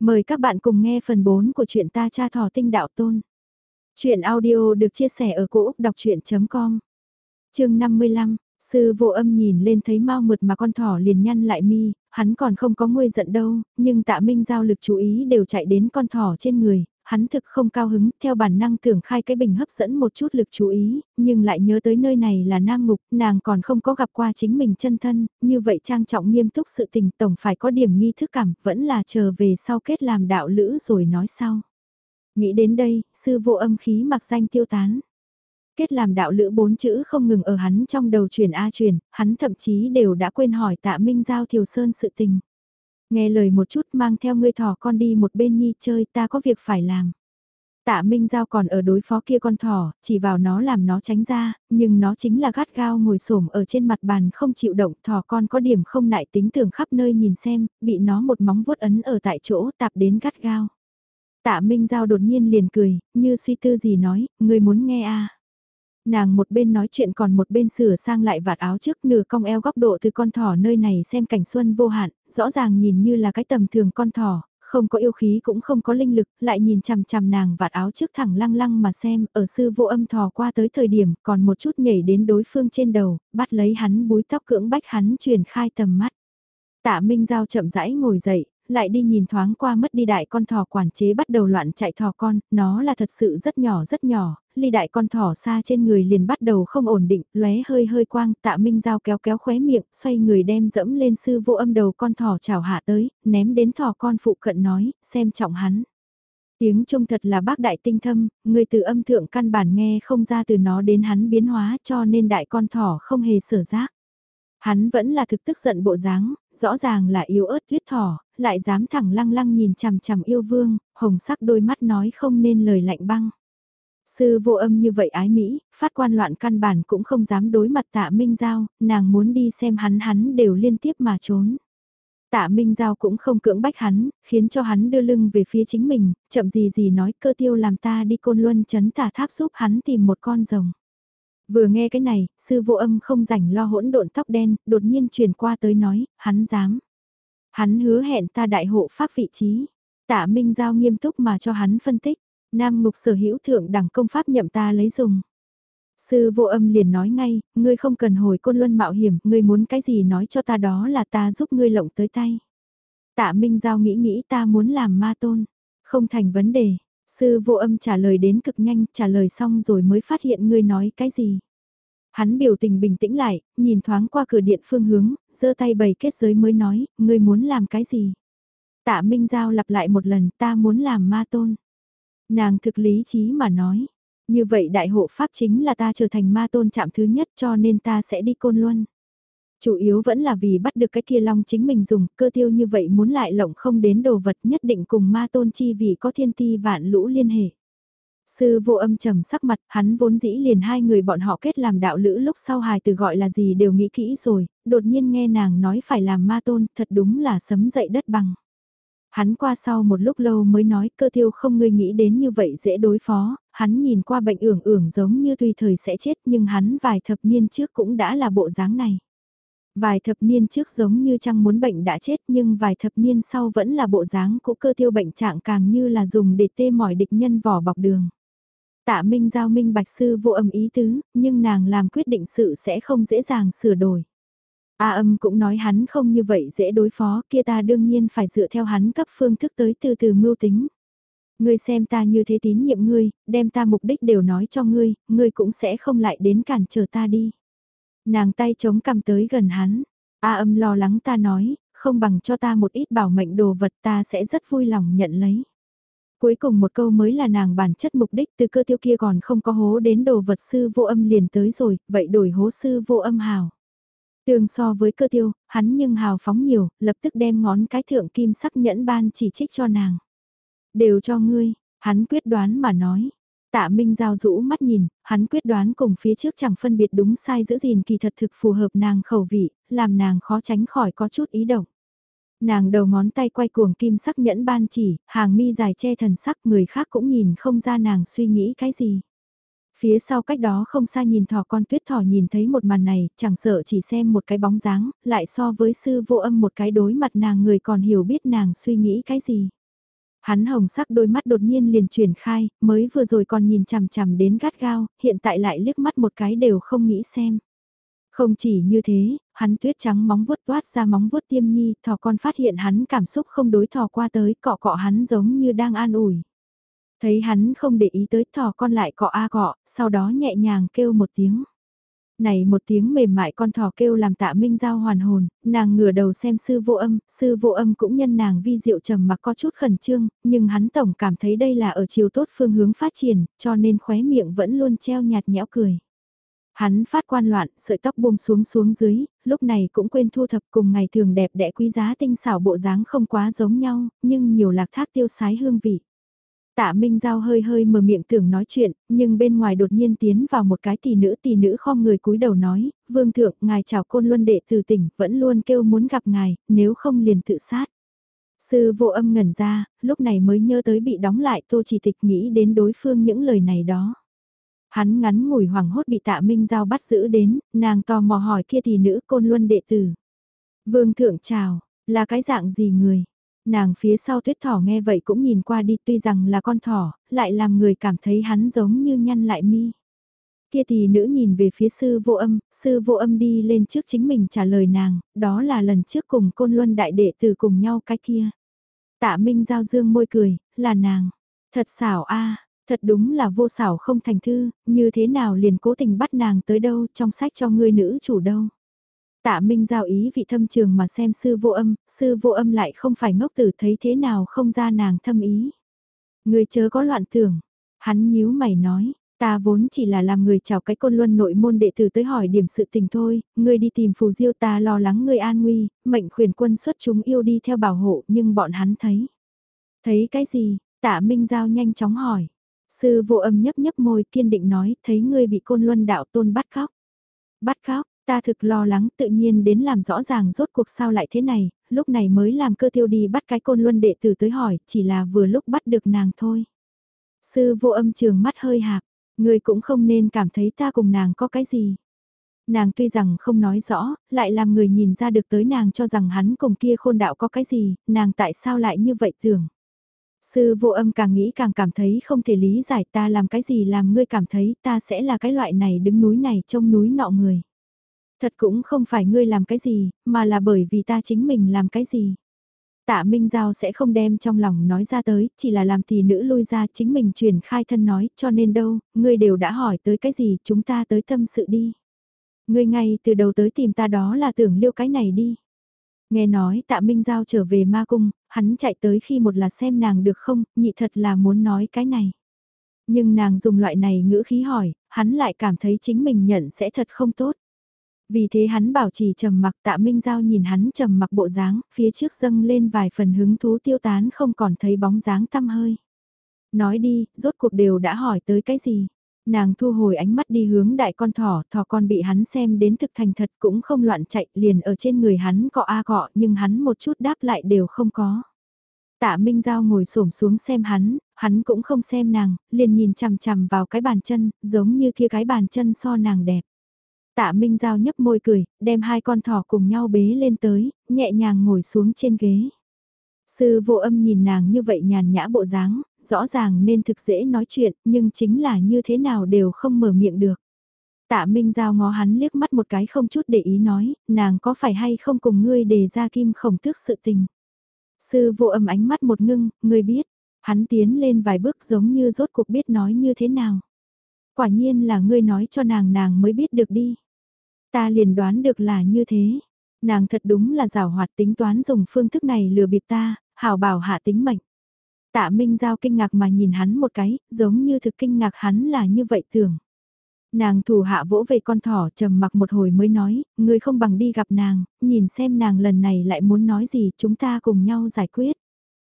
Mời các bạn cùng nghe phần 4 của truyện ta cha thỏ tinh đạo tôn. Chuyện audio được chia sẻ ở cỗ đọc chuyện.com Trường 55, sư vô âm nhìn lên thấy mau mượt mà con thỏ liền nhăn lại mi, hắn còn không có nguôi giận đâu, nhưng tạ minh giao lực chú ý đều chạy đến con thỏ trên người, hắn thực không cao hứng, theo bản năng tưởng khai cái bình hấp dẫn một chút lực chú ý, nhưng lại nhớ tới nơi này là nam ngục, nàng còn không có gặp qua chính mình chân thân, như vậy trang trọng nghiêm túc sự tình tổng phải có điểm nghi thức cảm, vẫn là chờ về sau kết làm đạo lữ rồi nói sau. Nghĩ đến đây, sư vô âm khí mặc danh tiêu tán. Kết làm đạo lữ bốn chữ không ngừng ở hắn trong đầu truyền A truyền, hắn thậm chí đều đã quên hỏi tạ Minh Giao Thiều Sơn sự tình. Nghe lời một chút mang theo ngươi thỏ con đi một bên nhi chơi ta có việc phải làm. Tạ Minh Giao còn ở đối phó kia con thỏ, chỉ vào nó làm nó tránh ra, nhưng nó chính là gắt gao ngồi xổm ở trên mặt bàn không chịu động, thỏ con có điểm không nại tính tưởng khắp nơi nhìn xem, bị nó một móng vuốt ấn ở tại chỗ tạp đến gắt gao. Tạ Minh Giao đột nhiên liền cười, như suy tư gì nói, người muốn nghe à. Nàng một bên nói chuyện còn một bên sửa sang lại vạt áo trước nửa cong eo góc độ từ con thỏ nơi này xem cảnh xuân vô hạn, rõ ràng nhìn như là cái tầm thường con thỏ, không có yêu khí cũng không có linh lực, lại nhìn chằm chằm nàng vạt áo trước thẳng lăng lăng mà xem, ở sư vô âm thò qua tới thời điểm, còn một chút nhảy đến đối phương trên đầu, bắt lấy hắn búi tóc cưỡng bách hắn truyền khai tầm mắt. Tạ Minh Giao chậm rãi ngồi dậy, lại đi nhìn thoáng qua mất đi đại con thỏ quản chế bắt đầu loạn chạy thỏ con, nó là thật sự rất nhỏ rất nhỏ, ly đại con thỏ xa trên người liền bắt đầu không ổn định, lóe hơi hơi quang, tạ minh dao kéo kéo khóe miệng, xoay người đem dẫm lên sư vô âm đầu con thỏ chảo hạ tới, ném đến thỏ con phụ cận nói, xem trọng hắn. Tiếng trông thật là bác đại tinh thâm, người từ âm thượng căn bản nghe không ra từ nó đến hắn biến hóa cho nên đại con thỏ không hề sở giác. Hắn vẫn là thực tức giận bộ dáng, rõ ràng là yếu ớt huyết thỏ, lại dám thẳng lăng lăng nhìn chằm chằm yêu vương, hồng sắc đôi mắt nói không nên lời lạnh băng. Sư vô âm như vậy ái Mỹ, phát quan loạn căn bản cũng không dám đối mặt tạ Minh Giao, nàng muốn đi xem hắn hắn đều liên tiếp mà trốn. Tạ Minh Giao cũng không cưỡng bách hắn, khiến cho hắn đưa lưng về phía chính mình, chậm gì gì nói cơ tiêu làm ta đi côn luân chấn tả tháp giúp hắn tìm một con rồng. Vừa nghe cái này, sư vô âm không rảnh lo hỗn độn tóc đen, đột nhiên truyền qua tới nói, hắn dám. Hắn hứa hẹn ta đại hộ pháp vị trí. Tạ Minh Giao nghiêm túc mà cho hắn phân tích. Nam ngục sở hữu thượng đẳng công pháp nhậm ta lấy dùng. Sư vô âm liền nói ngay, ngươi không cần hồi côn luân mạo hiểm, ngươi muốn cái gì nói cho ta đó là ta giúp ngươi lộng tới tay. Tạ Minh Giao nghĩ nghĩ ta muốn làm ma tôn. Không thành vấn đề, sư vô âm trả lời đến cực nhanh, trả lời xong rồi mới phát hiện ngươi nói cái gì. Hắn biểu tình bình tĩnh lại, nhìn thoáng qua cửa điện phương hướng, giơ tay bày kết giới mới nói, ngươi muốn làm cái gì? Tạ Minh Giao lặp lại một lần, ta muốn làm ma tôn. Nàng thực lý trí mà nói, như vậy đại hộ pháp chính là ta trở thành ma tôn chạm thứ nhất cho nên ta sẽ đi côn luân. Chủ yếu vẫn là vì bắt được cái kia long chính mình dùng, cơ tiêu như vậy muốn lại lộng không đến đồ vật nhất định cùng ma tôn chi vì có thiên ti vạn lũ liên hệ. Sư vô âm trầm sắc mặt, hắn vốn dĩ liền hai người bọn họ kết làm đạo lữ lúc sau hài từ gọi là gì đều nghĩ kỹ rồi, đột nhiên nghe nàng nói phải làm ma tôn, thật đúng là sấm dậy đất bằng. Hắn qua sau một lúc lâu mới nói cơ thiêu không ngươi nghĩ đến như vậy dễ đối phó, hắn nhìn qua bệnh ưởng ưởng giống như tùy thời sẽ chết nhưng hắn vài thập niên trước cũng đã là bộ dáng này. Vài thập niên trước giống như chăng muốn bệnh đã chết nhưng vài thập niên sau vẫn là bộ dáng của cơ tiêu bệnh trạng càng như là dùng để tê mỏi địch nhân vỏ bọc đường. Tạ Minh giao minh bạch sư vô âm ý tứ, nhưng nàng làm quyết định sự sẽ không dễ dàng sửa đổi. A âm cũng nói hắn không như vậy dễ đối phó, kia ta đương nhiên phải dựa theo hắn cấp phương thức tới từ từ mưu tính. Ngươi xem ta như thế tín nhiệm ngươi, đem ta mục đích đều nói cho ngươi, ngươi cũng sẽ không lại đến cản trở ta đi. Nàng tay chống cầm tới gần hắn, A âm lo lắng ta nói, không bằng cho ta một ít bảo mệnh đồ vật ta sẽ rất vui lòng nhận lấy. Cuối cùng một câu mới là nàng bản chất mục đích từ cơ tiêu kia còn không có hố đến đồ vật sư vô âm liền tới rồi, vậy đổi hố sư vô âm hào. Tương so với cơ tiêu, hắn nhưng hào phóng nhiều, lập tức đem ngón cái thượng kim sắc nhẫn ban chỉ trích cho nàng. Đều cho ngươi, hắn quyết đoán mà nói. Tạ Minh Giao rũ mắt nhìn, hắn quyết đoán cùng phía trước chẳng phân biệt đúng sai giữ gìn kỳ thật thực phù hợp nàng khẩu vị, làm nàng khó tránh khỏi có chút ý động. Nàng đầu ngón tay quay cuồng kim sắc nhẫn ban chỉ, hàng mi dài che thần sắc người khác cũng nhìn không ra nàng suy nghĩ cái gì. Phía sau cách đó không xa nhìn thỏ con tuyết thỏ nhìn thấy một màn này, chẳng sợ chỉ xem một cái bóng dáng, lại so với sư vô âm một cái đối mặt nàng người còn hiểu biết nàng suy nghĩ cái gì. Hắn hồng sắc đôi mắt đột nhiên liền chuyển khai, mới vừa rồi còn nhìn chằm chằm đến gắt gao, hiện tại lại liếc mắt một cái đều không nghĩ xem. Không chỉ như thế, hắn tuyết trắng móng vuốt toát ra móng vuốt tiêm nhi, thỏ con phát hiện hắn cảm xúc không đối thỏ qua tới, cọ cọ hắn giống như đang an ủi. Thấy hắn không để ý tới thỏ con lại cọ a cọ, sau đó nhẹ nhàng kêu một tiếng. Này một tiếng mềm mại con thỏ kêu làm tạ minh giao hoàn hồn, nàng ngửa đầu xem sư vô âm, sư vô âm cũng nhân nàng vi diệu trầm mặc có chút khẩn trương, nhưng hắn tổng cảm thấy đây là ở chiều tốt phương hướng phát triển, cho nên khóe miệng vẫn luôn treo nhạt nhẽo cười. Hắn phát quan loạn, sợi tóc buông xuống xuống dưới, lúc này cũng quên thu thập cùng ngày thường đẹp đẽ quý giá tinh xảo bộ dáng không quá giống nhau, nhưng nhiều lạc thác tiêu sái hương vị. Tạ Minh Giao hơi hơi mở miệng tưởng nói chuyện, nhưng bên ngoài đột nhiên tiến vào một cái tỷ nữ tỷ nữ khom người cúi đầu nói, vương thượng, ngài chào côn luân đệ từ tỉnh, vẫn luôn kêu muốn gặp ngài, nếu không liền tự sát. Sư vô âm ngẩn ra, lúc này mới nhớ tới bị đóng lại tô chỉ tịch nghĩ đến đối phương những lời này đó. Hắn ngắn ngủi hoảng hốt bị tạ Minh Giao bắt giữ đến, nàng tò mò hỏi kia tỷ nữ côn luân đệ tử. Vương thượng chào, là cái dạng gì người? Nàng phía sau tuyết thỏ nghe vậy cũng nhìn qua đi tuy rằng là con thỏ, lại làm người cảm thấy hắn giống như nhăn lại mi. Kia thì nữ nhìn về phía sư vô âm, sư vô âm đi lên trước chính mình trả lời nàng, đó là lần trước cùng côn luân đại đệ tử cùng nhau cái kia. Tạ Minh giao dương môi cười, là nàng. Thật xảo a thật đúng là vô xảo không thành thư, như thế nào liền cố tình bắt nàng tới đâu trong sách cho ngươi nữ chủ đâu. Tạ Minh giao ý vị thâm trường mà xem sư vô âm, sư vô âm lại không phải ngốc tử thấy thế nào không ra nàng thâm ý. Người chớ có loạn tưởng, hắn nhíu mày nói, ta vốn chỉ là làm người chào cái côn luân nội môn đệ tử tới hỏi điểm sự tình thôi, ngươi đi tìm phù diêu ta lo lắng ngươi an nguy, mệnh khuyển quân xuất chúng yêu đi theo bảo hộ nhưng bọn hắn thấy. Thấy cái gì? Tạ Minh Giao nhanh chóng hỏi. Sư vô âm nhấp nhấp môi kiên định nói thấy ngươi bị côn luân đạo tôn bắt khóc. Bắt khóc, Ta thực lo lắng tự nhiên đến làm rõ ràng rốt cuộc sao lại thế này, lúc này mới làm cơ tiêu đi bắt cái côn luân đệ tử tới hỏi, chỉ là vừa lúc bắt được nàng thôi. Sư vô âm trường mắt hơi hạp, ngươi cũng không nên cảm thấy ta cùng nàng có cái gì. Nàng tuy rằng không nói rõ, lại làm người nhìn ra được tới nàng cho rằng hắn cùng kia khôn đạo có cái gì, nàng tại sao lại như vậy tưởng. Sư vô âm càng nghĩ càng cảm thấy không thể lý giải ta làm cái gì làm ngươi cảm thấy ta sẽ là cái loại này đứng núi này trông núi nọ người. Thật cũng không phải ngươi làm cái gì, mà là bởi vì ta chính mình làm cái gì. Tạ Minh Giao sẽ không đem trong lòng nói ra tới, chỉ là làm thì nữ lui ra chính mình truyền khai thân nói, cho nên đâu, ngươi đều đã hỏi tới cái gì, chúng ta tới tâm sự đi. Ngươi ngay từ đầu tới tìm ta đó là tưởng liêu cái này đi. Nghe nói tạ Minh Giao trở về ma cung, hắn chạy tới khi một là xem nàng được không, nhị thật là muốn nói cái này. Nhưng nàng dùng loại này ngữ khí hỏi, hắn lại cảm thấy chính mình nhận sẽ thật không tốt. Vì thế hắn bảo trì trầm mặc tạ Minh Giao nhìn hắn trầm mặc bộ dáng, phía trước dâng lên vài phần hứng thú tiêu tán không còn thấy bóng dáng tăm hơi. Nói đi, rốt cuộc đều đã hỏi tới cái gì? Nàng thu hồi ánh mắt đi hướng đại con thỏ, thỏ con bị hắn xem đến thực thành thật cũng không loạn chạy liền ở trên người hắn cọ a cọ nhưng hắn một chút đáp lại đều không có. Tạ Minh Giao ngồi xổm xuống xem hắn, hắn cũng không xem nàng, liền nhìn chằm chằm vào cái bàn chân, giống như kia cái bàn chân so nàng đẹp. Tạ Minh Giao nhấp môi cười, đem hai con thỏ cùng nhau bế lên tới, nhẹ nhàng ngồi xuống trên ghế. Sư vô âm nhìn nàng như vậy nhàn nhã bộ dáng, rõ ràng nên thực dễ nói chuyện, nhưng chính là như thế nào đều không mở miệng được. Tạ Minh Giao ngó hắn liếc mắt một cái không chút để ý nói, nàng có phải hay không cùng ngươi đề ra kim khổng tước sự tình. Sư vô âm ánh mắt một ngưng, ngươi biết, hắn tiến lên vài bước giống như rốt cuộc biết nói như thế nào. Quả nhiên là ngươi nói cho nàng nàng mới biết được đi. Ta liền đoán được là như thế. Nàng thật đúng là rào hoạt tính toán dùng phương thức này lừa bịp ta, hảo bảo hạ tính mệnh. Tạ Minh Giao kinh ngạc mà nhìn hắn một cái, giống như thực kinh ngạc hắn là như vậy tưởng. Nàng thủ hạ vỗ về con thỏ trầm mặc một hồi mới nói, người không bằng đi gặp nàng, nhìn xem nàng lần này lại muốn nói gì chúng ta cùng nhau giải quyết.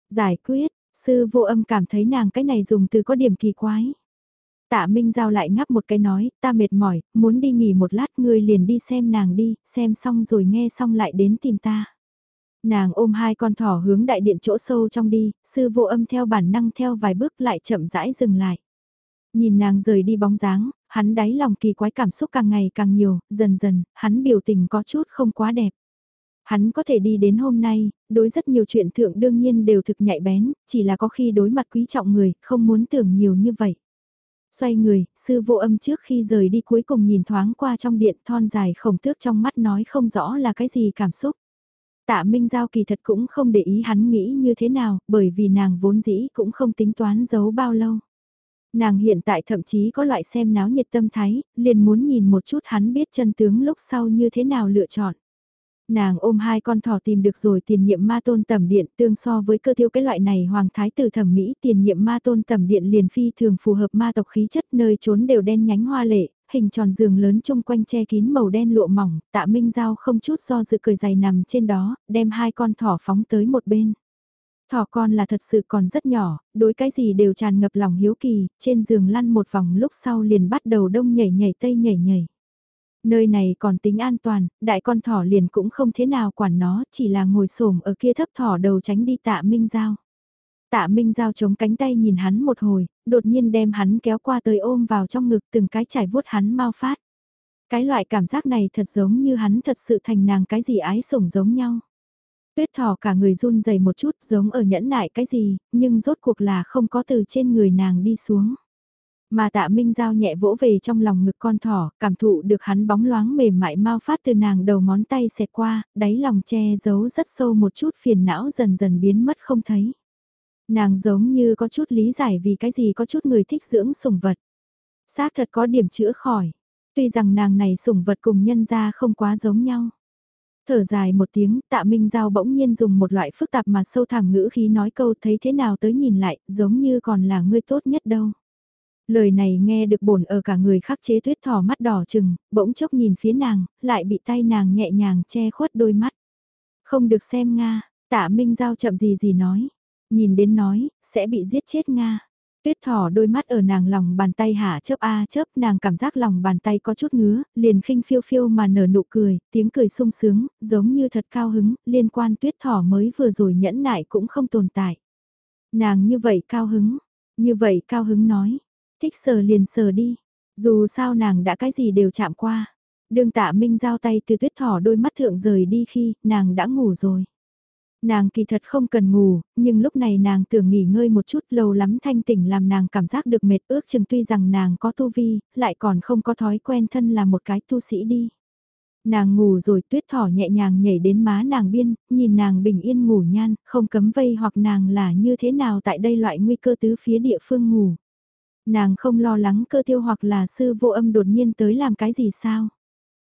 Giải quyết, sư vô âm cảm thấy nàng cái này dùng từ có điểm kỳ quái. Tạ Minh Giao lại ngắp một cái nói, ta mệt mỏi, muốn đi nghỉ một lát ngươi liền đi xem nàng đi, xem xong rồi nghe xong lại đến tìm ta. Nàng ôm hai con thỏ hướng đại điện chỗ sâu trong đi, sư vô âm theo bản năng theo vài bước lại chậm rãi dừng lại. Nhìn nàng rời đi bóng dáng, hắn đáy lòng kỳ quái cảm xúc càng ngày càng nhiều, dần dần, hắn biểu tình có chút không quá đẹp. Hắn có thể đi đến hôm nay, đối rất nhiều chuyện thượng đương nhiên đều thực nhạy bén, chỉ là có khi đối mặt quý trọng người, không muốn tưởng nhiều như vậy. Xoay người, sư vô âm trước khi rời đi cuối cùng nhìn thoáng qua trong điện thon dài khổng tước trong mắt nói không rõ là cái gì cảm xúc. Tạ Minh Giao kỳ thật cũng không để ý hắn nghĩ như thế nào, bởi vì nàng vốn dĩ cũng không tính toán giấu bao lâu. Nàng hiện tại thậm chí có loại xem náo nhiệt tâm thái, liền muốn nhìn một chút hắn biết chân tướng lúc sau như thế nào lựa chọn. Nàng ôm hai con thỏ tìm được rồi tiền nhiệm ma tôn tầm điện tương so với cơ thiêu cái loại này hoàng thái tử thẩm mỹ tiền nhiệm ma tôn tầm điện liền phi thường phù hợp ma tộc khí chất nơi trốn đều đen nhánh hoa lệ, hình tròn giường lớn chung quanh che kín màu đen lụa mỏng, tạ minh giao không chút do dự cười dày nằm trên đó, đem hai con thỏ phóng tới một bên. Thỏ con là thật sự còn rất nhỏ, đối cái gì đều tràn ngập lòng hiếu kỳ, trên giường lăn một vòng lúc sau liền bắt đầu đông nhảy nhảy tây nhảy nhảy. Nơi này còn tính an toàn, đại con thỏ liền cũng không thế nào quản nó, chỉ là ngồi xổm ở kia thấp thỏ đầu tránh đi tạ Minh Giao. Tạ Minh Giao chống cánh tay nhìn hắn một hồi, đột nhiên đem hắn kéo qua tới ôm vào trong ngực từng cái trải vuốt hắn mau phát. Cái loại cảm giác này thật giống như hắn thật sự thành nàng cái gì ái sủng giống nhau. Tuyết thỏ cả người run dày một chút giống ở nhẫn nại cái gì, nhưng rốt cuộc là không có từ trên người nàng đi xuống. Mà tạ Minh Giao nhẹ vỗ về trong lòng ngực con thỏ, cảm thụ được hắn bóng loáng mềm mại mau phát từ nàng đầu ngón tay xẹt qua, đáy lòng che giấu rất sâu một chút phiền não dần dần biến mất không thấy. Nàng giống như có chút lý giải vì cái gì có chút người thích dưỡng sủng vật. Xác thật có điểm chữa khỏi, tuy rằng nàng này sủng vật cùng nhân ra không quá giống nhau. Thở dài một tiếng, tạ Minh Giao bỗng nhiên dùng một loại phức tạp mà sâu thẳm ngữ khí nói câu thấy thế nào tới nhìn lại, giống như còn là ngươi tốt nhất đâu. Lời này nghe được bổn ở cả người khắc chế tuyết thỏ mắt đỏ chừng, bỗng chốc nhìn phía nàng, lại bị tay nàng nhẹ nhàng che khuất đôi mắt. Không được xem Nga, tạ Minh Giao chậm gì gì nói, nhìn đến nói, sẽ bị giết chết Nga. Tuyết thỏ đôi mắt ở nàng lòng bàn tay hạ chớp a chớp nàng cảm giác lòng bàn tay có chút ngứa, liền khinh phiêu phiêu mà nở nụ cười, tiếng cười sung sướng, giống như thật cao hứng, liên quan tuyết thỏ mới vừa rồi nhẫn nại cũng không tồn tại. Nàng như vậy cao hứng, như vậy cao hứng nói, thích sờ liền sờ đi, dù sao nàng đã cái gì đều chạm qua. Đường tạ minh giao tay từ tuyết thỏ đôi mắt thượng rời đi khi nàng đã ngủ rồi. Nàng kỳ thật không cần ngủ, nhưng lúc này nàng tưởng nghỉ ngơi một chút lâu lắm thanh tỉnh làm nàng cảm giác được mệt ước chừng tuy rằng nàng có tu vi, lại còn không có thói quen thân là một cái tu sĩ đi. Nàng ngủ rồi tuyết thỏ nhẹ nhàng nhảy đến má nàng biên, nhìn nàng bình yên ngủ nhan, không cấm vây hoặc nàng là như thế nào tại đây loại nguy cơ tứ phía địa phương ngủ. Nàng không lo lắng cơ tiêu hoặc là sư vô âm đột nhiên tới làm cái gì sao.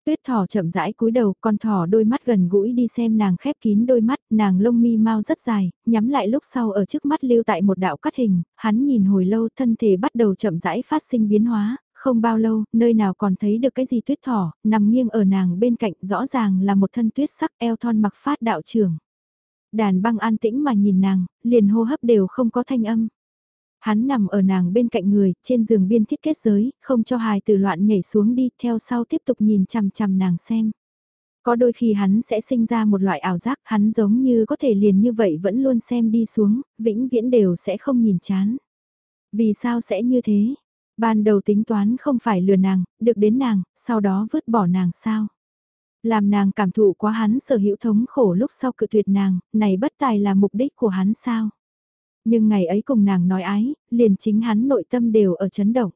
Tuyết thỏ chậm rãi cúi đầu, con thỏ đôi mắt gần gũi đi xem nàng khép kín đôi mắt, nàng lông mi mau rất dài, nhắm lại lúc sau ở trước mắt lưu tại một đạo cắt hình, hắn nhìn hồi lâu thân thể bắt đầu chậm rãi phát sinh biến hóa, không bao lâu, nơi nào còn thấy được cái gì tuyết thỏ, nằm nghiêng ở nàng bên cạnh rõ ràng là một thân tuyết sắc eo thon mặc phát đạo trưởng. Đàn băng an tĩnh mà nhìn nàng, liền hô hấp đều không có thanh âm. Hắn nằm ở nàng bên cạnh người, trên giường biên thiết kết giới, không cho hài từ loạn nhảy xuống đi, theo sau tiếp tục nhìn chằm chằm nàng xem. Có đôi khi hắn sẽ sinh ra một loại ảo giác, hắn giống như có thể liền như vậy vẫn luôn xem đi xuống, vĩnh viễn đều sẽ không nhìn chán. Vì sao sẽ như thế? Ban đầu tính toán không phải lừa nàng, được đến nàng, sau đó vứt bỏ nàng sao? Làm nàng cảm thụ quá hắn sở hữu thống khổ lúc sau cự tuyệt nàng, này bất tài là mục đích của hắn sao? Nhưng ngày ấy cùng nàng nói ái, liền chính hắn nội tâm đều ở chấn động.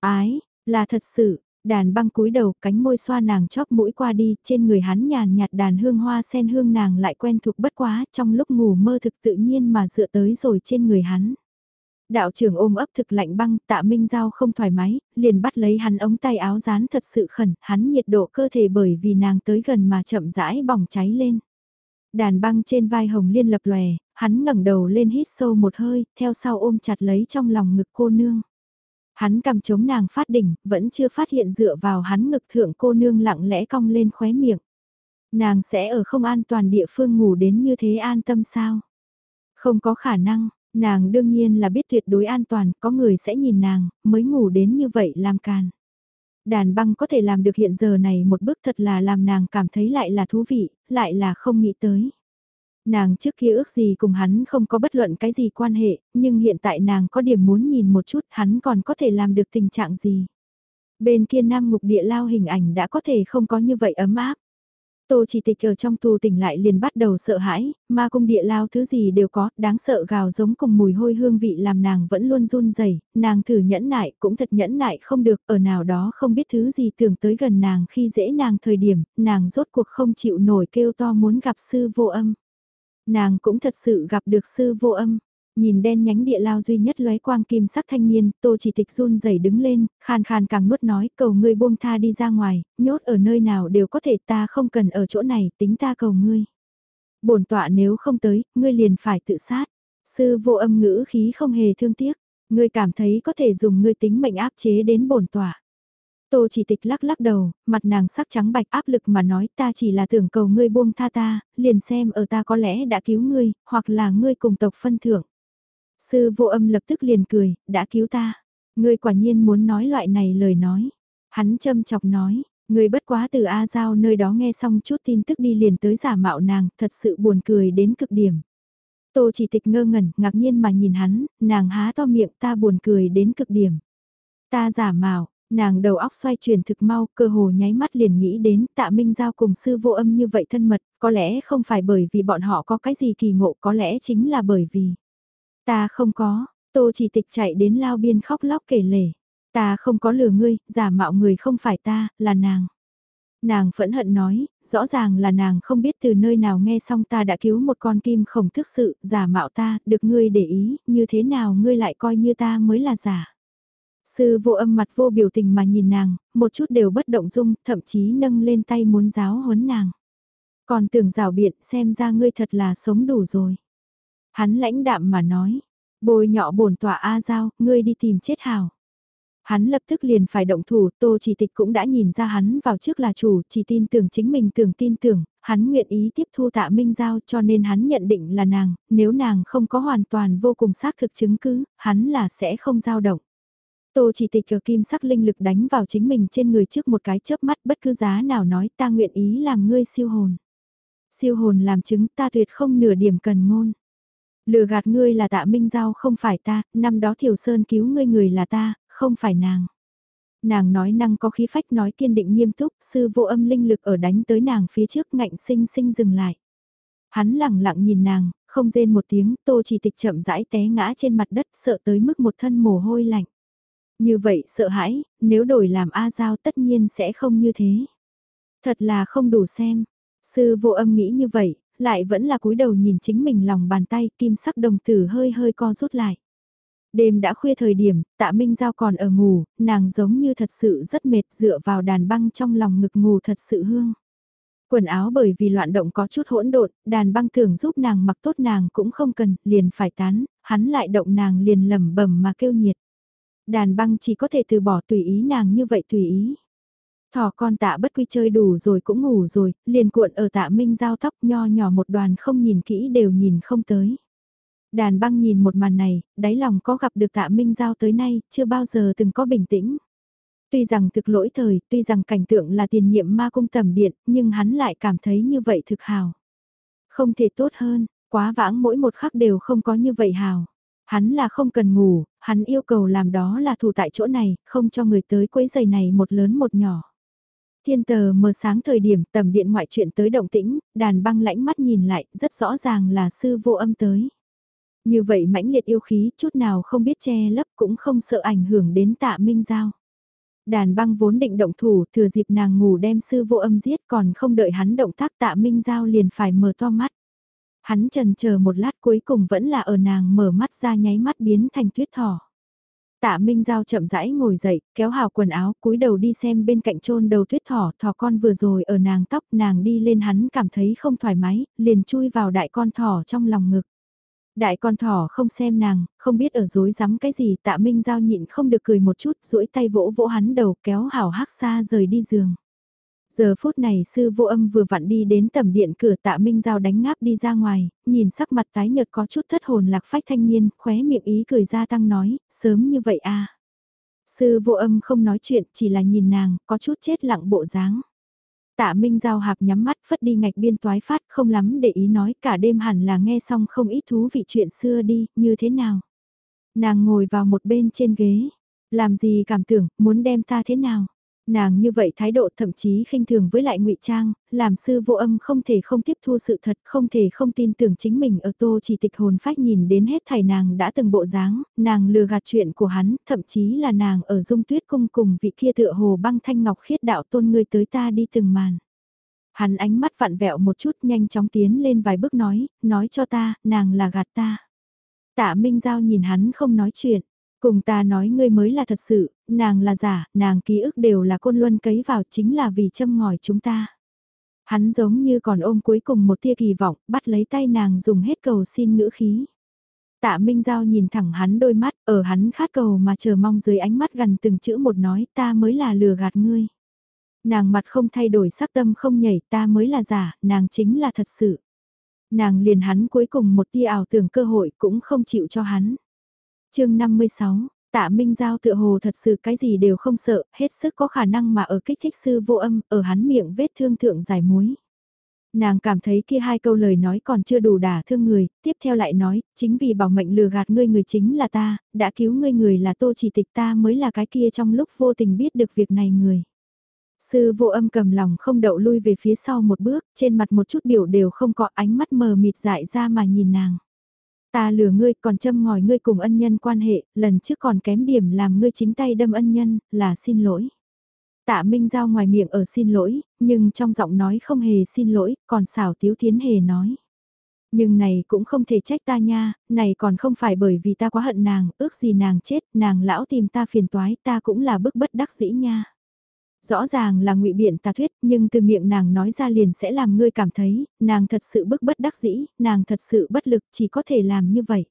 Ái, là thật sự, đàn băng cúi đầu cánh môi xoa nàng chóp mũi qua đi, trên người hắn nhàn nhạt đàn hương hoa sen hương nàng lại quen thuộc bất quá, trong lúc ngủ mơ thực tự nhiên mà dựa tới rồi trên người hắn. Đạo trưởng ôm ấp thực lạnh băng, tạ minh giao không thoải mái, liền bắt lấy hắn ống tay áo dán thật sự khẩn, hắn nhiệt độ cơ thể bởi vì nàng tới gần mà chậm rãi bỏng cháy lên. Đàn băng trên vai hồng liên lập lòe, hắn ngẩng đầu lên hít sâu một hơi, theo sau ôm chặt lấy trong lòng ngực cô nương. Hắn cầm chống nàng phát đỉnh, vẫn chưa phát hiện dựa vào hắn ngực thượng cô nương lặng lẽ cong lên khóe miệng. Nàng sẽ ở không an toàn địa phương ngủ đến như thế an tâm sao? Không có khả năng, nàng đương nhiên là biết tuyệt đối an toàn, có người sẽ nhìn nàng, mới ngủ đến như vậy làm càn. Đàn băng có thể làm được hiện giờ này một bước thật là làm nàng cảm thấy lại là thú vị, lại là không nghĩ tới. Nàng trước kia ước gì cùng hắn không có bất luận cái gì quan hệ, nhưng hiện tại nàng có điểm muốn nhìn một chút hắn còn có thể làm được tình trạng gì. Bên kia nam ngục địa lao hình ảnh đã có thể không có như vậy ấm áp. Tô chỉ tịch ở trong tù tỉnh lại liền bắt đầu sợ hãi, ma cung địa lao thứ gì đều có, đáng sợ gào giống cùng mùi hôi hương vị làm nàng vẫn luôn run rẩy nàng thử nhẫn nại cũng thật nhẫn nại không được, ở nào đó không biết thứ gì tưởng tới gần nàng khi dễ nàng thời điểm, nàng rốt cuộc không chịu nổi kêu to muốn gặp sư vô âm. Nàng cũng thật sự gặp được sư vô âm, Nhìn đen nhánh địa lao duy nhất lóe quang kim sắc thanh niên, tô chỉ tịch run rẩy đứng lên, khàn khàn càng nuốt nói, cầu ngươi buông tha đi ra ngoài, nhốt ở nơi nào đều có thể ta không cần ở chỗ này, tính ta cầu ngươi. bổn tọa nếu không tới, ngươi liền phải tự sát. Sư vô âm ngữ khí không hề thương tiếc, ngươi cảm thấy có thể dùng ngươi tính mệnh áp chế đến bổn tọa. Tô chỉ tịch lắc lắc đầu, mặt nàng sắc trắng bạch áp lực mà nói ta chỉ là tưởng cầu ngươi buông tha ta, liền xem ở ta có lẽ đã cứu ngươi, hoặc là ngươi cùng tộc phân thưởng. Sư vô âm lập tức liền cười, đã cứu ta. Ngươi quả nhiên muốn nói loại này lời nói. Hắn châm chọc nói, ngươi bất quá từ A Giao nơi đó nghe xong chút tin tức đi liền tới giả mạo nàng, thật sự buồn cười đến cực điểm. Tô chỉ tịch ngơ ngẩn, ngạc nhiên mà nhìn hắn, nàng há to miệng ta buồn cười đến cực điểm. Ta giả mạo, nàng đầu óc xoay chuyển thực mau, cơ hồ nháy mắt liền nghĩ đến tạ Minh Giao cùng sư vô âm như vậy thân mật, có lẽ không phải bởi vì bọn họ có cái gì kỳ ngộ, có lẽ chính là bởi vì Ta không có, tô chỉ tịch chạy đến lao biên khóc lóc kể lể. Ta không có lừa ngươi, giả mạo người không phải ta, là nàng. Nàng phẫn hận nói, rõ ràng là nàng không biết từ nơi nào nghe xong ta đã cứu một con kim khổng thức sự, giả mạo ta, được ngươi để ý, như thế nào ngươi lại coi như ta mới là giả. Sư vô âm mặt vô biểu tình mà nhìn nàng, một chút đều bất động dung, thậm chí nâng lên tay muốn giáo huấn nàng. Còn tưởng rào biện xem ra ngươi thật là sống đủ rồi. Hắn lãnh đạm mà nói, bồi nhọ bổn tỏa A Giao, ngươi đi tìm chết hào. Hắn lập tức liền phải động thủ, Tô Chỉ Tịch cũng đã nhìn ra hắn vào trước là chủ, chỉ tin tưởng chính mình tưởng tin tưởng, hắn nguyện ý tiếp thu tạ Minh Giao cho nên hắn nhận định là nàng, nếu nàng không có hoàn toàn vô cùng xác thực chứng cứ, hắn là sẽ không giao động. Tô Chỉ Tịch cờ kim sắc linh lực đánh vào chính mình trên người trước một cái chớp mắt bất cứ giá nào nói ta nguyện ý làm ngươi siêu hồn. Siêu hồn làm chứng ta tuyệt không nửa điểm cần ngôn. Lừa gạt ngươi là tạ Minh Giao không phải ta, năm đó Thiểu Sơn cứu ngươi người là ta, không phải nàng. Nàng nói năng có khí phách nói kiên định nghiêm túc, sư vô âm linh lực ở đánh tới nàng phía trước ngạnh sinh sinh dừng lại. Hắn lẳng lặng nhìn nàng, không rên một tiếng, tô chỉ tịch chậm rãi té ngã trên mặt đất sợ tới mức một thân mồ hôi lạnh. Như vậy sợ hãi, nếu đổi làm A Giao tất nhiên sẽ không như thế. Thật là không đủ xem. Sư vô âm nghĩ như vậy, lại vẫn là cúi đầu nhìn chính mình lòng bàn tay kim sắc đồng tử hơi hơi co rút lại. Đêm đã khuya thời điểm, tạ Minh Giao còn ở ngủ, nàng giống như thật sự rất mệt dựa vào đàn băng trong lòng ngực ngủ thật sự hương. Quần áo bởi vì loạn động có chút hỗn độn, đàn băng thường giúp nàng mặc tốt nàng cũng không cần, liền phải tán, hắn lại động nàng liền lầm bẩm mà kêu nhiệt. Đàn băng chỉ có thể từ bỏ tùy ý nàng như vậy tùy ý. Thỏ con tạ bất quy chơi đủ rồi cũng ngủ rồi, liền cuộn ở tạ minh giao tóc nho nhỏ một đoàn không nhìn kỹ đều nhìn không tới. Đàn băng nhìn một màn này, đáy lòng có gặp được tạ minh giao tới nay, chưa bao giờ từng có bình tĩnh. Tuy rằng thực lỗi thời, tuy rằng cảnh tượng là tiền nhiệm ma cung tầm điện, nhưng hắn lại cảm thấy như vậy thực hào. Không thể tốt hơn, quá vãng mỗi một khắc đều không có như vậy hào. Hắn là không cần ngủ, hắn yêu cầu làm đó là thủ tại chỗ này, không cho người tới quấy giày này một lớn một nhỏ. Thiên tờ mờ sáng thời điểm tầm điện ngoại chuyện tới động tĩnh, đàn băng lãnh mắt nhìn lại, rất rõ ràng là sư vô âm tới. Như vậy mãnh liệt yêu khí, chút nào không biết che lấp cũng không sợ ảnh hưởng đến tạ minh giao. Đàn băng vốn định động thủ, thừa dịp nàng ngủ đem sư vô âm giết còn không đợi hắn động tác tạ minh giao liền phải mở to mắt. Hắn trần chờ một lát cuối cùng vẫn là ở nàng mở mắt ra nháy mắt biến thành tuyết thỏ. Tạ Minh Giao chậm rãi ngồi dậy, kéo hào quần áo, cúi đầu đi xem bên cạnh trôn đầu tuyết thỏ, thỏ con vừa rồi ở nàng tóc, nàng đi lên hắn cảm thấy không thoải mái, liền chui vào đại con thỏ trong lòng ngực. Đại con thỏ không xem nàng, không biết ở dối rắm cái gì, tạ Minh Giao nhịn không được cười một chút, duỗi tay vỗ vỗ hắn đầu kéo hào hắc xa rời đi giường. Giờ phút này sư vô âm vừa vặn đi đến tầm điện cửa tạ Minh Giao đánh ngáp đi ra ngoài, nhìn sắc mặt tái nhợt có chút thất hồn lạc phách thanh niên, khóe miệng ý cười ra tăng nói, sớm như vậy à. Sư vô âm không nói chuyện, chỉ là nhìn nàng, có chút chết lặng bộ dáng. Tạ Minh Giao hạp nhắm mắt phất đi ngạch biên toái phát không lắm để ý nói cả đêm hẳn là nghe xong không ít thú vị chuyện xưa đi, như thế nào. Nàng ngồi vào một bên trên ghế, làm gì cảm tưởng, muốn đem ta thế nào. Nàng như vậy thái độ thậm chí khinh thường với lại ngụy Trang, làm sư vô âm không thể không tiếp thu sự thật, không thể không tin tưởng chính mình ở tô chỉ tịch hồn phách nhìn đến hết thảy nàng đã từng bộ dáng, nàng lừa gạt chuyện của hắn, thậm chí là nàng ở dung tuyết cung cùng vị kia tựa hồ băng thanh ngọc khiết đạo tôn người tới ta đi từng màn. Hắn ánh mắt vặn vẹo một chút nhanh chóng tiến lên vài bước nói, nói cho ta, nàng là gạt ta. Tạ Minh Giao nhìn hắn không nói chuyện. Cùng ta nói ngươi mới là thật sự, nàng là giả, nàng ký ức đều là côn luân cấy vào chính là vì châm ngòi chúng ta. Hắn giống như còn ôm cuối cùng một tia kỳ vọng, bắt lấy tay nàng dùng hết cầu xin ngữ khí. Tạ Minh Giao nhìn thẳng hắn đôi mắt, ở hắn khát cầu mà chờ mong dưới ánh mắt gần từng chữ một nói ta mới là lừa gạt ngươi. Nàng mặt không thay đổi sắc tâm không nhảy ta mới là giả, nàng chính là thật sự. Nàng liền hắn cuối cùng một tia ảo tưởng cơ hội cũng không chịu cho hắn chương 56, tạ Minh Giao tựa hồ thật sự cái gì đều không sợ, hết sức có khả năng mà ở kích thích sư vô âm, ở hắn miệng vết thương thượng giải muối. Nàng cảm thấy kia hai câu lời nói còn chưa đủ đả thương người, tiếp theo lại nói, chính vì bảo mệnh lừa gạt ngươi người chính là ta, đã cứu ngươi người là tô chỉ tịch ta mới là cái kia trong lúc vô tình biết được việc này người. Sư vô âm cầm lòng không đậu lui về phía sau một bước, trên mặt một chút biểu đều không có ánh mắt mờ mịt dại ra mà nhìn nàng. Ta lừa ngươi còn châm ngòi ngươi cùng ân nhân quan hệ, lần trước còn kém điểm làm ngươi chính tay đâm ân nhân, là xin lỗi. Tạ Minh Giao ngoài miệng ở xin lỗi, nhưng trong giọng nói không hề xin lỗi, còn xảo tiếu thiến hề nói. Nhưng này cũng không thể trách ta nha, này còn không phải bởi vì ta quá hận nàng, ước gì nàng chết, nàng lão tìm ta phiền toái, ta cũng là bức bất đắc dĩ nha. Rõ ràng là ngụy biện tà thuyết, nhưng từ miệng nàng nói ra liền sẽ làm ngươi cảm thấy, nàng thật sự bức bất đắc dĩ, nàng thật sự bất lực, chỉ có thể làm như vậy.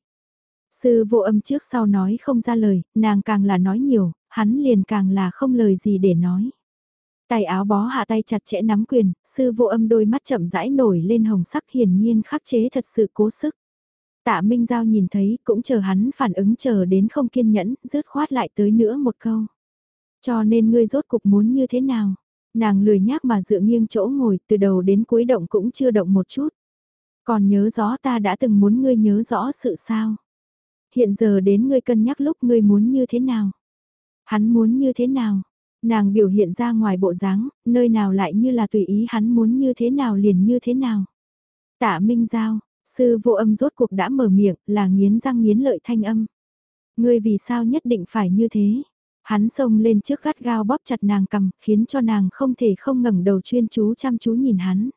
Sư vô âm trước sau nói không ra lời, nàng càng là nói nhiều, hắn liền càng là không lời gì để nói. Tay áo bó hạ tay chặt chẽ nắm quyền, sư vô âm đôi mắt chậm rãi nổi lên hồng sắc hiển nhiên khắc chế thật sự cố sức. Tạ Minh Giao nhìn thấy cũng chờ hắn phản ứng chờ đến không kiên nhẫn, rứt khoát lại tới nữa một câu. Cho nên ngươi rốt cục muốn như thế nào? Nàng lười nhác mà dựa nghiêng chỗ ngồi từ đầu đến cuối động cũng chưa động một chút. Còn nhớ rõ ta đã từng muốn ngươi nhớ rõ sự sao? Hiện giờ đến ngươi cân nhắc lúc ngươi muốn như thế nào? Hắn muốn như thế nào? Nàng biểu hiện ra ngoài bộ dáng, nơi nào lại như là tùy ý hắn muốn như thế nào liền như thế nào? Tạ Minh Giao, sư vô âm rốt cuộc đã mở miệng là nghiến răng nghiến lợi thanh âm. Ngươi vì sao nhất định phải như thế? Hắn xông lên trước gắt gao bóp chặt nàng cầm, khiến cho nàng không thể không ngẩng đầu chuyên chú chăm chú nhìn hắn.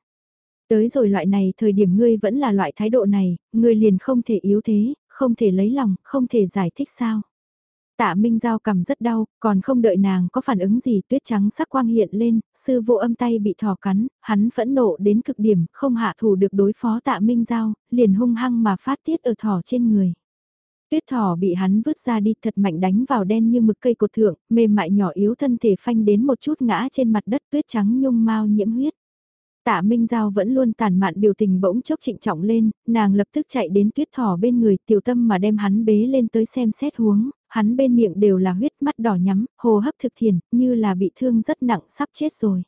Tới rồi loại này thời điểm ngươi vẫn là loại thái độ này, ngươi liền không thể yếu thế, không thể lấy lòng, không thể giải thích sao. Tạ Minh Giao cầm rất đau, còn không đợi nàng có phản ứng gì tuyết trắng sắc quang hiện lên, sư vô âm tay bị thỏ cắn, hắn phẫn nộ đến cực điểm, không hạ thủ được đối phó tạ Minh Giao, liền hung hăng mà phát tiết ở thỏ trên người. Tuyết thỏ bị hắn vứt ra đi thật mạnh đánh vào đen như mực cây cột thượng, mềm mại nhỏ yếu thân thể phanh đến một chút ngã trên mặt đất tuyết trắng nhung mau nhiễm huyết. Tạ Minh Giao vẫn luôn tàn mạn biểu tình bỗng chốc trịnh trọng lên, nàng lập tức chạy đến tuyết thỏ bên người tiểu tâm mà đem hắn bế lên tới xem xét huống, hắn bên miệng đều là huyết mắt đỏ nhắm, hồ hấp thực thiền, như là bị thương rất nặng sắp chết rồi.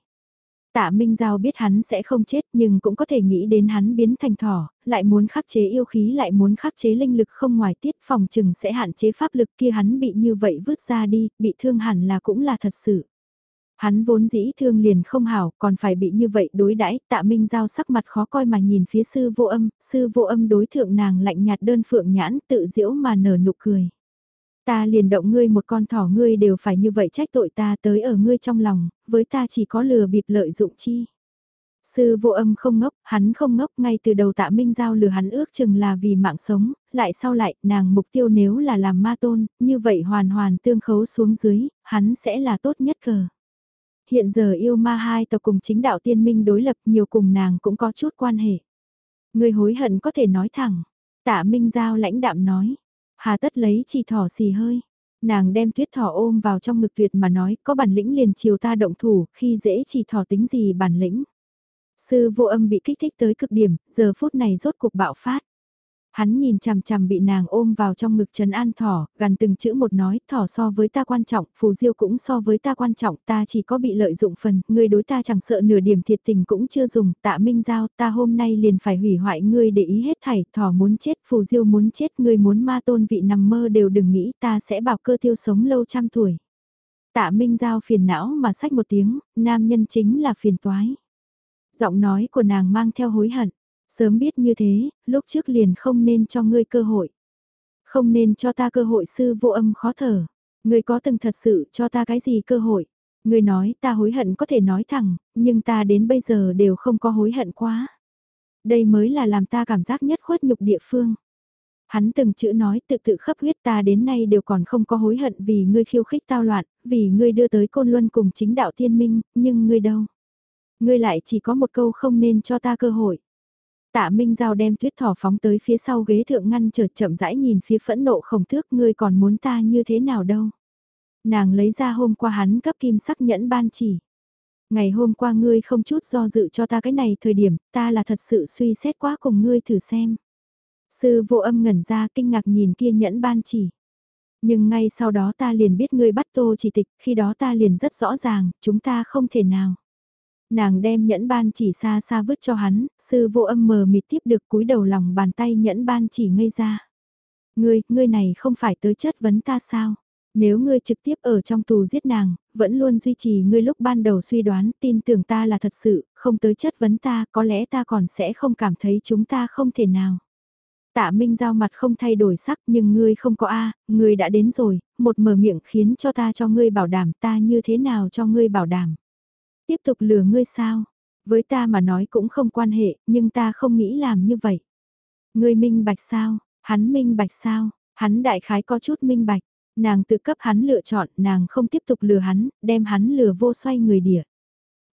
Tạ Minh Giao biết hắn sẽ không chết nhưng cũng có thể nghĩ đến hắn biến thành thỏ, lại muốn khắc chế yêu khí lại muốn khắc chế linh lực không ngoài tiết phòng chừng sẽ hạn chế pháp lực kia hắn bị như vậy vứt ra đi, bị thương hẳn là cũng là thật sự. Hắn vốn dĩ thương liền không hảo, còn phải bị như vậy đối đãi tạ minh giao sắc mặt khó coi mà nhìn phía sư vô âm, sư vô âm đối thượng nàng lạnh nhạt đơn phượng nhãn tự diễu mà nở nụ cười. Ta liền động ngươi một con thỏ ngươi đều phải như vậy trách tội ta tới ở ngươi trong lòng, với ta chỉ có lừa bịp lợi dụng chi. Sư vô âm không ngốc, hắn không ngốc ngay từ đầu tạ minh giao lừa hắn ước chừng là vì mạng sống, lại sau lại nàng mục tiêu nếu là làm ma tôn, như vậy hoàn hoàn tương khấu xuống dưới, hắn sẽ là tốt nhất cờ. Hiện giờ yêu ma hai tộc cùng chính đạo tiên minh đối lập nhiều cùng nàng cũng có chút quan hệ. Người hối hận có thể nói thẳng, tạ minh giao lãnh đạm nói, Hà tất lấy chỉ thỏ xì hơi. Nàng đem tuyết thỏ ôm vào trong ngực tuyệt mà nói có bản lĩnh liền chiều ta động thủ khi dễ chỉ thỏ tính gì bản lĩnh. Sư vô âm bị kích thích tới cực điểm, giờ phút này rốt cuộc bạo phát. Hắn nhìn chằm chằm bị nàng ôm vào trong ngực trấn an thỏ, gần từng chữ một nói, thỏ so với ta quan trọng, phù diêu cũng so với ta quan trọng, ta chỉ có bị lợi dụng phần, ngươi đối ta chẳng sợ nửa điểm thiệt tình cũng chưa dùng, tạ minh giao, ta hôm nay liền phải hủy hoại ngươi để ý hết thảy, thỏ muốn chết, phù diêu muốn chết, ngươi muốn ma tôn vị nằm mơ đều đừng nghĩ ta sẽ bảo cơ tiêu sống lâu trăm tuổi. Tạ Minh Giao phiền não mà sách một tiếng, nam nhân chính là phiền toái. Giọng nói của nàng mang theo hối hận, sớm biết như thế, lúc trước liền không nên cho ngươi cơ hội. Không nên cho ta cơ hội sư vô âm khó thở. Ngươi có từng thật sự cho ta cái gì cơ hội? Ngươi nói ta hối hận có thể nói thẳng, nhưng ta đến bây giờ đều không có hối hận quá. Đây mới là làm ta cảm giác nhất khuất nhục địa phương. Hắn từng chữ nói tự tự khắp huyết ta đến nay đều còn không có hối hận vì ngươi khiêu khích tao loạn, vì ngươi đưa tới côn luân cùng chính đạo thiên minh, nhưng ngươi đâu? Ngươi lại chỉ có một câu không nên cho ta cơ hội. Tạ Minh Giao đem tuyết thỏ phóng tới phía sau ghế thượng ngăn trở chậm rãi nhìn phía phẫn nộ khổng thước ngươi còn muốn ta như thế nào đâu. Nàng lấy ra hôm qua hắn cấp kim sắc nhẫn ban chỉ. Ngày hôm qua ngươi không chút do dự cho ta cái này thời điểm, ta là thật sự suy xét quá cùng ngươi thử xem. Sư vô âm ngẩn ra kinh ngạc nhìn kia nhẫn ban chỉ. Nhưng ngay sau đó ta liền biết ngươi bắt tô chỉ tịch, khi đó ta liền rất rõ ràng, chúng ta không thể nào. Nàng đem nhẫn ban chỉ xa xa vứt cho hắn, sư vô âm mờ mịt tiếp được cúi đầu lòng bàn tay nhẫn ban chỉ ngây ra. Ngươi, ngươi này không phải tới chất vấn ta sao? Nếu ngươi trực tiếp ở trong tù giết nàng, vẫn luôn duy trì ngươi lúc ban đầu suy đoán tin tưởng ta là thật sự, không tới chất vấn ta, có lẽ ta còn sẽ không cảm thấy chúng ta không thể nào. Tạ Minh Giao mặt không thay đổi sắc nhưng ngươi không có A, ngươi đã đến rồi, một mở miệng khiến cho ta cho ngươi bảo đảm ta như thế nào cho ngươi bảo đảm. Tiếp tục lừa ngươi sao? Với ta mà nói cũng không quan hệ, nhưng ta không nghĩ làm như vậy. Ngươi minh bạch sao? Hắn minh bạch sao? Hắn đại khái có chút minh bạch. Nàng tự cấp hắn lựa chọn, nàng không tiếp tục lừa hắn, đem hắn lừa vô xoay người địa.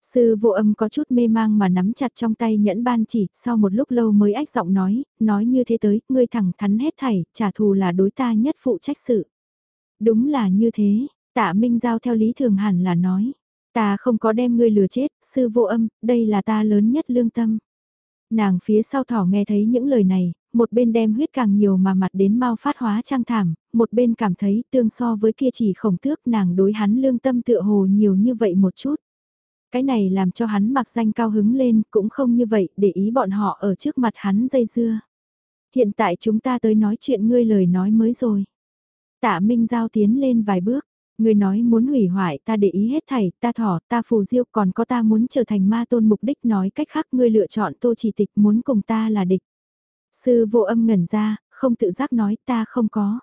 Sư vô âm có chút mê mang mà nắm chặt trong tay nhẫn ban chỉ, sau một lúc lâu mới ách giọng nói, nói như thế tới, ngươi thẳng thắn hết thảy, trả thù là đối ta nhất phụ trách sự. Đúng là như thế, tạ Minh Giao theo lý thường hẳn là nói, ta không có đem ngươi lừa chết, sư vô âm, đây là ta lớn nhất lương tâm. Nàng phía sau thỏ nghe thấy những lời này, một bên đem huyết càng nhiều mà mặt đến mau phát hóa trang thảm, một bên cảm thấy tương so với kia chỉ khổng tước nàng đối hắn lương tâm tựa hồ nhiều như vậy một chút. Cái này làm cho hắn mặc danh cao hứng lên cũng không như vậy để ý bọn họ ở trước mặt hắn dây dưa. Hiện tại chúng ta tới nói chuyện ngươi lời nói mới rồi. Tạ Minh Giao tiến lên vài bước, người nói muốn hủy hoại ta để ý hết thảy, ta thỏ, ta phù diêu còn có ta muốn trở thành ma tôn mục đích nói cách khác ngươi lựa chọn tô chỉ tịch muốn cùng ta là địch. Sư vô âm ngẩn ra, không tự giác nói ta không có.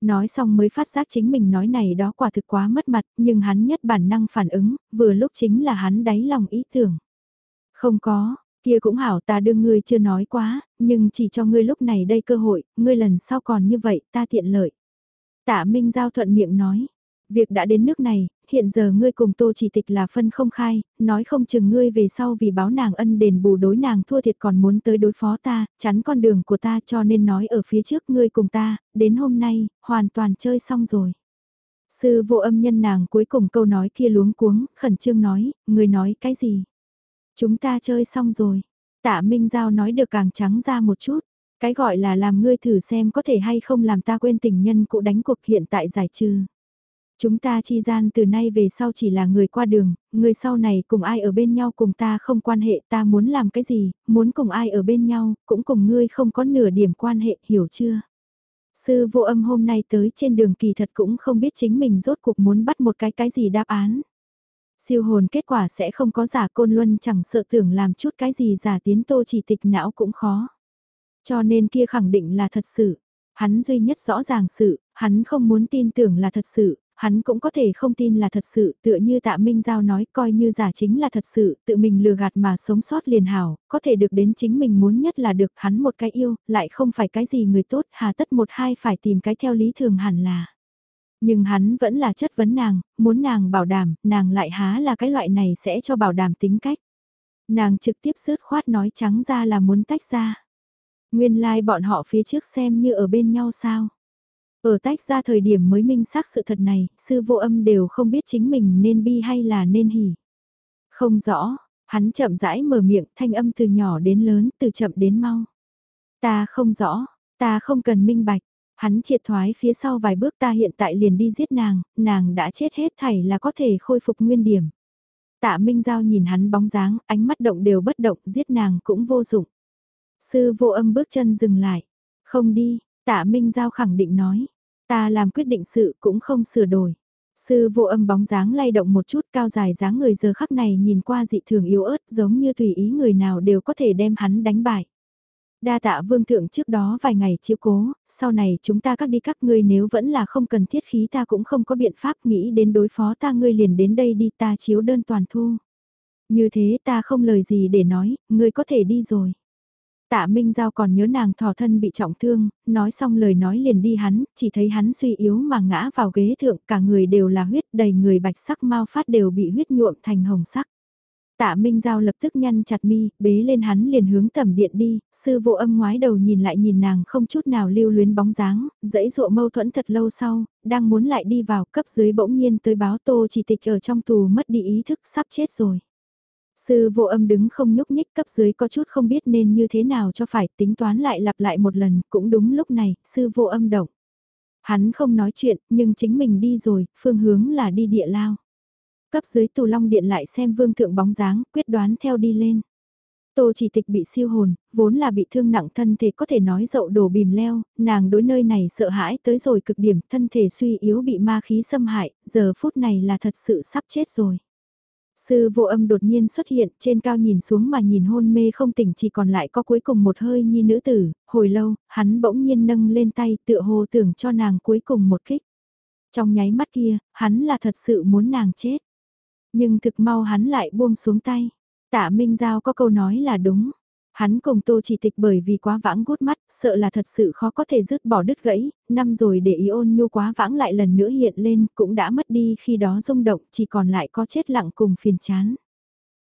Nói xong mới phát giác chính mình nói này đó quả thực quá mất mặt, nhưng hắn nhất bản năng phản ứng, vừa lúc chính là hắn đáy lòng ý tưởng. Không có, kia cũng hảo ta đương ngươi chưa nói quá, nhưng chỉ cho ngươi lúc này đây cơ hội, ngươi lần sau còn như vậy ta tiện lợi. Tạ Minh Giao thuận miệng nói, việc đã đến nước này, hiện giờ ngươi cùng tô chỉ tịch là phân không khai, nói không chừng ngươi về sau vì báo nàng ân đền bù đối nàng thua thiệt còn muốn tới đối phó ta, chắn con đường của ta cho nên nói ở phía trước ngươi cùng ta, đến hôm nay, hoàn toàn chơi xong rồi. Sư vô âm nhân nàng cuối cùng câu nói kia luống cuống, khẩn trương nói, ngươi nói cái gì? Chúng ta chơi xong rồi. Tạ Minh Giao nói được càng trắng ra một chút. Cái gọi là làm ngươi thử xem có thể hay không làm ta quên tình nhân cụ đánh cuộc hiện tại giải trừ. Chúng ta chi gian từ nay về sau chỉ là người qua đường, người sau này cùng ai ở bên nhau cùng ta không quan hệ ta muốn làm cái gì, muốn cùng ai ở bên nhau, cũng cùng ngươi không có nửa điểm quan hệ, hiểu chưa? Sư vô âm hôm nay tới trên đường kỳ thật cũng không biết chính mình rốt cuộc muốn bắt một cái cái gì đáp án. Siêu hồn kết quả sẽ không có giả côn luân chẳng sợ tưởng làm chút cái gì giả tiến tô chỉ tịch não cũng khó. Cho nên kia khẳng định là thật sự. Hắn duy nhất rõ ràng sự, hắn không muốn tin tưởng là thật sự, hắn cũng có thể không tin là thật sự, tựa như tạ Minh Giao nói coi như giả chính là thật sự, tự mình lừa gạt mà sống sót liền hảo, có thể được đến chính mình muốn nhất là được hắn một cái yêu, lại không phải cái gì người tốt, hà tất một hai phải tìm cái theo lý thường hẳn là. Nhưng hắn vẫn là chất vấn nàng, muốn nàng bảo đảm, nàng lại há là cái loại này sẽ cho bảo đảm tính cách. Nàng trực tiếp sứt khoát nói trắng ra là muốn tách ra. Nguyên lai like bọn họ phía trước xem như ở bên nhau sao. Ở tách ra thời điểm mới minh xác sự thật này, sư vô âm đều không biết chính mình nên bi hay là nên hỉ. Không rõ, hắn chậm rãi mở miệng thanh âm từ nhỏ đến lớn, từ chậm đến mau. Ta không rõ, ta không cần minh bạch, hắn triệt thoái phía sau vài bước ta hiện tại liền đi giết nàng, nàng đã chết hết thảy là có thể khôi phục nguyên điểm. Tạ Minh Giao nhìn hắn bóng dáng, ánh mắt động đều bất động, giết nàng cũng vô dụng. Sư vô âm bước chân dừng lại. Không đi, tạ Minh Giao khẳng định nói. Ta làm quyết định sự cũng không sửa đổi. Sư vô âm bóng dáng lay động một chút cao dài dáng người giờ khắc này nhìn qua dị thường yếu ớt giống như tùy ý người nào đều có thể đem hắn đánh bại. Đa tạ vương thượng trước đó vài ngày chiếu cố, sau này chúng ta các đi các ngươi nếu vẫn là không cần thiết khí ta cũng không có biện pháp nghĩ đến đối phó ta ngươi liền đến đây đi ta chiếu đơn toàn thu. Như thế ta không lời gì để nói, ngươi có thể đi rồi. Tạ Minh Giao còn nhớ nàng thò thân bị trọng thương, nói xong lời nói liền đi hắn, chỉ thấy hắn suy yếu mà ngã vào ghế thượng, cả người đều là huyết đầy người bạch sắc mau phát đều bị huyết nhuộm thành hồng sắc. Tạ Minh Giao lập tức nhăn chặt mi, bế lên hắn liền hướng tầm điện đi, sư vô âm ngoái đầu nhìn lại nhìn nàng không chút nào lưu luyến bóng dáng, dãy dụa mâu thuẫn thật lâu sau, đang muốn lại đi vào cấp dưới bỗng nhiên tới báo tô chỉ tịch ở trong tù mất đi ý thức sắp chết rồi. Sư vô âm đứng không nhúc nhích cấp dưới có chút không biết nên như thế nào cho phải tính toán lại lặp lại một lần, cũng đúng lúc này, sư vô âm động. Hắn không nói chuyện, nhưng chính mình đi rồi, phương hướng là đi địa lao. Cấp dưới tù long điện lại xem vương thượng bóng dáng, quyết đoán theo đi lên. Tô chỉ tịch bị siêu hồn, vốn là bị thương nặng thân thể có thể nói dậu đổ bìm leo, nàng đối nơi này sợ hãi tới rồi cực điểm, thân thể suy yếu bị ma khí xâm hại, giờ phút này là thật sự sắp chết rồi. Sư vô âm đột nhiên xuất hiện trên cao nhìn xuống mà nhìn hôn mê không tỉnh chỉ còn lại có cuối cùng một hơi nhi nữ tử, hồi lâu, hắn bỗng nhiên nâng lên tay tựa hồ tưởng cho nàng cuối cùng một kích. Trong nháy mắt kia, hắn là thật sự muốn nàng chết. Nhưng thực mau hắn lại buông xuống tay. Tạ Minh Giao có câu nói là đúng. Hắn cùng Tô Chỉ Tịch bởi vì quá vãng gút mắt, sợ là thật sự khó có thể dứt bỏ đứt gãy, năm rồi để ý ôn nhu quá vãng lại lần nữa hiện lên, cũng đã mất đi khi đó rung động, chỉ còn lại có chết lặng cùng phiền chán.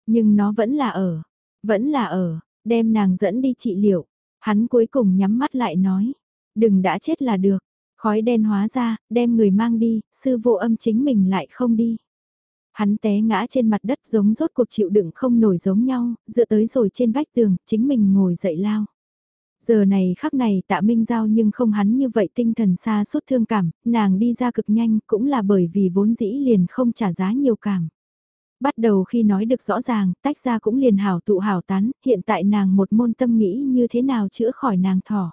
Nhưng nó vẫn là ở, vẫn là ở, đem nàng dẫn đi trị liệu. Hắn cuối cùng nhắm mắt lại nói, đừng đã chết là được, khói đen hóa ra, đem người mang đi, sư vô âm chính mình lại không đi. Hắn té ngã trên mặt đất giống rốt cuộc chịu đựng không nổi giống nhau, dựa tới rồi trên vách tường, chính mình ngồi dậy lao. Giờ này khắc này tạ minh giao nhưng không hắn như vậy tinh thần xa suốt thương cảm, nàng đi ra cực nhanh cũng là bởi vì vốn dĩ liền không trả giá nhiều cảm. Bắt đầu khi nói được rõ ràng, tách ra cũng liền hảo tụ hảo tán, hiện tại nàng một môn tâm nghĩ như thế nào chữa khỏi nàng thỏ.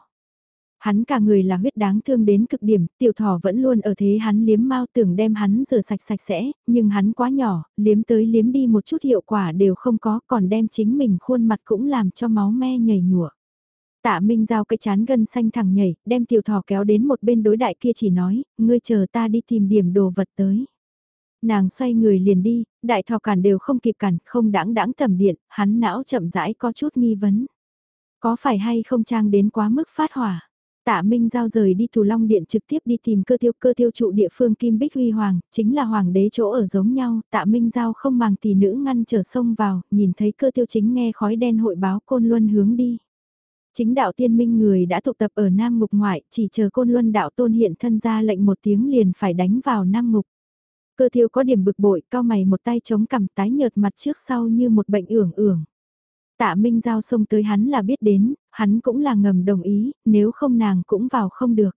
Hắn cả người là huyết đáng thương đến cực điểm, tiểu thỏ vẫn luôn ở thế hắn liếm mau tưởng đem hắn rửa sạch sạch sẽ, nhưng hắn quá nhỏ, liếm tới liếm đi một chút hiệu quả đều không có, còn đem chính mình khuôn mặt cũng làm cho máu me nhảy nhụa. Tạ Minh giao cái chán gân xanh thẳng nhảy, đem tiểu thỏ kéo đến một bên đối đại kia chỉ nói, ngươi chờ ta đi tìm điểm đồ vật tới. Nàng xoay người liền đi, đại thỏ cản đều không kịp cản, không đãng đãng tầm điện, hắn não chậm rãi có chút nghi vấn. Có phải hay không trang đến quá mức phát hỏa? Tạ Minh Giao rời đi Thù Long Điện trực tiếp đi tìm cơ tiêu cơ tiêu trụ địa phương Kim Bích Huy Hoàng, chính là Hoàng đế chỗ ở giống nhau, Tạ Minh Giao không màng tỷ nữ ngăn trở sông vào, nhìn thấy cơ tiêu chính nghe khói đen hội báo Côn Luân hướng đi. Chính đạo tiên minh người đã tụ tập ở Nam Ngục ngoại, chỉ chờ Côn Luân đạo tôn hiện thân ra lệnh một tiếng liền phải đánh vào Nam Ngục. Cơ tiêu có điểm bực bội, cao mày một tay chống cằm tái nhợt mặt trước sau như một bệnh ưởng ưởng. Tạ Minh Giao xông tới hắn là biết đến, hắn cũng là ngầm đồng ý, nếu không nàng cũng vào không được.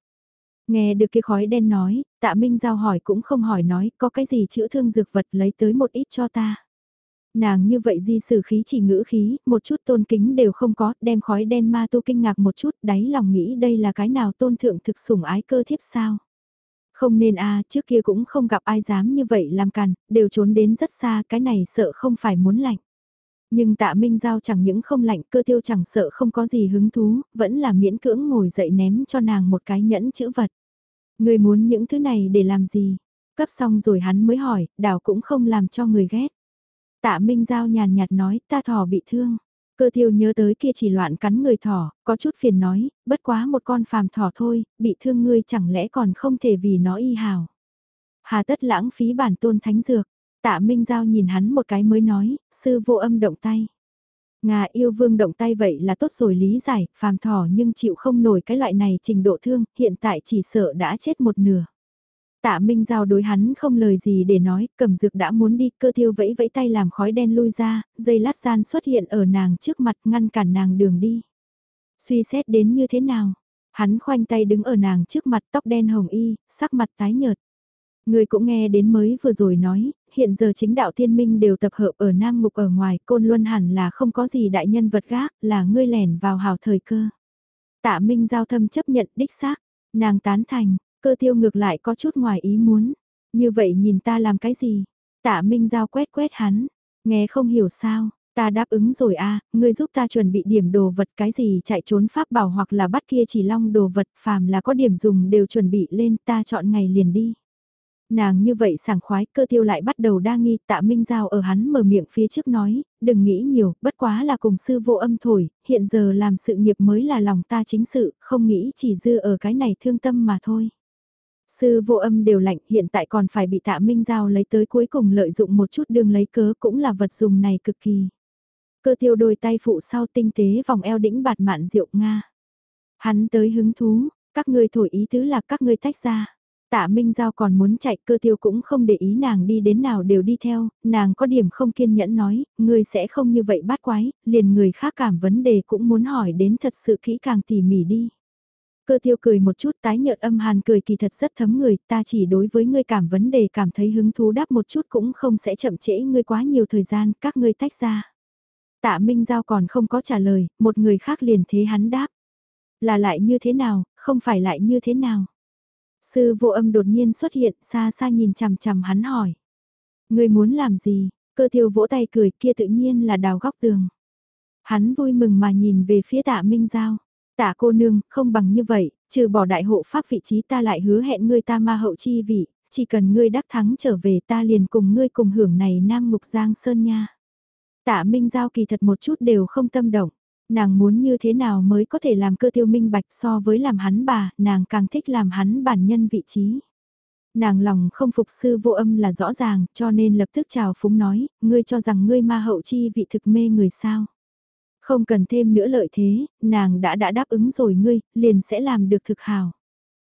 Nghe được cái khói đen nói, tạ Minh Giao hỏi cũng không hỏi nói, có cái gì chữa thương dược vật lấy tới một ít cho ta. Nàng như vậy di sử khí chỉ ngữ khí, một chút tôn kính đều không có, đem khói đen ma tu kinh ngạc một chút, đáy lòng nghĩ đây là cái nào tôn thượng thực sủng ái cơ thiếp sao. Không nên a trước kia cũng không gặp ai dám như vậy làm càn, đều trốn đến rất xa, cái này sợ không phải muốn lạnh. Nhưng tạ Minh Giao chẳng những không lạnh cơ tiêu chẳng sợ không có gì hứng thú, vẫn là miễn cưỡng ngồi dậy ném cho nàng một cái nhẫn chữ vật. Người muốn những thứ này để làm gì? Cấp xong rồi hắn mới hỏi, đảo cũng không làm cho người ghét. Tạ Minh Giao nhàn nhạt nói, ta thỏ bị thương. Cơ tiêu nhớ tới kia chỉ loạn cắn người thỏ, có chút phiền nói, bất quá một con phàm thỏ thôi, bị thương ngươi chẳng lẽ còn không thể vì nó y hào. Hà tất lãng phí bản tôn thánh dược, Tạ Minh Giao nhìn hắn một cái mới nói, sư vô âm động tay. Ngà yêu vương động tay vậy là tốt rồi lý giải, phàm thỏ nhưng chịu không nổi cái loại này trình độ thương, hiện tại chỉ sợ đã chết một nửa. Tạ Minh Giao đối hắn không lời gì để nói, cầm dược đã muốn đi, cơ thiêu vẫy vẫy tay làm khói đen lui ra, dây lát gian xuất hiện ở nàng trước mặt ngăn cản nàng đường đi. Suy xét đến như thế nào? Hắn khoanh tay đứng ở nàng trước mặt tóc đen hồng y, sắc mặt tái nhợt. Người cũng nghe đến mới vừa rồi nói, hiện giờ chính đạo thiên minh đều tập hợp ở Nam Ngục ở ngoài, Côn Luân hẳn là không có gì đại nhân vật gác, là ngươi lẻn vào hào thời cơ. Tạ Minh giao thâm chấp nhận đích xác, nàng tán thành, cơ tiêu ngược lại có chút ngoài ý muốn. Như vậy nhìn ta làm cái gì? Tạ Minh Giao quét quét hắn, nghe không hiểu sao, ta đáp ứng rồi a, ngươi giúp ta chuẩn bị điểm đồ vật cái gì chạy trốn pháp bảo hoặc là bắt kia chỉ long đồ vật phàm là có điểm dùng đều chuẩn bị lên ta chọn ngày liền đi. Nàng như vậy sảng khoái cơ tiêu lại bắt đầu đa nghi tạ minh giao ở hắn mở miệng phía trước nói, đừng nghĩ nhiều, bất quá là cùng sư vô âm thổi, hiện giờ làm sự nghiệp mới là lòng ta chính sự, không nghĩ chỉ dư ở cái này thương tâm mà thôi. Sư vô âm đều lạnh hiện tại còn phải bị tạ minh giao lấy tới cuối cùng lợi dụng một chút đường lấy cớ cũng là vật dùng này cực kỳ. Cơ tiêu đôi tay phụ sau tinh tế vòng eo đĩnh bạt mạn rượu Nga. Hắn tới hứng thú, các ngươi thổi ý tứ là các ngươi tách ra. Tạ Minh Giao còn muốn chạy cơ tiêu cũng không để ý nàng đi đến nào đều đi theo, nàng có điểm không kiên nhẫn nói, ngươi sẽ không như vậy bát quái, liền người khác cảm vấn đề cũng muốn hỏi đến thật sự kỹ càng tỉ mỉ đi. Cơ tiêu cười một chút tái nhợt âm hàn cười kỳ thật rất thấm người, ta chỉ đối với ngươi cảm vấn đề cảm thấy hứng thú đáp một chút cũng không sẽ chậm trễ ngươi quá nhiều thời gian, các ngươi tách ra. Tạ Minh Giao còn không có trả lời, một người khác liền thế hắn đáp. Là lại như thế nào, không phải lại như thế nào. Sư vô âm đột nhiên xuất hiện xa xa nhìn chằm chằm hắn hỏi. người muốn làm gì, cơ tiêu vỗ tay cười kia tự nhiên là đào góc tường. Hắn vui mừng mà nhìn về phía tạ Minh Giao. Tạ cô nương, không bằng như vậy, trừ bỏ đại hộ pháp vị trí ta lại hứa hẹn ngươi ta ma hậu chi vị, chỉ cần ngươi đắc thắng trở về ta liền cùng ngươi cùng hưởng này nam ngục giang sơn nha. Tạ Minh Giao kỳ thật một chút đều không tâm động. Nàng muốn như thế nào mới có thể làm cơ tiêu minh bạch so với làm hắn bà, nàng càng thích làm hắn bản nhân vị trí. Nàng lòng không phục sư vô âm là rõ ràng, cho nên lập tức chào phúng nói, ngươi cho rằng ngươi ma hậu chi vị thực mê người sao. Không cần thêm nữa lợi thế, nàng đã đã đáp ứng rồi ngươi, liền sẽ làm được thực hào.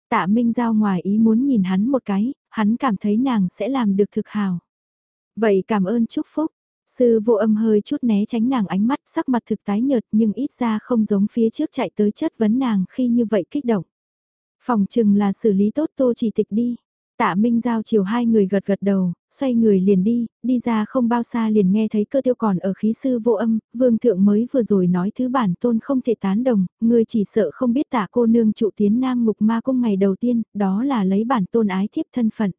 Tạ Minh Giao ngoài ý muốn nhìn hắn một cái, hắn cảm thấy nàng sẽ làm được thực hào. Vậy cảm ơn chúc phúc, Sư vô âm hơi chút né tránh nàng ánh mắt sắc mặt thực tái nhợt nhưng ít ra không giống phía trước chạy tới chất vấn nàng khi như vậy kích động. Phòng chừng là xử lý tốt tô chỉ tịch đi. Tạ Minh Giao chiều hai người gật gật đầu, xoay người liền đi, đi ra không bao xa liền nghe thấy cơ tiêu còn ở khí sư vô âm, vương thượng mới vừa rồi nói thứ bản tôn không thể tán đồng, người chỉ sợ không biết tạ cô nương trụ tiến nam ngục ma cung ngày đầu tiên, đó là lấy bản tôn ái thiếp thân phận.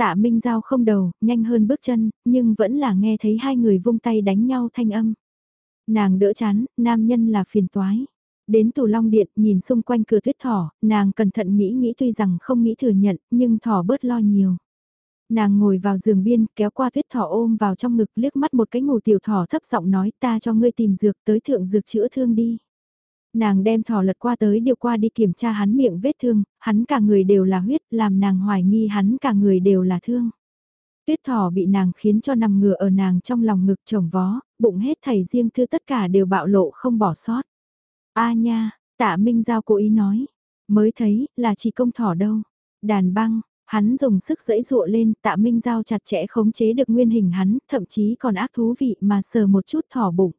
Tạ Minh Giao không đầu, nhanh hơn bước chân, nhưng vẫn là nghe thấy hai người vung tay đánh nhau thanh âm. Nàng đỡ chán, nam nhân là phiền toái. Đến tù long điện, nhìn xung quanh cửa tuyết thỏ, nàng cẩn thận nghĩ nghĩ tuy rằng không nghĩ thừa nhận, nhưng thỏ bớt lo nhiều. Nàng ngồi vào giường biên, kéo qua tuyết thỏ ôm vào trong ngực liếc mắt một cái ngủ tiểu thỏ thấp giọng nói ta cho ngươi tìm dược tới thượng dược chữa thương đi. Nàng đem thỏ lật qua tới điều qua đi kiểm tra hắn miệng vết thương, hắn cả người đều là huyết, làm nàng hoài nghi hắn cả người đều là thương. Tuyết thỏ bị nàng khiến cho nằm ngửa ở nàng trong lòng ngực chồng vó, bụng hết thầy riêng thư tất cả đều bạo lộ không bỏ sót. A nha, tạ Minh Giao cố ý nói, mới thấy là chỉ công thỏ đâu. Đàn băng, hắn dùng sức dẫy dụa lên, tạ Minh Giao chặt chẽ khống chế được nguyên hình hắn, thậm chí còn ác thú vị mà sờ một chút thỏ bụng.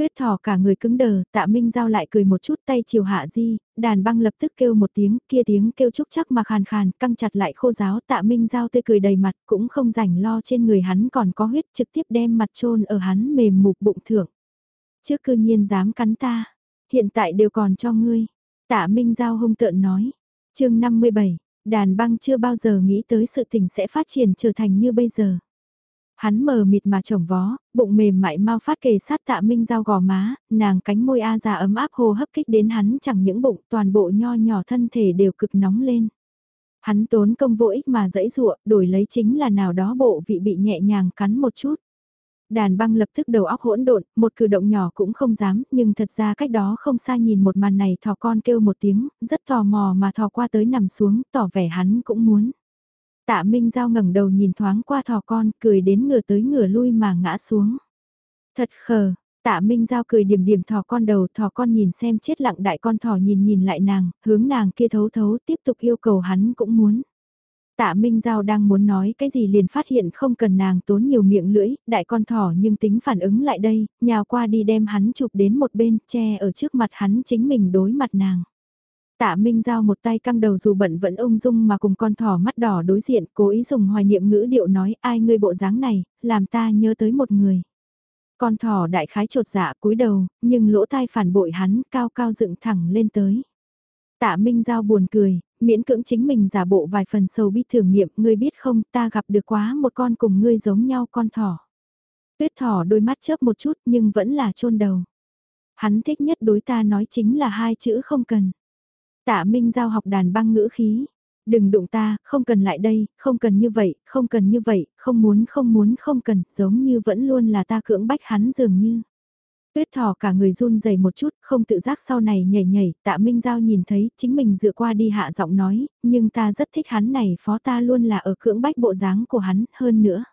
Tuyết thỏ cả người cứng đờ, tạ Minh Giao lại cười một chút tay chiều hạ di, đàn băng lập tức kêu một tiếng, kia tiếng kêu chúc chắc mà khàn khàn, căng chặt lại khô giáo tạ Minh Giao tươi cười đầy mặt cũng không rảnh lo trên người hắn còn có huyết trực tiếp đem mặt trôn ở hắn mềm mục bụng thưởng. Trước cư nhiên dám cắn ta, hiện tại đều còn cho ngươi. Tạ Minh Giao hung tợn nói. chương 57, đàn băng chưa bao giờ nghĩ tới sự tình sẽ phát triển trở thành như bây giờ. Hắn mờ mịt mà trồng vó, bụng mềm mại mau phát kề sát tạ minh dao gò má, nàng cánh môi A già ấm áp hồ hấp kích đến hắn chẳng những bụng toàn bộ nho nhỏ thân thể đều cực nóng lên. Hắn tốn công vô ích mà dẫy dụa, đổi lấy chính là nào đó bộ vị bị nhẹ nhàng cắn một chút. Đàn băng lập tức đầu óc hỗn độn, một cử động nhỏ cũng không dám, nhưng thật ra cách đó không xa nhìn một màn này thỏ con kêu một tiếng, rất tò mò mà thò qua tới nằm xuống, tỏ vẻ hắn cũng muốn. Tạ Minh Giao ngẩng đầu nhìn thoáng qua thỏ con, cười đến ngửa tới ngửa lui mà ngã xuống. Thật khờ, Tạ Minh Giao cười điểm điểm thỏ con đầu, thỏ con nhìn xem chết lặng đại con thỏ nhìn nhìn lại nàng, hướng nàng kia thấu thấu tiếp tục yêu cầu hắn cũng muốn. Tạ Minh Giao đang muốn nói cái gì liền phát hiện không cần nàng tốn nhiều miệng lưỡi, đại con thỏ nhưng tính phản ứng lại đây, nhào qua đi đem hắn chụp đến một bên, che ở trước mặt hắn chính mình đối mặt nàng. Tạ Minh Giao một tay căng đầu dù bận vẫn ung dung mà cùng con thỏ mắt đỏ đối diện, cố ý dùng hoài niệm ngữ điệu nói ai ngươi bộ dáng này, làm ta nhớ tới một người. Con thỏ đại khái trột dạ cúi đầu, nhưng lỗ tai phản bội hắn cao cao dựng thẳng lên tới. Tạ Minh Giao buồn cười, miễn cưỡng chính mình giả bộ vài phần sầu bi thưởng niệm, ngươi biết không, ta gặp được quá một con cùng ngươi giống nhau con thỏ. Tuyết thỏ đôi mắt chớp một chút nhưng vẫn là chôn đầu. Hắn thích nhất đối ta nói chính là hai chữ không cần. Tạ Minh Giao học đàn băng ngữ khí. Đừng đụng ta, không cần lại đây, không cần như vậy, không cần như vậy, không muốn không muốn không cần, giống như vẫn luôn là ta cưỡng bách hắn dường như. Tuyết thỏ cả người run rẩy một chút, không tự giác sau này nhảy nhảy, tạ Minh Giao nhìn thấy, chính mình dựa qua đi hạ giọng nói, nhưng ta rất thích hắn này phó ta luôn là ở cưỡng bách bộ dáng của hắn, hơn nữa.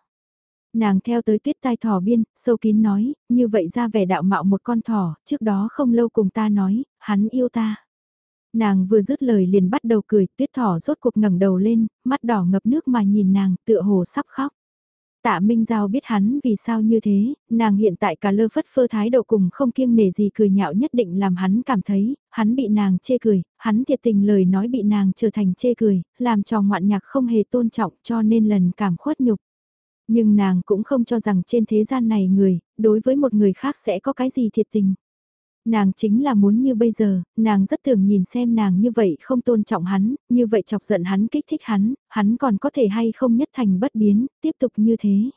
Nàng theo tới tuyết tai thỏ biên, sâu kín nói, như vậy ra vẻ đạo mạo một con thỏ, trước đó không lâu cùng ta nói, hắn yêu ta. Nàng vừa dứt lời liền bắt đầu cười, tuyết thỏ rốt cuộc ngẩng đầu lên, mắt đỏ ngập nước mà nhìn nàng, tựa hồ sắp khóc. Tạ Minh Giao biết hắn vì sao như thế, nàng hiện tại cả lơ phất phơ thái độ cùng không kiêng nể gì cười nhạo nhất định làm hắn cảm thấy, hắn bị nàng chê cười, hắn thiệt tình lời nói bị nàng trở thành chê cười, làm cho ngoạn nhạc không hề tôn trọng cho nên lần cảm khuất nhục. Nhưng nàng cũng không cho rằng trên thế gian này người, đối với một người khác sẽ có cái gì thiệt tình. Nàng chính là muốn như bây giờ, nàng rất thường nhìn xem nàng như vậy không tôn trọng hắn, như vậy chọc giận hắn kích thích hắn, hắn còn có thể hay không nhất thành bất biến, tiếp tục như thế.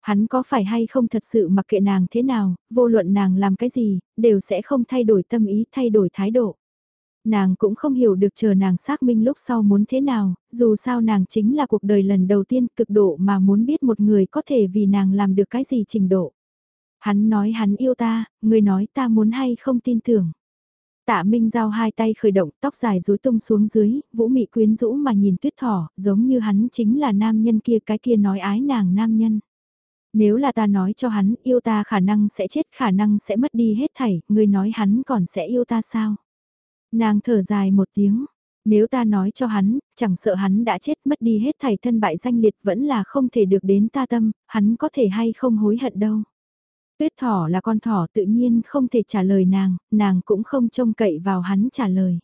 Hắn có phải hay không thật sự mặc kệ nàng thế nào, vô luận nàng làm cái gì, đều sẽ không thay đổi tâm ý, thay đổi thái độ. Nàng cũng không hiểu được chờ nàng xác minh lúc sau muốn thế nào, dù sao nàng chính là cuộc đời lần đầu tiên cực độ mà muốn biết một người có thể vì nàng làm được cái gì trình độ. Hắn nói hắn yêu ta, người nói ta muốn hay không tin tưởng. Tạ Minh Giao hai tay khởi động, tóc dài rối tung xuống dưới, vũ mị quyến rũ mà nhìn tuyết thỏ, giống như hắn chính là nam nhân kia cái kia nói ái nàng nam nhân. Nếu là ta nói cho hắn yêu ta khả năng sẽ chết khả năng sẽ mất đi hết thảy, người nói hắn còn sẽ yêu ta sao? Nàng thở dài một tiếng, nếu ta nói cho hắn, chẳng sợ hắn đã chết mất đi hết thảy thân bại danh liệt vẫn là không thể được đến ta tâm, hắn có thể hay không hối hận đâu. Tuyết thỏ là con thỏ tự nhiên không thể trả lời nàng, nàng cũng không trông cậy vào hắn trả lời.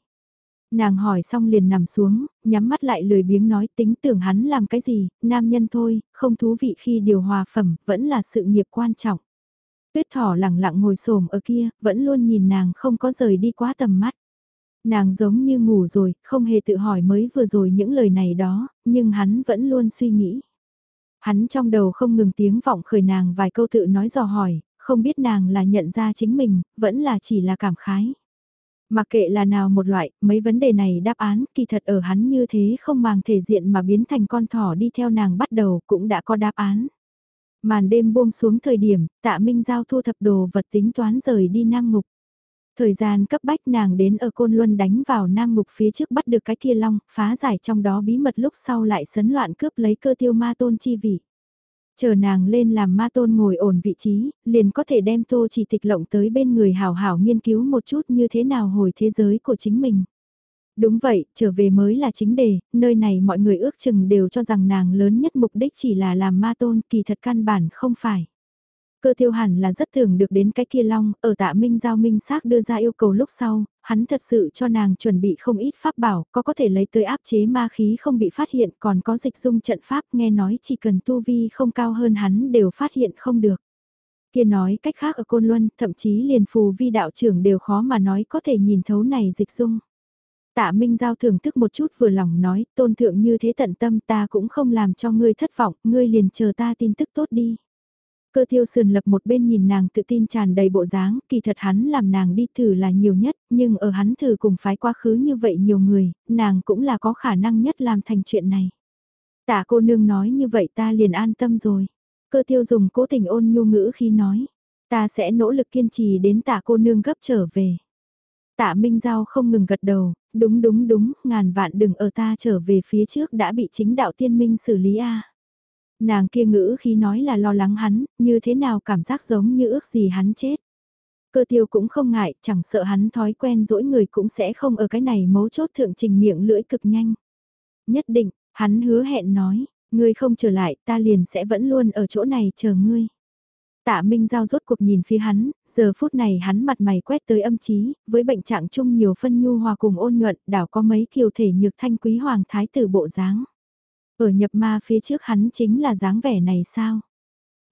Nàng hỏi xong liền nằm xuống, nhắm mắt lại lười biếng nói tính tưởng hắn làm cái gì, nam nhân thôi, không thú vị khi điều hòa phẩm, vẫn là sự nghiệp quan trọng. Tuyết thỏ lặng lặng ngồi xổm ở kia, vẫn luôn nhìn nàng không có rời đi quá tầm mắt. Nàng giống như ngủ rồi, không hề tự hỏi mới vừa rồi những lời này đó, nhưng hắn vẫn luôn suy nghĩ. Hắn trong đầu không ngừng tiếng vọng khởi nàng vài câu tự nói dò hỏi, không biết nàng là nhận ra chính mình, vẫn là chỉ là cảm khái. Mặc kệ là nào một loại, mấy vấn đề này đáp án kỳ thật ở hắn như thế không màng thể diện mà biến thành con thỏ đi theo nàng bắt đầu cũng đã có đáp án. Màn đêm buông xuống thời điểm, tạ Minh Giao thu thập đồ vật tính toán rời đi Nam Ngục. Thời gian cấp bách nàng đến ở Côn Luân đánh vào Nam Ngục phía trước bắt được cái kia long, phá giải trong đó bí mật lúc sau lại sấn loạn cướp lấy cơ tiêu ma tôn chi vị. Chờ nàng lên làm ma tôn ngồi ổn vị trí, liền có thể đem tô chỉ tịch lộng tới bên người hảo hảo nghiên cứu một chút như thế nào hồi thế giới của chính mình. Đúng vậy, trở về mới là chính đề, nơi này mọi người ước chừng đều cho rằng nàng lớn nhất mục đích chỉ là làm ma tôn, kỳ thật căn bản không phải. Cơ tiêu hẳn là rất thường được đến cái kia long, ở tạ minh giao minh xác đưa ra yêu cầu lúc sau, hắn thật sự cho nàng chuẩn bị không ít pháp bảo, có có thể lấy tới áp chế ma khí không bị phát hiện, còn có dịch dung trận pháp nghe nói chỉ cần tu vi không cao hơn hắn đều phát hiện không được. Kia nói cách khác ở Côn Luân, thậm chí liền phù vi đạo trưởng đều khó mà nói có thể nhìn thấu này dịch dung. Tạ Minh Giao thưởng thức một chút vừa lòng nói, tôn thượng như thế tận tâm ta cũng không làm cho ngươi thất vọng, ngươi liền chờ ta tin tức tốt đi. Cơ tiêu sườn lập một bên nhìn nàng tự tin tràn đầy bộ dáng, kỳ thật hắn làm nàng đi thử là nhiều nhất, nhưng ở hắn thử cùng phái quá khứ như vậy nhiều người, nàng cũng là có khả năng nhất làm thành chuyện này. Tạ cô nương nói như vậy ta liền an tâm rồi. Cơ tiêu dùng cố tình ôn nhu ngữ khi nói, ta sẽ nỗ lực kiên trì đến tạ cô nương gấp trở về. Tạ Minh Giao không ngừng gật đầu, đúng đúng đúng, ngàn vạn đừng ở ta trở về phía trước đã bị chính đạo tiên minh xử lý a. Nàng kia ngữ khi nói là lo lắng hắn, như thế nào cảm giác giống như ước gì hắn chết. Cơ tiêu cũng không ngại, chẳng sợ hắn thói quen dỗi người cũng sẽ không ở cái này mấu chốt thượng trình miệng lưỡi cực nhanh. Nhất định, hắn hứa hẹn nói, ngươi không trở lại ta liền sẽ vẫn luôn ở chỗ này chờ ngươi. Tạ Minh Giao rốt cuộc nhìn phía hắn, giờ phút này hắn mặt mày quét tới âm trí, với bệnh trạng chung nhiều phân nhu hòa cùng ôn nhuận, đảo có mấy kiều thể nhược thanh quý hoàng thái tử bộ dáng. Ở nhập ma phía trước hắn chính là dáng vẻ này sao?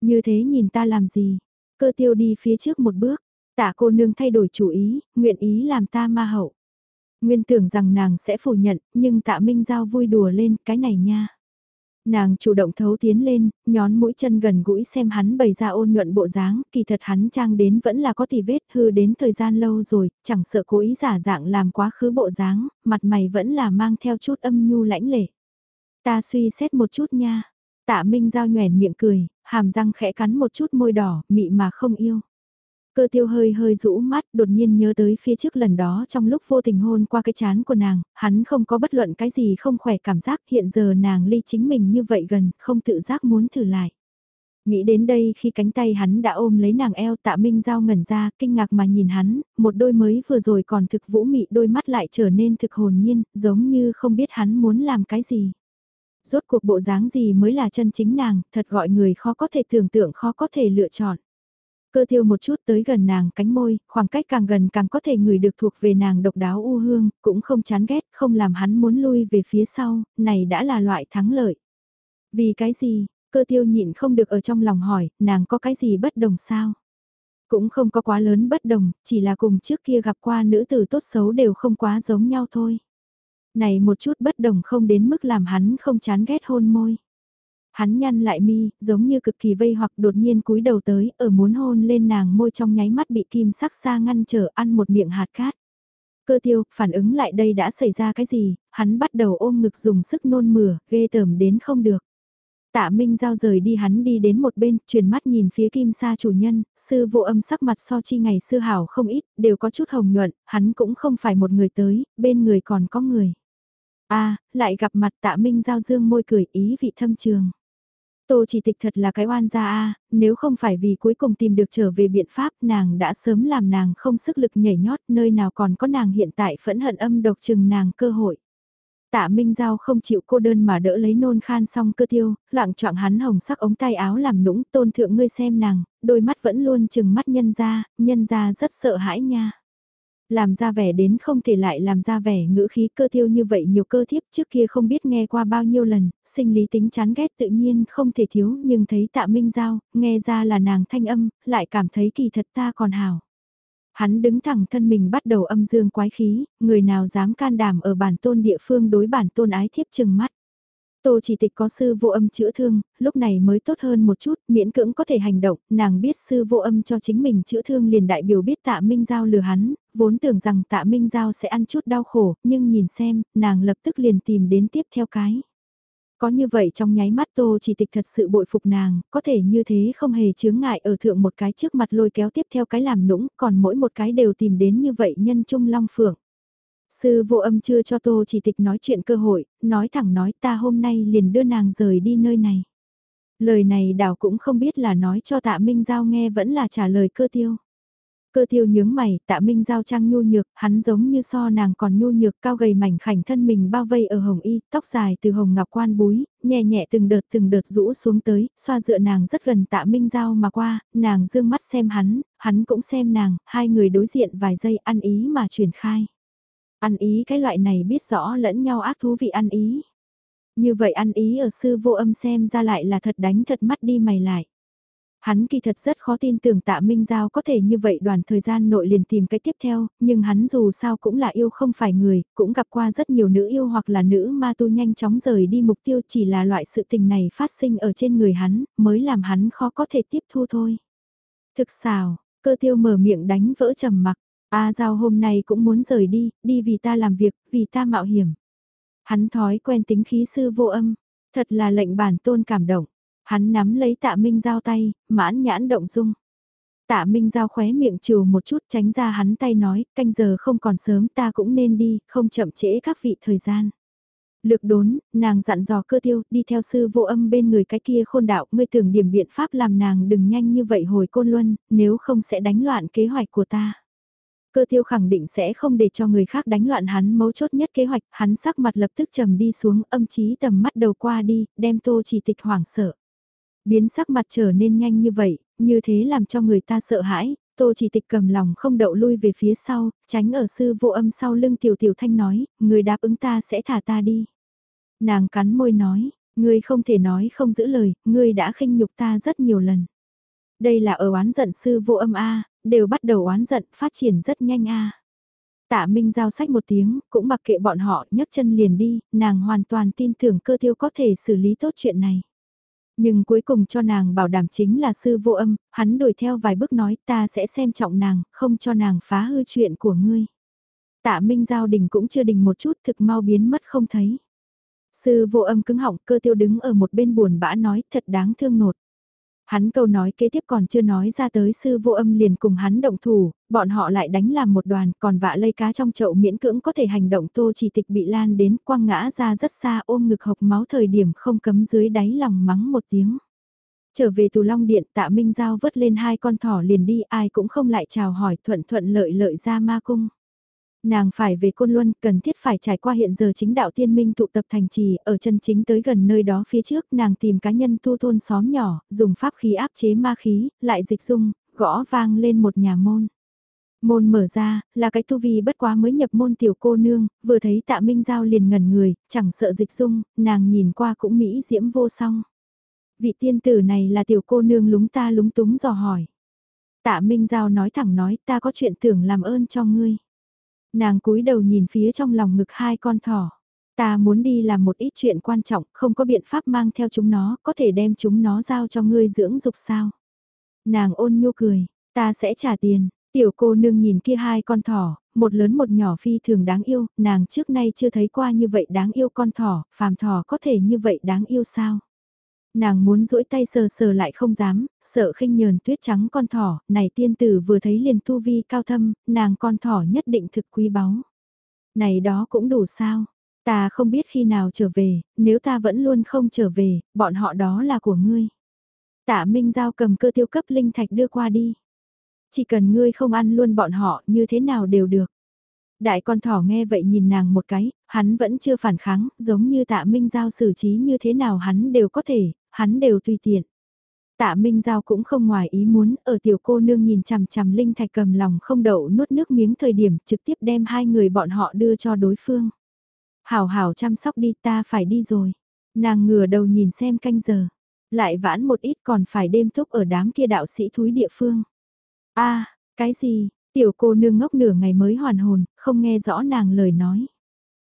Như thế nhìn ta làm gì? Cơ tiêu đi phía trước một bước, tạ cô nương thay đổi chủ ý, nguyện ý làm ta ma hậu. Nguyên tưởng rằng nàng sẽ phủ nhận, nhưng tạ Minh Giao vui đùa lên cái này nha. Nàng chủ động thấu tiến lên, nhón mũi chân gần gũi xem hắn bày ra ôn nhuận bộ dáng, kỳ thật hắn trang đến vẫn là có tỷ vết hư đến thời gian lâu rồi, chẳng sợ cố ý giả dạng làm quá khứ bộ dáng, mặt mày vẫn là mang theo chút âm nhu lãnh lệ. Ta suy xét một chút nha, tạ Minh Giao nhoẻn miệng cười, hàm răng khẽ cắn một chút môi đỏ, mị mà không yêu. Cơ tiêu hơi hơi rũ mắt đột nhiên nhớ tới phía trước lần đó trong lúc vô tình hôn qua cái chán của nàng, hắn không có bất luận cái gì không khỏe cảm giác hiện giờ nàng ly chính mình như vậy gần, không tự giác muốn thử lại. Nghĩ đến đây khi cánh tay hắn đã ôm lấy nàng eo tạ minh giao ngẩn ra, kinh ngạc mà nhìn hắn, một đôi mới vừa rồi còn thực vũ mị đôi mắt lại trở nên thực hồn nhiên, giống như không biết hắn muốn làm cái gì. Rốt cuộc bộ dáng gì mới là chân chính nàng, thật gọi người khó có thể tưởng tượng khó có thể lựa chọn. Cơ tiêu một chút tới gần nàng cánh môi, khoảng cách càng gần càng có thể người được thuộc về nàng độc đáo u hương, cũng không chán ghét, không làm hắn muốn lui về phía sau, này đã là loại thắng lợi. Vì cái gì, cơ tiêu nhịn không được ở trong lòng hỏi, nàng có cái gì bất đồng sao? Cũng không có quá lớn bất đồng, chỉ là cùng trước kia gặp qua nữ tử tốt xấu đều không quá giống nhau thôi. Này một chút bất đồng không đến mức làm hắn không chán ghét hôn môi. Hắn nhăn lại mi, giống như cực kỳ vây hoặc đột nhiên cúi đầu tới, ở muốn hôn lên nàng môi trong nháy mắt bị kim sắc xa ngăn trở ăn một miệng hạt cát. Cơ tiêu, phản ứng lại đây đã xảy ra cái gì, hắn bắt đầu ôm ngực dùng sức nôn mửa, ghê tởm đến không được. Tạ Minh Giao rời đi hắn đi đến một bên, chuyển mắt nhìn phía kim sa chủ nhân, sư vô âm sắc mặt so chi ngày sư hảo không ít, đều có chút hồng nhuận, hắn cũng không phải một người tới, bên người còn có người a lại gặp mặt tạ Minh Giao dương môi cười ý vị thâm trường. Tô chỉ tịch thật là cái oan gia a, nếu không phải vì cuối cùng tìm được trở về biện pháp nàng đã sớm làm nàng không sức lực nhảy nhót nơi nào còn có nàng hiện tại phẫn hận âm độc chừng nàng cơ hội. Tạ Minh Giao không chịu cô đơn mà đỡ lấy nôn khan xong cơ tiêu, loạn trọng hắn hồng sắc ống tay áo làm nũng tôn thượng ngươi xem nàng, đôi mắt vẫn luôn chừng mắt nhân ra, nhân ra rất sợ hãi nha. Làm ra vẻ đến không thể lại làm ra vẻ ngữ khí cơ tiêu như vậy nhiều cơ thiếp trước kia không biết nghe qua bao nhiêu lần, sinh lý tính chán ghét tự nhiên không thể thiếu nhưng thấy tạ minh giao, nghe ra là nàng thanh âm, lại cảm thấy kỳ thật ta còn hào. Hắn đứng thẳng thân mình bắt đầu âm dương quái khí, người nào dám can đảm ở bản tôn địa phương đối bản tôn ái thiếp chừng mắt. Tô chỉ tịch có sư vô âm chữa thương, lúc này mới tốt hơn một chút, miễn cưỡng có thể hành động, nàng biết sư vô âm cho chính mình chữa thương liền đại biểu biết tạ Minh Giao lừa hắn, vốn tưởng rằng tạ Minh Giao sẽ ăn chút đau khổ, nhưng nhìn xem, nàng lập tức liền tìm đến tiếp theo cái. Có như vậy trong nháy mắt Tô chỉ tịch thật sự bội phục nàng, có thể như thế không hề chướng ngại ở thượng một cái trước mặt lôi kéo tiếp theo cái làm nũng, còn mỗi một cái đều tìm đến như vậy nhân trung long phượng. Sư vô âm chưa cho Tô chỉ tịch nói chuyện cơ hội, nói thẳng nói ta hôm nay liền đưa nàng rời đi nơi này. Lời này đảo cũng không biết là nói cho tạ Minh Giao nghe vẫn là trả lời cơ tiêu. Cơ tiêu nhướng mày, tạ Minh Giao trang nhu nhược, hắn giống như so nàng còn nhu nhược cao gầy mảnh khảnh thân mình bao vây ở hồng y, tóc dài từ hồng ngọc quan búi, nhẹ nhẹ từng đợt từng đợt rũ xuống tới, xoa dựa nàng rất gần tạ Minh Giao mà qua, nàng dương mắt xem hắn, hắn cũng xem nàng, hai người đối diện vài giây ăn ý mà truyền khai. Ăn ý cái loại này biết rõ lẫn nhau ác thú vị ăn ý. Như vậy ăn ý ở sư vô âm xem ra lại là thật đánh thật mắt đi mày lại. Hắn kỳ thật rất khó tin tưởng tạ Minh Giao có thể như vậy đoàn thời gian nội liền tìm cái tiếp theo, nhưng hắn dù sao cũng là yêu không phải người, cũng gặp qua rất nhiều nữ yêu hoặc là nữ ma tu nhanh chóng rời đi mục tiêu chỉ là loại sự tình này phát sinh ở trên người hắn, mới làm hắn khó có thể tiếp thu thôi. Thực xào, cơ tiêu mở miệng đánh vỡ trầm mặc, À, A Giao hôm nay cũng muốn rời đi, đi vì ta làm việc, vì ta mạo hiểm. Hắn thói quen tính khí sư vô âm, thật là lệnh bản tôn cảm động. Hắn nắm lấy tạ Minh Giao tay, mãn nhãn động dung. Tạ Minh Giao khóe miệng trừ một chút tránh ra hắn tay nói, canh giờ không còn sớm ta cũng nên đi, không chậm trễ các vị thời gian. Lực đốn, nàng dặn dò cơ tiêu, đi theo sư vô âm bên người cái kia khôn đạo, ngươi tưởng điểm biện pháp làm nàng đừng nhanh như vậy hồi côn luân, nếu không sẽ đánh loạn kế hoạch của ta. Cơ tiêu khẳng định sẽ không để cho người khác đánh loạn hắn mấu chốt nhất kế hoạch, hắn sắc mặt lập tức trầm đi xuống âm chí tầm mắt đầu qua đi, đem tô chỉ tịch hoảng sợ. Biến sắc mặt trở nên nhanh như vậy, như thế làm cho người ta sợ hãi, tô chỉ tịch cầm lòng không đậu lui về phía sau, tránh ở sư vô âm sau lưng tiểu tiểu thanh nói, người đáp ứng ta sẽ thả ta đi. Nàng cắn môi nói, ngươi không thể nói không giữ lời, ngươi đã khinh nhục ta rất nhiều lần. Đây là ở oán giận sư vô âm A, đều bắt đầu oán giận, phát triển rất nhanh A. Tạ Minh giao sách một tiếng, cũng mặc kệ bọn họ, nhấc chân liền đi, nàng hoàn toàn tin tưởng cơ tiêu có thể xử lý tốt chuyện này. Nhưng cuối cùng cho nàng bảo đảm chính là sư vô âm, hắn đuổi theo vài bước nói ta sẽ xem trọng nàng, không cho nàng phá hư chuyện của ngươi. Tạ Minh Giao đình cũng chưa đình một chút thực mau biến mất không thấy. Sư vô âm cứng họng cơ tiêu đứng ở một bên buồn bã nói thật đáng thương nột. Hắn câu nói kế tiếp còn chưa nói ra tới sư vô âm liền cùng hắn động thủ, bọn họ lại đánh làm một đoàn còn vạ lây cá trong chậu miễn cưỡng có thể hành động tô chỉ tịch bị lan đến quăng ngã ra rất xa ôm ngực hộc máu thời điểm không cấm dưới đáy lòng mắng một tiếng. Trở về tù long điện tạ minh giao vớt lên hai con thỏ liền đi ai cũng không lại chào hỏi thuận thuận lợi lợi ra ma cung. Nàng phải về Côn Luân, cần thiết phải trải qua hiện giờ chính đạo tiên minh tụ tập thành trì, ở chân chính tới gần nơi đó phía trước, nàng tìm cá nhân tu thôn xóm nhỏ, dùng pháp khí áp chế ma khí, lại dịch dung, gõ vang lên một nhà môn. Môn mở ra, là cái tu vi bất quá mới nhập môn tiểu cô nương, vừa thấy tạ minh giao liền ngẩn người, chẳng sợ dịch dung, nàng nhìn qua cũng mỹ diễm vô song. Vị tiên tử này là tiểu cô nương lúng ta lúng túng dò hỏi. Tạ minh giao nói thẳng nói ta có chuyện tưởng làm ơn cho ngươi. Nàng cúi đầu nhìn phía trong lòng ngực hai con thỏ. Ta muốn đi làm một ít chuyện quan trọng, không có biện pháp mang theo chúng nó, có thể đem chúng nó giao cho ngươi dưỡng dục sao. Nàng ôn nhu cười, ta sẽ trả tiền. Tiểu cô nương nhìn kia hai con thỏ, một lớn một nhỏ phi thường đáng yêu, nàng trước nay chưa thấy qua như vậy đáng yêu con thỏ, phàm thỏ có thể như vậy đáng yêu sao? Nàng muốn duỗi tay sờ sờ lại không dám, sợ khinh nhờn tuyết trắng con thỏ, này tiên tử vừa thấy liền tu vi cao thâm, nàng con thỏ nhất định thực quý báu. Này đó cũng đủ sao, ta không biết khi nào trở về, nếu ta vẫn luôn không trở về, bọn họ đó là của ngươi. Tạ Minh Giao cầm cơ tiêu cấp linh thạch đưa qua đi. Chỉ cần ngươi không ăn luôn bọn họ như thế nào đều được. Đại con thỏ nghe vậy nhìn nàng một cái, hắn vẫn chưa phản kháng, giống như tạ Minh Giao xử trí như thế nào hắn đều có thể, hắn đều tùy tiện. Tạ Minh Giao cũng không ngoài ý muốn, ở tiểu cô nương nhìn chằm chằm Linh Thạch cầm lòng không đậu nuốt nước miếng thời điểm trực tiếp đem hai người bọn họ đưa cho đối phương. Hảo hảo chăm sóc đi ta phải đi rồi. Nàng ngửa đầu nhìn xem canh giờ. Lại vãn một ít còn phải đêm thúc ở đám kia đạo sĩ thúi địa phương. a cái gì, tiểu cô nương ngốc nửa ngày mới hoàn hồn, không nghe rõ nàng lời nói.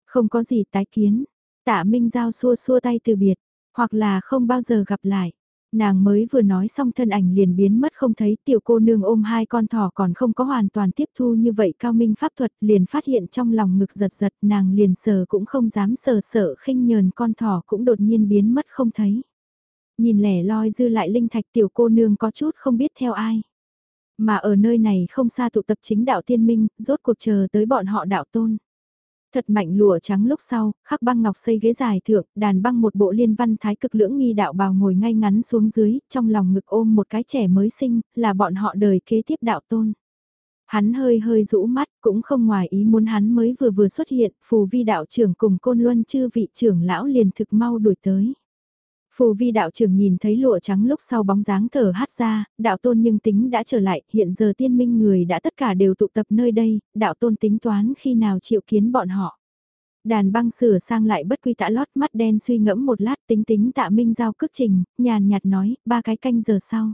Không có gì tái kiến. Tạ Minh Giao xua xua tay từ biệt. Hoặc là không bao giờ gặp lại. Nàng mới vừa nói xong thân ảnh liền biến mất không thấy tiểu cô nương ôm hai con thỏ còn không có hoàn toàn tiếp thu như vậy cao minh pháp thuật liền phát hiện trong lòng ngực giật giật nàng liền sờ cũng không dám sờ sợ khinh nhờn con thỏ cũng đột nhiên biến mất không thấy. Nhìn lẻ loi dư lại linh thạch tiểu cô nương có chút không biết theo ai. Mà ở nơi này không xa tụ tập chính đạo tiên minh, rốt cuộc chờ tới bọn họ đạo tôn. Thật mạnh lụa trắng lúc sau, khắc băng ngọc xây ghế dài thượng, đàn băng một bộ liên văn thái cực lưỡng nghi đạo bào ngồi ngay ngắn xuống dưới, trong lòng ngực ôm một cái trẻ mới sinh, là bọn họ đời kế tiếp đạo tôn. Hắn hơi hơi rũ mắt, cũng không ngoài ý muốn hắn mới vừa vừa xuất hiện, phù vi đạo trưởng cùng côn luân chư vị trưởng lão liền thực mau đuổi tới. Phù vi đạo trưởng nhìn thấy lụa trắng lúc sau bóng dáng thở hát ra, đạo tôn nhưng tính đã trở lại, hiện giờ tiên minh người đã tất cả đều tụ tập nơi đây, đạo tôn tính toán khi nào chịu kiến bọn họ. Đàn băng sửa sang lại bất quy tạ lót mắt đen suy ngẫm một lát tính tính tạ minh giao cước trình, nhàn nhạt nói, ba cái canh giờ sau.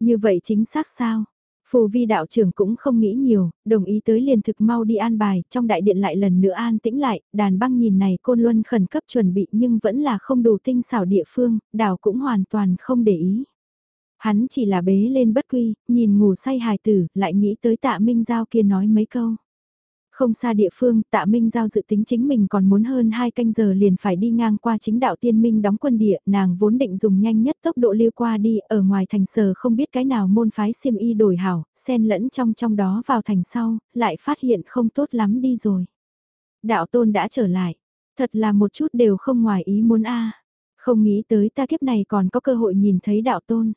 Như vậy chính xác sao? Phù vi đạo trưởng cũng không nghĩ nhiều, đồng ý tới liền thực mau đi an bài, trong đại điện lại lần nữa an tĩnh lại, đàn băng nhìn này côn luân khẩn cấp chuẩn bị nhưng vẫn là không đủ tinh xảo địa phương, đảo cũng hoàn toàn không để ý. Hắn chỉ là bế lên bất quy, nhìn ngủ say hài tử, lại nghĩ tới tạ minh giao kia nói mấy câu. Không xa địa phương, tạ Minh Giao dự tính chính mình còn muốn hơn 2 canh giờ liền phải đi ngang qua chính đạo tiên minh đóng quân địa, nàng vốn định dùng nhanh nhất tốc độ lưu qua đi, ở ngoài thành sở không biết cái nào môn phái xiêm y đổi hảo, xen lẫn trong trong đó vào thành sau, lại phát hiện không tốt lắm đi rồi. Đạo tôn đã trở lại, thật là một chút đều không ngoài ý muốn a không nghĩ tới ta kiếp này còn có cơ hội nhìn thấy đạo tôn.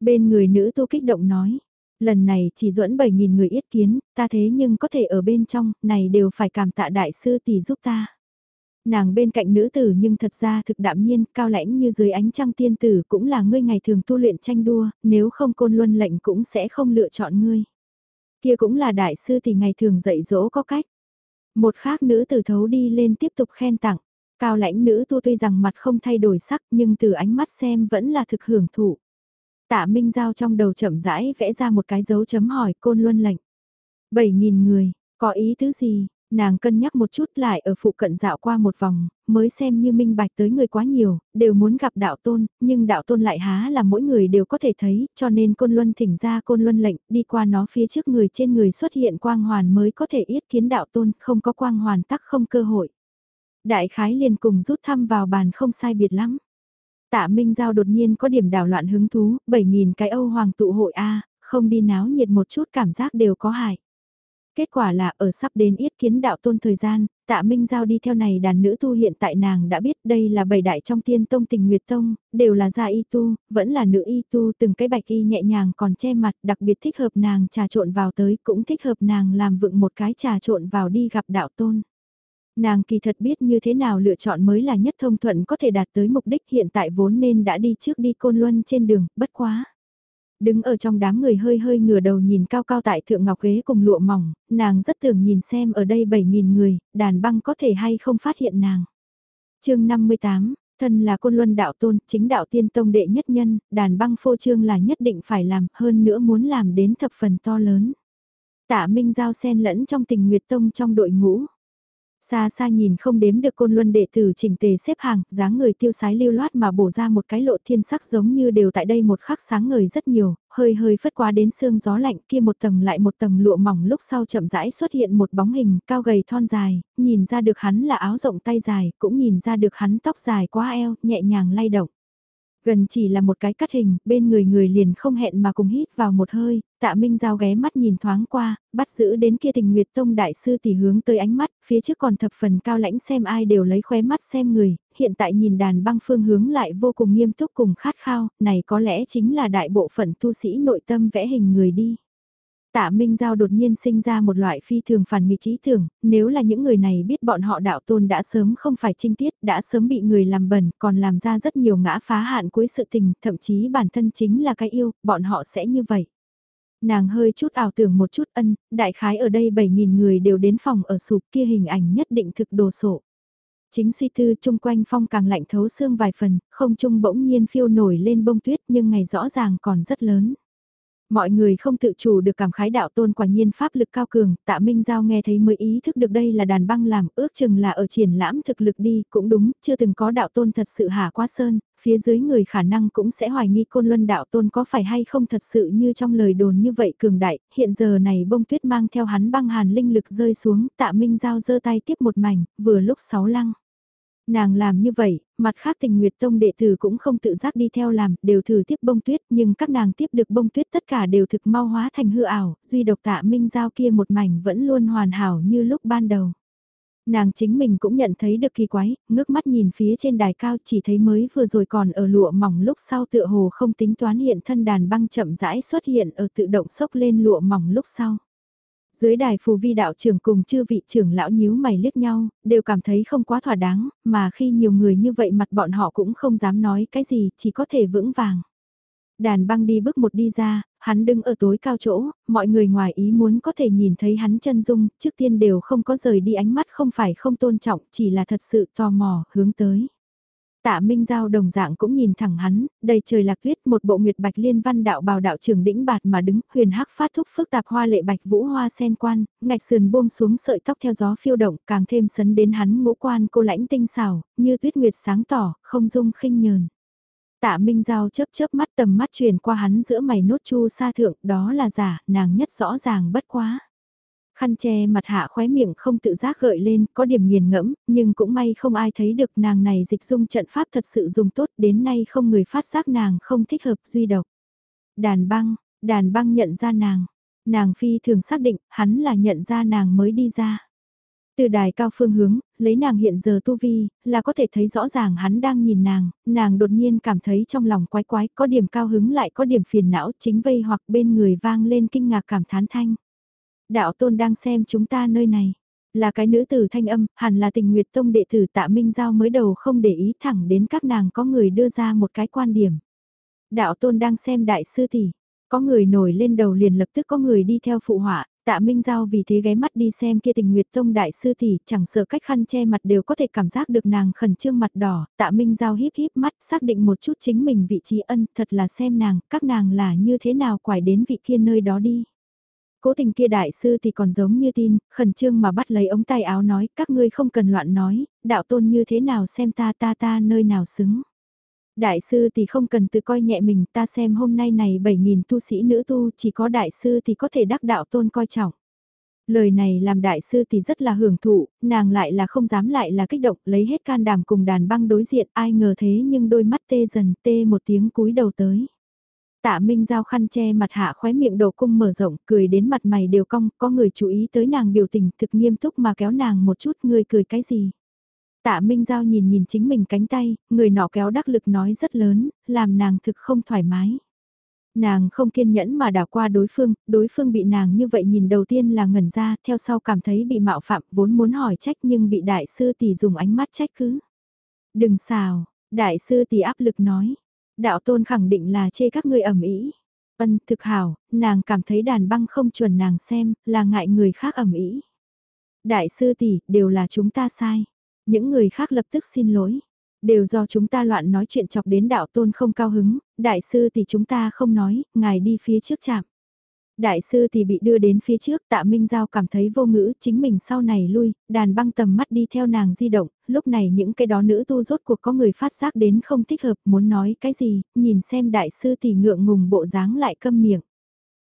Bên người nữ tu kích động nói, Lần này chỉ duẫn 7.000 người yết kiến, ta thế nhưng có thể ở bên trong, này đều phải cảm tạ đại sư tỷ giúp ta. Nàng bên cạnh nữ tử nhưng thật ra thực đạm nhiên, cao lãnh như dưới ánh trăng tiên tử cũng là ngươi ngày thường tu luyện tranh đua, nếu không côn luân lệnh cũng sẽ không lựa chọn ngươi. Kia cũng là đại sư tỷ ngày thường dạy dỗ có cách. Một khác nữ tử thấu đi lên tiếp tục khen tặng. Cao lãnh nữ tu tuy rằng mặt không thay đổi sắc nhưng từ ánh mắt xem vẫn là thực hưởng thụ. Tạ Minh Giao trong đầu chậm rãi vẽ ra một cái dấu chấm hỏi côn luân lệnh. 7.000 người, Có ý tứ gì, nàng cân nhắc một chút lại ở phụ cận dạo qua một vòng, mới xem như minh bạch tới người quá nhiều, đều muốn gặp đạo tôn, nhưng đạo tôn lại há là mỗi người đều có thể thấy, cho nên côn luân thỉnh ra côn luân lệnh, đi qua nó phía trước người trên người xuất hiện quang hoàn mới có thể yết kiến đạo tôn, không có quang hoàn tắc không cơ hội. Đại khái liền cùng rút thăm vào bàn không sai biệt lắm. Tạ Minh Giao đột nhiên có điểm đảo loạn hứng thú, 7.000 cái Âu Hoàng tụ hội A, không đi náo nhiệt một chút cảm giác đều có hại. Kết quả là ở sắp đến yết kiến đạo tôn thời gian, tạ Minh Giao đi theo này đàn nữ tu hiện tại nàng đã biết đây là bảy đại trong tiên tông tình nguyệt tông, đều là gia y tu, vẫn là nữ y tu, từng cái bạch y nhẹ nhàng còn che mặt, đặc biệt thích hợp nàng trà trộn vào tới, cũng thích hợp nàng làm vựng một cái trà trộn vào đi gặp đạo tôn. Nàng kỳ thật biết như thế nào lựa chọn mới là nhất thông thuận có thể đạt tới mục đích hiện tại vốn nên đã đi trước đi côn luân trên đường, bất quá. Đứng ở trong đám người hơi hơi ngửa đầu nhìn cao cao tại thượng ngọc ghế cùng lụa mỏng, nàng rất thường nhìn xem ở đây 7.000 người, đàn băng có thể hay không phát hiện nàng. chương 58, thân là côn luân đạo tôn, chính đạo tiên tông đệ nhất nhân, đàn băng phô trương là nhất định phải làm, hơn nữa muốn làm đến thập phần to lớn. Tạ Minh Giao sen lẫn trong tình nguyệt tông trong đội ngũ. Xa xa nhìn không đếm được côn luân đệ tử chỉnh tề xếp hàng, dáng người tiêu sái lưu loát mà bổ ra một cái lộ thiên sắc giống như đều tại đây một khắc sáng ngời rất nhiều, hơi hơi phất qua đến sương gió lạnh kia một tầng lại một tầng lụa mỏng lúc sau chậm rãi xuất hiện một bóng hình cao gầy thon dài, nhìn ra được hắn là áo rộng tay dài, cũng nhìn ra được hắn tóc dài quá eo, nhẹ nhàng lay động. Gần chỉ là một cái cắt hình, bên người người liền không hẹn mà cùng hít vào một hơi, tạ minh giao ghé mắt nhìn thoáng qua, bắt giữ đến kia tình nguyệt tông đại sư tỷ hướng tới ánh mắt, phía trước còn thập phần cao lãnh xem ai đều lấy khóe mắt xem người, hiện tại nhìn đàn băng phương hướng lại vô cùng nghiêm túc cùng khát khao, này có lẽ chính là đại bộ phận tu sĩ nội tâm vẽ hình người đi. Tạ Minh Giao đột nhiên sinh ra một loại phi thường phản nghịch ý tưởng, nếu là những người này biết bọn họ đạo tôn đã sớm không phải trinh tiết, đã sớm bị người làm bẩn, còn làm ra rất nhiều ngã phá hạn cuối sự tình, thậm chí bản thân chính là cái yêu, bọn họ sẽ như vậy. Nàng hơi chút ảo tưởng một chút ân, đại khái ở đây 7.000 người đều đến phòng ở sụp kia hình ảnh nhất định thực đồ sộ. Chính suy tư chung quanh phong càng lạnh thấu xương vài phần, không trung bỗng nhiên phiêu nổi lên bông tuyết nhưng ngày rõ ràng còn rất lớn. Mọi người không tự chủ được cảm khái đạo tôn quả nhiên pháp lực cao cường, tạ Minh Giao nghe thấy mới ý thức được đây là đàn băng làm, ước chừng là ở triển lãm thực lực đi, cũng đúng, chưa từng có đạo tôn thật sự hả quá sơn, phía dưới người khả năng cũng sẽ hoài nghi côn luân đạo tôn có phải hay không thật sự như trong lời đồn như vậy cường đại, hiện giờ này bông tuyết mang theo hắn băng hàn linh lực rơi xuống, tạ Minh Giao giơ tay tiếp một mảnh, vừa lúc sáu lăng. Nàng làm như vậy, mặt khác tình nguyệt tông đệ tử cũng không tự giác đi theo làm, đều thử tiếp bông tuyết, nhưng các nàng tiếp được bông tuyết tất cả đều thực mau hóa thành hư ảo, duy độc tạ minh giao kia một mảnh vẫn luôn hoàn hảo như lúc ban đầu. Nàng chính mình cũng nhận thấy được kỳ quái, ngước mắt nhìn phía trên đài cao chỉ thấy mới vừa rồi còn ở lụa mỏng lúc sau tựa hồ không tính toán hiện thân đàn băng chậm rãi xuất hiện ở tự động sốc lên lụa mỏng lúc sau. Dưới đài phù vi đạo trưởng cùng chư vị trưởng lão nhíu mày liếc nhau, đều cảm thấy không quá thỏa đáng, mà khi nhiều người như vậy mặt bọn họ cũng không dám nói cái gì, chỉ có thể vững vàng. Đàn băng đi bước một đi ra, hắn đứng ở tối cao chỗ, mọi người ngoài ý muốn có thể nhìn thấy hắn chân dung, trước tiên đều không có rời đi ánh mắt không phải không tôn trọng, chỉ là thật sự tò mò, hướng tới. Tạ Minh Giao đồng dạng cũng nhìn thẳng hắn, đầy trời lạc tuyết một bộ nguyệt bạch liên văn đạo bào đạo trưởng đĩnh bạt mà đứng, huyền hắc phát thúc phức tạp hoa lệ bạch vũ hoa sen quan, ngạch sườn buông xuống sợi tóc theo gió phiêu động, càng thêm sấn đến hắn ngũ quan cô lãnh tinh xảo, như tuyết nguyệt sáng tỏ, không dung khinh nhờn. Tạ Minh Giao chớp chớp mắt tầm mắt truyền qua hắn giữa mày nốt chu sa thượng, đó là giả, nàng nhất rõ ràng bất quá. Khăn che mặt hạ khóe miệng không tự giác gợi lên, có điểm nghiền ngẫm, nhưng cũng may không ai thấy được nàng này dịch dung trận pháp thật sự dùng tốt đến nay không người phát giác nàng không thích hợp duy độc. Đàn băng, đàn băng nhận ra nàng, nàng phi thường xác định hắn là nhận ra nàng mới đi ra. Từ đài cao phương hướng, lấy nàng hiện giờ tu vi, là có thể thấy rõ ràng hắn đang nhìn nàng, nàng đột nhiên cảm thấy trong lòng quái quái, có điểm cao hứng lại có điểm phiền não chính vây hoặc bên người vang lên kinh ngạc cảm thán thanh. Đạo tôn đang xem chúng ta nơi này. Là cái nữ tử thanh âm, hẳn là tình nguyệt tông đệ tử tạ Minh Giao mới đầu không để ý thẳng đến các nàng có người đưa ra một cái quan điểm. Đạo tôn đang xem đại sư tỷ, có người nổi lên đầu liền lập tức có người đi theo phụ họa, tạ Minh Giao vì thế ghé mắt đi xem kia tình nguyệt tông đại sư tỷ, chẳng sợ cách khăn che mặt đều có thể cảm giác được nàng khẩn trương mặt đỏ, tạ Minh Giao híp híp mắt xác định một chút chính mình vị trí ân, thật là xem nàng, các nàng là như thế nào quải đến vị kia nơi đó đi. Cố tình kia đại sư thì còn giống như tin, khẩn trương mà bắt lấy ống tay áo nói, các ngươi không cần loạn nói, đạo tôn như thế nào xem ta ta ta nơi nào xứng. Đại sư thì không cần tự coi nhẹ mình ta xem hôm nay này 7.000 tu sĩ nữ tu chỉ có đại sư thì có thể đắc đạo tôn coi trọng. Lời này làm đại sư thì rất là hưởng thụ, nàng lại là không dám lại là kích động lấy hết can đảm cùng đàn băng đối diện ai ngờ thế nhưng đôi mắt tê dần tê một tiếng cúi đầu tới. Tạ Minh Giao khăn che mặt hạ khóe miệng đầu cung mở rộng, cười đến mặt mày đều cong, có người chú ý tới nàng biểu tình thực nghiêm túc mà kéo nàng một chút, người cười cái gì. Tạ Minh Giao nhìn nhìn chính mình cánh tay, người nọ kéo đắc lực nói rất lớn, làm nàng thực không thoải mái. Nàng không kiên nhẫn mà đảo qua đối phương, đối phương bị nàng như vậy nhìn đầu tiên là ngẩn ra, theo sau cảm thấy bị mạo phạm, vốn muốn hỏi trách nhưng bị đại sư tỷ dùng ánh mắt trách cứ. Đừng xào, đại sư tỷ áp lực nói, đạo tôn khẳng định là chê các ngươi ẩm ý. Ân thực hảo, nàng cảm thấy đàn băng không chuẩn nàng xem, là ngại người khác ẩm ý. Đại sư tỷ, đều là chúng ta sai. Những người khác lập tức xin lỗi. Đều do chúng ta loạn nói chuyện chọc đến đạo tôn không cao hứng, đại sư thì chúng ta không nói, ngài đi phía trước chạm. Đại sư thì bị đưa đến phía trước tạ Minh Giao cảm thấy vô ngữ chính mình sau này lui, đàn băng tầm mắt đi theo nàng di động, lúc này những cái đó nữ tu rốt cuộc có người phát giác đến không thích hợp muốn nói cái gì, nhìn xem đại sư thì ngượng ngùng bộ dáng lại câm miệng.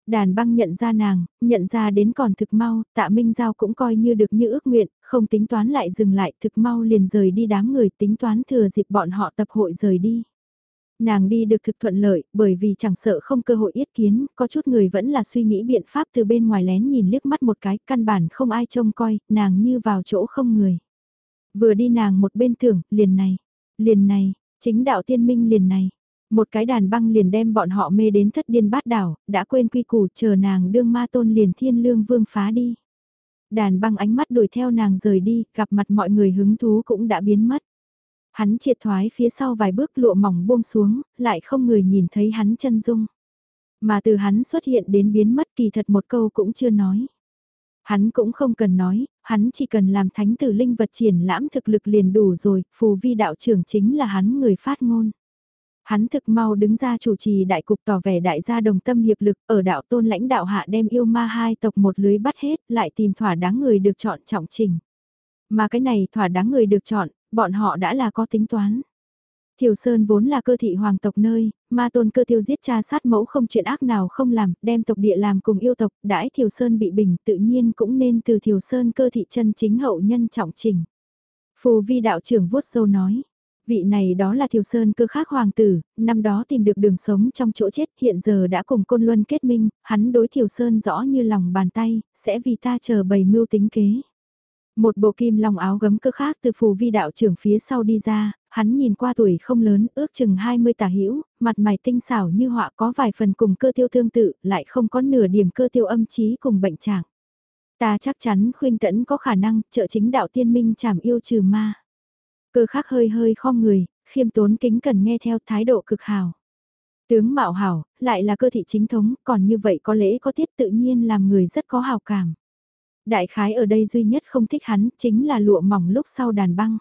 Đàn băng nhận ra nàng, nhận ra đến còn thực mau, tạ Minh Giao cũng coi như được như ước nguyện, không tính toán lại dừng lại thực mau liền rời đi đám người tính toán thừa dịp bọn họ tập hội rời đi. Nàng đi được thực thuận lợi, bởi vì chẳng sợ không cơ hội yết kiến, có chút người vẫn là suy nghĩ biện pháp từ bên ngoài lén nhìn liếc mắt một cái, căn bản không ai trông coi, nàng như vào chỗ không người. Vừa đi nàng một bên tưởng, liền này, liền này, chính đạo tiên minh liền này, một cái đàn băng liền đem bọn họ mê đến thất điên bát đảo, đã quên quy củ chờ nàng đương ma tôn liền thiên lương vương phá đi. Đàn băng ánh mắt đuổi theo nàng rời đi, gặp mặt mọi người hứng thú cũng đã biến mất. Hắn triệt thoái phía sau vài bước lụa mỏng buông xuống, lại không người nhìn thấy hắn chân dung. Mà từ hắn xuất hiện đến biến mất kỳ thật một câu cũng chưa nói. Hắn cũng không cần nói, hắn chỉ cần làm thánh tử linh vật triển lãm thực lực liền đủ rồi, phù vi đạo trưởng chính là hắn người phát ngôn. Hắn thực mau đứng ra chủ trì đại cục tỏ vẻ đại gia đồng tâm hiệp lực ở đạo tôn lãnh đạo hạ đem yêu ma hai tộc một lưới bắt hết lại tìm thỏa đáng người được chọn trọng trình. Mà cái này thỏa đáng người được chọn, bọn họ đã là có tính toán. Thiều Sơn vốn là cơ thị hoàng tộc nơi, ma tôn cơ tiêu giết cha sát mẫu không chuyện ác nào không làm, đem tộc địa làm cùng yêu tộc, đãi Thiều Sơn bị bình tự nhiên cũng nên từ Thiều Sơn cơ thị chân chính hậu nhân trọng trình. Phù vi đạo trưởng vuốt sâu nói, Vị này đó là Thiều Sơn cơ khác hoàng tử, năm đó tìm được đường sống trong chỗ chết hiện giờ đã cùng Côn Luân kết minh, hắn đối Thiều Sơn rõ như lòng bàn tay, sẽ vì ta chờ bày mưu tính kế. Một bộ kim long áo gấm cơ khác từ phù vi đạo trưởng phía sau đi ra, hắn nhìn qua tuổi không lớn, ước chừng 20 tả hữu mặt mày tinh xảo như họa có vài phần cùng cơ tiêu tương tự, lại không có nửa điểm cơ tiêu âm trí cùng bệnh trạng. Ta chắc chắn khuyên tẫn có khả năng trợ chính đạo tiên minh chảm yêu trừ ma. Cơ khắc hơi hơi khom người, khiêm tốn kính cần nghe theo thái độ cực hào. Tướng mạo hảo, lại là cơ thị chính thống, còn như vậy có lễ có tiết tự nhiên làm người rất có hào cảm. Đại khái ở đây duy nhất không thích hắn chính là lụa mỏng lúc sau đàn băng.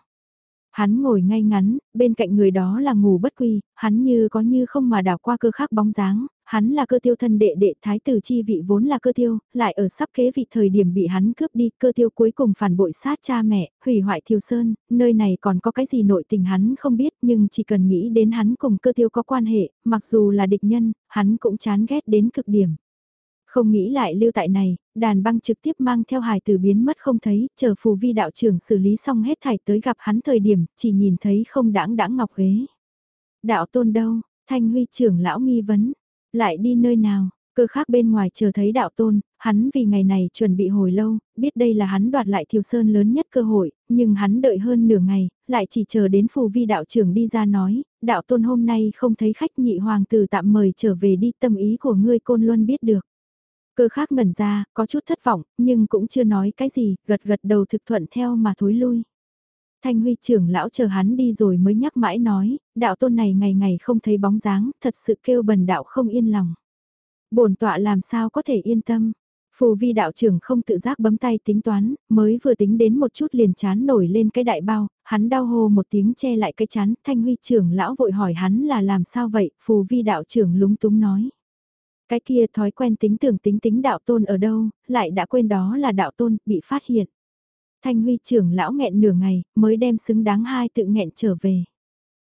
Hắn ngồi ngay ngắn, bên cạnh người đó là ngủ bất quy, hắn như có như không mà đảo qua cơ khắc bóng dáng, hắn là cơ tiêu thân đệ đệ thái tử chi vị vốn là cơ tiêu, lại ở sắp kế vị thời điểm bị hắn cướp đi, cơ tiêu cuối cùng phản bội sát cha mẹ, hủy hoại thiêu sơn, nơi này còn có cái gì nội tình hắn không biết nhưng chỉ cần nghĩ đến hắn cùng cơ tiêu có quan hệ, mặc dù là địch nhân, hắn cũng chán ghét đến cực điểm. Không nghĩ lại lưu tại này, đàn băng trực tiếp mang theo hài tử biến mất không thấy, chờ phù vi đạo trưởng xử lý xong hết thảy tới gặp hắn thời điểm, chỉ nhìn thấy không đãng đãng ngọc ghế. Đạo tôn đâu, thanh huy trưởng lão nghi vấn, lại đi nơi nào, cơ khác bên ngoài chờ thấy đạo tôn, hắn vì ngày này chuẩn bị hồi lâu, biết đây là hắn đoạt lại thiều sơn lớn nhất cơ hội, nhưng hắn đợi hơn nửa ngày, lại chỉ chờ đến phù vi đạo trưởng đi ra nói, đạo tôn hôm nay không thấy khách nhị hoàng tử tạm mời trở về đi tâm ý của ngươi côn luân biết được. Cơ khác ngẩn ra, có chút thất vọng, nhưng cũng chưa nói cái gì, gật gật đầu thực thuận theo mà thối lui. Thanh huy trưởng lão chờ hắn đi rồi mới nhắc mãi nói, đạo tôn này ngày ngày không thấy bóng dáng, thật sự kêu bần đạo không yên lòng. bổn tọa làm sao có thể yên tâm. Phù vi đạo trưởng không tự giác bấm tay tính toán, mới vừa tính đến một chút liền chán nổi lên cái đại bao, hắn đau hô một tiếng che lại cái chán, thanh huy trưởng lão vội hỏi hắn là làm sao vậy, phù vi đạo trưởng lúng túng nói. Cái kia thói quen tính tưởng tính tính đạo tôn ở đâu, lại đã quên đó là đạo tôn, bị phát hiện. Thanh huy trưởng lão nghẹn nửa ngày, mới đem xứng đáng hai tự nghẹn trở về.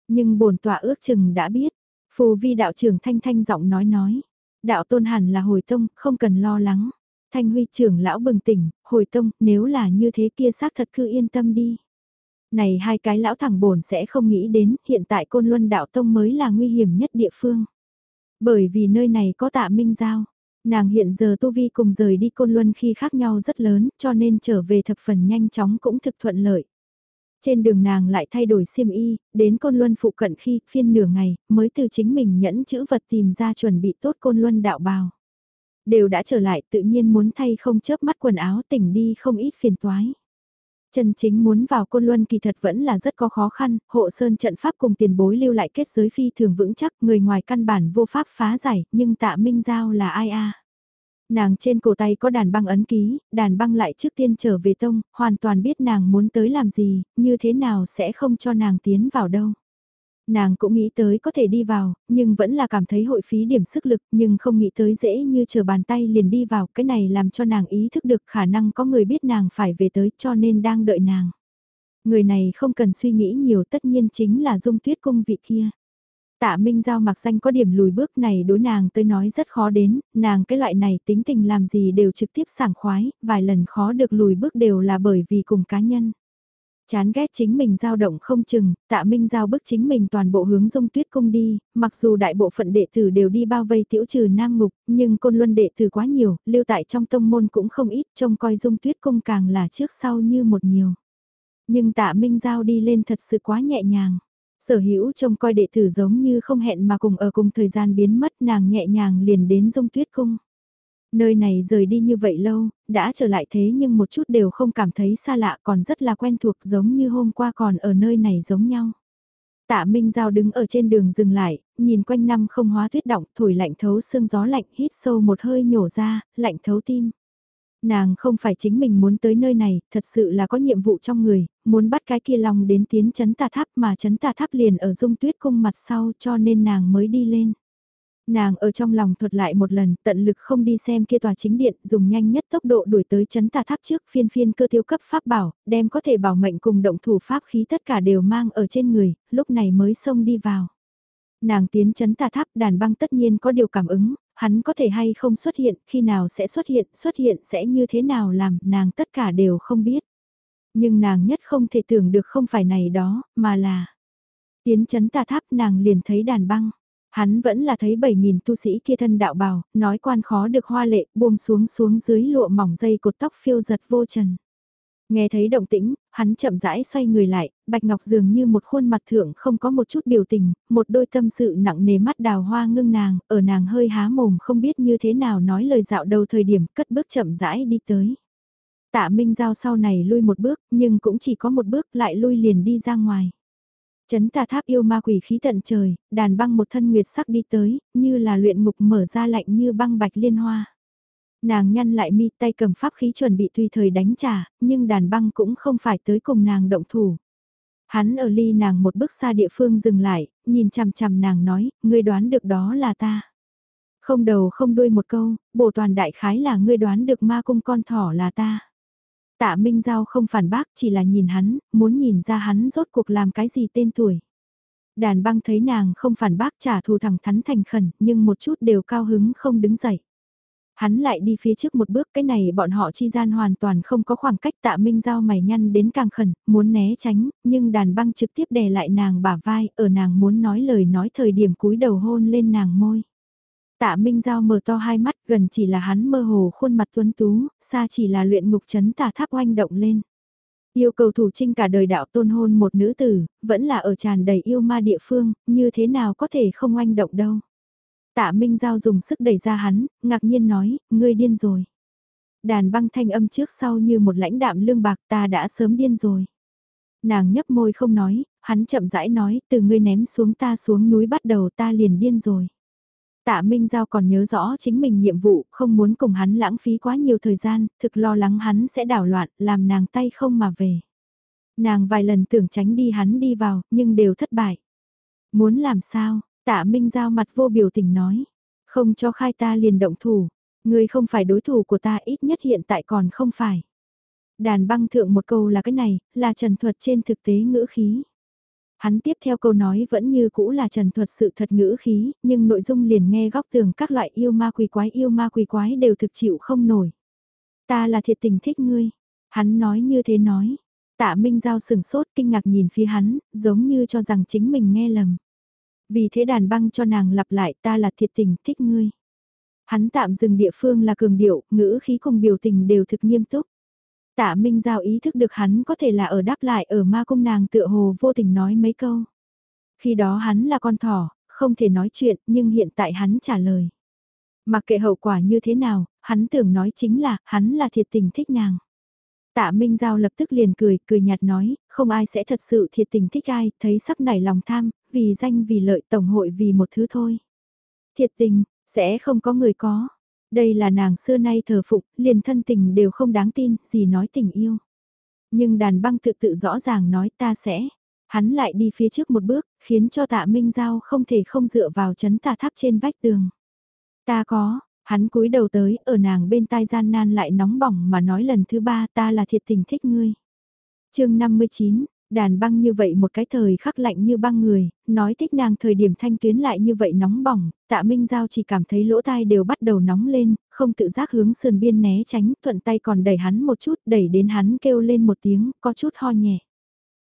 Nhưng bổn tọa ước chừng đã biết, phù vi đạo trưởng thanh thanh giọng nói nói. Đạo tôn hẳn là hồi tông, không cần lo lắng. Thanh huy trưởng lão bừng tỉnh, hồi tông, nếu là như thế kia xác thật cứ yên tâm đi. Này hai cái lão thẳng bổn sẽ không nghĩ đến, hiện tại côn luân đạo tông mới là nguy hiểm nhất địa phương. Bởi vì nơi này có tạ minh giao. Nàng hiện giờ tu vi cùng rời đi côn luân khi khác nhau rất lớn, cho nên trở về thập phần nhanh chóng cũng thực thuận lợi. Trên đường nàng lại thay đổi xiêm y, đến côn luân phụ cận khi phiên nửa ngày, mới từ chính mình nhẫn chữ vật tìm ra chuẩn bị tốt côn luân đạo bào. Đều đã trở lại tự nhiên muốn thay không chớp mắt quần áo tỉnh đi không ít phiền toái. Chân chính muốn vào côn luân kỳ thật vẫn là rất có khó khăn, hộ sơn trận pháp cùng tiền bối lưu lại kết giới phi thường vững chắc, người ngoài căn bản vô pháp phá giải, nhưng tạ minh giao là ai a Nàng trên cổ tay có đàn băng ấn ký, đàn băng lại trước tiên trở về tông, hoàn toàn biết nàng muốn tới làm gì, như thế nào sẽ không cho nàng tiến vào đâu. Nàng cũng nghĩ tới có thể đi vào, nhưng vẫn là cảm thấy hội phí điểm sức lực nhưng không nghĩ tới dễ như chờ bàn tay liền đi vào. Cái này làm cho nàng ý thức được khả năng có người biết nàng phải về tới cho nên đang đợi nàng. Người này không cần suy nghĩ nhiều tất nhiên chính là dung tuyết cung vị kia. Tạ Minh Giao mặc danh có điểm lùi bước này đối nàng tới nói rất khó đến, nàng cái loại này tính tình làm gì đều trực tiếp sảng khoái, vài lần khó được lùi bước đều là bởi vì cùng cá nhân. Chán ghét chính mình dao động không chừng, tạ minh giao bức chính mình toàn bộ hướng dung tuyết cung đi, mặc dù đại bộ phận đệ tử đều đi bao vây tiểu trừ nam ngục, nhưng côn luân đệ tử quá nhiều, lưu tại trong tông môn cũng không ít, trông coi dung tuyết cung càng là trước sau như một nhiều. Nhưng tạ minh giao đi lên thật sự quá nhẹ nhàng. Sở hữu trông coi đệ tử giống như không hẹn mà cùng ở cùng thời gian biến mất nàng nhẹ nhàng liền đến dung tuyết cung. Nơi này rời đi như vậy lâu, đã trở lại thế nhưng một chút đều không cảm thấy xa lạ còn rất là quen thuộc giống như hôm qua còn ở nơi này giống nhau. Tạ Minh Giao đứng ở trên đường dừng lại, nhìn quanh năm không hóa tuyết động, thổi lạnh thấu xương gió lạnh, hít sâu một hơi nhổ ra, lạnh thấu tim. Nàng không phải chính mình muốn tới nơi này, thật sự là có nhiệm vụ trong người, muốn bắt cái kia lòng đến tiến chấn tà tháp mà chấn tà tháp liền ở dung tuyết cung mặt sau cho nên nàng mới đi lên. Nàng ở trong lòng thuật lại một lần, tận lực không đi xem kia tòa chính điện, dùng nhanh nhất tốc độ đuổi tới chấn tà tháp trước phiên phiên cơ tiêu cấp pháp bảo, đem có thể bảo mệnh cùng động thủ pháp khí tất cả đều mang ở trên người, lúc này mới xông đi vào. Nàng tiến chấn tà tháp đàn băng tất nhiên có điều cảm ứng, hắn có thể hay không xuất hiện, khi nào sẽ xuất hiện, xuất hiện sẽ như thế nào làm, nàng tất cả đều không biết. Nhưng nàng nhất không thể tưởng được không phải này đó, mà là tiến chấn tà tháp nàng liền thấy đàn băng. Hắn vẫn là thấy 7.000 tu sĩ kia thân đạo bào, nói quan khó được hoa lệ, buông xuống xuống dưới lụa mỏng dây cột tóc phiêu giật vô trần. Nghe thấy động tĩnh, hắn chậm rãi xoay người lại, Bạch Ngọc dường như một khuôn mặt thượng không có một chút biểu tình, một đôi tâm sự nặng nề mắt đào hoa ngưng nàng, ở nàng hơi há mồm không biết như thế nào nói lời dạo đầu thời điểm cất bước chậm rãi đi tới. Tạ Minh Giao sau này lui một bước, nhưng cũng chỉ có một bước lại lui liền đi ra ngoài. Chấn tà tháp yêu ma quỷ khí tận trời, đàn băng một thân nguyệt sắc đi tới, như là luyện ngục mở ra lạnh như băng bạch liên hoa. Nàng nhăn lại mi tay cầm pháp khí chuẩn bị tùy thời đánh trả, nhưng đàn băng cũng không phải tới cùng nàng động thủ. Hắn ở ly nàng một bước xa địa phương dừng lại, nhìn chằm chằm nàng nói, ngươi đoán được đó là ta. Không đầu không đuôi một câu, bổ toàn đại khái là ngươi đoán được ma cung con thỏ là ta. Tạ Minh Giao không phản bác chỉ là nhìn hắn, muốn nhìn ra hắn rốt cuộc làm cái gì tên tuổi. Đàn băng thấy nàng không phản bác trả thù thẳng thắn thành khẩn, nhưng một chút đều cao hứng không đứng dậy. Hắn lại đi phía trước một bước cái này bọn họ chi gian hoàn toàn không có khoảng cách tạ minh giao mày nhăn đến càng khẩn, muốn né tránh, nhưng đàn băng trực tiếp đè lại nàng bả vai, ở nàng muốn nói lời nói thời điểm cúi đầu hôn lên nàng môi. Tạ Minh Giao mở to hai mắt gần chỉ là hắn mơ hồ khuôn mặt tuấn tú, xa chỉ là luyện ngục chấn tà tháp oanh động lên. Yêu cầu thủ trinh cả đời đạo tôn hôn một nữ tử, vẫn là ở tràn đầy yêu ma địa phương, như thế nào có thể không oanh động đâu. Tạ Minh Giao dùng sức đẩy ra hắn, ngạc nhiên nói, ngươi điên rồi. Đàn băng thanh âm trước sau như một lãnh đạm lương bạc ta đã sớm điên rồi. Nàng nhấp môi không nói, hắn chậm rãi nói, từ ngươi ném xuống ta xuống núi bắt đầu ta liền điên rồi. Tạ Minh Giao còn nhớ rõ chính mình nhiệm vụ, không muốn cùng hắn lãng phí quá nhiều thời gian, thực lo lắng hắn sẽ đảo loạn, làm nàng tay không mà về. Nàng vài lần tưởng tránh đi hắn đi vào, nhưng đều thất bại. Muốn làm sao, tạ Minh Giao mặt vô biểu tình nói. Không cho khai ta liền động thủ, ngươi không phải đối thủ của ta ít nhất hiện tại còn không phải. Đàn băng thượng một câu là cái này, là trần thuật trên thực tế ngữ khí. Hắn tiếp theo câu nói vẫn như cũ là trần thuật sự thật ngữ khí, nhưng nội dung liền nghe góc tường các loại yêu ma quỷ quái yêu ma quỷ quái đều thực chịu không nổi. Ta là thiệt tình thích ngươi. Hắn nói như thế nói. Tạ Minh Giao sừng sốt kinh ngạc nhìn phía hắn, giống như cho rằng chính mình nghe lầm. Vì thế đàn băng cho nàng lặp lại ta là thiệt tình thích ngươi. Hắn tạm dừng địa phương là cường điệu, ngữ khí cùng biểu tình đều thực nghiêm túc. Tạ Minh Giao ý thức được hắn có thể là ở đáp lại ở ma cung nàng tựa hồ vô tình nói mấy câu. Khi đó hắn là con thỏ, không thể nói chuyện nhưng hiện tại hắn trả lời. Mặc kệ hậu quả như thế nào, hắn tưởng nói chính là hắn là thiệt tình thích nàng. Tạ Minh Giao lập tức liền cười, cười nhạt nói, không ai sẽ thật sự thiệt tình thích ai, thấy sắp nảy lòng tham, vì danh vì lợi tổng hội vì một thứ thôi. Thiệt tình, sẽ không có người có. Đây là nàng xưa nay thờ phụng, liền thân tình đều không đáng tin, gì nói tình yêu. Nhưng đàn băng tự tự rõ ràng nói ta sẽ. Hắn lại đi phía trước một bước, khiến cho tạ Minh Giao không thể không dựa vào chấn tà tháp trên vách tường. Ta có, hắn cúi đầu tới, ở nàng bên tai gian nan lại nóng bỏng mà nói lần thứ ba ta là thiệt tình thích ngươi. chương 59, đàn băng như vậy một cái thời khắc lạnh như băng người, nói thích nàng thời điểm thanh tuyến lại như vậy nóng bỏng, tạ Minh Giao chỉ cảm thấy lỗ tai đều bắt đầu nóng lên, không tự giác hướng sườn biên né tránh, thuận tay còn đẩy hắn một chút, đẩy đến hắn kêu lên một tiếng, có chút ho nhẹ.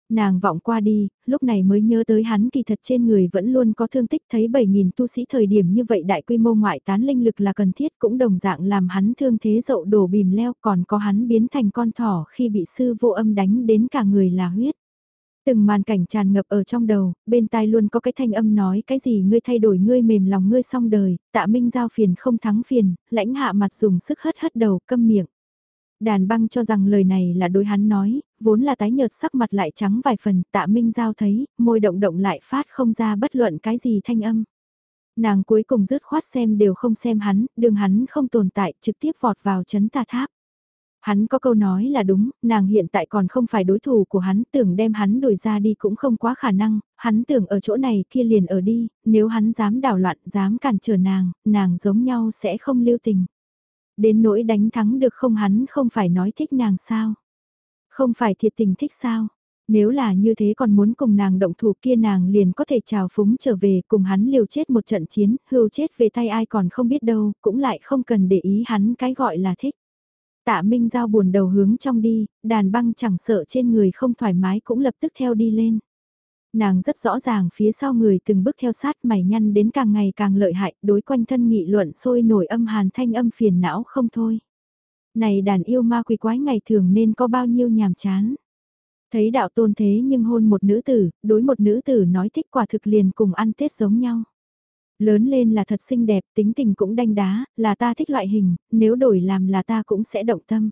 Nàng vọng qua đi, lúc này mới nhớ tới hắn kỳ thật trên người vẫn luôn có thương tích thấy 7.000 tu sĩ thời điểm như vậy đại quy mô ngoại tán linh lực là cần thiết cũng đồng dạng làm hắn thương thế dậu đổ bìm leo còn có hắn biến thành con thỏ khi bị sư vô âm đánh đến cả người là huyết. Từng màn cảnh tràn ngập ở trong đầu, bên tai luôn có cái thanh âm nói cái gì ngươi thay đổi ngươi mềm lòng ngươi xong đời, tạ minh giao phiền không thắng phiền, lãnh hạ mặt dùng sức hất hất đầu câm miệng. Đàn băng cho rằng lời này là đối hắn nói, vốn là tái nhợt sắc mặt lại trắng vài phần, tạ minh giao thấy, môi động động lại phát không ra bất luận cái gì thanh âm. Nàng cuối cùng dứt khoát xem đều không xem hắn, đường hắn không tồn tại, trực tiếp vọt vào chấn tà tháp. Hắn có câu nói là đúng, nàng hiện tại còn không phải đối thủ của hắn, tưởng đem hắn đuổi ra đi cũng không quá khả năng, hắn tưởng ở chỗ này kia liền ở đi, nếu hắn dám đảo loạn, dám cản trở nàng, nàng giống nhau sẽ không lưu tình. Đến nỗi đánh thắng được không hắn không phải nói thích nàng sao? Không phải thiệt tình thích sao? Nếu là như thế còn muốn cùng nàng động thủ kia nàng liền có thể trào phúng trở về cùng hắn liều chết một trận chiến, hưu chết về tay ai còn không biết đâu, cũng lại không cần để ý hắn cái gọi là thích. Tạ Minh Giao buồn đầu hướng trong đi, đàn băng chẳng sợ trên người không thoải mái cũng lập tức theo đi lên. Nàng rất rõ ràng phía sau người từng bước theo sát mày nhăn đến càng ngày càng lợi hại, đối quanh thân nghị luận sôi nổi âm hàn thanh âm phiền não không thôi. Này đàn yêu ma quỷ quái ngày thường nên có bao nhiêu nhàm chán. Thấy đạo tôn thế nhưng hôn một nữ tử, đối một nữ tử nói thích quả thực liền cùng ăn Tết giống nhau. Lớn lên là thật xinh đẹp, tính tình cũng đanh đá, là ta thích loại hình, nếu đổi làm là ta cũng sẽ động tâm.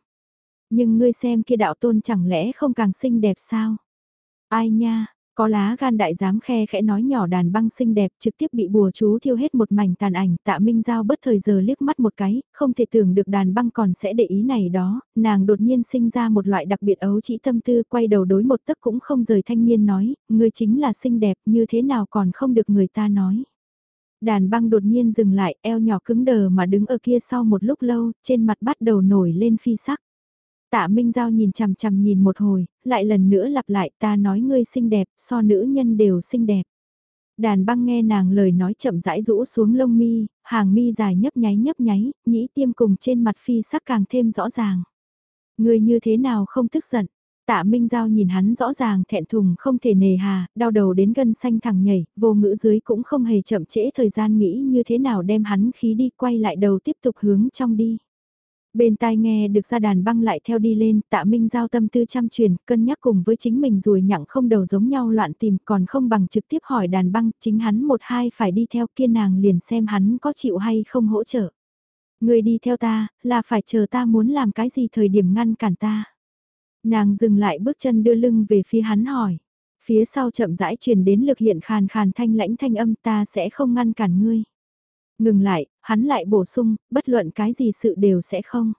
Nhưng ngươi xem kia đạo tôn chẳng lẽ không càng xinh đẹp sao? Ai nha, có lá gan đại dám khe khẽ nói nhỏ đàn băng xinh đẹp trực tiếp bị bùa chú thiêu hết một mảnh tàn ảnh tạ minh giao bất thời giờ liếc mắt một cái, không thể tưởng được đàn băng còn sẽ để ý này đó, nàng đột nhiên sinh ra một loại đặc biệt ấu chỉ tâm tư quay đầu đối một tấc cũng không rời thanh niên nói, ngươi chính là xinh đẹp như thế nào còn không được người ta nói. Đàn băng đột nhiên dừng lại, eo nhỏ cứng đờ mà đứng ở kia sau một lúc lâu, trên mặt bắt đầu nổi lên phi sắc. Tạ Minh Giao nhìn chằm chằm nhìn một hồi, lại lần nữa lặp lại ta nói ngươi xinh đẹp, so nữ nhân đều xinh đẹp. Đàn băng nghe nàng lời nói chậm rãi rũ xuống lông mi, hàng mi dài nhấp nháy nhấp nháy, nhĩ tiêm cùng trên mặt phi sắc càng thêm rõ ràng. Ngươi như thế nào không tức giận, Tạ Minh Giao nhìn hắn rõ ràng thẹn thùng không thể nề hà, đau đầu đến gân xanh thẳng nhảy, vô ngữ dưới cũng không hề chậm trễ thời gian nghĩ như thế nào đem hắn khí đi quay lại đầu tiếp tục hướng trong đi. Bên tai nghe được ra đàn băng lại theo đi lên, tạ minh giao tâm tư chăm truyền, cân nhắc cùng với chính mình rồi nhặng không đầu giống nhau loạn tìm còn không bằng trực tiếp hỏi đàn băng, chính hắn một hai phải đi theo kia nàng liền xem hắn có chịu hay không hỗ trợ. Người đi theo ta, là phải chờ ta muốn làm cái gì thời điểm ngăn cản ta. Nàng dừng lại bước chân đưa lưng về phía hắn hỏi. Phía sau chậm rãi truyền đến lực hiện khàn khàn thanh lãnh thanh âm ta sẽ không ngăn cản ngươi. Ngừng lại, hắn lại bổ sung, bất luận cái gì sự đều sẽ không.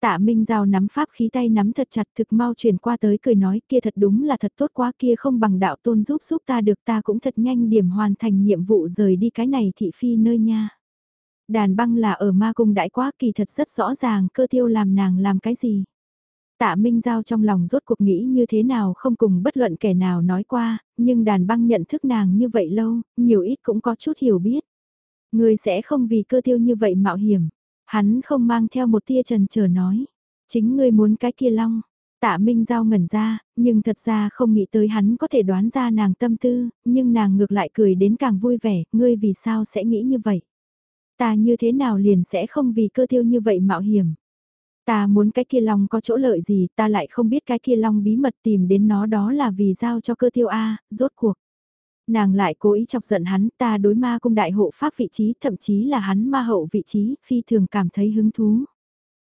Tạ Minh Giao nắm pháp khí tay nắm thật chặt thực mau truyền qua tới cười nói kia thật đúng là thật tốt quá kia không bằng đạo tôn giúp giúp ta được ta cũng thật nhanh điểm hoàn thành nhiệm vụ rời đi cái này thị phi nơi nha. Đàn băng là ở ma cung đại quá kỳ thật rất rõ ràng cơ tiêu làm nàng làm cái gì. Tạ Minh Giao trong lòng rốt cuộc nghĩ như thế nào không cùng bất luận kẻ nào nói qua, nhưng đàn băng nhận thức nàng như vậy lâu, nhiều ít cũng có chút hiểu biết. Người sẽ không vì cơ tiêu như vậy mạo hiểm. Hắn không mang theo một tia trần chờ nói. Chính ngươi muốn cái kia long. Tạ Minh Giao ngẩn ra, nhưng thật ra không nghĩ tới hắn có thể đoán ra nàng tâm tư, nhưng nàng ngược lại cười đến càng vui vẻ, ngươi vì sao sẽ nghĩ như vậy. Ta như thế nào liền sẽ không vì cơ tiêu như vậy mạo hiểm. Ta muốn cái kia long có chỗ lợi gì, ta lại không biết cái kia long bí mật tìm đến nó đó là vì giao cho cơ tiêu A, rốt cuộc. Nàng lại cố ý chọc giận hắn, ta đối ma cung đại hộ pháp vị trí, thậm chí là hắn ma hậu vị trí, phi thường cảm thấy hứng thú.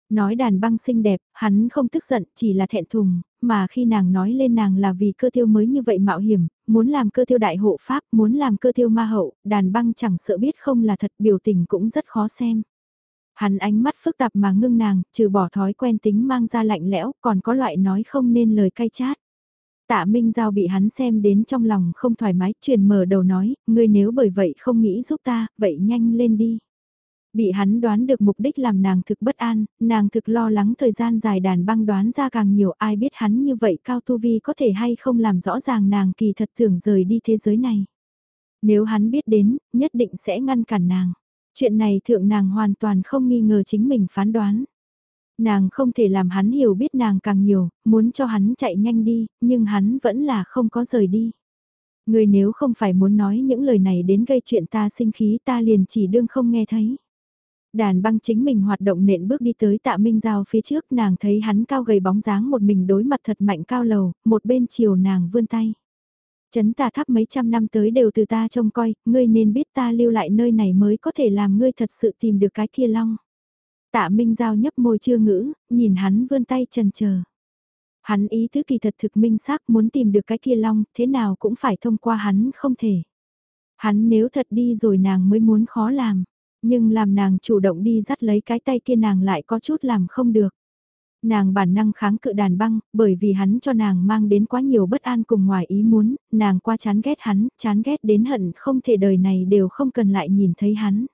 Nói đàn băng xinh đẹp, hắn không tức giận, chỉ là thẹn thùng, mà khi nàng nói lên nàng là vì cơ tiêu mới như vậy mạo hiểm, muốn làm cơ tiêu đại hộ pháp, muốn làm cơ tiêu ma hậu, đàn băng chẳng sợ biết không là thật biểu tình cũng rất khó xem. Hắn ánh mắt phức tạp mà ngưng nàng, trừ bỏ thói quen tính mang ra lạnh lẽo, còn có loại nói không nên lời cay chát. Tạ Minh Giao bị hắn xem đến trong lòng không thoải mái, truyền mở đầu nói, ngươi nếu bởi vậy không nghĩ giúp ta, vậy nhanh lên đi. Bị hắn đoán được mục đích làm nàng thực bất an, nàng thực lo lắng thời gian dài đàn băng đoán ra càng nhiều ai biết hắn như vậy cao tu vi có thể hay không làm rõ ràng nàng kỳ thật tưởng rời đi thế giới này. Nếu hắn biết đến, nhất định sẽ ngăn cản nàng. Chuyện này thượng nàng hoàn toàn không nghi ngờ chính mình phán đoán. Nàng không thể làm hắn hiểu biết nàng càng nhiều, muốn cho hắn chạy nhanh đi, nhưng hắn vẫn là không có rời đi. Người nếu không phải muốn nói những lời này đến gây chuyện ta sinh khí ta liền chỉ đương không nghe thấy. Đàn băng chính mình hoạt động nện bước đi tới tạ minh giao phía trước nàng thấy hắn cao gầy bóng dáng một mình đối mặt thật mạnh cao lầu, một bên chiều nàng vươn tay. Chấn tà tháp mấy trăm năm tới đều từ ta trông coi, ngươi nên biết ta lưu lại nơi này mới có thể làm ngươi thật sự tìm được cái kia long. Tạ Minh Giao nhấp môi chưa ngữ, nhìn hắn vươn tay trần chờ. Hắn ý thứ kỳ thật thực minh xác muốn tìm được cái kia long, thế nào cũng phải thông qua hắn không thể. Hắn nếu thật đi rồi nàng mới muốn khó làm, nhưng làm nàng chủ động đi dắt lấy cái tay kia nàng lại có chút làm không được. Nàng bản năng kháng cự đàn băng, bởi vì hắn cho nàng mang đến quá nhiều bất an cùng ngoài ý muốn, nàng qua chán ghét hắn, chán ghét đến hận không thể đời này đều không cần lại nhìn thấy hắn.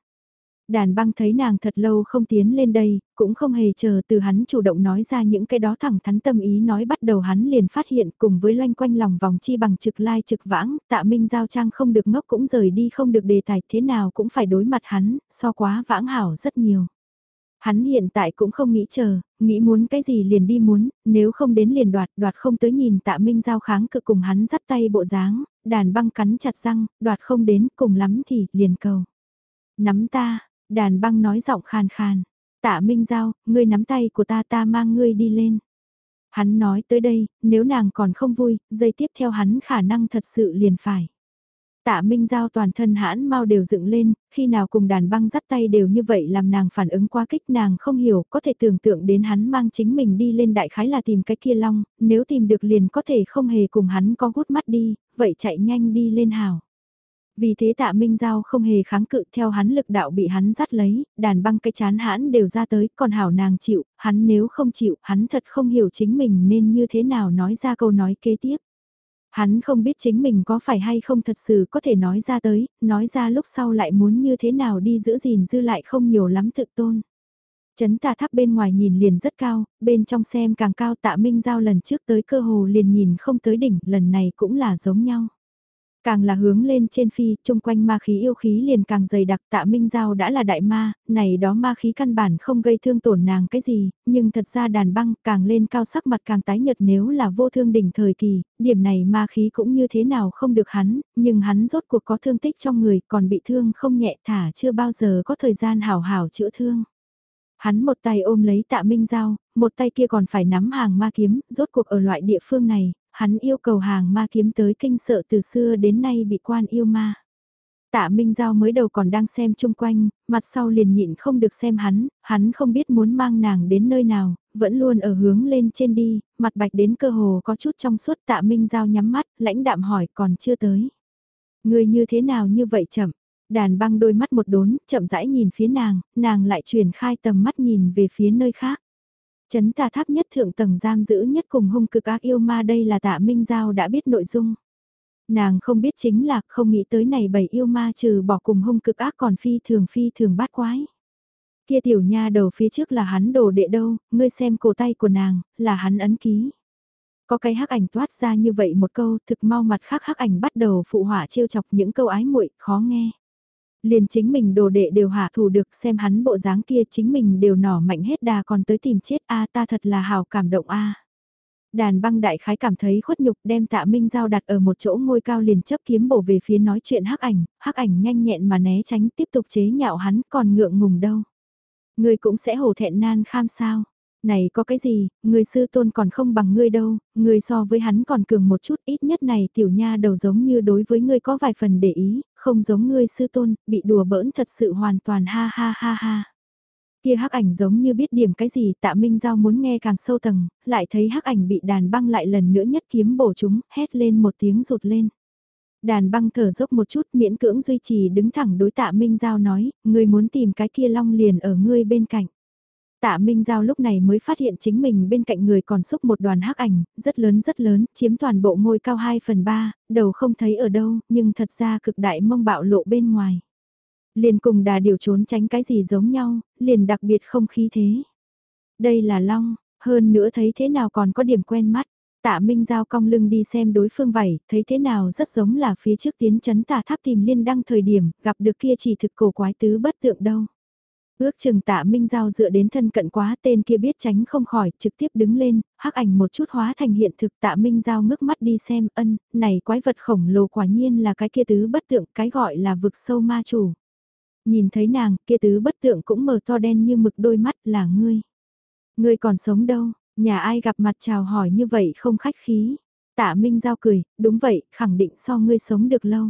Đàn băng thấy nàng thật lâu không tiến lên đây, cũng không hề chờ từ hắn chủ động nói ra những cái đó thẳng thắn tâm ý nói bắt đầu hắn liền phát hiện cùng với loanh quanh lòng vòng chi bằng trực lai trực vãng, tạ minh giao trang không được ngốc cũng rời đi không được đề tài thế nào cũng phải đối mặt hắn, so quá vãng hảo rất nhiều. Hắn hiện tại cũng không nghĩ chờ, nghĩ muốn cái gì liền đi muốn, nếu không đến liền đoạt, đoạt không tới nhìn tạ minh giao kháng cực cùng hắn dắt tay bộ dáng, đàn băng cắn chặt răng, đoạt không đến, cùng lắm thì, liền cầu. Nắm ta, đàn băng nói giọng khàn khàn, tạ minh giao, ngươi nắm tay của ta ta mang ngươi đi lên. Hắn nói tới đây, nếu nàng còn không vui, dây tiếp theo hắn khả năng thật sự liền phải. Tạ Minh Giao toàn thân hãn mau đều dựng lên, khi nào cùng đàn băng dắt tay đều như vậy làm nàng phản ứng quá kích nàng không hiểu, có thể tưởng tượng đến hắn mang chính mình đi lên đại khái là tìm cái kia long, nếu tìm được liền có thể không hề cùng hắn có gút mắt đi, vậy chạy nhanh đi lên hào. Vì thế tạ Minh Giao không hề kháng cự theo hắn lực đạo bị hắn dắt lấy, đàn băng cái chán hãn đều ra tới, còn hảo nàng chịu, hắn nếu không chịu, hắn thật không hiểu chính mình nên như thế nào nói ra câu nói kế tiếp. Hắn không biết chính mình có phải hay không thật sự có thể nói ra tới, nói ra lúc sau lại muốn như thế nào đi giữ gìn dư lại không nhiều lắm tự tôn. Chấn tà tháp bên ngoài nhìn liền rất cao, bên trong xem càng cao tạ minh giao lần trước tới cơ hồ liền nhìn không tới đỉnh, lần này cũng là giống nhau. Càng là hướng lên trên phi, chung quanh ma khí yêu khí liền càng dày đặc tạ minh giao đã là đại ma, này đó ma khí căn bản không gây thương tổn nàng cái gì, nhưng thật ra đàn băng càng lên cao sắc mặt càng tái nhật nếu là vô thương đỉnh thời kỳ, điểm này ma khí cũng như thế nào không được hắn, nhưng hắn rốt cuộc có thương tích trong người còn bị thương không nhẹ thả chưa bao giờ có thời gian hảo hảo chữa thương. Hắn một tay ôm lấy tạ minh giao, một tay kia còn phải nắm hàng ma kiếm, rốt cuộc ở loại địa phương này, hắn yêu cầu hàng ma kiếm tới kinh sợ từ xưa đến nay bị quan yêu ma. Tạ Minh Giao mới đầu còn đang xem chung quanh, mặt sau liền nhịn không được xem hắn, hắn không biết muốn mang nàng đến nơi nào, vẫn luôn ở hướng lên trên đi, mặt bạch đến cơ hồ có chút trong suốt Tạ Minh Giao nhắm mắt, lãnh đạm hỏi còn chưa tới. Người như thế nào như vậy chậm, đàn băng đôi mắt một đốn, chậm rãi nhìn phía nàng, nàng lại truyền khai tầm mắt nhìn về phía nơi khác. Chấn tà tháp nhất thượng tầng giam giữ nhất cùng hung cực ác yêu ma đây là tạ Minh Giao đã biết nội dung. Nàng không biết chính là không nghĩ tới này bảy yêu ma trừ bỏ cùng hung cực ác còn phi thường phi thường bát quái. Kia tiểu nha đầu phía trước là hắn đồ đệ đâu, ngươi xem cổ tay của nàng, là hắn ấn ký. Có cái hắc ảnh toát ra như vậy một câu, thực mau mặt khác hắc ảnh bắt đầu phụ họa trêu chọc những câu ái muội khó nghe. Liền chính mình đồ đệ đều hạ thủ được xem hắn bộ dáng kia chính mình đều nỏ mạnh hết đà còn tới tìm chết a ta thật là hào cảm động a Đàn băng đại khái cảm thấy khuất nhục đem tạ minh giao đặt ở một chỗ ngôi cao liền chấp kiếm bổ về phía nói chuyện hắc ảnh, hắc ảnh nhanh nhẹn mà né tránh tiếp tục chế nhạo hắn còn ngượng ngùng đâu. Người cũng sẽ hổ thẹn nan kham sao. Này có cái gì, người sư tôn còn không bằng ngươi đâu, người so với hắn còn cường một chút ít nhất này tiểu nha đầu giống như đối với ngươi có vài phần để ý, không giống ngươi sư tôn, bị đùa bỡn thật sự hoàn toàn ha ha ha ha. Kia hắc ảnh giống như biết điểm cái gì tạ Minh Giao muốn nghe càng sâu tầng, lại thấy hắc ảnh bị đàn băng lại lần nữa nhất kiếm bổ chúng, hét lên một tiếng rụt lên. Đàn băng thở dốc một chút miễn cưỡng duy trì đứng thẳng đối tạ Minh Giao nói, ngươi muốn tìm cái kia long liền ở ngươi bên cạnh. Tạ Minh Giao lúc này mới phát hiện chính mình bên cạnh người còn xúc một đoàn hắc ảnh, rất lớn rất lớn, chiếm toàn bộ ngôi cao 2 phần 3, đầu không thấy ở đâu, nhưng thật ra cực đại mông bạo lộ bên ngoài. Liền cùng đà điều trốn tránh cái gì giống nhau, liền đặc biệt không khí thế. Đây là Long, hơn nữa thấy thế nào còn có điểm quen mắt. Tạ Minh Giao cong lưng đi xem đối phương vảy, thấy thế nào rất giống là phía trước tiến chấn tà tháp tìm liên đăng thời điểm, gặp được kia chỉ thực cổ quái tứ bất tượng đâu. Ước chừng tạ Minh Giao dựa đến thân cận quá tên kia biết tránh không khỏi, trực tiếp đứng lên, hắc ảnh một chút hóa thành hiện thực tạ Minh Giao ngước mắt đi xem ân, này quái vật khổng lồ quả nhiên là cái kia tứ bất tượng, cái gọi là vực sâu ma chủ. Nhìn thấy nàng, kia tứ bất tượng cũng mở to đen như mực đôi mắt là ngươi. Ngươi còn sống đâu, nhà ai gặp mặt chào hỏi như vậy không khách khí. Tạ Minh Giao cười, đúng vậy, khẳng định so ngươi sống được lâu.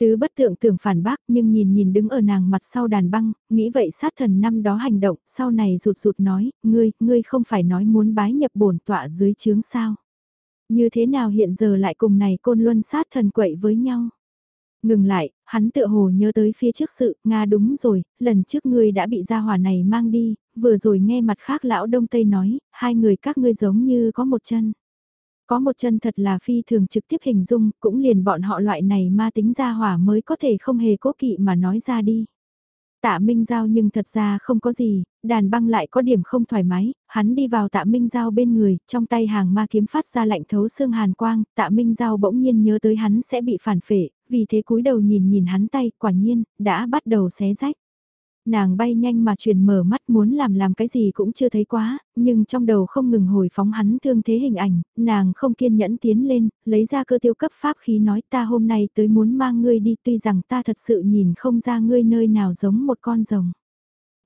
Tứ bất tượng tưởng phản bác nhưng nhìn nhìn đứng ở nàng mặt sau đàn băng, nghĩ vậy sát thần năm đó hành động, sau này rụt rụt nói, ngươi, ngươi không phải nói muốn bái nhập bổn tọa dưới chướng sao. Như thế nào hiện giờ lại cùng này côn luân sát thần quậy với nhau. Ngừng lại, hắn tựa hồ nhớ tới phía trước sự, Nga đúng rồi, lần trước ngươi đã bị gia hỏa này mang đi, vừa rồi nghe mặt khác lão Đông Tây nói, hai người các ngươi giống như có một chân. Có một chân thật là phi thường trực tiếp hình dung, cũng liền bọn họ loại này ma tính gia hỏa mới có thể không hề cố kỵ mà nói ra đi. Tạ Minh Giao nhưng thật ra không có gì, đàn băng lại có điểm không thoải mái, hắn đi vào tạ Minh Giao bên người, trong tay hàng ma kiếm phát ra lạnh thấu xương hàn quang, tạ Minh Giao bỗng nhiên nhớ tới hắn sẽ bị phản phệ, vì thế cúi đầu nhìn nhìn hắn tay, quả nhiên, đã bắt đầu xé rách. Nàng bay nhanh mà truyền mở mắt muốn làm làm cái gì cũng chưa thấy quá, nhưng trong đầu không ngừng hồi phóng hắn thương thế hình ảnh, nàng không kiên nhẫn tiến lên, lấy ra cơ tiêu cấp pháp khí nói ta hôm nay tới muốn mang ngươi đi tuy rằng ta thật sự nhìn không ra ngươi nơi nào giống một con rồng.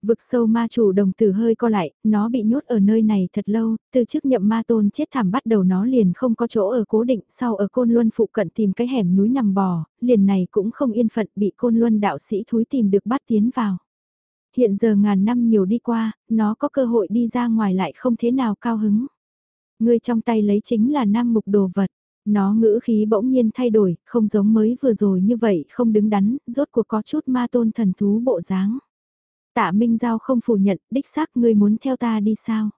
Vực sâu ma chủ đồng tử hơi co lại, nó bị nhốt ở nơi này thật lâu, từ trước nhậm ma tôn chết thảm bắt đầu nó liền không có chỗ ở cố định, sau ở côn luân phụ cận tìm cái hẻm núi nằm bò, liền này cũng không yên phận bị côn luân đạo sĩ thúi tìm được bắt tiến vào. Hiện giờ ngàn năm nhiều đi qua, nó có cơ hội đi ra ngoài lại không thế nào cao hứng. Người trong tay lấy chính là nam mục đồ vật. Nó ngữ khí bỗng nhiên thay đổi, không giống mới vừa rồi như vậy, không đứng đắn, rốt cuộc có chút ma tôn thần thú bộ dáng. Tạ Minh Giao không phủ nhận, đích xác ngươi muốn theo ta đi sao?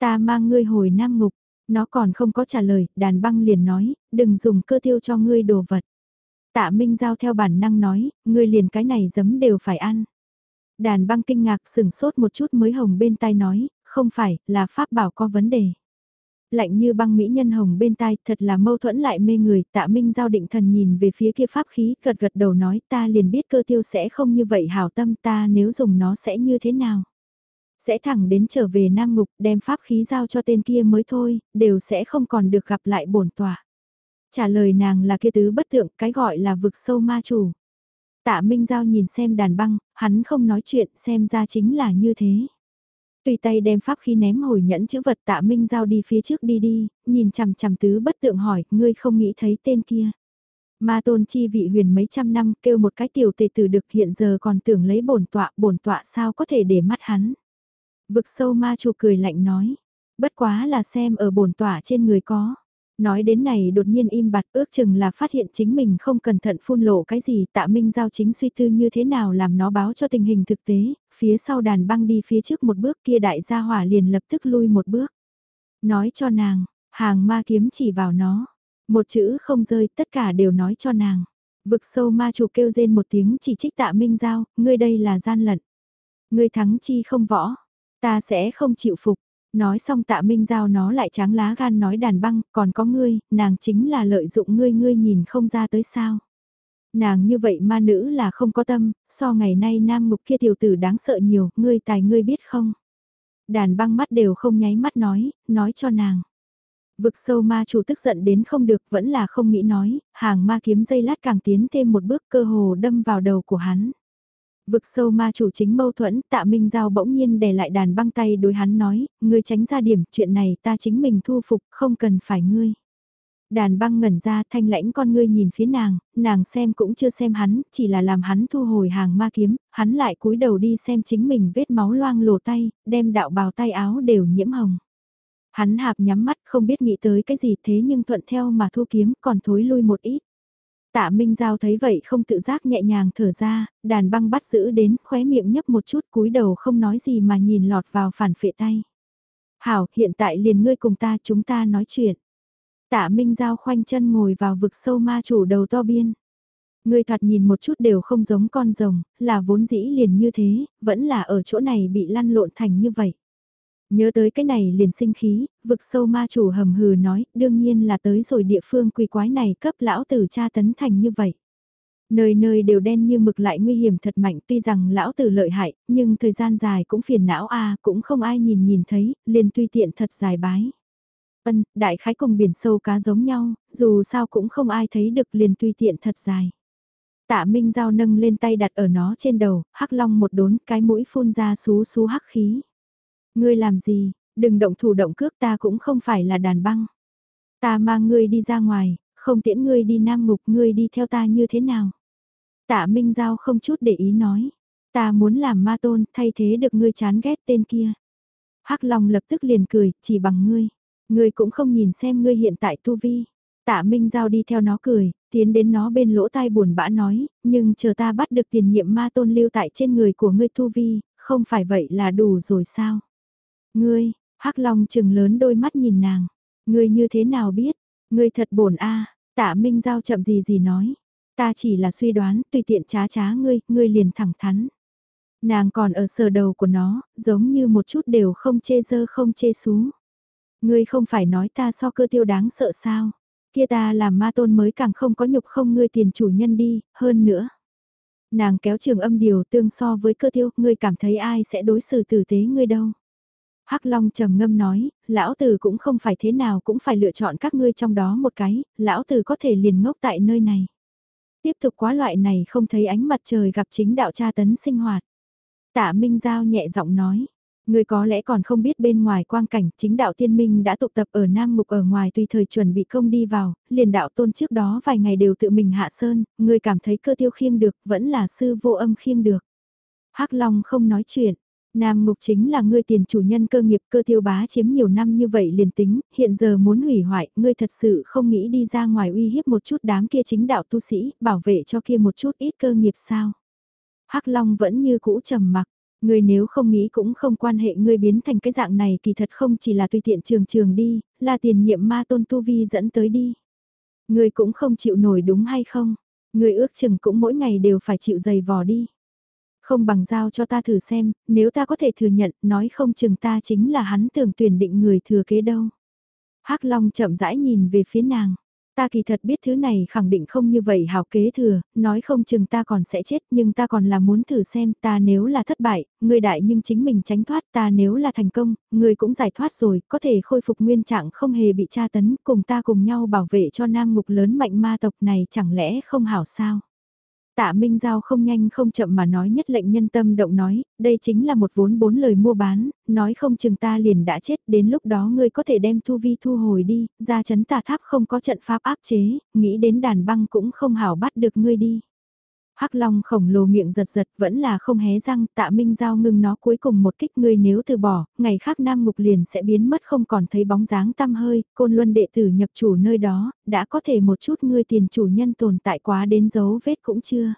Ta mang ngươi hồi Nam Ngục, nó còn không có trả lời, đàn băng liền nói, đừng dùng cơ tiêu cho ngươi đồ vật. Tạ Minh Giao theo bản năng nói, ngươi liền cái này giấm đều phải ăn. Đàn băng kinh ngạc sừng sốt một chút mới hồng bên tai nói, không phải, là pháp bảo có vấn đề. Lạnh như băng mỹ nhân hồng bên tai, thật là mâu thuẫn lại mê người, tạ minh giao định thần nhìn về phía kia pháp khí, gật gật đầu nói ta liền biết cơ tiêu sẽ không như vậy hảo tâm ta nếu dùng nó sẽ như thế nào. Sẽ thẳng đến trở về Nam Ngục đem pháp khí giao cho tên kia mới thôi, đều sẽ không còn được gặp lại bổn tỏa. Trả lời nàng là kia tứ bất tượng, cái gọi là vực sâu ma chủ. Tạ Minh Giao nhìn xem đàn băng, hắn không nói chuyện, xem ra chính là như thế. Tùy tay đem pháp khi ném hồi nhẫn chữ vật tạ Minh Giao đi phía trước đi đi, nhìn chằm chằm tứ bất tượng hỏi, ngươi không nghĩ thấy tên kia. Ma tôn chi vị huyền mấy trăm năm kêu một cái tiểu tề tử được hiện giờ còn tưởng lấy bổn tọa, bổn tọa sao có thể để mắt hắn. Vực sâu ma chủ cười lạnh nói, bất quá là xem ở bổn tọa trên người có. Nói đến này đột nhiên im bặt ước chừng là phát hiện chính mình không cẩn thận phun lộ cái gì tạ minh giao chính suy tư như thế nào làm nó báo cho tình hình thực tế, phía sau đàn băng đi phía trước một bước kia đại gia hỏa liền lập tức lui một bước. Nói cho nàng, hàng ma kiếm chỉ vào nó, một chữ không rơi tất cả đều nói cho nàng. Vực sâu ma chủ kêu rên một tiếng chỉ trích tạ minh giao, ngươi đây là gian lận. Ngươi thắng chi không võ, ta sẽ không chịu phục. Nói xong tạ minh giao nó lại tráng lá gan nói đàn băng, còn có ngươi, nàng chính là lợi dụng ngươi ngươi nhìn không ra tới sao. Nàng như vậy ma nữ là không có tâm, so ngày nay nam ngục kia tiểu tử đáng sợ nhiều, ngươi tài ngươi biết không. Đàn băng mắt đều không nháy mắt nói, nói cho nàng. Vực sâu ma chủ tức giận đến không được vẫn là không nghĩ nói, hàng ma kiếm dây lát càng tiến thêm một bước cơ hồ đâm vào đầu của hắn. Vực sâu ma chủ chính mâu thuẫn, tạ Minh Giao bỗng nhiên đè lại đàn băng tay đối hắn nói, ngươi tránh ra điểm, chuyện này ta chính mình thu phục, không cần phải ngươi. Đàn băng ngẩn ra thanh lãnh con ngươi nhìn phía nàng, nàng xem cũng chưa xem hắn, chỉ là làm hắn thu hồi hàng ma kiếm, hắn lại cúi đầu đi xem chính mình vết máu loang lổ tay, đem đạo bào tay áo đều nhiễm hồng. Hắn hạp nhắm mắt không biết nghĩ tới cái gì thế nhưng thuận theo mà thu kiếm còn thối lui một ít. Tạ Minh Giao thấy vậy không tự giác nhẹ nhàng thở ra, đàn băng bắt giữ đến khóe miệng nhấp một chút cúi đầu không nói gì mà nhìn lọt vào phản phệ tay. Hảo, hiện tại liền ngươi cùng ta chúng ta nói chuyện. Tạ Minh Giao khoanh chân ngồi vào vực sâu ma chủ đầu to biên. Ngươi thoạt nhìn một chút đều không giống con rồng, là vốn dĩ liền như thế, vẫn là ở chỗ này bị lăn lộn thành như vậy. Nhớ tới cái này liền sinh khí, vực sâu ma chủ hầm hừ nói, đương nhiên là tới rồi địa phương quỷ quái này cấp lão tử cha tấn thành như vậy. Nơi nơi đều đen như mực lại nguy hiểm thật mạnh tuy rằng lão tử lợi hại, nhưng thời gian dài cũng phiền não a cũng không ai nhìn nhìn thấy, liền tuy tiện thật dài bái. Ân, đại khái cùng biển sâu cá giống nhau, dù sao cũng không ai thấy được liền tuy tiện thật dài. Tạ Minh Giao nâng lên tay đặt ở nó trên đầu, hắc long một đốn, cái mũi phun ra xú xú hắc khí. Ngươi làm gì, đừng động thủ động cước ta cũng không phải là đàn băng. Ta mang ngươi đi ra ngoài, không tiễn ngươi đi nam ngục ngươi đi theo ta như thế nào. Tạ Minh Giao không chút để ý nói, ta muốn làm ma tôn thay thế được ngươi chán ghét tên kia. Hắc Long lập tức liền cười, chỉ bằng ngươi. Ngươi cũng không nhìn xem ngươi hiện tại tu vi. Tạ Minh Giao đi theo nó cười, tiến đến nó bên lỗ tai buồn bã nói, nhưng chờ ta bắt được tiền nhiệm ma tôn lưu tại trên người của ngươi tu vi, không phải vậy là đủ rồi sao? Ngươi, Hắc Long chừng lớn đôi mắt nhìn nàng. Ngươi như thế nào biết? Ngươi thật bổn a. Tạ Minh Giao chậm gì gì nói. Ta chỉ là suy đoán, tùy tiện trá trá ngươi, ngươi liền thẳng thắn. Nàng còn ở sờ đầu của nó, giống như một chút đều không chê dơ không chê xú. Ngươi không phải nói ta so cơ tiêu đáng sợ sao? Kia ta làm ma tôn mới càng không có nhục không ngươi tiền chủ nhân đi, hơn nữa. Nàng kéo trường âm điều tương so với cơ tiêu, ngươi cảm thấy ai sẽ đối xử tử tế ngươi đâu. Hắc Long trầm ngâm nói, lão tử cũng không phải thế nào cũng phải lựa chọn các ngươi trong đó một cái, lão tử có thể liền ngốc tại nơi này. Tiếp tục quá loại này không thấy ánh mặt trời gặp chính đạo cha tấn sinh hoạt. Tạ Minh Giao nhẹ giọng nói, Người có lẽ còn không biết bên ngoài quang cảnh chính đạo tiên minh đã tụ tập ở Nam Mục ở ngoài tùy thời chuẩn bị công đi vào, liền đạo tôn trước đó vài ngày đều tự mình hạ sơn, người cảm thấy cơ tiêu khiêng được vẫn là sư vô âm khiêng được. hắc Long không nói chuyện, Nam Mục chính là ngươi tiền chủ nhân cơ nghiệp cơ tiêu bá chiếm nhiều năm như vậy liền tính, hiện giờ muốn hủy hoại, ngươi thật sự không nghĩ đi ra ngoài uy hiếp một chút đám kia chính đạo tu sĩ, bảo vệ cho kia một chút ít cơ nghiệp sao. hắc Long vẫn như cũ trầm mặc, ngươi nếu không nghĩ cũng không quan hệ ngươi biến thành cái dạng này kỳ thật không chỉ là tùy tiện trường trường đi, là tiền nhiệm ma tôn tu vi dẫn tới đi. Ngươi cũng không chịu nổi đúng hay không? Ngươi ước chừng cũng mỗi ngày đều phải chịu dày vò đi. Không bằng giao cho ta thử xem, nếu ta có thể thừa nhận, nói không chừng ta chính là hắn tưởng tuyển định người thừa kế đâu. hắc Long chậm rãi nhìn về phía nàng. Ta kỳ thật biết thứ này khẳng định không như vậy hảo kế thừa, nói không chừng ta còn sẽ chết nhưng ta còn là muốn thử xem ta nếu là thất bại, người đại nhưng chính mình tránh thoát ta nếu là thành công, người cũng giải thoát rồi, có thể khôi phục nguyên trạng không hề bị tra tấn cùng ta cùng nhau bảo vệ cho nam ngục lớn mạnh ma tộc này chẳng lẽ không hảo sao. Tạ Minh Giao không nhanh không chậm mà nói nhất lệnh nhân tâm động nói, đây chính là một vốn bốn lời mua bán, nói không chừng ta liền đã chết, đến lúc đó ngươi có thể đem thu vi thu hồi đi, ra chấn tà tháp không có trận pháp áp chế, nghĩ đến đàn băng cũng không hảo bắt được ngươi đi. Hắc Long khổng lồ miệng giật giật vẫn là không hé răng, tạ Minh Giao ngưng nó cuối cùng một kích ngươi nếu từ bỏ, ngày khác Nam Ngục liền sẽ biến mất không còn thấy bóng dáng tăm hơi, côn luân đệ tử nhập chủ nơi đó, đã có thể một chút ngươi tiền chủ nhân tồn tại quá đến dấu vết cũng chưa.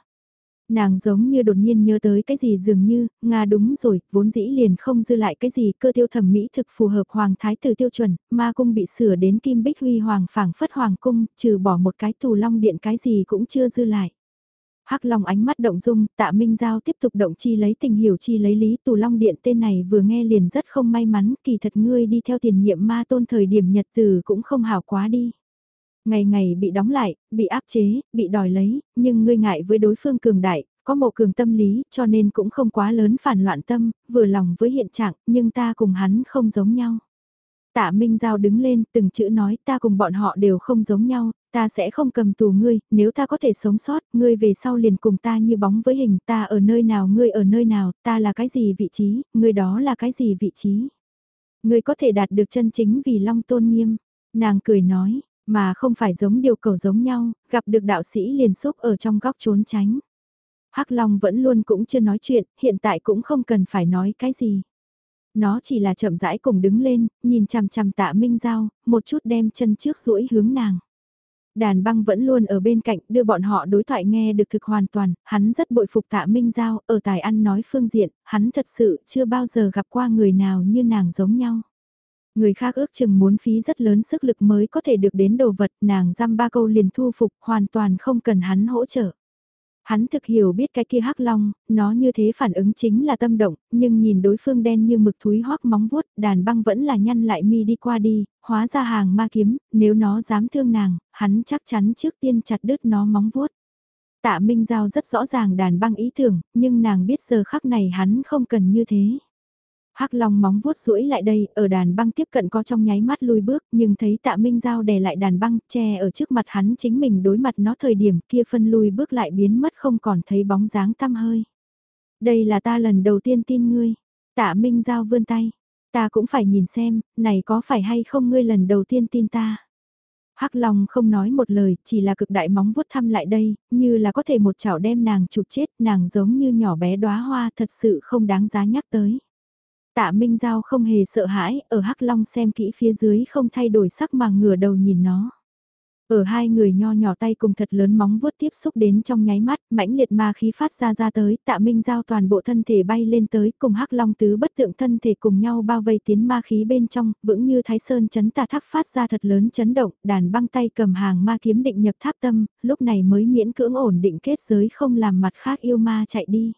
Nàng giống như đột nhiên nhớ tới cái gì dường như, Nga đúng rồi, vốn dĩ liền không dư lại cái gì cơ tiêu thẩm mỹ thực phù hợp hoàng thái tử tiêu chuẩn, ma cung bị sửa đến kim bích huy hoàng phảng phất hoàng cung, trừ bỏ một cái tù long điện cái gì cũng chưa dư lại. Hắc Long ánh mắt động dung, tạ Minh Giao tiếp tục động chi lấy tình hiểu chi lấy lý tù long điện tên này vừa nghe liền rất không may mắn, kỳ thật ngươi đi theo tiền nhiệm ma tôn thời điểm nhật từ cũng không hảo quá đi. Ngày ngày bị đóng lại, bị áp chế, bị đòi lấy, nhưng ngươi ngại với đối phương cường đại, có một cường tâm lý cho nên cũng không quá lớn phản loạn tâm, vừa lòng với hiện trạng, nhưng ta cùng hắn không giống nhau. Tạ Minh Giao đứng lên, từng chữ nói ta cùng bọn họ đều không giống nhau, ta sẽ không cầm tù ngươi, nếu ta có thể sống sót, ngươi về sau liền cùng ta như bóng với hình, ta ở nơi nào ngươi ở nơi nào, ta là cái gì vị trí, ngươi đó là cái gì vị trí. Ngươi có thể đạt được chân chính vì long tôn nghiêm, nàng cười nói, mà không phải giống điều cầu giống nhau, gặp được đạo sĩ liền xúc ở trong góc trốn tránh. Hắc Long vẫn luôn cũng chưa nói chuyện, hiện tại cũng không cần phải nói cái gì. Nó chỉ là chậm rãi cùng đứng lên, nhìn chằm chằm tạ Minh Giao, một chút đem chân trước duỗi hướng nàng. Đàn băng vẫn luôn ở bên cạnh đưa bọn họ đối thoại nghe được thực hoàn toàn, hắn rất bội phục tạ Minh Giao, ở tài ăn nói phương diện, hắn thật sự chưa bao giờ gặp qua người nào như nàng giống nhau. Người khác ước chừng muốn phí rất lớn sức lực mới có thể được đến đồ vật, nàng giam ba câu liền thu phục, hoàn toàn không cần hắn hỗ trợ. Hắn thực hiểu biết cái kia hắc long, nó như thế phản ứng chính là tâm động, nhưng nhìn đối phương đen như mực thúi hoác móng vuốt, đàn băng vẫn là nhăn lại mi đi qua đi, hóa ra hàng ma kiếm, nếu nó dám thương nàng, hắn chắc chắn trước tiên chặt đứt nó móng vuốt. Tạ Minh Giao rất rõ ràng đàn băng ý tưởng, nhưng nàng biết giờ khắc này hắn không cần như thế. Hắc Long móng vuốt duỗi lại đây, ở đàn băng tiếp cận có trong nháy mắt lùi bước, nhưng thấy Tạ Minh Giao đè lại đàn băng, che ở trước mặt hắn chính mình đối mặt nó thời điểm kia phân lùi bước lại biến mất không còn thấy bóng dáng tăm hơi. Đây là ta lần đầu tiên tin ngươi. Tạ Minh Giao vươn tay. Ta cũng phải nhìn xem, này có phải hay không ngươi lần đầu tiên tin ta. Hắc Long không nói một lời, chỉ là cực đại móng vuốt thăm lại đây, như là có thể một chảo đem nàng chụp chết, nàng giống như nhỏ bé đóa hoa thật sự không đáng giá nhắc tới. Tạ Minh Giao không hề sợ hãi, ở Hắc Long xem kỹ phía dưới không thay đổi sắc mà ngửa đầu nhìn nó. Ở hai người nho nhỏ tay cùng thật lớn móng vuốt tiếp xúc đến trong nháy mắt, mãnh liệt ma khí phát ra ra tới, tạ minh giao toàn bộ thân thể bay lên tới, cùng hắc long tứ bất tượng thân thể cùng nhau bao vây tiến ma khí bên trong, vững như thái sơn chấn tà tháp phát ra thật lớn chấn động, đàn băng tay cầm hàng ma kiếm định nhập tháp tâm, lúc này mới miễn cưỡng ổn định kết giới không làm mặt khác yêu ma chạy đi.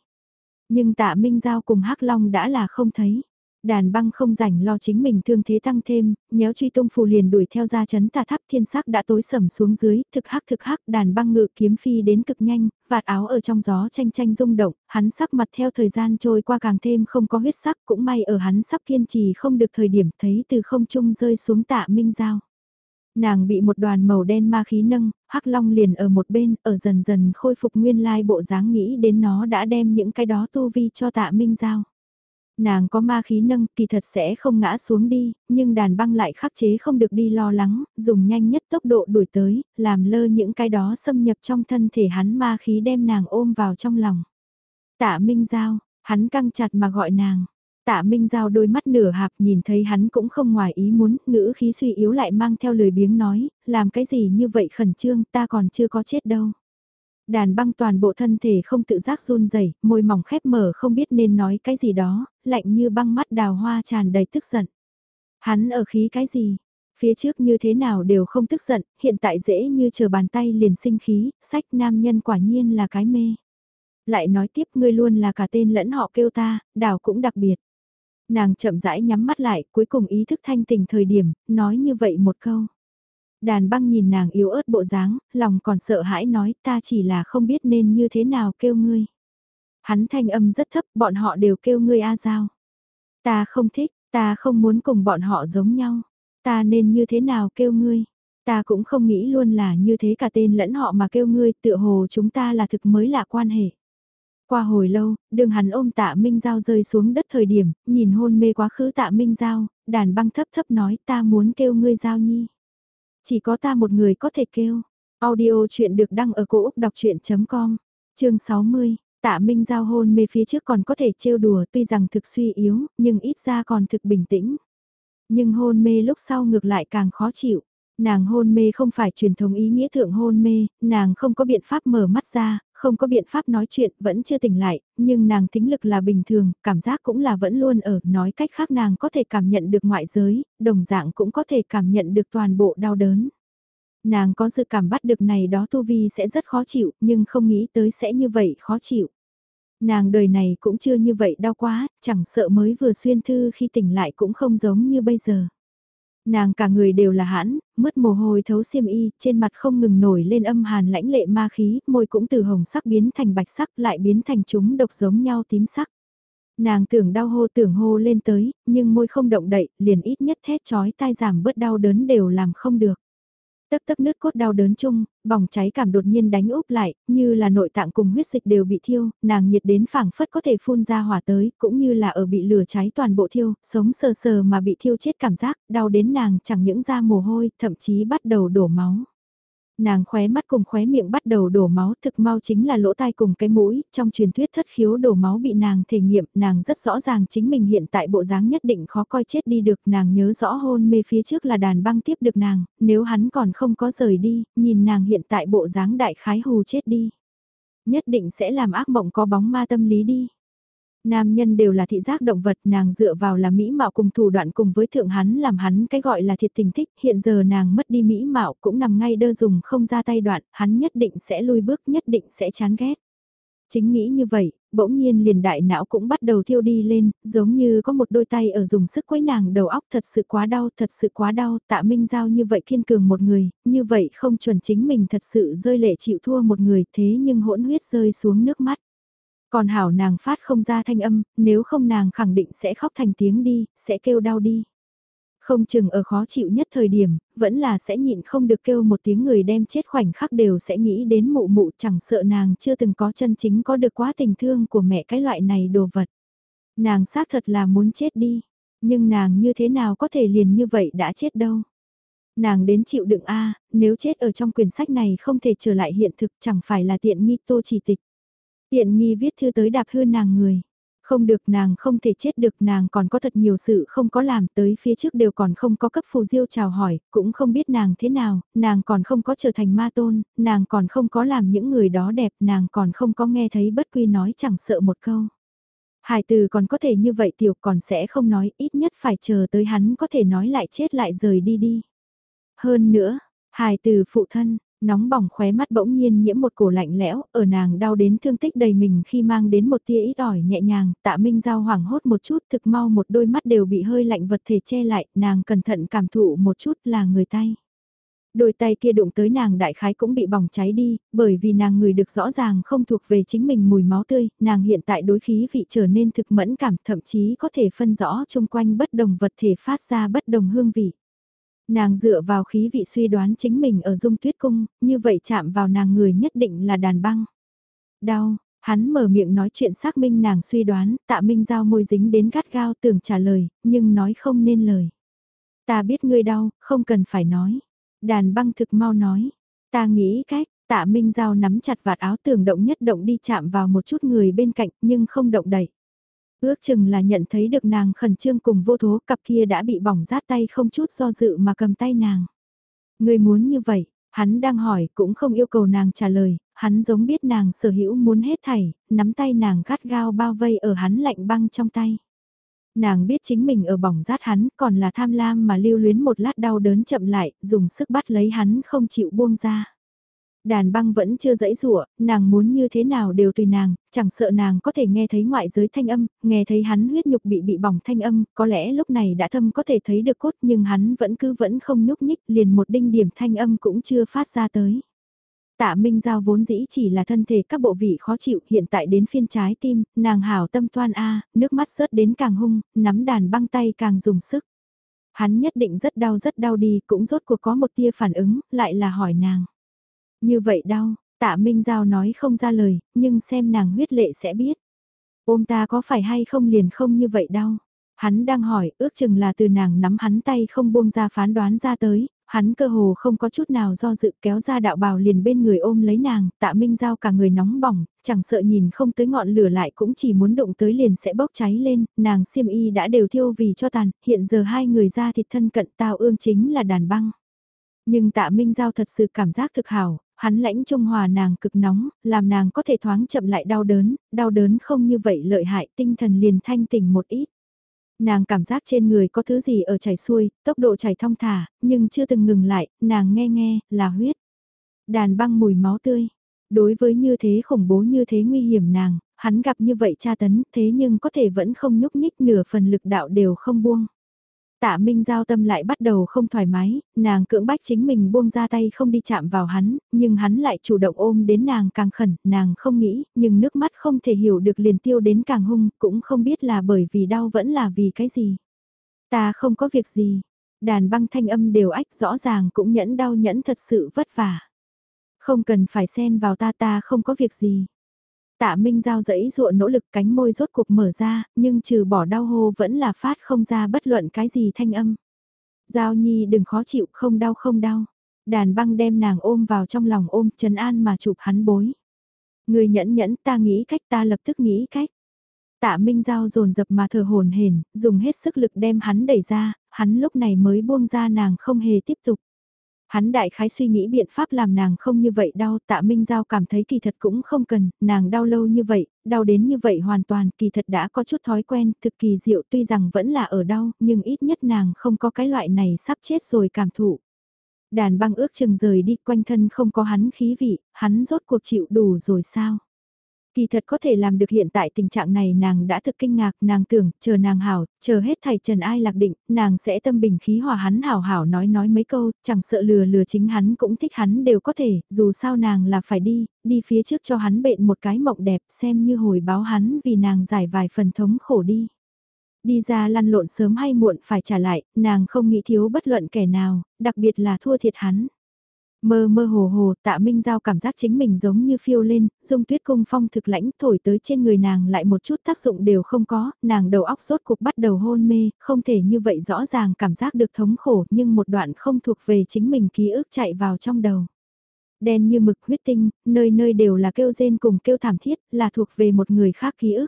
Nhưng tạ minh giao cùng hắc long đã là không thấy. Đàn băng không rảnh lo chính mình thương thế tăng thêm, nhéo truy tung phù liền đuổi theo ra chấn tà tháp thiên sắc đã tối sầm xuống dưới, thực hắc thực hắc đàn băng ngự kiếm phi đến cực nhanh, vạt áo ở trong gió tranh tranh rung động, hắn sắc mặt theo thời gian trôi qua càng thêm không có huyết sắc cũng may ở hắn sắp kiên trì không được thời điểm thấy từ không trung rơi xuống tạ minh giao. Nàng bị một đoàn màu đen ma khí nâng, hắc long liền ở một bên, ở dần dần khôi phục nguyên lai bộ dáng nghĩ đến nó đã đem những cái đó tu vi cho tạ minh giao. Nàng có ma khí nâng kỳ thật sẽ không ngã xuống đi, nhưng đàn băng lại khắc chế không được đi lo lắng, dùng nhanh nhất tốc độ đuổi tới, làm lơ những cái đó xâm nhập trong thân thể hắn ma khí đem nàng ôm vào trong lòng. Tạ Minh Giao, hắn căng chặt mà gọi nàng. Tạ Minh Giao đôi mắt nửa hạp nhìn thấy hắn cũng không ngoài ý muốn, ngữ khí suy yếu lại mang theo lời biếng nói, làm cái gì như vậy khẩn trương ta còn chưa có chết đâu. Đàn băng toàn bộ thân thể không tự giác run rẩy, môi mỏng khép mở không biết nên nói cái gì đó, lạnh như băng mắt đào hoa tràn đầy tức giận. Hắn ở khí cái gì? Phía trước như thế nào đều không tức giận, hiện tại dễ như chờ bàn tay liền sinh khí, sách nam nhân quả nhiên là cái mê. Lại nói tiếp ngươi luôn là cả tên lẫn họ kêu ta, đào cũng đặc biệt. Nàng chậm rãi nhắm mắt lại, cuối cùng ý thức thanh tình thời điểm, nói như vậy một câu. Đàn băng nhìn nàng yếu ớt bộ dáng, lòng còn sợ hãi nói ta chỉ là không biết nên như thế nào kêu ngươi. Hắn thanh âm rất thấp, bọn họ đều kêu ngươi A Giao. Ta không thích, ta không muốn cùng bọn họ giống nhau. Ta nên như thế nào kêu ngươi. Ta cũng không nghĩ luôn là như thế cả tên lẫn họ mà kêu ngươi tựa hồ chúng ta là thực mới lạ quan hệ. Qua hồi lâu, đường hắn ôm tạ Minh Giao rơi xuống đất thời điểm, nhìn hôn mê quá khứ tạ Minh Giao, đàn băng thấp thấp nói ta muốn kêu ngươi Giao Nhi. Chỉ có ta một người có thể kêu. Audio chuyện được đăng ở cổ Úc đọc chuyện.com, chương 60. Tạ Minh giao hôn mê phía trước còn có thể trêu đùa tuy rằng thực suy yếu, nhưng ít ra còn thực bình tĩnh. Nhưng hôn mê lúc sau ngược lại càng khó chịu. Nàng hôn mê không phải truyền thống ý nghĩa thượng hôn mê, nàng không có biện pháp mở mắt ra, không có biện pháp nói chuyện, vẫn chưa tỉnh lại, nhưng nàng tính lực là bình thường, cảm giác cũng là vẫn luôn ở, nói cách khác nàng có thể cảm nhận được ngoại giới, đồng dạng cũng có thể cảm nhận được toàn bộ đau đớn. Nàng có dự cảm bắt được này đó Tu Vi sẽ rất khó chịu, nhưng không nghĩ tới sẽ như vậy khó chịu. Nàng đời này cũng chưa như vậy đau quá, chẳng sợ mới vừa xuyên thư khi tỉnh lại cũng không giống như bây giờ. Nàng cả người đều là hãn, mất mồ hôi thấu xiêm y, trên mặt không ngừng nổi lên âm hàn lãnh lệ ma khí, môi cũng từ hồng sắc biến thành bạch sắc lại biến thành chúng độc giống nhau tím sắc. Nàng tưởng đau hô tưởng hô lên tới, nhưng môi không động đậy, liền ít nhất thét chói tai giảm bớt đau đớn đều làm không được. Tấp tấp nước cốt đau đớn chung, bỏng cháy cảm đột nhiên đánh úp lại, như là nội tạng cùng huyết dịch đều bị thiêu, nàng nhiệt đến phảng phất có thể phun ra hỏa tới, cũng như là ở bị lửa cháy toàn bộ thiêu, sống sờ sờ mà bị thiêu chết cảm giác, đau đến nàng chẳng những ra mồ hôi, thậm chí bắt đầu đổ máu. Nàng khóe mắt cùng khóe miệng bắt đầu đổ máu, thực mau chính là lỗ tai cùng cái mũi, trong truyền thuyết thất khiếu đổ máu bị nàng thể nghiệm, nàng rất rõ ràng chính mình hiện tại bộ dáng nhất định khó coi chết đi được, nàng nhớ rõ hôn mê phía trước là đàn băng tiếp được nàng, nếu hắn còn không có rời đi, nhìn nàng hiện tại bộ dáng đại khái hù chết đi. Nhất định sẽ làm ác mộng có bóng ma tâm lý đi. Nam nhân đều là thị giác động vật, nàng dựa vào là mỹ mạo cùng thủ đoạn cùng với thượng hắn làm hắn cái gọi là thiệt tình thích, hiện giờ nàng mất đi mỹ mạo cũng nằm ngay đơ dùng không ra tay đoạn, hắn nhất định sẽ lui bước, nhất định sẽ chán ghét. Chính nghĩ như vậy, bỗng nhiên liền đại não cũng bắt đầu thiêu đi lên, giống như có một đôi tay ở dùng sức quấy nàng đầu óc thật sự quá đau, thật sự quá đau, tạ minh giao như vậy kiên cường một người, như vậy không chuẩn chính mình thật sự rơi lệ chịu thua một người thế nhưng hỗn huyết rơi xuống nước mắt. Còn hảo nàng phát không ra thanh âm, nếu không nàng khẳng định sẽ khóc thành tiếng đi, sẽ kêu đau đi. Không chừng ở khó chịu nhất thời điểm, vẫn là sẽ nhịn không được kêu một tiếng người đem chết khoảnh khắc đều sẽ nghĩ đến mụ mụ chẳng sợ nàng chưa từng có chân chính có được quá tình thương của mẹ cái loại này đồ vật. Nàng xác thật là muốn chết đi, nhưng nàng như thế nào có thể liền như vậy đã chết đâu. Nàng đến chịu đựng a nếu chết ở trong quyển sách này không thể trở lại hiện thực chẳng phải là tiện nghi tô chỉ tịch. Tiện nghi viết thư tới đạp hư nàng người. Không được nàng không thể chết được nàng còn có thật nhiều sự không có làm tới phía trước đều còn không có cấp phù diêu chào hỏi, cũng không biết nàng thế nào, nàng còn không có trở thành ma tôn, nàng còn không có làm những người đó đẹp, nàng còn không có nghe thấy bất quy nói chẳng sợ một câu. Hải từ còn có thể như vậy tiểu còn sẽ không nói, ít nhất phải chờ tới hắn có thể nói lại chết lại rời đi đi. Hơn nữa, Hải từ phụ thân, Nóng bỏng khóe mắt bỗng nhiên nhiễm một cổ lạnh lẽo, ở nàng đau đến thương tích đầy mình khi mang đến một tia ít ỏi nhẹ nhàng, tạ minh giao hoảng hốt một chút thực mau một đôi mắt đều bị hơi lạnh vật thể che lại, nàng cẩn thận cảm thụ một chút là người tay. Đôi tay kia đụng tới nàng đại khái cũng bị bỏng cháy đi, bởi vì nàng người được rõ ràng không thuộc về chính mình mùi máu tươi, nàng hiện tại đối khí vị trở nên thực mẫn cảm thậm chí có thể phân rõ chung quanh bất đồng vật thể phát ra bất đồng hương vị. Nàng dựa vào khí vị suy đoán chính mình ở dung tuyết cung, như vậy chạm vào nàng người nhất định là đàn băng. Đau, hắn mở miệng nói chuyện xác minh nàng suy đoán, tạ minh giao môi dính đến gắt gao tưởng trả lời, nhưng nói không nên lời. Ta biết ngươi đau, không cần phải nói. Đàn băng thực mau nói. Ta nghĩ cách, tạ minh giao nắm chặt vạt áo tưởng động nhất động đi chạm vào một chút người bên cạnh nhưng không động đẩy. Ước chừng là nhận thấy được nàng khẩn trương cùng vô thố cặp kia đã bị bỏng rát tay không chút do dự mà cầm tay nàng. Người muốn như vậy, hắn đang hỏi cũng không yêu cầu nàng trả lời, hắn giống biết nàng sở hữu muốn hết thảy, nắm tay nàng gắt gao bao vây ở hắn lạnh băng trong tay. Nàng biết chính mình ở bỏng rát hắn còn là tham lam mà lưu luyến một lát đau đớn chậm lại, dùng sức bắt lấy hắn không chịu buông ra. Đàn băng vẫn chưa dãy rủa nàng muốn như thế nào đều tùy nàng, chẳng sợ nàng có thể nghe thấy ngoại giới thanh âm, nghe thấy hắn huyết nhục bị bị bỏng thanh âm, có lẽ lúc này đã thâm có thể thấy được cốt nhưng hắn vẫn cứ vẫn không nhúc nhích, liền một đinh điểm thanh âm cũng chưa phát ra tới. Tạ Minh Giao vốn dĩ chỉ là thân thể các bộ vị khó chịu, hiện tại đến phiên trái tim, nàng hảo tâm toan A, nước mắt rớt đến càng hung, nắm đàn băng tay càng dùng sức. Hắn nhất định rất đau rất đau đi, cũng rốt cuộc có một tia phản ứng, lại là hỏi nàng. Như vậy đau, tạ Minh Giao nói không ra lời, nhưng xem nàng huyết lệ sẽ biết. Ôm ta có phải hay không liền không như vậy đau. Hắn đang hỏi, ước chừng là từ nàng nắm hắn tay không buông ra phán đoán ra tới, hắn cơ hồ không có chút nào do dự kéo ra đạo bào liền bên người ôm lấy nàng, tạ minh giao cả người nóng bỏng, chẳng sợ nhìn không tới ngọn lửa lại cũng chỉ muốn đụng tới liền sẽ bốc cháy lên, nàng xiêm y đã đều thiêu vì cho tàn, hiện giờ hai người ra thịt thân cận tao ương chính là đàn băng. Nhưng tạ minh giao thật sự cảm giác thực hảo, hắn lãnh trung hòa nàng cực nóng, làm nàng có thể thoáng chậm lại đau đớn, đau đớn không như vậy lợi hại tinh thần liền thanh tỉnh một ít. Nàng cảm giác trên người có thứ gì ở chảy xuôi, tốc độ chảy thong thả, nhưng chưa từng ngừng lại, nàng nghe nghe, là huyết. Đàn băng mùi máu tươi. Đối với như thế khủng bố như thế nguy hiểm nàng, hắn gặp như vậy tra tấn thế nhưng có thể vẫn không nhúc nhích nửa phần lực đạo đều không buông. Tạ Minh Giao tâm lại bắt đầu không thoải mái, nàng cưỡng bách chính mình buông ra tay không đi chạm vào hắn, nhưng hắn lại chủ động ôm đến nàng càng khẩn, nàng không nghĩ, nhưng nước mắt không thể hiểu được liền tiêu đến càng hung, cũng không biết là bởi vì đau vẫn là vì cái gì. Ta không có việc gì, đàn băng thanh âm đều ách rõ ràng cũng nhẫn đau nhẫn thật sự vất vả. Không cần phải xen vào ta ta không có việc gì. Tạ Minh Giao dẫy dụa nỗ lực cánh môi rốt cuộc mở ra, nhưng trừ bỏ đau hô vẫn là phát không ra bất luận cái gì thanh âm. Giao Nhi đừng khó chịu, không đau không đau. Đàn băng đem nàng ôm vào trong lòng ôm Trần An mà chụp hắn bối. Người nhẫn nhẫn ta nghĩ cách ta lập tức nghĩ cách. Tạ Minh Giao dồn dập mà thở hồn hển, dùng hết sức lực đem hắn đẩy ra, hắn lúc này mới buông ra nàng không hề tiếp tục. Hắn đại khái suy nghĩ biện pháp làm nàng không như vậy đau, tạ Minh Giao cảm thấy kỳ thật cũng không cần, nàng đau lâu như vậy, đau đến như vậy hoàn toàn, kỳ thật đã có chút thói quen, thực kỳ diệu tuy rằng vẫn là ở đau, nhưng ít nhất nàng không có cái loại này sắp chết rồi cảm thụ. Đàn băng ước chừng rời đi quanh thân không có hắn khí vị, hắn rốt cuộc chịu đủ rồi sao? Kỳ thật có thể làm được hiện tại tình trạng này nàng đã thực kinh ngạc, nàng tưởng, chờ nàng hảo, chờ hết thầy Trần Ai lạc định, nàng sẽ tâm bình khí hòa hắn hảo hảo nói nói mấy câu, chẳng sợ lừa lừa chính hắn cũng thích hắn đều có thể, dù sao nàng là phải đi, đi phía trước cho hắn bệnh một cái mộng đẹp xem như hồi báo hắn vì nàng giải vài phần thống khổ đi. Đi ra lăn lộn sớm hay muộn phải trả lại, nàng không nghĩ thiếu bất luận kẻ nào, đặc biệt là thua thiệt hắn. Mơ mơ hồ hồ, tạ Minh Giao cảm giác chính mình giống như phiêu lên, dung tuyết cung phong thực lãnh thổi tới trên người nàng lại một chút tác dụng đều không có, nàng đầu óc sốt cục bắt đầu hôn mê, không thể như vậy rõ ràng cảm giác được thống khổ nhưng một đoạn không thuộc về chính mình ký ức chạy vào trong đầu. Đen như mực huyết tinh, nơi nơi đều là kêu rên cùng kêu thảm thiết, là thuộc về một người khác ký ức.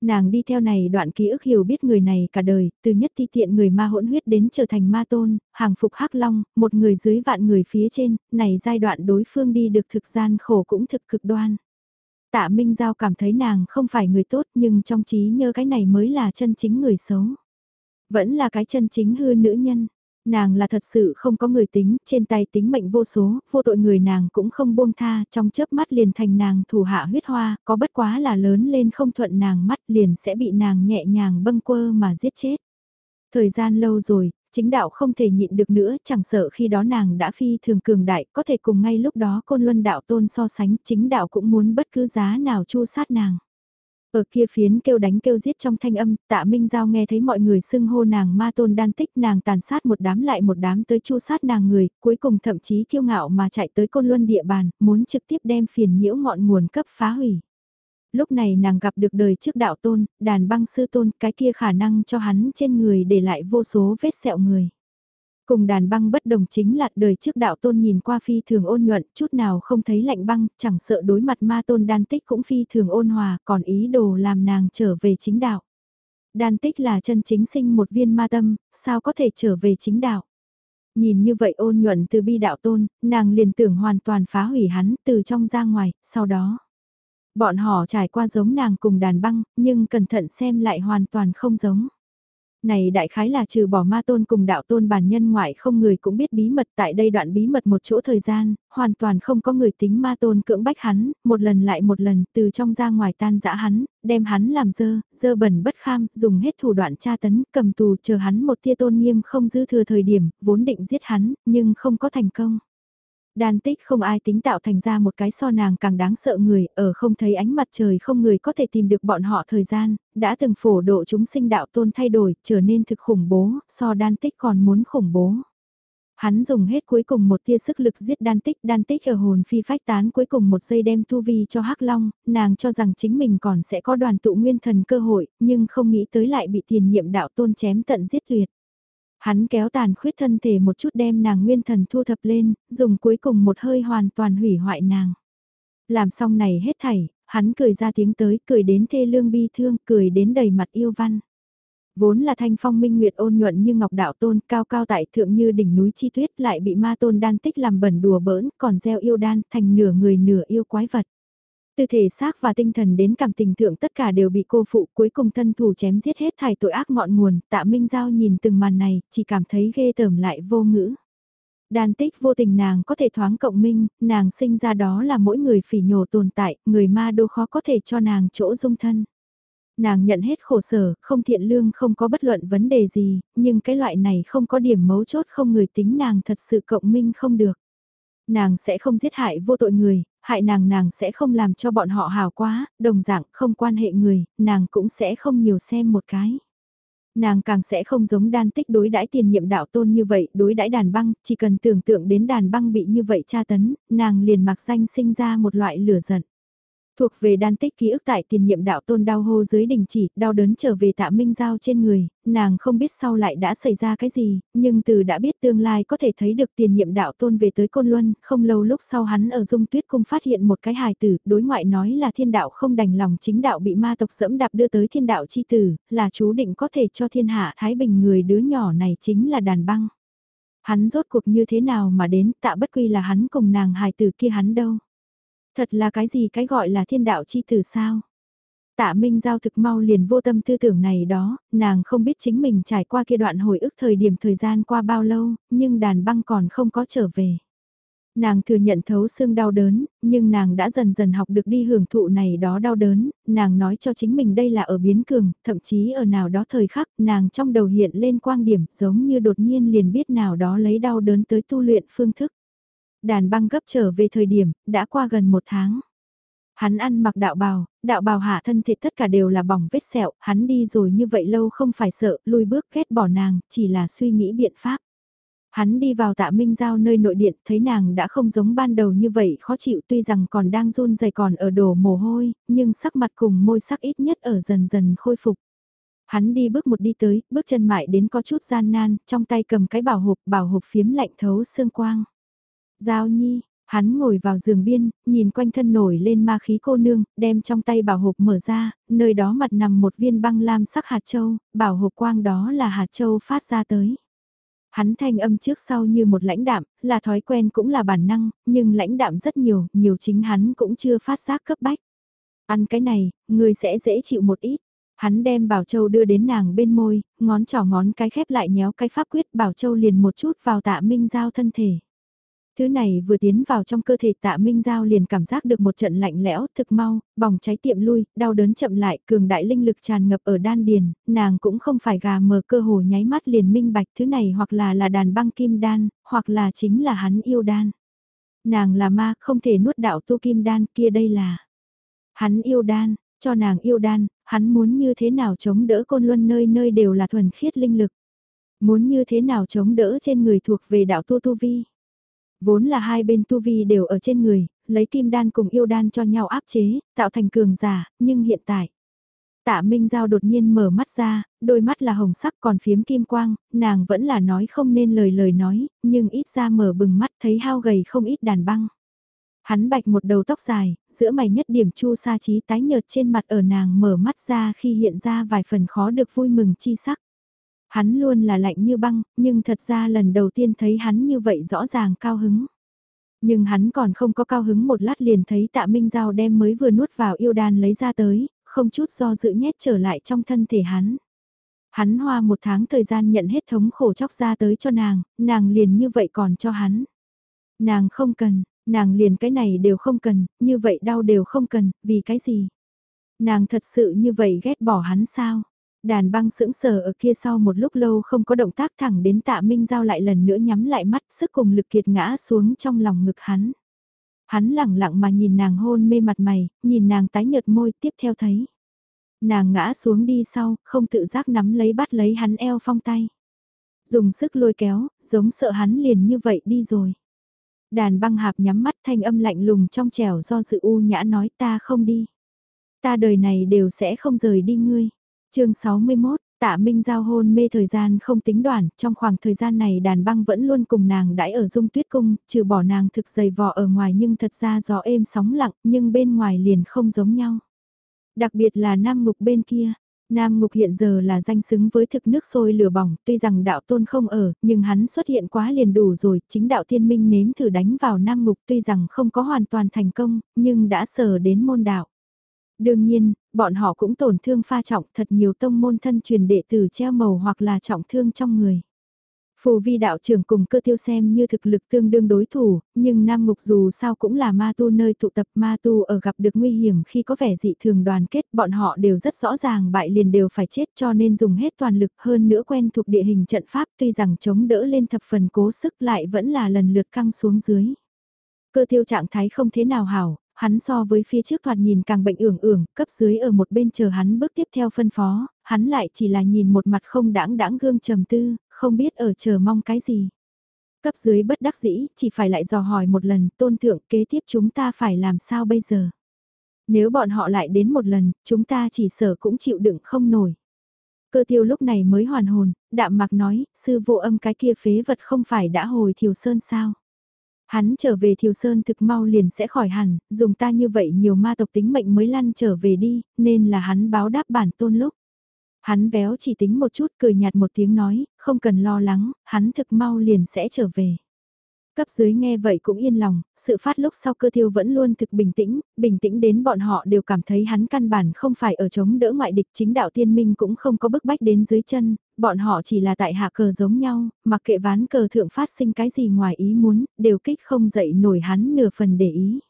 Nàng đi theo này đoạn ký ức hiểu biết người này cả đời, từ nhất thi tiện người ma hỗn huyết đến trở thành ma tôn, hàng phục hắc long, một người dưới vạn người phía trên, này giai đoạn đối phương đi được thực gian khổ cũng thực cực đoan. Tạ Minh Giao cảm thấy nàng không phải người tốt nhưng trong trí nhớ cái này mới là chân chính người xấu. Vẫn là cái chân chính hư nữ nhân. Nàng là thật sự không có người tính, trên tay tính mệnh vô số, vô tội người nàng cũng không buông tha, trong chớp mắt liền thành nàng thủ hạ huyết hoa, có bất quá là lớn lên không thuận nàng mắt liền sẽ bị nàng nhẹ nhàng bâng quơ mà giết chết. Thời gian lâu rồi, chính đạo không thể nhịn được nữa, chẳng sợ khi đó nàng đã phi thường cường đại, có thể cùng ngay lúc đó côn luân đạo tôn so sánh, chính đạo cũng muốn bất cứ giá nào chu sát nàng. Ở kia phiến kêu đánh kêu giết trong thanh âm, tạ Minh Giao nghe thấy mọi người xưng hô nàng ma tôn đan tích nàng tàn sát một đám lại một đám tới chu sát nàng người, cuối cùng thậm chí kiêu ngạo mà chạy tới côn luân địa bàn, muốn trực tiếp đem phiền nhiễu ngọn nguồn cấp phá hủy. Lúc này nàng gặp được đời trước đạo tôn, đàn băng sư tôn, cái kia khả năng cho hắn trên người để lại vô số vết sẹo người. Cùng đàn băng bất đồng chính là đời trước đạo tôn nhìn qua phi thường ôn nhuận, chút nào không thấy lạnh băng, chẳng sợ đối mặt ma tôn đan tích cũng phi thường ôn hòa, còn ý đồ làm nàng trở về chính đạo. Đan tích là chân chính sinh một viên ma tâm, sao có thể trở về chính đạo. Nhìn như vậy ôn nhuận từ bi đạo tôn, nàng liền tưởng hoàn toàn phá hủy hắn từ trong ra ngoài, sau đó. Bọn họ trải qua giống nàng cùng đàn băng, nhưng cẩn thận xem lại hoàn toàn không giống. Này đại khái là trừ bỏ ma tôn cùng đạo tôn bản nhân ngoại không người cũng biết bí mật tại đây đoạn bí mật một chỗ thời gian, hoàn toàn không có người tính ma tôn cưỡng bách hắn, một lần lại một lần từ trong ra ngoài tan dã hắn, đem hắn làm dơ, dơ bẩn bất kham, dùng hết thủ đoạn tra tấn, cầm tù chờ hắn một tia tôn nghiêm không dư thừa thời điểm, vốn định giết hắn, nhưng không có thành công. Đan tích không ai tính tạo thành ra một cái so nàng càng đáng sợ người, ở không thấy ánh mặt trời không người có thể tìm được bọn họ thời gian, đã từng phổ độ chúng sinh đạo tôn thay đổi, trở nên thực khủng bố, so đan tích còn muốn khủng bố. Hắn dùng hết cuối cùng một tia sức lực giết đan tích, đan tích ở hồn phi phách tán cuối cùng một giây đem tu vi cho hắc long, nàng cho rằng chính mình còn sẽ có đoàn tụ nguyên thần cơ hội, nhưng không nghĩ tới lại bị tiền nhiệm đạo tôn chém tận giết tuyệt. Hắn kéo tàn khuyết thân thể một chút đem nàng nguyên thần thu thập lên, dùng cuối cùng một hơi hoàn toàn hủy hoại nàng. Làm xong này hết thảy, hắn cười ra tiếng tới, cười đến thê lương bi thương, cười đến đầy mặt yêu văn. Vốn là thanh phong minh nguyệt ôn nhuận như ngọc đạo tôn, cao cao tại thượng như đỉnh núi chi tuyết lại bị ma tôn đan tích làm bẩn đùa bỡn, còn gieo yêu đan thành nửa người nửa yêu quái vật. Từ thể xác và tinh thần đến cảm tình thượng tất cả đều bị cô phụ cuối cùng thân thủ chém giết hết thải tội ác ngọn nguồn, tạ Minh Giao nhìn từng màn này, chỉ cảm thấy ghê tởm lại vô ngữ. Đan tích vô tình nàng có thể thoáng cộng minh, nàng sinh ra đó là mỗi người phỉ nhổ tồn tại, người ma đô khó có thể cho nàng chỗ dung thân. Nàng nhận hết khổ sở, không thiện lương không có bất luận vấn đề gì, nhưng cái loại này không có điểm mấu chốt không người tính nàng thật sự cộng minh không được. Nàng sẽ không giết hại vô tội người, hại nàng nàng sẽ không làm cho bọn họ hào quá, đồng dạng không quan hệ người, nàng cũng sẽ không nhiều xem một cái. Nàng càng sẽ không giống đan tích đối đãi tiền nhiệm đạo tôn như vậy, đối đãi đàn băng, chỉ cần tưởng tượng đến đàn băng bị như vậy tra tấn, nàng liền mặc danh sinh ra một loại lửa giận. Thuộc về đan tích ký ức tại tiền nhiệm đạo tôn đau hô dưới đình chỉ, đau đớn trở về tạ minh giao trên người, nàng không biết sau lại đã xảy ra cái gì, nhưng từ đã biết tương lai có thể thấy được tiền nhiệm đạo tôn về tới Côn Luân, không lâu lúc sau hắn ở dung tuyết cung phát hiện một cái hài tử, đối ngoại nói là thiên đạo không đành lòng chính đạo bị ma tộc dẫm đạp đưa tới thiên đạo chi tử, là chú định có thể cho thiên hạ Thái Bình người đứa nhỏ này chính là đàn băng. Hắn rốt cuộc như thế nào mà đến tạ bất quy là hắn cùng nàng hài tử kia hắn đâu. Thật là cái gì cái gọi là thiên đạo chi tử sao? Tạ Minh Giao thực mau liền vô tâm tư tưởng này đó, nàng không biết chính mình trải qua kia đoạn hồi ức thời điểm thời gian qua bao lâu, nhưng đàn băng còn không có trở về. Nàng thừa nhận thấu xương đau đớn, nhưng nàng đã dần dần học được đi hưởng thụ này đó đau đớn, nàng nói cho chính mình đây là ở biến cường, thậm chí ở nào đó thời khắc, nàng trong đầu hiện lên quang điểm giống như đột nhiên liền biết nào đó lấy đau đớn tới tu luyện phương thức. Đàn băng gấp trở về thời điểm, đã qua gần một tháng. Hắn ăn mặc đạo bào, đạo bào hạ thân thịt tất cả đều là bỏng vết sẹo, hắn đi rồi như vậy lâu không phải sợ, lui bước ghét bỏ nàng, chỉ là suy nghĩ biện pháp. Hắn đi vào tạ minh giao nơi nội điện, thấy nàng đã không giống ban đầu như vậy khó chịu tuy rằng còn đang run rẩy còn ở đổ mồ hôi, nhưng sắc mặt cùng môi sắc ít nhất ở dần dần khôi phục. Hắn đi bước một đi tới, bước chân mại đến có chút gian nan, trong tay cầm cái bảo hộp, bảo hộp phiếm lạnh thấu xương quang. Giao nhi, hắn ngồi vào giường biên, nhìn quanh thân nổi lên ma khí cô nương, đem trong tay bảo hộp mở ra, nơi đó mặt nằm một viên băng lam sắc hạt châu, bảo hộp quang đó là hạt châu phát ra tới. Hắn thanh âm trước sau như một lãnh đạm, là thói quen cũng là bản năng, nhưng lãnh đạm rất nhiều, nhiều chính hắn cũng chưa phát giác cấp bách. Ăn cái này, người sẽ dễ chịu một ít. Hắn đem Bảo Châu đưa đến nàng bên môi, ngón trỏ ngón cái khép lại nhéo cái pháp quyết Bảo Châu liền một chút vào tạ minh giao thân thể. Thứ này vừa tiến vào trong cơ thể tạ Minh Giao liền cảm giác được một trận lạnh lẽo thực mau, bỏng cháy tiệm lui, đau đớn chậm lại, cường đại linh lực tràn ngập ở đan điền, nàng cũng không phải gà mờ cơ hồ nháy mắt liền minh bạch thứ này hoặc là là đàn băng kim đan, hoặc là chính là hắn yêu đan. Nàng là ma, không thể nuốt đạo tu kim đan kia đây là. Hắn yêu đan, cho nàng yêu đan, hắn muốn như thế nào chống đỡ côn luân nơi nơi đều là thuần khiết linh lực. Muốn như thế nào chống đỡ trên người thuộc về đạo tu tu vi. Vốn là hai bên tu vi đều ở trên người, lấy kim đan cùng yêu đan cho nhau áp chế, tạo thành cường giả, nhưng hiện tại. Tạ Minh Giao đột nhiên mở mắt ra, đôi mắt là hồng sắc còn phiếm kim quang, nàng vẫn là nói không nên lời lời nói, nhưng ít ra mở bừng mắt thấy hao gầy không ít đàn băng. Hắn bạch một đầu tóc dài, giữa mày nhất điểm chu sa trí tái nhợt trên mặt ở nàng mở mắt ra khi hiện ra vài phần khó được vui mừng chi sắc. Hắn luôn là lạnh như băng, nhưng thật ra lần đầu tiên thấy hắn như vậy rõ ràng cao hứng. Nhưng hắn còn không có cao hứng một lát liền thấy tạ Minh Giao đem mới vừa nuốt vào yêu đan lấy ra tới, không chút do dự nhét trở lại trong thân thể hắn. Hắn hoa một tháng thời gian nhận hết thống khổ chóc ra tới cho nàng, nàng liền như vậy còn cho hắn. Nàng không cần, nàng liền cái này đều không cần, như vậy đau đều không cần, vì cái gì? Nàng thật sự như vậy ghét bỏ hắn sao? Đàn băng sững sờ ở kia sau một lúc lâu không có động tác thẳng đến tạ Minh Giao lại lần nữa nhắm lại mắt sức cùng lực kiệt ngã xuống trong lòng ngực hắn. Hắn lẳng lặng mà nhìn nàng hôn mê mặt mày, nhìn nàng tái nhợt môi tiếp theo thấy. Nàng ngã xuống đi sau, không tự giác nắm lấy bắt lấy hắn eo phong tay. Dùng sức lôi kéo, giống sợ hắn liền như vậy đi rồi. Đàn băng hạp nhắm mắt thanh âm lạnh lùng trong trẻo do sự u nhã nói ta không đi. Ta đời này đều sẽ không rời đi ngươi chương 61, Tạ Minh giao hôn mê thời gian không tính đoạn, trong khoảng thời gian này đàn băng vẫn luôn cùng nàng đãi ở dung tuyết cung, trừ bỏ nàng thực dày vò ở ngoài nhưng thật ra gió êm sóng lặng, nhưng bên ngoài liền không giống nhau. Đặc biệt là nam ngục bên kia, Nam Ngục hiện giờ là danh xứng với thực nước sôi lửa bỏng, tuy rằng đạo tôn không ở, nhưng hắn xuất hiện quá liền đủ rồi, chính đạo thiên minh nếm thử đánh vào Nam Ngục tuy rằng không có hoàn toàn thành công, nhưng đã sờ đến môn đạo. Đương nhiên, bọn họ cũng tổn thương pha trọng thật nhiều tông môn thân truyền đệ tử treo màu hoặc là trọng thương trong người. Phù vi đạo trưởng cùng cơ tiêu xem như thực lực tương đương đối thủ, nhưng Nam Ngục dù sao cũng là ma tu nơi tụ tập ma tu ở gặp được nguy hiểm khi có vẻ dị thường đoàn kết bọn họ đều rất rõ ràng bại liền đều phải chết cho nên dùng hết toàn lực hơn nữa quen thuộc địa hình trận pháp tuy rằng chống đỡ lên thập phần cố sức lại vẫn là lần lượt căng xuống dưới. Cơ tiêu trạng thái không thế nào hảo, hắn so với phía trước thoạt nhìn càng bệnh ưởng ưởng, cấp dưới ở một bên chờ hắn bước tiếp theo phân phó, hắn lại chỉ là nhìn một mặt không đãng đãng gương trầm tư, không biết ở chờ mong cái gì. Cấp dưới bất đắc dĩ, chỉ phải lại dò hỏi một lần, tôn thượng kế tiếp chúng ta phải làm sao bây giờ. Nếu bọn họ lại đến một lần, chúng ta chỉ sợ cũng chịu đựng không nổi. Cơ tiêu lúc này mới hoàn hồn, đạm mạc nói, sư vô âm cái kia phế vật không phải đã hồi thiều sơn sao. Hắn trở về Thiều Sơn thực mau liền sẽ khỏi hẳn, dùng ta như vậy nhiều ma tộc tính mệnh mới lăn trở về đi, nên là hắn báo đáp bản tôn lúc. Hắn véo chỉ tính một chút cười nhạt một tiếng nói, không cần lo lắng, hắn thực mau liền sẽ trở về. Cấp dưới nghe vậy cũng yên lòng, sự phát lúc sau cơ thiêu vẫn luôn thực bình tĩnh, bình tĩnh đến bọn họ đều cảm thấy hắn căn bản không phải ở chống đỡ ngoại địch chính đạo tiên minh cũng không có bức bách đến dưới chân, bọn họ chỉ là tại hạ cờ giống nhau, mặc kệ ván cờ thượng phát sinh cái gì ngoài ý muốn, đều kích không dậy nổi hắn nửa phần để ý.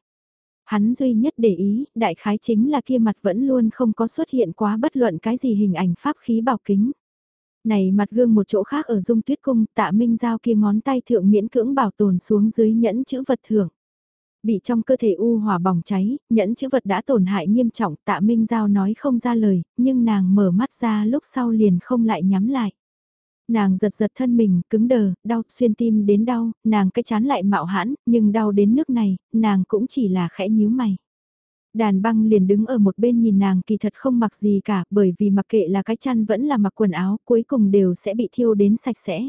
Hắn duy nhất để ý, đại khái chính là kia mặt vẫn luôn không có xuất hiện quá bất luận cái gì hình ảnh pháp khí bảo kính. Này mặt gương một chỗ khác ở dung tuyết cung, tạ minh giao kia ngón tay thượng miễn cưỡng bảo tồn xuống dưới nhẫn chữ vật thưởng. Bị trong cơ thể u hỏa bỏng cháy, nhẫn chữ vật đã tổn hại nghiêm trọng tạ minh giao nói không ra lời, nhưng nàng mở mắt ra lúc sau liền không lại nhắm lại. Nàng giật giật thân mình, cứng đờ, đau, xuyên tim đến đau, nàng cái chán lại mạo hãn, nhưng đau đến nước này, nàng cũng chỉ là khẽ nhíu mày. Đàn băng liền đứng ở một bên nhìn nàng kỳ thật không mặc gì cả, bởi vì mặc kệ là cái chăn vẫn là mặc quần áo, cuối cùng đều sẽ bị thiêu đến sạch sẽ.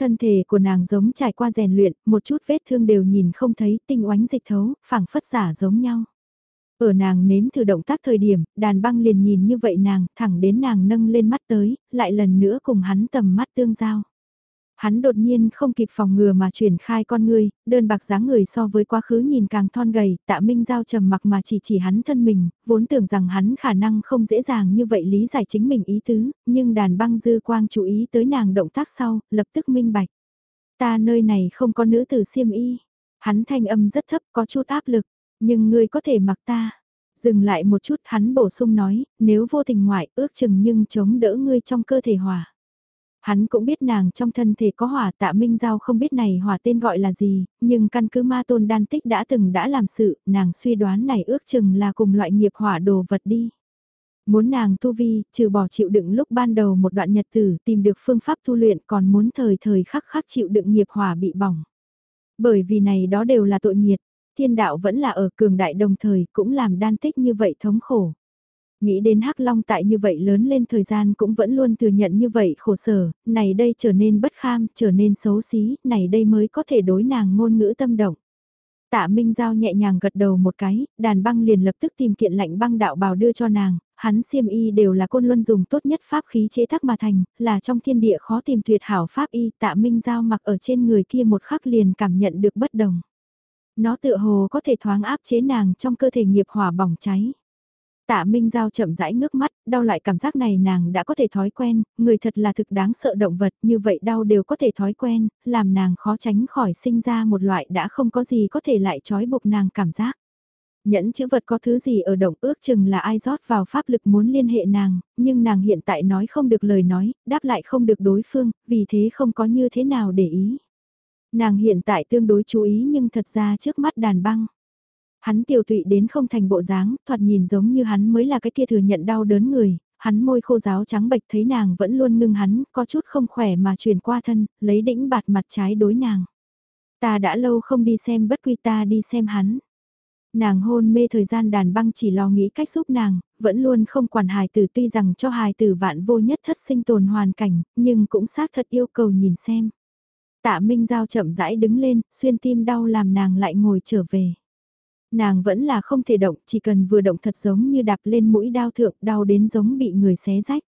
Thân thể của nàng giống trải qua rèn luyện, một chút vết thương đều nhìn không thấy, tinh oánh dịch thấu, phảng phất giả giống nhau. Ở nàng nếm thử động tác thời điểm, đàn băng liền nhìn như vậy nàng, thẳng đến nàng nâng lên mắt tới, lại lần nữa cùng hắn tầm mắt tương giao. Hắn đột nhiên không kịp phòng ngừa mà chuyển khai con người, đơn bạc dáng người so với quá khứ nhìn càng thon gầy, tạ minh giao trầm mặc mà chỉ chỉ hắn thân mình, vốn tưởng rằng hắn khả năng không dễ dàng như vậy lý giải chính mình ý tứ, nhưng đàn băng dư quang chú ý tới nàng động tác sau, lập tức minh bạch. Ta nơi này không có nữ tử siêm y. Hắn thanh âm rất thấp có chút áp lực, nhưng ngươi có thể mặc ta. Dừng lại một chút hắn bổ sung nói, nếu vô tình ngoại ước chừng nhưng chống đỡ ngươi trong cơ thể hòa Hắn cũng biết nàng trong thân thể có hỏa tạ minh giao không biết này hỏa tên gọi là gì, nhưng căn cứ ma tôn đan tích đã từng đã làm sự, nàng suy đoán này ước chừng là cùng loại nghiệp hỏa đồ vật đi. Muốn nàng tu vi, trừ bỏ chịu đựng lúc ban đầu một đoạn nhật tử tìm được phương pháp tu luyện còn muốn thời thời khắc khắc chịu đựng nghiệp hỏa bị bỏng. Bởi vì này đó đều là tội nghiệt, thiên đạo vẫn là ở cường đại đồng thời cũng làm đan tích như vậy thống khổ. Nghĩ đến Hắc Long tại như vậy lớn lên thời gian cũng vẫn luôn thừa nhận như vậy khổ sở, này đây trở nên bất kham, trở nên xấu xí, này đây mới có thể đối nàng ngôn ngữ tâm động. Tạ Minh Giao nhẹ nhàng gật đầu một cái, đàn băng liền lập tức tìm kiện lạnh băng đạo bào đưa cho nàng, hắn xiêm y đều là côn luân dùng tốt nhất pháp khí chế tác mà thành, là trong thiên địa khó tìm tuyệt hảo pháp y, tạ Minh Giao mặc ở trên người kia một khắc liền cảm nhận được bất đồng. Nó tựa hồ có thể thoáng áp chế nàng trong cơ thể nghiệp hỏa bỏng cháy. Tạ Minh Giao chậm rãi ngước mắt, đau lại cảm giác này nàng đã có thể thói quen, người thật là thực đáng sợ động vật, như vậy đau đều có thể thói quen, làm nàng khó tránh khỏi sinh ra một loại đã không có gì có thể lại trói buộc nàng cảm giác. Nhẫn chữ vật có thứ gì ở động ước chừng là ai rót vào pháp lực muốn liên hệ nàng, nhưng nàng hiện tại nói không được lời nói, đáp lại không được đối phương, vì thế không có như thế nào để ý. Nàng hiện tại tương đối chú ý nhưng thật ra trước mắt đàn băng. Hắn tiểu tụy đến không thành bộ dáng, thoạt nhìn giống như hắn mới là cái kia thừa nhận đau đớn người, hắn môi khô giáo trắng bệch thấy nàng vẫn luôn ngưng hắn, có chút không khỏe mà chuyển qua thân, lấy đĩnh bạt mặt trái đối nàng. Ta đã lâu không đi xem bất quy ta đi xem hắn. Nàng hôn mê thời gian đàn băng chỉ lo nghĩ cách giúp nàng, vẫn luôn không quản hài tử tuy rằng cho hài tử vạn vô nhất thất sinh tồn hoàn cảnh, nhưng cũng xác thật yêu cầu nhìn xem. Tạ Minh Giao chậm rãi đứng lên, xuyên tim đau làm nàng lại ngồi trở về. Nàng vẫn là không thể động, chỉ cần vừa động thật giống như đạp lên mũi đao thượng, đau đến giống bị người xé rách.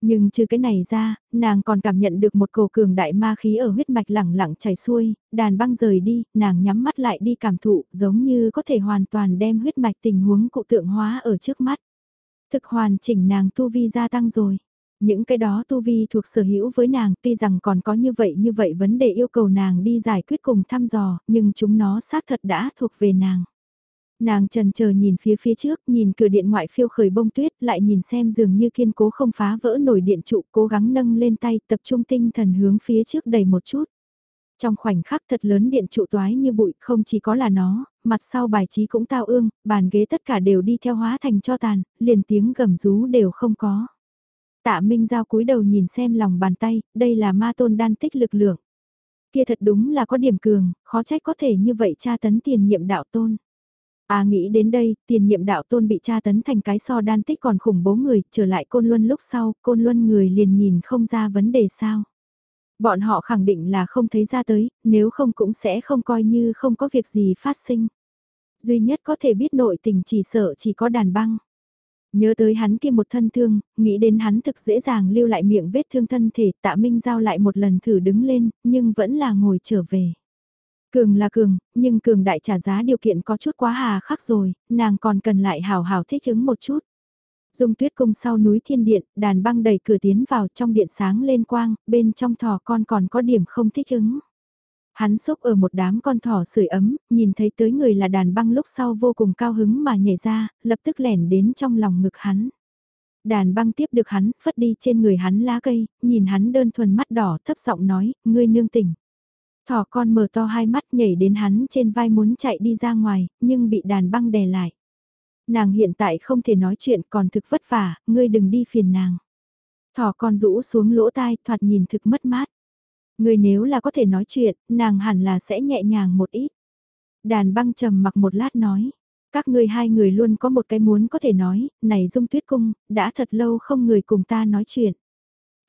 Nhưng trừ cái này ra, nàng còn cảm nhận được một cổ cường đại ma khí ở huyết mạch lẳng lặng chảy xuôi, đàn băng rời đi, nàng nhắm mắt lại đi cảm thụ, giống như có thể hoàn toàn đem huyết mạch tình huống cụ tượng hóa ở trước mắt. Thực hoàn chỉnh nàng tu vi gia tăng rồi. Những cái đó tu vi thuộc sở hữu với nàng tuy rằng còn có như vậy như vậy vấn đề yêu cầu nàng đi giải quyết cùng thăm dò, nhưng chúng nó xác thật đã thuộc về nàng. Nàng trần chờ nhìn phía phía trước, nhìn cửa điện ngoại phiêu khởi bông tuyết, lại nhìn xem dường như kiên cố không phá vỡ nổi điện trụ, cố gắng nâng lên tay, tập trung tinh thần hướng phía trước đầy một chút. Trong khoảnh khắc thật lớn điện trụ toái như bụi, không chỉ có là nó, mặt sau bài trí cũng tao ương, bàn ghế tất cả đều đi theo hóa thành cho tàn, liền tiếng gầm rú đều không có. Tạ Minh Giao cúi đầu nhìn xem lòng bàn tay, đây là ma tôn đan tích lực lượng. Kia thật đúng là có điểm cường, khó trách có thể như vậy tra tấn tiền nhiệm đạo tôn. À nghĩ đến đây, tiền nhiệm đạo tôn bị tra tấn thành cái so đan tích còn khủng bố người, trở lại côn luân lúc sau, côn luân người liền nhìn không ra vấn đề sao. Bọn họ khẳng định là không thấy ra tới, nếu không cũng sẽ không coi như không có việc gì phát sinh. Duy nhất có thể biết nội tình chỉ sợ chỉ có đàn băng. Nhớ tới hắn kia một thân thương, nghĩ đến hắn thực dễ dàng lưu lại miệng vết thương thân thể, tạ minh giao lại một lần thử đứng lên, nhưng vẫn là ngồi trở về. Cường là cường, nhưng cường đại trả giá điều kiện có chút quá hà khắc rồi, nàng còn cần lại hào hào thích ứng một chút. Dung tuyết cung sau núi thiên điện, đàn băng đẩy cửa tiến vào trong điện sáng lên quang, bên trong thỏ con còn có điểm không thích ứng. Hắn xúc ở một đám con thỏ sưởi ấm, nhìn thấy tới người là đàn băng lúc sau vô cùng cao hứng mà nhảy ra, lập tức lẻn đến trong lòng ngực hắn. Đàn băng tiếp được hắn, phất đi trên người hắn lá cây, nhìn hắn đơn thuần mắt đỏ thấp giọng nói, ngươi nương tỉnh. Thỏ con mở to hai mắt nhảy đến hắn trên vai muốn chạy đi ra ngoài, nhưng bị đàn băng đè lại. Nàng hiện tại không thể nói chuyện còn thực vất vả, ngươi đừng đi phiền nàng. Thỏ con rũ xuống lỗ tai thoạt nhìn thực mất mát. Ngươi nếu là có thể nói chuyện, nàng hẳn là sẽ nhẹ nhàng một ít. Đàn băng trầm mặc một lát nói. Các ngươi hai người luôn có một cái muốn có thể nói, này dung tuyết cung, đã thật lâu không người cùng ta nói chuyện.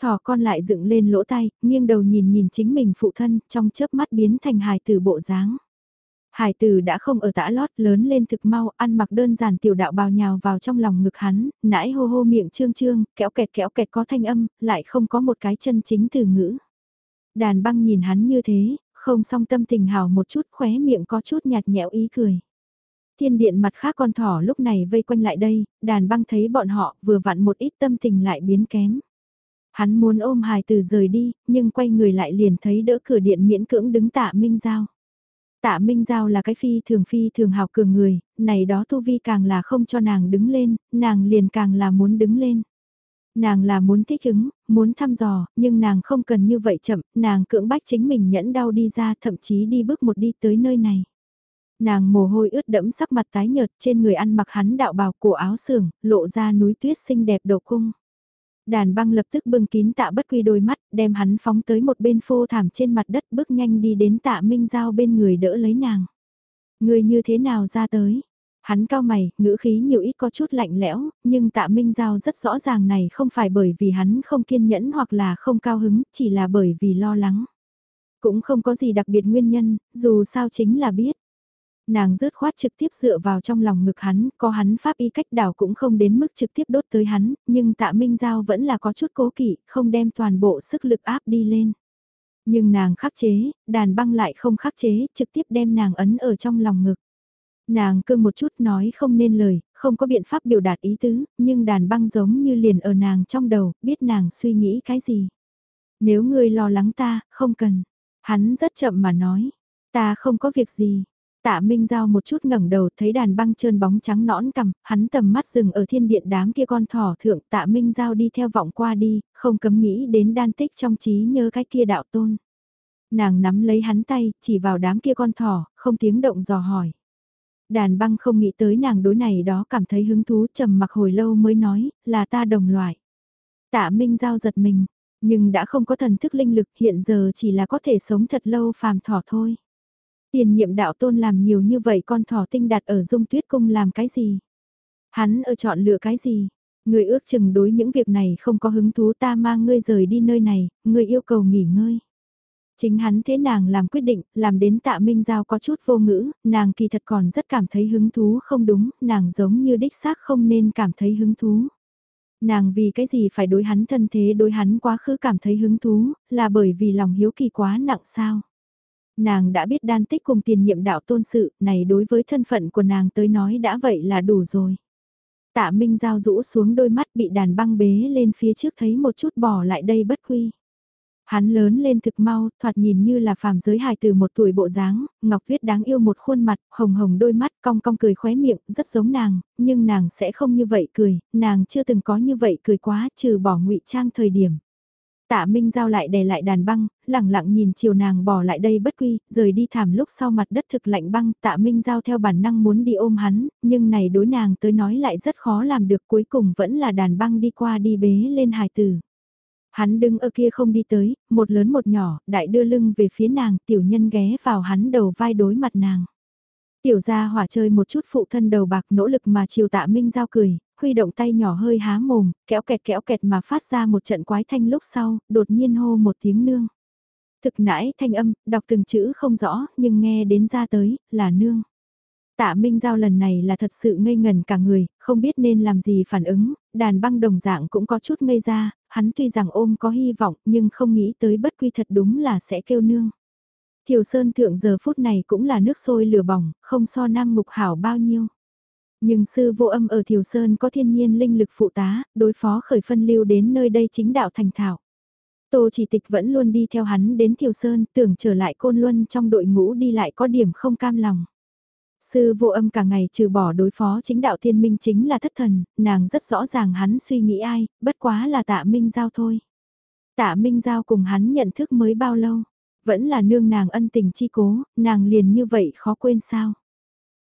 Thỏ con lại dựng lên lỗ tay, nghiêng đầu nhìn nhìn chính mình phụ thân, trong chớp mắt biến thành hài tử bộ dáng. Hải tử đã không ở tã lót lớn lên thực mau, ăn mặc đơn giản tiểu đạo bào nhào vào trong lòng ngực hắn, nãi hô hô miệng trương trương, kéo kẹt kéo kẹt có thanh âm, lại không có một cái chân chính từ ngữ. Đàn băng nhìn hắn như thế, không song tâm tình hào một chút khóe miệng có chút nhạt nhẽo ý cười. Thiên điện mặt khác con thỏ lúc này vây quanh lại đây, đàn băng thấy bọn họ vừa vặn một ít tâm tình lại biến kém. Hắn muốn ôm hài từ rời đi, nhưng quay người lại liền thấy đỡ cửa điện miễn cưỡng đứng tạ Minh Giao. Tạ Minh Giao là cái phi thường phi thường hào cường người, này đó tu vi càng là không cho nàng đứng lên, nàng liền càng là muốn đứng lên. Nàng là muốn thích ứng, muốn thăm dò, nhưng nàng không cần như vậy chậm, nàng cưỡng bách chính mình nhẫn đau đi ra thậm chí đi bước một đi tới nơi này. Nàng mồ hôi ướt đẫm sắc mặt tái nhợt trên người ăn mặc hắn đạo bào cổ áo sườn, lộ ra núi tuyết xinh đẹp độ cung. Đàn băng lập tức bưng kín tạ bất quy đôi mắt, đem hắn phóng tới một bên phô thảm trên mặt đất bước nhanh đi đến tạ minh giao bên người đỡ lấy nàng. Người như thế nào ra tới? Hắn cao mày, ngữ khí nhiều ít có chút lạnh lẽo, nhưng tạ minh giao rất rõ ràng này không phải bởi vì hắn không kiên nhẫn hoặc là không cao hứng, chỉ là bởi vì lo lắng. Cũng không có gì đặc biệt nguyên nhân, dù sao chính là biết nàng rớt khoát trực tiếp dựa vào trong lòng ngực hắn, có hắn pháp y cách đảo cũng không đến mức trực tiếp đốt tới hắn, nhưng tạ Minh Giao vẫn là có chút cố kỵ, không đem toàn bộ sức lực áp đi lên. Nhưng nàng khắc chế, đàn băng lại không khắc chế, trực tiếp đem nàng ấn ở trong lòng ngực. Nàng cương một chút nói không nên lời, không có biện pháp biểu đạt ý tứ, nhưng đàn băng giống như liền ở nàng trong đầu, biết nàng suy nghĩ cái gì. Nếu ngươi lo lắng ta, không cần. Hắn rất chậm mà nói, ta không có việc gì, Tạ Minh Giao một chút ngẩng đầu thấy đàn băng trơn bóng trắng nõn cầm, hắn tầm mắt dừng ở thiên điện đám kia con thỏ thượng tạ Minh Giao đi theo vọng qua đi, không cấm nghĩ đến đan tích trong trí nhớ cái kia đạo tôn. Nàng nắm lấy hắn tay, chỉ vào đám kia con thỏ, không tiếng động dò hỏi. Đàn băng không nghĩ tới nàng đối này đó cảm thấy hứng thú trầm mặc hồi lâu mới nói, là ta đồng loại. Tạ Minh Giao giật mình, nhưng đã không có thần thức linh lực hiện giờ chỉ là có thể sống thật lâu phàm thỏ thôi. Tiền nhiệm đạo tôn làm nhiều như vậy con thỏ tinh đặt ở dung tuyết cung làm cái gì? Hắn ở chọn lựa cái gì? Người ước chừng đối những việc này không có hứng thú ta mang ngươi rời đi nơi này, ngươi yêu cầu nghỉ ngơi. Chính hắn thế nàng làm quyết định, làm đến tạ Minh Giao có chút vô ngữ, nàng kỳ thật còn rất cảm thấy hứng thú không đúng, nàng giống như đích xác không nên cảm thấy hứng thú. Nàng vì cái gì phải đối hắn thân thế đối hắn quá khứ cảm thấy hứng thú, là bởi vì lòng hiếu kỳ quá nặng sao. Nàng đã biết đan tích cùng tiền nhiệm đạo tôn sự, này đối với thân phận của nàng tới nói đã vậy là đủ rồi. Tạ Minh Giao rũ xuống đôi mắt bị đàn băng bế lên phía trước thấy một chút bỏ lại đây bất quy. Hắn lớn lên thực mau, thoạt nhìn như là phàm giới hài từ một tuổi bộ dáng, Ngọc Tuyết đáng yêu một khuôn mặt, hồng hồng đôi mắt, cong cong cười khóe miệng, rất giống nàng, nhưng nàng sẽ không như vậy cười, nàng chưa từng có như vậy cười quá, trừ bỏ ngụy trang thời điểm. Tạ Minh Giao lại đè lại đàn băng, lẳng lặng nhìn chiều nàng bỏ lại đây bất quy, rời đi thảm lúc sau mặt đất thực lạnh băng, Tạ Minh Giao theo bản năng muốn đi ôm hắn, nhưng này đối nàng tới nói lại rất khó làm được cuối cùng vẫn là đàn băng đi qua đi bế lên hài tử. Hắn đứng ở kia không đi tới, một lớn một nhỏ, đại đưa lưng về phía nàng, tiểu nhân ghé vào hắn đầu vai đối mặt nàng. Tiểu gia hỏa chơi một chút phụ thân đầu bạc nỗ lực mà chiều tạ minh giao cười, huy động tay nhỏ hơi há mồm, kéo kẹt kéo kẹt mà phát ra một trận quái thanh lúc sau, đột nhiên hô một tiếng nương. Thực nãi thanh âm, đọc từng chữ không rõ, nhưng nghe đến ra tới, là nương. Tạ Minh Giao lần này là thật sự ngây ngần cả người, không biết nên làm gì phản ứng, đàn băng đồng dạng cũng có chút ngây ra, hắn tuy rằng ôm có hy vọng nhưng không nghĩ tới bất quy thật đúng là sẽ kêu nương. Thiều Sơn thượng giờ phút này cũng là nước sôi lửa bỏng, không so nam mục hảo bao nhiêu. Nhưng sư vô âm ở Thiều Sơn có thiên nhiên linh lực phụ tá, đối phó khởi phân lưu đến nơi đây chính đạo thành thảo. Tô chỉ tịch vẫn luôn đi theo hắn đến Thiều Sơn, tưởng trở lại côn luân trong đội ngũ đi lại có điểm không cam lòng. Sư vô âm cả ngày trừ bỏ đối phó chính đạo thiên minh chính là thất thần, nàng rất rõ ràng hắn suy nghĩ ai, bất quá là tạ minh giao thôi. Tạ minh giao cùng hắn nhận thức mới bao lâu, vẫn là nương nàng ân tình chi cố, nàng liền như vậy khó quên sao.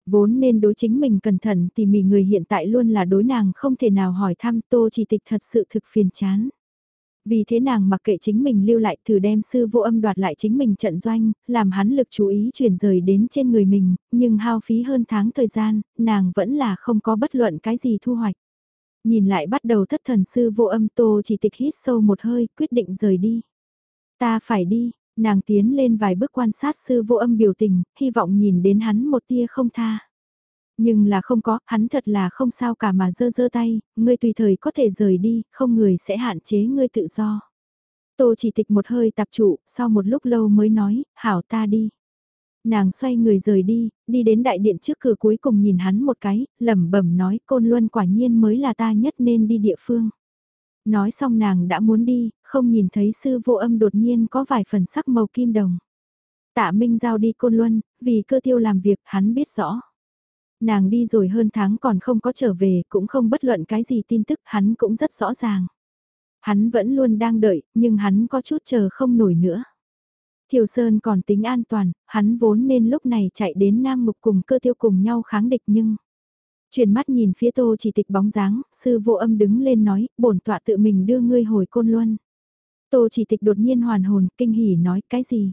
Vốn nên đối chính mình cẩn thận thì mỉ người hiện tại luôn là đối nàng không thể nào hỏi thăm tô chỉ tịch thật sự thực phiền chán. Vì thế nàng mặc kệ chính mình lưu lại thử đem sư vô âm đoạt lại chính mình trận doanh, làm hắn lực chú ý chuyển rời đến trên người mình, nhưng hao phí hơn tháng thời gian, nàng vẫn là không có bất luận cái gì thu hoạch. Nhìn lại bắt đầu thất thần sư vô âm tô chỉ tịch hít sâu một hơi, quyết định rời đi. Ta phải đi, nàng tiến lên vài bước quan sát sư vô âm biểu tình, hy vọng nhìn đến hắn một tia không tha. Nhưng là không có, hắn thật là không sao cả mà dơ dơ tay, ngươi tùy thời có thể rời đi, không người sẽ hạn chế ngươi tự do. Tô chỉ tịch một hơi tập trụ, sau một lúc lâu mới nói, hảo ta đi. Nàng xoay người rời đi, đi đến đại điện trước cửa cuối cùng nhìn hắn một cái, lẩm bẩm nói côn luân quả nhiên mới là ta nhất nên đi địa phương. Nói xong nàng đã muốn đi, không nhìn thấy sư vô âm đột nhiên có vài phần sắc màu kim đồng. Tạ Minh Giao đi côn luân, vì cơ tiêu làm việc hắn biết rõ. Nàng đi rồi hơn tháng còn không có trở về, cũng không bất luận cái gì tin tức, hắn cũng rất rõ ràng. Hắn vẫn luôn đang đợi, nhưng hắn có chút chờ không nổi nữa. Thiều Sơn còn tính an toàn, hắn vốn nên lúc này chạy đến Nam Mục cùng cơ tiêu cùng nhau kháng địch nhưng... Chuyển mắt nhìn phía tô chỉ tịch bóng dáng, sư vô âm đứng lên nói, bổn tọa tự mình đưa ngươi hồi côn luân. Tô chỉ tịch đột nhiên hoàn hồn, kinh hỉ nói, cái gì?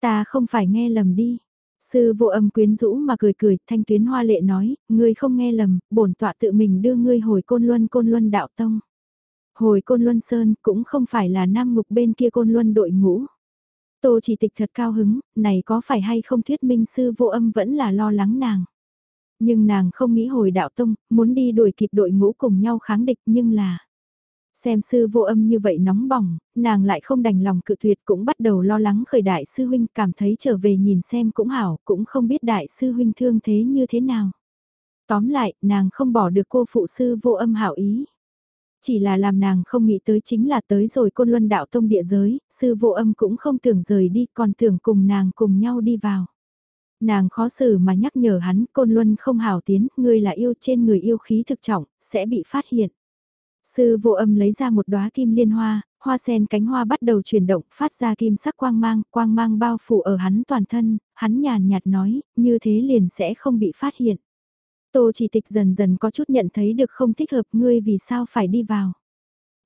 Ta không phải nghe lầm đi. Sư vô âm quyến rũ mà cười cười, thanh tuyến hoa lệ nói, ngươi không nghe lầm, bổn tọa tự mình đưa ngươi hồi côn luân côn luân đạo tông. Hồi côn luân sơn cũng không phải là nam ngục bên kia côn luân đội ngũ. Tô chỉ tịch thật cao hứng, này có phải hay không thuyết minh sư vô âm vẫn là lo lắng nàng. Nhưng nàng không nghĩ hồi đạo tông, muốn đi đuổi kịp đội ngũ cùng nhau kháng địch nhưng là... Xem sư vô âm như vậy nóng bỏng, nàng lại không đành lòng cự tuyệt cũng bắt đầu lo lắng khởi đại sư huynh cảm thấy trở về nhìn xem cũng hảo, cũng không biết đại sư huynh thương thế như thế nào. Tóm lại, nàng không bỏ được cô phụ sư vô âm hảo ý. Chỉ là làm nàng không nghĩ tới chính là tới rồi côn luân đạo tông địa giới, sư vô âm cũng không tưởng rời đi còn tưởng cùng nàng cùng nhau đi vào. Nàng khó xử mà nhắc nhở hắn côn luân không hảo tiến, ngươi là yêu trên người yêu khí thực trọng, sẽ bị phát hiện. Sư vô âm lấy ra một đóa kim liên hoa, hoa sen cánh hoa bắt đầu chuyển động, phát ra kim sắc quang mang, quang mang bao phủ ở hắn toàn thân, hắn nhàn nhạt nói, như thế liền sẽ không bị phát hiện. Tô chỉ tịch dần dần có chút nhận thấy được không thích hợp ngươi vì sao phải đi vào.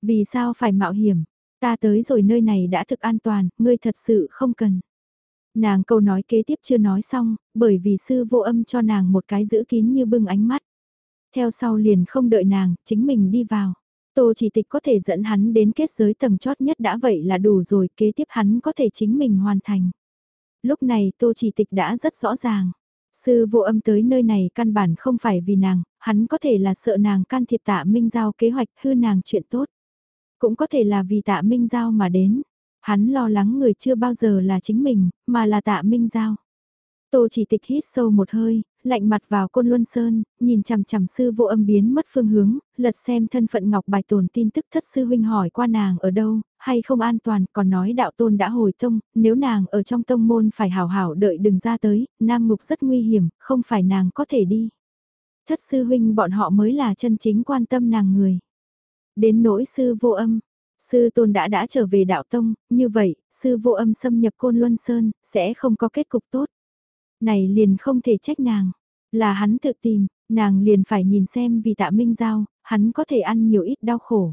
Vì sao phải mạo hiểm, ta tới rồi nơi này đã thực an toàn, ngươi thật sự không cần. Nàng câu nói kế tiếp chưa nói xong, bởi vì sư vô âm cho nàng một cái giữ kín như bưng ánh mắt. Theo sau liền không đợi nàng, chính mình đi vào. Tô chỉ tịch có thể dẫn hắn đến kết giới tầng chót nhất đã vậy là đủ rồi, kế tiếp hắn có thể chính mình hoàn thành. Lúc này tô chỉ tịch đã rất rõ ràng. Sư vô âm tới nơi này căn bản không phải vì nàng, hắn có thể là sợ nàng can thiệp tạ Minh Giao kế hoạch hư nàng chuyện tốt. Cũng có thể là vì tạ Minh Giao mà đến. Hắn lo lắng người chưa bao giờ là chính mình, mà là tạ Minh Giao. Tô chỉ tịch hít sâu một hơi, lạnh mặt vào côn luân sơn, nhìn chằm chằm sư vô âm biến mất phương hướng, lật xem thân phận ngọc bài tồn tin tức thất sư huynh hỏi qua nàng ở đâu, hay không an toàn, còn nói đạo tôn đã hồi tông, nếu nàng ở trong tông môn phải hảo hảo đợi đừng ra tới, nam ngục rất nguy hiểm, không phải nàng có thể đi. Thất sư huynh bọn họ mới là chân chính quan tâm nàng người. Đến nỗi sư vô âm, sư tôn đã đã trở về đạo tông, như vậy, sư vô âm xâm nhập côn luân sơn, sẽ không có kết cục tốt. Này liền không thể trách nàng, là hắn tự tìm, nàng liền phải nhìn xem vì tạ minh giao, hắn có thể ăn nhiều ít đau khổ.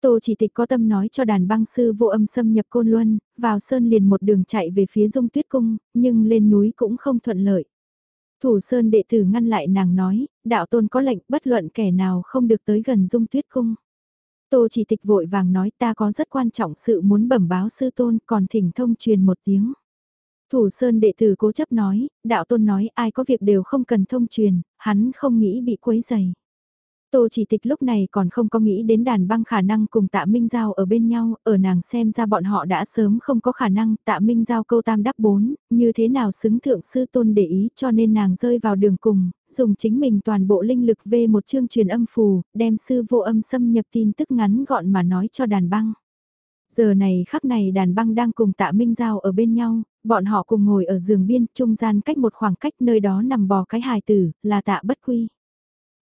Tô chỉ tịch có tâm nói cho đàn băng sư vô âm xâm nhập côn luân, vào sơn liền một đường chạy về phía dung tuyết cung, nhưng lên núi cũng không thuận lợi. Thủ sơn đệ tử ngăn lại nàng nói, đạo tôn có lệnh bất luận kẻ nào không được tới gần dung tuyết cung. Tô chỉ tịch vội vàng nói ta có rất quan trọng sự muốn bẩm báo sư tôn còn thỉnh thông truyền một tiếng. Thủ Sơn đệ tử cố chấp nói, đạo tôn nói ai có việc đều không cần thông truyền, hắn không nghĩ bị quấy dày. Tô chỉ tịch lúc này còn không có nghĩ đến đàn băng khả năng cùng tạ Minh Giao ở bên nhau, ở nàng xem ra bọn họ đã sớm không có khả năng tạ Minh Giao câu tam đắp bốn, như thế nào xứng thượng sư tôn để ý cho nên nàng rơi vào đường cùng, dùng chính mình toàn bộ linh lực về một chương truyền âm phù, đem sư vô âm xâm nhập tin tức ngắn gọn mà nói cho đàn băng. Giờ này khắc này đàn băng đang cùng tạ Minh Giao ở bên nhau, bọn họ cùng ngồi ở giường biên, trung gian cách một khoảng cách nơi đó nằm bò cái hài tử, là tạ bất quy.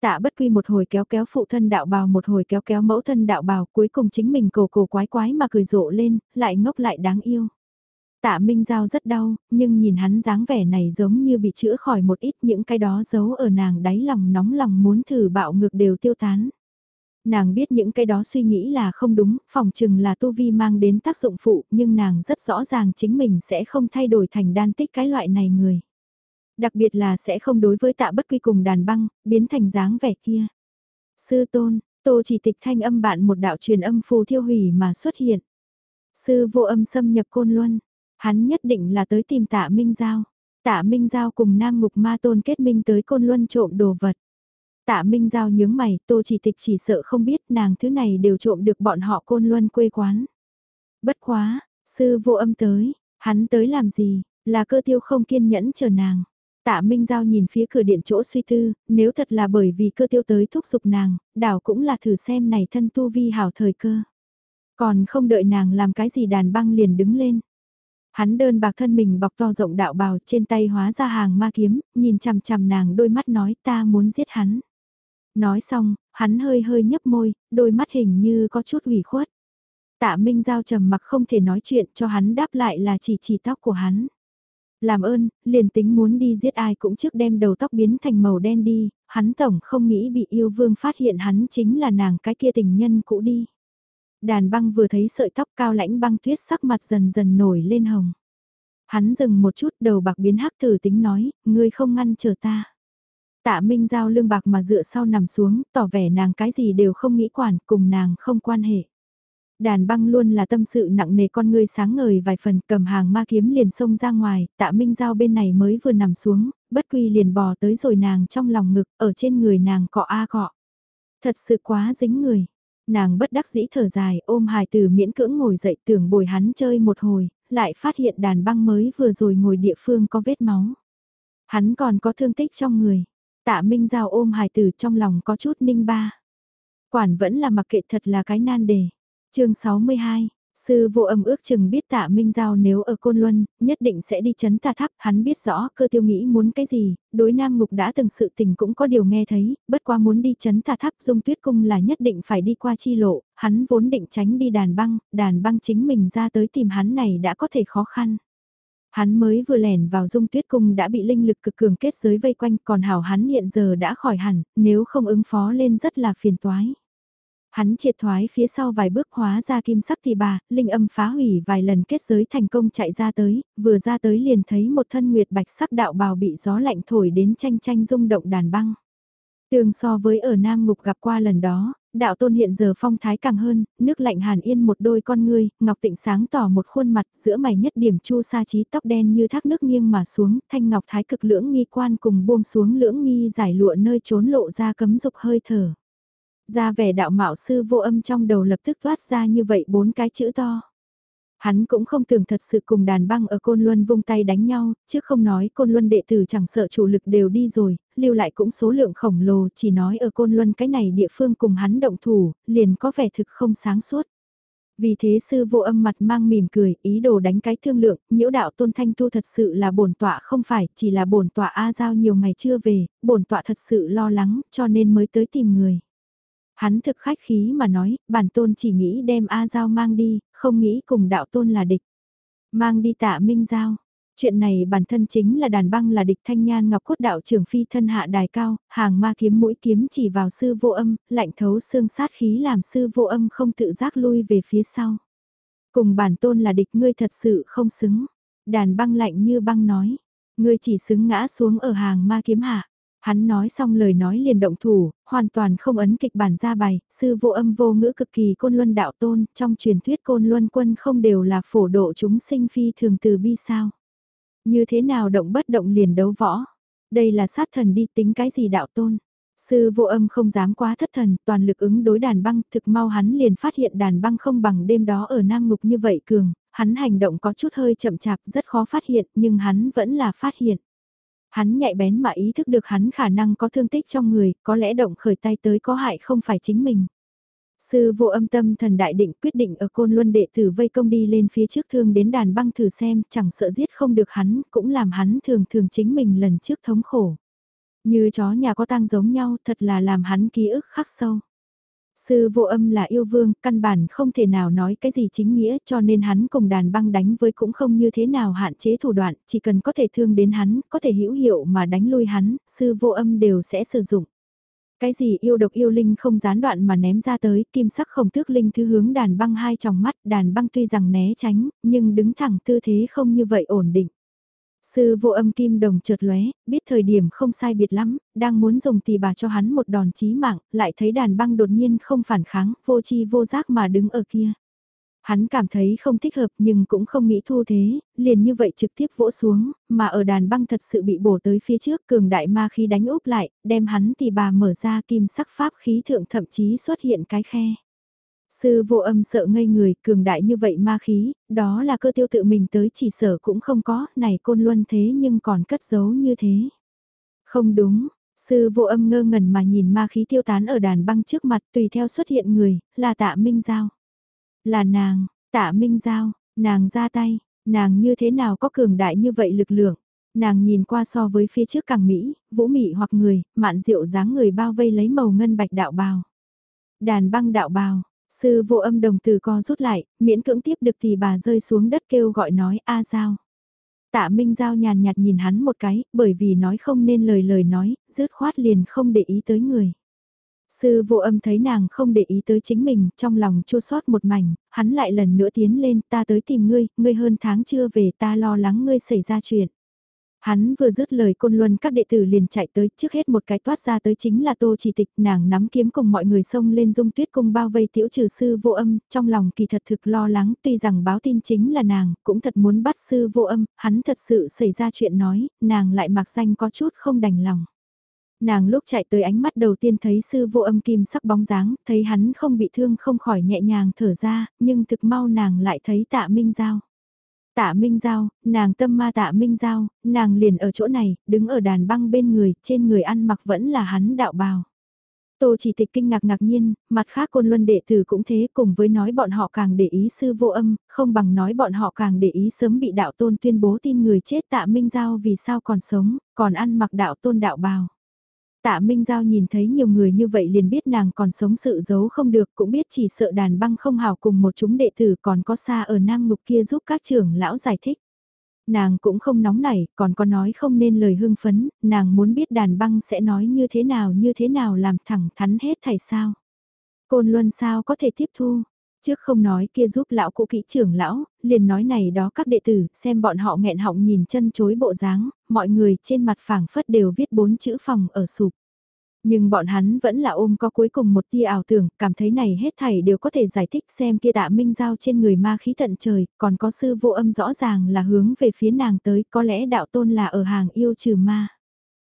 Tạ bất quy một hồi kéo kéo phụ thân đạo bào một hồi kéo kéo mẫu thân đạo bào cuối cùng chính mình cổ cổ quái quái mà cười rộ lên, lại ngốc lại đáng yêu. Tạ Minh Giao rất đau, nhưng nhìn hắn dáng vẻ này giống như bị chữa khỏi một ít những cái đó giấu ở nàng đáy lòng nóng lòng muốn thử bạo ngược đều tiêu tán. Nàng biết những cái đó suy nghĩ là không đúng, phòng chừng là tu vi mang đến tác dụng phụ, nhưng nàng rất rõ ràng chính mình sẽ không thay đổi thành đan tích cái loại này người. Đặc biệt là sẽ không đối với tạ bất quy cùng đàn băng, biến thành dáng vẻ kia. Sư tôn, tô chỉ tịch thanh âm bạn một đạo truyền âm phù thiêu hủy mà xuất hiện. Sư vô âm xâm nhập côn luân, hắn nhất định là tới tìm tạ Minh Giao. Tạ Minh Giao cùng Nam Ngục Ma Tôn kết minh tới côn luân trộm đồ vật. Tạ Minh Giao nhướng mày, Tô Chỉ Tịch chỉ sợ không biết nàng thứ này đều trộm được bọn họ côn luân quê quán. Bất quá, sư vô âm tới, hắn tới làm gì, là cơ tiêu không kiên nhẫn chờ nàng. Tạ Minh Giao nhìn phía cửa điện chỗ suy tư, nếu thật là bởi vì cơ tiêu tới thúc giục nàng, đảo cũng là thử xem này thân tu vi hảo thời cơ. Còn không đợi nàng làm cái gì đàn băng liền đứng lên. Hắn đơn bạc thân mình bọc to rộng đạo bào trên tay hóa ra hàng ma kiếm, nhìn chằm chằm nàng đôi mắt nói ta muốn giết hắn. Nói xong, hắn hơi hơi nhấp môi, đôi mắt hình như có chút ủy khuất. Tạ Minh Giao trầm mặc không thể nói chuyện cho hắn đáp lại là chỉ chỉ tóc của hắn. Làm ơn, liền tính muốn đi giết ai cũng trước đem đầu tóc biến thành màu đen đi, hắn tổng không nghĩ bị yêu vương phát hiện hắn chính là nàng cái kia tình nhân cũ đi. Đàn băng vừa thấy sợi tóc cao lãnh băng tuyết sắc mặt dần dần nổi lên hồng. Hắn dừng một chút đầu bạc biến hắc thử tính nói, ngươi không ngăn chờ ta. Tạ Minh Giao lương bạc mà dựa sau nằm xuống, tỏ vẻ nàng cái gì đều không nghĩ quản, cùng nàng không quan hệ. Đàn băng luôn là tâm sự nặng nề con ngươi sáng ngời vài phần cầm hàng ma kiếm liền xông ra ngoài, tạ Minh Giao bên này mới vừa nằm xuống, bất quy liền bò tới rồi nàng trong lòng ngực, ở trên người nàng cọ a cọ. Thật sự quá dính người. Nàng bất đắc dĩ thở dài ôm hài tử miễn cưỡng ngồi dậy tưởng bồi hắn chơi một hồi, lại phát hiện đàn băng mới vừa rồi ngồi địa phương có vết máu. Hắn còn có thương tích trong người Tạ Minh Giao ôm hài tử trong lòng có chút ninh ba. Quản vẫn là mặc kệ thật là cái nan đề chương 62, Sư vô âm ước chừng biết tạ Minh Giao nếu ở Côn Luân, nhất định sẽ đi chấn tà tháp, hắn biết rõ cơ tiêu nghĩ muốn cái gì, đối Nam Ngục đã từng sự tình cũng có điều nghe thấy, bất qua muốn đi chấn tà tháp dung tuyết cung là nhất định phải đi qua chi lộ, hắn vốn định tránh đi đàn băng, đàn băng chính mình ra tới tìm hắn này đã có thể khó khăn. Hắn mới vừa lẻn vào dung tuyết cung đã bị linh lực cực cường kết giới vây quanh còn hảo hắn hiện giờ đã khỏi hẳn, nếu không ứng phó lên rất là phiền toái. Hắn triệt thoái phía sau vài bước hóa ra kim sắc thì bà, linh âm phá hủy vài lần kết giới thành công chạy ra tới, vừa ra tới liền thấy một thân nguyệt bạch sắc đạo bào bị gió lạnh thổi đến tranh tranh rung động đàn băng. tương so với ở Nam Ngục gặp qua lần đó, đạo tôn hiện giờ phong thái càng hơn, nước lạnh hàn yên một đôi con ngươi, ngọc tịnh sáng tỏ một khuôn mặt, giữa mày nhất điểm chu sa trí tóc đen như thác nước nghiêng mà xuống, thanh ngọc thái cực lưỡng nghi quan cùng buông xuống lưỡng nghi giải lụa nơi trốn lộ ra cấm dục hơi thở. Ra vẻ đạo mạo sư vô âm trong đầu lập tức thoát ra như vậy bốn cái chữ to. Hắn cũng không tưởng thật sự cùng đàn băng ở Côn Luân vung tay đánh nhau, chứ không nói Côn Luân đệ tử chẳng sợ chủ lực đều đi rồi, lưu lại cũng số lượng khổng lồ, chỉ nói ở Côn Luân cái này địa phương cùng hắn động thủ, liền có vẻ thực không sáng suốt. Vì thế sư vô âm mặt mang mỉm cười, ý đồ đánh cái thương lượng, nhiễu đạo tôn thanh tu thật sự là bổn tọa không phải, chỉ là bổn tọa A Giao nhiều ngày chưa về, bổn tọa thật sự lo lắng, cho nên mới tới tìm người. Hắn thực khách khí mà nói, bản tôn chỉ nghĩ đem A Giao mang đi, không nghĩ cùng đạo tôn là địch. Mang đi tạ Minh Giao. Chuyện này bản thân chính là đàn băng là địch thanh nhan ngọc cốt đạo trưởng phi thân hạ đài cao, hàng ma kiếm mũi kiếm chỉ vào sư vô âm, lạnh thấu xương sát khí làm sư vô âm không tự giác lui về phía sau. Cùng bản tôn là địch ngươi thật sự không xứng. Đàn băng lạnh như băng nói, ngươi chỉ xứng ngã xuống ở hàng ma kiếm hạ. Hắn nói xong lời nói liền động thủ, hoàn toàn không ấn kịch bản ra bài, sư vô âm vô ngữ cực kỳ côn luân đạo tôn, trong truyền thuyết côn luân quân không đều là phổ độ chúng sinh phi thường từ bi sao. Như thế nào động bất động liền đấu võ, đây là sát thần đi tính cái gì đạo tôn. Sư vô âm không dám quá thất thần, toàn lực ứng đối đàn băng, thực mau hắn liền phát hiện đàn băng không bằng đêm đó ở Nam Ngục như vậy cường, hắn hành động có chút hơi chậm chạp, rất khó phát hiện, nhưng hắn vẫn là phát hiện. Hắn nhạy bén mà ý thức được hắn khả năng có thương tích trong người, có lẽ động khởi tay tới có hại không phải chính mình. Sư vô âm tâm thần đại định quyết định ở côn luân đệ tử vây công đi lên phía trước thương đến đàn băng thử xem, chẳng sợ giết không được hắn, cũng làm hắn thường thường chính mình lần trước thống khổ. Như chó nhà có tang giống nhau thật là làm hắn ký ức khắc sâu. Sư vô âm là yêu vương, căn bản không thể nào nói cái gì chính nghĩa cho nên hắn cùng đàn băng đánh với cũng không như thế nào hạn chế thủ đoạn, chỉ cần có thể thương đến hắn, có thể hữu hiệu mà đánh lui hắn, sư vô âm đều sẽ sử dụng. Cái gì yêu độc yêu linh không gián đoạn mà ném ra tới, kim sắc không tước linh thứ hướng đàn băng hai tròng mắt, đàn băng tuy rằng né tránh, nhưng đứng thẳng tư thế không như vậy ổn định. Sư vô âm kim đồng chợt lóe, biết thời điểm không sai biệt lắm, đang muốn dùng tỷ bà cho hắn một đòn chí mạng, lại thấy đàn băng đột nhiên không phản kháng, vô chi vô giác mà đứng ở kia. Hắn cảm thấy không thích hợp nhưng cũng không nghĩ thu thế, liền như vậy trực tiếp vỗ xuống, mà ở đàn băng thật sự bị bổ tới phía trước cường đại ma khí đánh úp lại, đem hắn tỷ bà mở ra kim sắc pháp khí thượng thậm chí xuất hiện cái khe. Sư vô âm sợ ngây người, cường đại như vậy ma khí, đó là cơ tiêu tự mình tới chỉ sở cũng không có, này côn luân thế nhưng còn cất giấu như thế. Không đúng, sư vô âm ngơ ngẩn mà nhìn ma khí tiêu tán ở đàn băng trước mặt tùy theo xuất hiện người, là tạ Minh Giao. Là nàng, tạ Minh Giao, nàng ra tay, nàng như thế nào có cường đại như vậy lực lượng. Nàng nhìn qua so với phía trước càng Mỹ, vũ mị hoặc người, mạn diệu dáng người bao vây lấy màu ngân bạch đạo bào. Đàn băng đạo bào, Sư vô âm đồng từ co rút lại, miễn cưỡng tiếp được thì bà rơi xuống đất kêu gọi nói a giao. Tạ Minh Giao nhàn nhạt nhìn hắn một cái, bởi vì nói không nên lời lời nói, rứt khoát liền không để ý tới người. Sư vô âm thấy nàng không để ý tới chính mình, trong lòng chua sót một mảnh, hắn lại lần nữa tiến lên, ta tới tìm ngươi, ngươi hơn tháng chưa về ta lo lắng ngươi xảy ra chuyện. Hắn vừa dứt lời côn luân các đệ tử liền chạy tới trước hết một cái toát ra tới chính là tô chỉ tịch nàng nắm kiếm cùng mọi người xông lên dung tuyết cung bao vây tiểu trừ sư vô âm, trong lòng kỳ thật thực lo lắng tuy rằng báo tin chính là nàng, cũng thật muốn bắt sư vô âm, hắn thật sự xảy ra chuyện nói, nàng lại mặc danh có chút không đành lòng. Nàng lúc chạy tới ánh mắt đầu tiên thấy sư vô âm kim sắc bóng dáng, thấy hắn không bị thương không khỏi nhẹ nhàng thở ra, nhưng thực mau nàng lại thấy tạ minh giao. Tạ Minh Giao, nàng tâm ma tạ Minh Giao, nàng liền ở chỗ này, đứng ở đàn băng bên người, trên người ăn mặc vẫn là hắn đạo bào. Tô chỉ tịch kinh ngạc ngạc nhiên, mặt khác côn luân đệ tử cũng thế cùng với nói bọn họ càng để ý sư vô âm, không bằng nói bọn họ càng để ý sớm bị đạo tôn tuyên bố tin người chết tạ Minh Giao vì sao còn sống, còn ăn mặc đạo tôn đạo bào. Tạ Minh Giao nhìn thấy nhiều người như vậy liền biết nàng còn sống sự giấu không được cũng biết chỉ sợ đàn băng không hào cùng một chúng đệ tử còn có xa ở Nam Ngục kia giúp các trưởng lão giải thích. Nàng cũng không nóng nảy, còn có nói không nên lời hưng phấn, nàng muốn biết đàn băng sẽ nói như thế nào như thế nào làm thẳng thắn hết thảy sao. Côn Luân sao có thể tiếp thu, Trước không nói kia giúp lão cụ kỹ trưởng lão, liền nói này đó các đệ tử, xem bọn họ nghẹn họng nhìn chân chối bộ dáng, mọi người trên mặt phẳng phất đều viết bốn chữ phòng ở sụp. Nhưng bọn hắn vẫn là ôm có cuối cùng một tia ảo tưởng, cảm thấy này hết thảy đều có thể giải thích xem kia tạ minh giao trên người ma khí tận trời, còn có sư vô âm rõ ràng là hướng về phía nàng tới, có lẽ đạo tôn là ở hàng yêu trừ ma.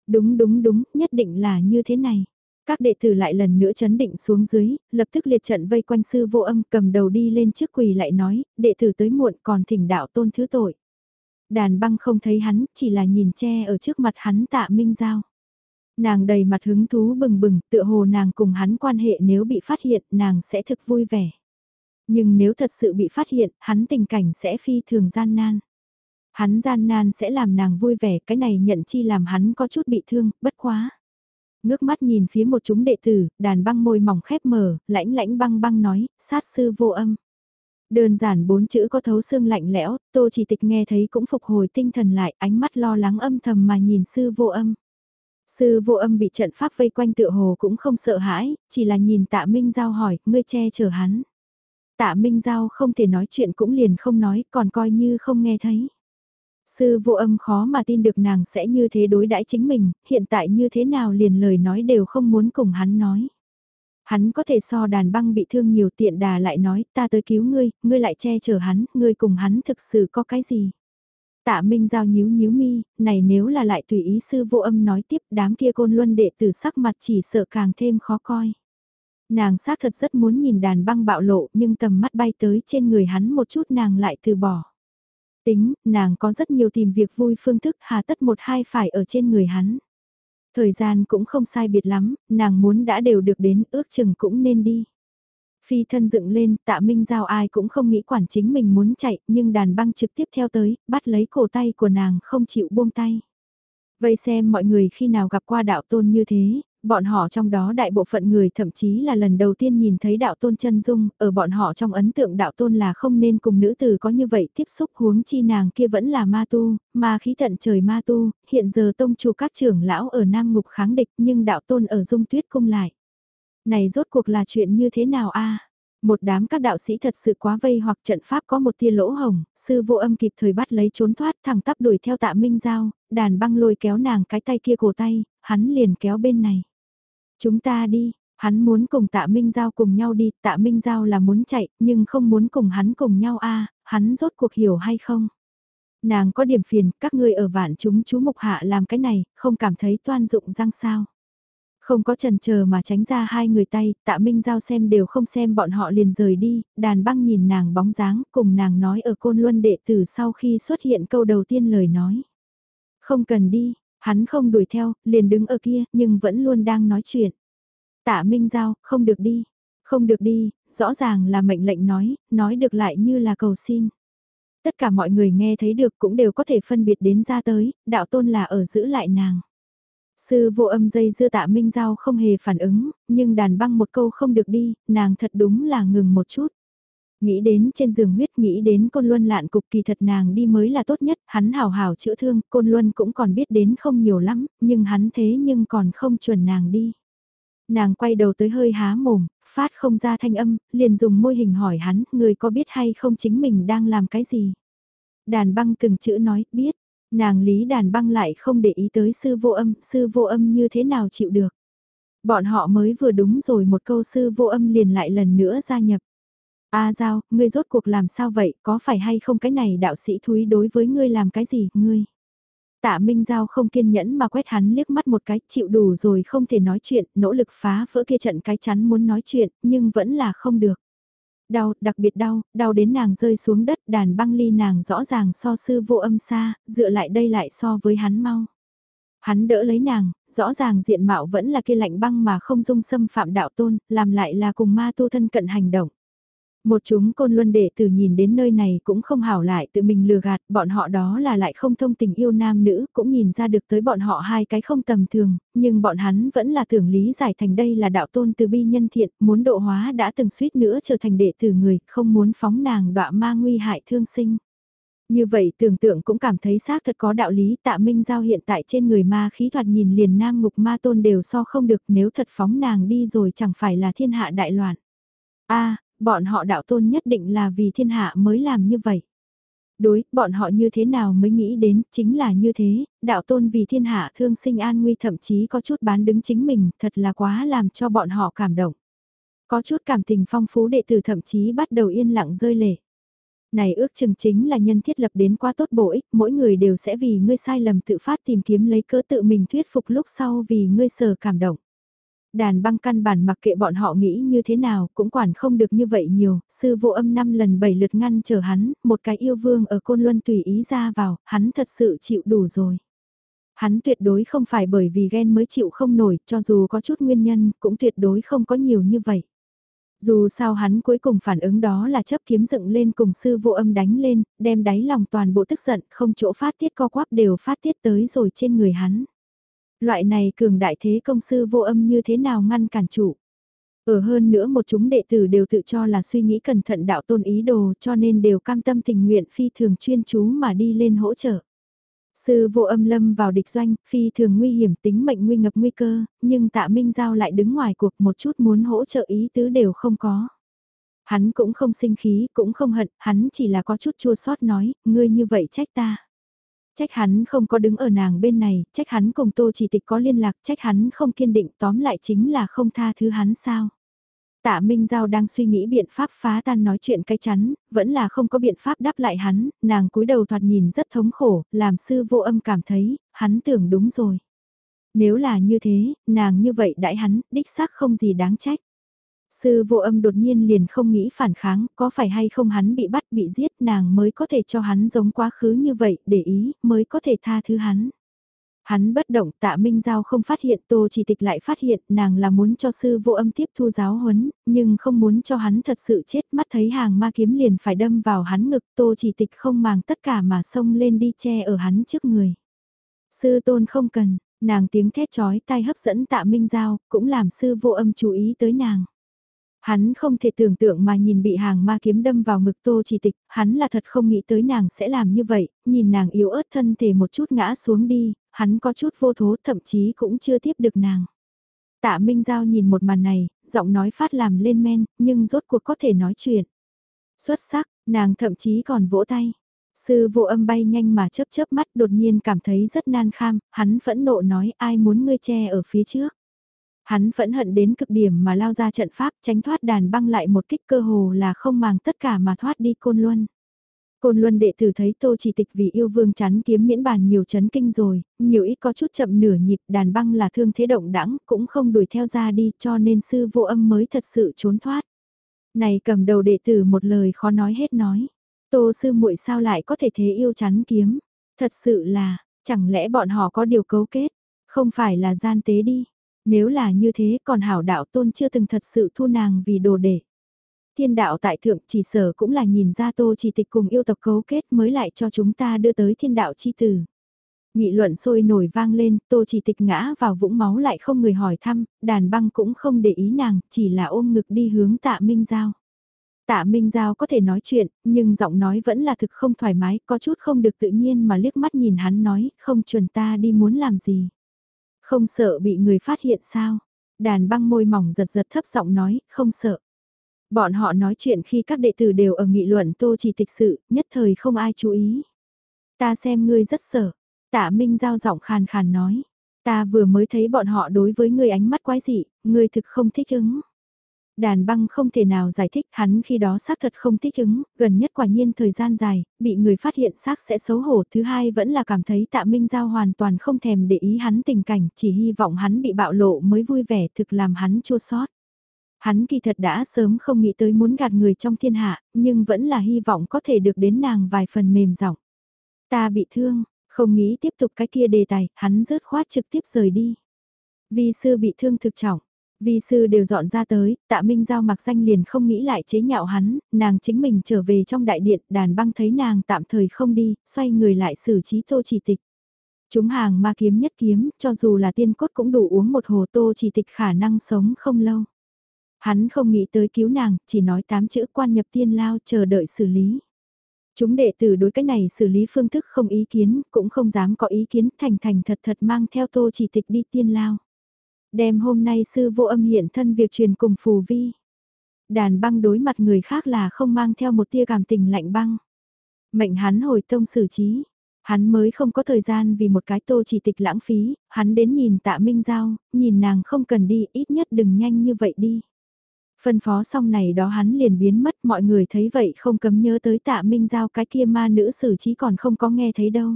Đúng đúng đúng, nhất định là như thế này. Các đệ tử lại lần nữa chấn định xuống dưới, lập tức liệt trận vây quanh sư vô âm cầm đầu đi lên trước quỳ lại nói, đệ tử tới muộn còn thỉnh đạo tôn thứ tội. Đàn băng không thấy hắn, chỉ là nhìn che ở trước mặt hắn tạ minh giao. Nàng đầy mặt hứng thú bừng bừng, tựa hồ nàng cùng hắn quan hệ nếu bị phát hiện, nàng sẽ thực vui vẻ. Nhưng nếu thật sự bị phát hiện, hắn tình cảnh sẽ phi thường gian nan. Hắn gian nan sẽ làm nàng vui vẻ, cái này nhận chi làm hắn có chút bị thương, bất quá. Ngước mắt nhìn phía một chúng đệ tử, đàn băng môi mỏng khép mở, lãnh lãnh băng băng nói, sát sư vô âm. Đơn giản bốn chữ có thấu xương lạnh lẽo, tô chỉ tịch nghe thấy cũng phục hồi tinh thần lại, ánh mắt lo lắng âm thầm mà nhìn sư vô âm. Sư vô âm bị trận pháp vây quanh tựa hồ cũng không sợ hãi, chỉ là nhìn tạ Minh Giao hỏi, ngươi che chở hắn. Tạ Minh Giao không thể nói chuyện cũng liền không nói, còn coi như không nghe thấy. Sư vô âm khó mà tin được nàng sẽ như thế đối đãi chính mình, hiện tại như thế nào liền lời nói đều không muốn cùng hắn nói. Hắn có thể so đàn băng bị thương nhiều tiện đà lại nói ta tới cứu ngươi, ngươi lại che chở hắn, ngươi cùng hắn thực sự có cái gì. Tạ Minh Giao nhíu nhíu mi, này nếu là lại tùy ý sư vô âm nói tiếp đám kia côn luân đệ tử sắc mặt chỉ sợ càng thêm khó coi. Nàng xác thật rất muốn nhìn đàn băng bạo lộ nhưng tầm mắt bay tới trên người hắn một chút nàng lại từ bỏ. Tính, nàng có rất nhiều tìm việc vui phương thức hà tất một hai phải ở trên người hắn. Thời gian cũng không sai biệt lắm, nàng muốn đã đều được đến ước chừng cũng nên đi. Phi thân dựng lên, tạ minh giao ai cũng không nghĩ quản chính mình muốn chạy, nhưng đàn băng trực tiếp theo tới, bắt lấy cổ tay của nàng không chịu buông tay. Vậy xem mọi người khi nào gặp qua đạo tôn như thế, bọn họ trong đó đại bộ phận người thậm chí là lần đầu tiên nhìn thấy đạo tôn chân dung, ở bọn họ trong ấn tượng đạo tôn là không nên cùng nữ tử có như vậy tiếp xúc huống chi nàng kia vẫn là ma tu, ma khí tận trời ma tu, hiện giờ tông chủ các trưởng lão ở Nam Ngục kháng địch nhưng đạo tôn ở dung tuyết cung lại. Này rốt cuộc là chuyện như thế nào a Một đám các đạo sĩ thật sự quá vây hoặc trận pháp có một tia lỗ hồng, sư vô âm kịp thời bắt lấy trốn thoát thẳng tắp đuổi theo tạ minh giao, đàn băng lôi kéo nàng cái tay kia cổ tay, hắn liền kéo bên này. Chúng ta đi, hắn muốn cùng tạ Minh Giao cùng nhau đi, tạ Minh Giao là muốn chạy, nhưng không muốn cùng hắn cùng nhau a hắn rốt cuộc hiểu hay không? Nàng có điểm phiền, các ngươi ở vạn chúng chú mục hạ làm cái này, không cảm thấy toan dụng răng sao. Không có trần chờ mà tránh ra hai người tay, tạ Minh Giao xem đều không xem bọn họ liền rời đi, đàn băng nhìn nàng bóng dáng, cùng nàng nói ở côn luân đệ tử sau khi xuất hiện câu đầu tiên lời nói. Không cần đi, Hắn không đuổi theo, liền đứng ở kia, nhưng vẫn luôn đang nói chuyện. Tạ Minh Giao, không được đi. Không được đi, rõ ràng là mệnh lệnh nói, nói được lại như là cầu xin. Tất cả mọi người nghe thấy được cũng đều có thể phân biệt đến ra tới, đạo tôn là ở giữ lại nàng. Sư vô âm dây dưa tạ Minh Giao không hề phản ứng, nhưng đàn băng một câu không được đi, nàng thật đúng là ngừng một chút. Nghĩ đến trên giường huyết nghĩ đến côn luân lạn cục kỳ thật nàng đi mới là tốt nhất, hắn hào hào chữa thương, côn luân cũng còn biết đến không nhiều lắm, nhưng hắn thế nhưng còn không chuẩn nàng đi. Nàng quay đầu tới hơi há mồm, phát không ra thanh âm, liền dùng môi hình hỏi hắn, người có biết hay không chính mình đang làm cái gì. Đàn băng từng chữ nói, biết, nàng lý đàn băng lại không để ý tới sư vô âm, sư vô âm như thế nào chịu được. Bọn họ mới vừa đúng rồi một câu sư vô âm liền lại lần nữa gia nhập. A Giao, ngươi rốt cuộc làm sao vậy, có phải hay không cái này đạo sĩ thúi đối với ngươi làm cái gì, ngươi? Tạ Minh Giao không kiên nhẫn mà quét hắn liếc mắt một cái, chịu đủ rồi không thể nói chuyện, nỗ lực phá vỡ kia trận cái chắn muốn nói chuyện, nhưng vẫn là không được. Đau, đặc biệt đau, đau đến nàng rơi xuống đất, đàn băng ly nàng rõ ràng so sư vô âm xa, dựa lại đây lại so với hắn mau. Hắn đỡ lấy nàng, rõ ràng diện mạo vẫn là kia lạnh băng mà không dung xâm phạm đạo tôn, làm lại là cùng ma tu thân cận hành động. Một chúng côn luân đệ tử nhìn đến nơi này cũng không hảo lại tự mình lừa gạt, bọn họ đó là lại không thông tình yêu nam nữ, cũng nhìn ra được tới bọn họ hai cái không tầm thường, nhưng bọn hắn vẫn là tưởng lý giải thành đây là đạo tôn từ bi nhân thiện, muốn độ hóa đã từng suýt nữa trở thành đệ tử người, không muốn phóng nàng đọa ma nguy hại thương sinh. Như vậy tưởng tượng cũng cảm thấy xác thật có đạo lý tạ minh giao hiện tại trên người ma khí thoạt nhìn liền nam ngục ma tôn đều so không được nếu thật phóng nàng đi rồi chẳng phải là thiên hạ đại loạn. a bọn họ đạo tôn nhất định là vì thiên hạ mới làm như vậy. Đối, bọn họ như thế nào mới nghĩ đến, chính là như thế, đạo tôn vì thiên hạ thương sinh an nguy thậm chí có chút bán đứng chính mình, thật là quá làm cho bọn họ cảm động. Có chút cảm tình phong phú đệ tử thậm chí bắt đầu yên lặng rơi lệ. Này ước chừng chính là nhân thiết lập đến quá tốt bổ ích, mỗi người đều sẽ vì ngươi sai lầm tự phát tìm kiếm lấy cớ tự mình thuyết phục lúc sau vì ngươi sờ cảm động. Đàn băng căn bản mặc kệ bọn họ nghĩ như thế nào, cũng quản không được như vậy nhiều, sư vô âm năm lần bảy lượt ngăn chờ hắn, một cái yêu vương ở côn luân tùy ý ra vào, hắn thật sự chịu đủ rồi. Hắn tuyệt đối không phải bởi vì ghen mới chịu không nổi, cho dù có chút nguyên nhân, cũng tuyệt đối không có nhiều như vậy. Dù sao hắn cuối cùng phản ứng đó là chấp kiếm dựng lên cùng sư vô âm đánh lên, đem đáy lòng toàn bộ tức giận, không chỗ phát tiết co quắp đều phát tiết tới rồi trên người hắn. Loại này cường đại thế công sư vô âm như thế nào ngăn cản chủ. Ở hơn nữa một chúng đệ tử đều tự cho là suy nghĩ cẩn thận đạo tôn ý đồ cho nên đều cam tâm tình nguyện phi thường chuyên chú mà đi lên hỗ trợ. Sư vô âm lâm vào địch doanh, phi thường nguy hiểm tính mệnh nguy ngập nguy cơ, nhưng tạ Minh Giao lại đứng ngoài cuộc một chút muốn hỗ trợ ý tứ đều không có. Hắn cũng không sinh khí, cũng không hận, hắn chỉ là có chút chua sót nói, ngươi như vậy trách ta. Trách hắn không có đứng ở nàng bên này, trách hắn cùng tô chỉ tịch có liên lạc, trách hắn không kiên định tóm lại chính là không tha thứ hắn sao. Tạ Minh Giao đang suy nghĩ biện pháp phá tan nói chuyện cái chắn, vẫn là không có biện pháp đáp lại hắn, nàng cúi đầu thoạt nhìn rất thống khổ, làm sư vô âm cảm thấy, hắn tưởng đúng rồi. Nếu là như thế, nàng như vậy đãi hắn, đích xác không gì đáng trách. Sư vô âm đột nhiên liền không nghĩ phản kháng, có phải hay không hắn bị bắt bị giết nàng mới có thể cho hắn giống quá khứ như vậy, để ý, mới có thể tha thứ hắn. Hắn bất động tạ Minh Giao không phát hiện Tô Chỉ Tịch lại phát hiện nàng là muốn cho sư vô âm tiếp thu giáo huấn, nhưng không muốn cho hắn thật sự chết mắt thấy hàng ma kiếm liền phải đâm vào hắn ngực Tô Chỉ Tịch không màng tất cả mà xông lên đi che ở hắn trước người. Sư tôn không cần, nàng tiếng thét chói tai hấp dẫn tạ Minh Giao, cũng làm sư vô âm chú ý tới nàng. Hắn không thể tưởng tượng mà nhìn bị hàng ma kiếm đâm vào ngực tô chỉ tịch, hắn là thật không nghĩ tới nàng sẽ làm như vậy, nhìn nàng yếu ớt thân thể một chút ngã xuống đi, hắn có chút vô thố thậm chí cũng chưa tiếp được nàng. Tạ Minh Giao nhìn một màn này, giọng nói phát làm lên men, nhưng rốt cuộc có thể nói chuyện. Xuất sắc, nàng thậm chí còn vỗ tay. Sư vô âm bay nhanh mà chớp chớp mắt đột nhiên cảm thấy rất nan kham, hắn phẫn nộ nói ai muốn ngươi che ở phía trước. Hắn vẫn hận đến cực điểm mà lao ra trận pháp tránh thoát đàn băng lại một kích cơ hồ là không màng tất cả mà thoát đi côn luân. Côn Luân đệ tử thấy Tô Chỉ Tịch vì yêu vương chắn kiếm miễn bàn nhiều chấn kinh rồi, nhiều ít có chút chậm nửa nhịp, đàn băng là thương thế động đãng, cũng không đuổi theo ra đi, cho nên sư vô âm mới thật sự trốn thoát. Này cầm đầu đệ tử một lời khó nói hết nói. Tô sư muội sao lại có thể thế yêu chắn kiếm? Thật sự là, chẳng lẽ bọn họ có điều cấu kết? Không phải là gian tế đi. Nếu là như thế còn hảo đạo tôn chưa từng thật sự thu nàng vì đồ đệ. Thiên đạo tại thượng chỉ sở cũng là nhìn ra tô chỉ tịch cùng yêu tộc cấu kết mới lại cho chúng ta đưa tới thiên đạo chi tử. Nghị luận sôi nổi vang lên, tô chỉ tịch ngã vào vũng máu lại không người hỏi thăm, đàn băng cũng không để ý nàng, chỉ là ôm ngực đi hướng tạ Minh Giao. Tạ Minh Giao có thể nói chuyện, nhưng giọng nói vẫn là thực không thoải mái, có chút không được tự nhiên mà liếc mắt nhìn hắn nói, không chuẩn ta đi muốn làm gì. Không sợ bị người phát hiện sao? Đàn băng môi mỏng giật giật thấp giọng nói, không sợ. Bọn họ nói chuyện khi các đệ tử đều ở nghị luận tô chỉ tịch sự, nhất thời không ai chú ý. Ta xem ngươi rất sợ. Tạ Minh giao giọng khàn khàn nói. Ta vừa mới thấy bọn họ đối với ngươi ánh mắt quái dị, ngươi thực không thích ứng. Đàn băng không thể nào giải thích hắn khi đó xác thật không thích ứng, gần nhất quả nhiên thời gian dài, bị người phát hiện xác sẽ xấu hổ. Thứ hai vẫn là cảm thấy tạ Minh Giao hoàn toàn không thèm để ý hắn tình cảnh, chỉ hy vọng hắn bị bạo lộ mới vui vẻ thực làm hắn chua sót. Hắn kỳ thật đã sớm không nghĩ tới muốn gạt người trong thiên hạ, nhưng vẫn là hy vọng có thể được đến nàng vài phần mềm giọng. Ta bị thương, không nghĩ tiếp tục cái kia đề tài, hắn rớt khoát trực tiếp rời đi. Vi sư bị thương thực trọng, vi sư đều dọn ra tới, tạ minh giao mặc danh liền không nghĩ lại chế nhạo hắn, nàng chính mình trở về trong đại điện, đàn băng thấy nàng tạm thời không đi, xoay người lại xử trí tô chỉ tịch. Chúng hàng ma kiếm nhất kiếm, cho dù là tiên cốt cũng đủ uống một hồ tô chỉ tịch khả năng sống không lâu. Hắn không nghĩ tới cứu nàng, chỉ nói tám chữ quan nhập tiên lao chờ đợi xử lý. Chúng đệ tử đối cái này xử lý phương thức không ý kiến, cũng không dám có ý kiến, thành thành thật thật mang theo tô chỉ tịch đi tiên lao. Đem hôm nay sư vô âm hiện thân việc truyền cùng phù vi. Đàn băng đối mặt người khác là không mang theo một tia cảm tình lạnh băng. Mệnh hắn hồi tông xử trí. Hắn mới không có thời gian vì một cái tô chỉ tịch lãng phí, hắn đến nhìn tạ Minh Giao, nhìn nàng không cần đi, ít nhất đừng nhanh như vậy đi. Phân phó xong này đó hắn liền biến mất mọi người thấy vậy không cấm nhớ tới tạ Minh Giao cái kia ma nữ xử trí còn không có nghe thấy đâu.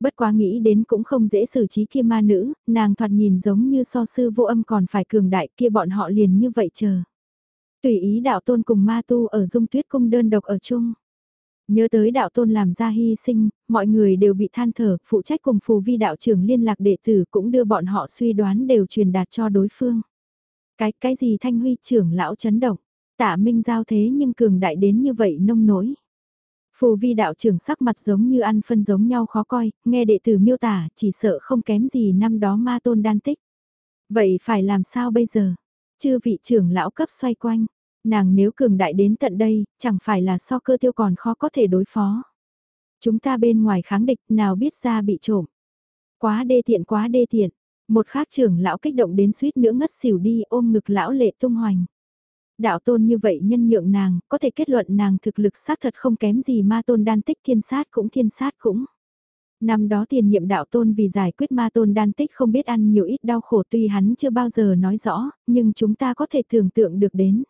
Bất quá nghĩ đến cũng không dễ xử trí kia ma nữ, nàng thoạt nhìn giống như so sư vô âm còn phải cường đại kia bọn họ liền như vậy chờ. Tùy ý đạo tôn cùng ma tu ở dung tuyết cung đơn độc ở chung. Nhớ tới đạo tôn làm ra hy sinh, mọi người đều bị than thở, phụ trách cùng phù vi đạo trưởng liên lạc đệ tử cũng đưa bọn họ suy đoán đều truyền đạt cho đối phương. Cái, cái gì thanh huy trưởng lão chấn động, tạ minh giao thế nhưng cường đại đến như vậy nông nỗi. Phù vi đạo trưởng sắc mặt giống như ăn phân giống nhau khó coi, nghe đệ tử miêu tả chỉ sợ không kém gì năm đó ma tôn đan tích. Vậy phải làm sao bây giờ? Chư vị trưởng lão cấp xoay quanh, nàng nếu cường đại đến tận đây, chẳng phải là so cơ tiêu còn khó có thể đối phó. Chúng ta bên ngoài kháng địch nào biết ra bị trộm. Quá đê tiện quá đê tiện, một khác trưởng lão kích động đến suýt nữa ngất xỉu đi ôm ngực lão lệ tung hoành. Đạo tôn như vậy nhân nhượng nàng, có thể kết luận nàng thực lực xác thật không kém gì ma tôn đan tích thiên sát cũng thiên sát cũng. Năm đó tiền nhiệm đạo tôn vì giải quyết ma tôn đan tích không biết ăn nhiều ít đau khổ tuy hắn chưa bao giờ nói rõ, nhưng chúng ta có thể tưởng tượng được đến.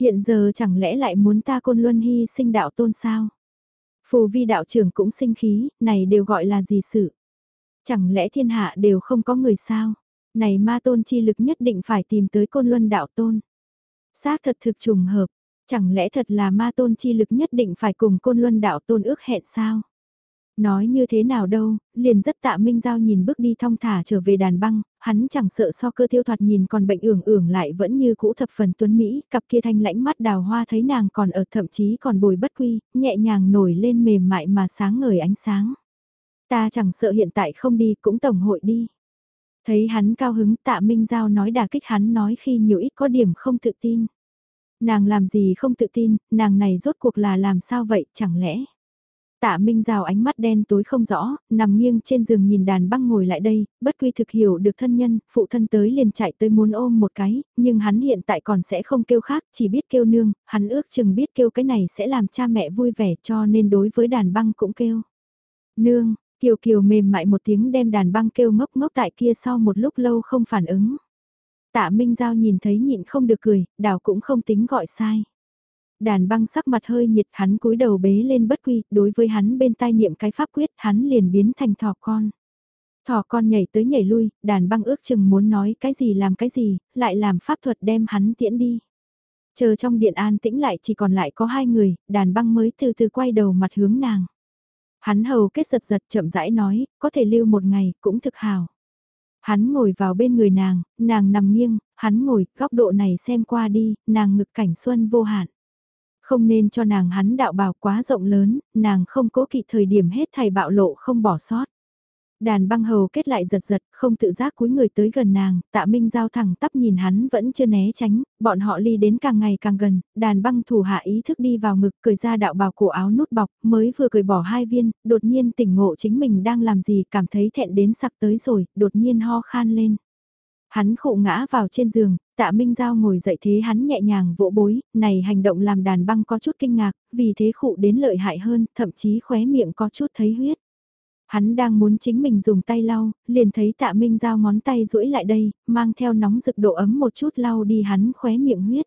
Hiện giờ chẳng lẽ lại muốn ta côn luân hy sinh đạo tôn sao? Phù vi đạo trưởng cũng sinh khí, này đều gọi là gì sự? Chẳng lẽ thiên hạ đều không có người sao? Này ma tôn chi lực nhất định phải tìm tới côn luân đạo tôn. Xác thật thực trùng hợp, chẳng lẽ thật là ma tôn chi lực nhất định phải cùng côn luân đạo tôn ước hẹn sao? Nói như thế nào đâu, liền rất tạ Minh Giao nhìn bước đi thong thả trở về đàn băng, hắn chẳng sợ so cơ tiêu thoạt nhìn còn bệnh ưởng ưởng lại vẫn như cũ thập phần tuấn Mỹ, cặp kia thanh lãnh mắt đào hoa thấy nàng còn ở thậm chí còn bồi bất quy, nhẹ nhàng nổi lên mềm mại mà sáng ngời ánh sáng. Ta chẳng sợ hiện tại không đi cũng tổng hội đi. Thấy hắn cao hứng tạ Minh Giao nói đà kích hắn nói khi nhiều ít có điểm không tự tin. Nàng làm gì không tự tin, nàng này rốt cuộc là làm sao vậy chẳng lẽ. Tạ Minh Giao ánh mắt đen tối không rõ, nằm nghiêng trên giường nhìn đàn băng ngồi lại đây, bất quy thực hiểu được thân nhân, phụ thân tới liền chạy tới muốn ôm một cái, nhưng hắn hiện tại còn sẽ không kêu khác, chỉ biết kêu nương, hắn ước chừng biết kêu cái này sẽ làm cha mẹ vui vẻ cho nên đối với đàn băng cũng kêu. Nương, Kiều Kiều mềm mại một tiếng đem đàn băng kêu ngốc ngốc tại kia sau một lúc lâu không phản ứng. Tạ Minh Giao nhìn thấy nhịn không được cười, đảo cũng không tính gọi sai. Đàn băng sắc mặt hơi nhiệt hắn cúi đầu bế lên bất quy, đối với hắn bên tai niệm cái pháp quyết hắn liền biến thành thỏ con. Thỏ con nhảy tới nhảy lui, đàn băng ước chừng muốn nói cái gì làm cái gì, lại làm pháp thuật đem hắn tiễn đi. Chờ trong điện an tĩnh lại chỉ còn lại có hai người, đàn băng mới từ từ quay đầu mặt hướng nàng. Hắn hầu kết giật giật chậm rãi nói, có thể lưu một ngày, cũng thực hào. Hắn ngồi vào bên người nàng, nàng nằm nghiêng, hắn ngồi, góc độ này xem qua đi, nàng ngực cảnh xuân vô hạn. Không nên cho nàng hắn đạo bào quá rộng lớn, nàng không cố kỵ thời điểm hết thầy bạo lộ không bỏ sót. Đàn băng hầu kết lại giật giật, không tự giác cúi người tới gần nàng, tạ minh giao thẳng tắp nhìn hắn vẫn chưa né tránh, bọn họ ly đến càng ngày càng gần, đàn băng thủ hạ ý thức đi vào ngực cười ra đạo bào cổ áo nút bọc, mới vừa cười bỏ hai viên, đột nhiên tỉnh ngộ chính mình đang làm gì cảm thấy thẹn đến sặc tới rồi, đột nhiên ho khan lên. Hắn khụ ngã vào trên giường, tạ Minh Giao ngồi dậy thế hắn nhẹ nhàng vỗ bối, này hành động làm đàn băng có chút kinh ngạc, vì thế khụ đến lợi hại hơn, thậm chí khóe miệng có chút thấy huyết. Hắn đang muốn chính mình dùng tay lau, liền thấy tạ Minh Giao ngón tay duỗi lại đây, mang theo nóng rực độ ấm một chút lau đi hắn khóe miệng huyết.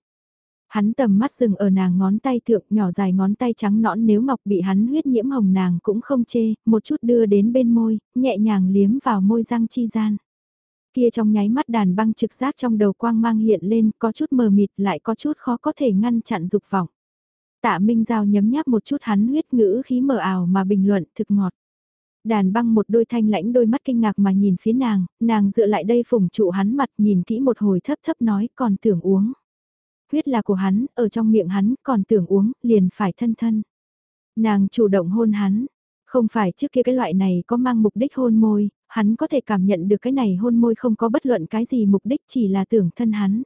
Hắn tầm mắt dừng ở nàng ngón tay thượng nhỏ dài ngón tay trắng nõn nếu ngọc bị hắn huyết nhiễm hồng nàng cũng không chê, một chút đưa đến bên môi, nhẹ nhàng liếm vào môi răng chi gian. Kia trong nháy mắt đàn băng trực giác trong đầu quang mang hiện lên có chút mờ mịt lại có chút khó có thể ngăn chặn dục vọng. Tạ Minh Giao nhấm nháp một chút hắn huyết ngữ khí mờ ảo mà bình luận thực ngọt. Đàn băng một đôi thanh lãnh đôi mắt kinh ngạc mà nhìn phía nàng, nàng dựa lại đây phủng trụ hắn mặt nhìn kỹ một hồi thấp thấp nói còn tưởng uống. Huyết là của hắn, ở trong miệng hắn, còn tưởng uống, liền phải thân thân. Nàng chủ động hôn hắn, không phải trước kia cái loại này có mang mục đích hôn môi, hắn có thể cảm nhận được cái này hôn môi không có bất luận cái gì mục đích chỉ là tưởng thân hắn.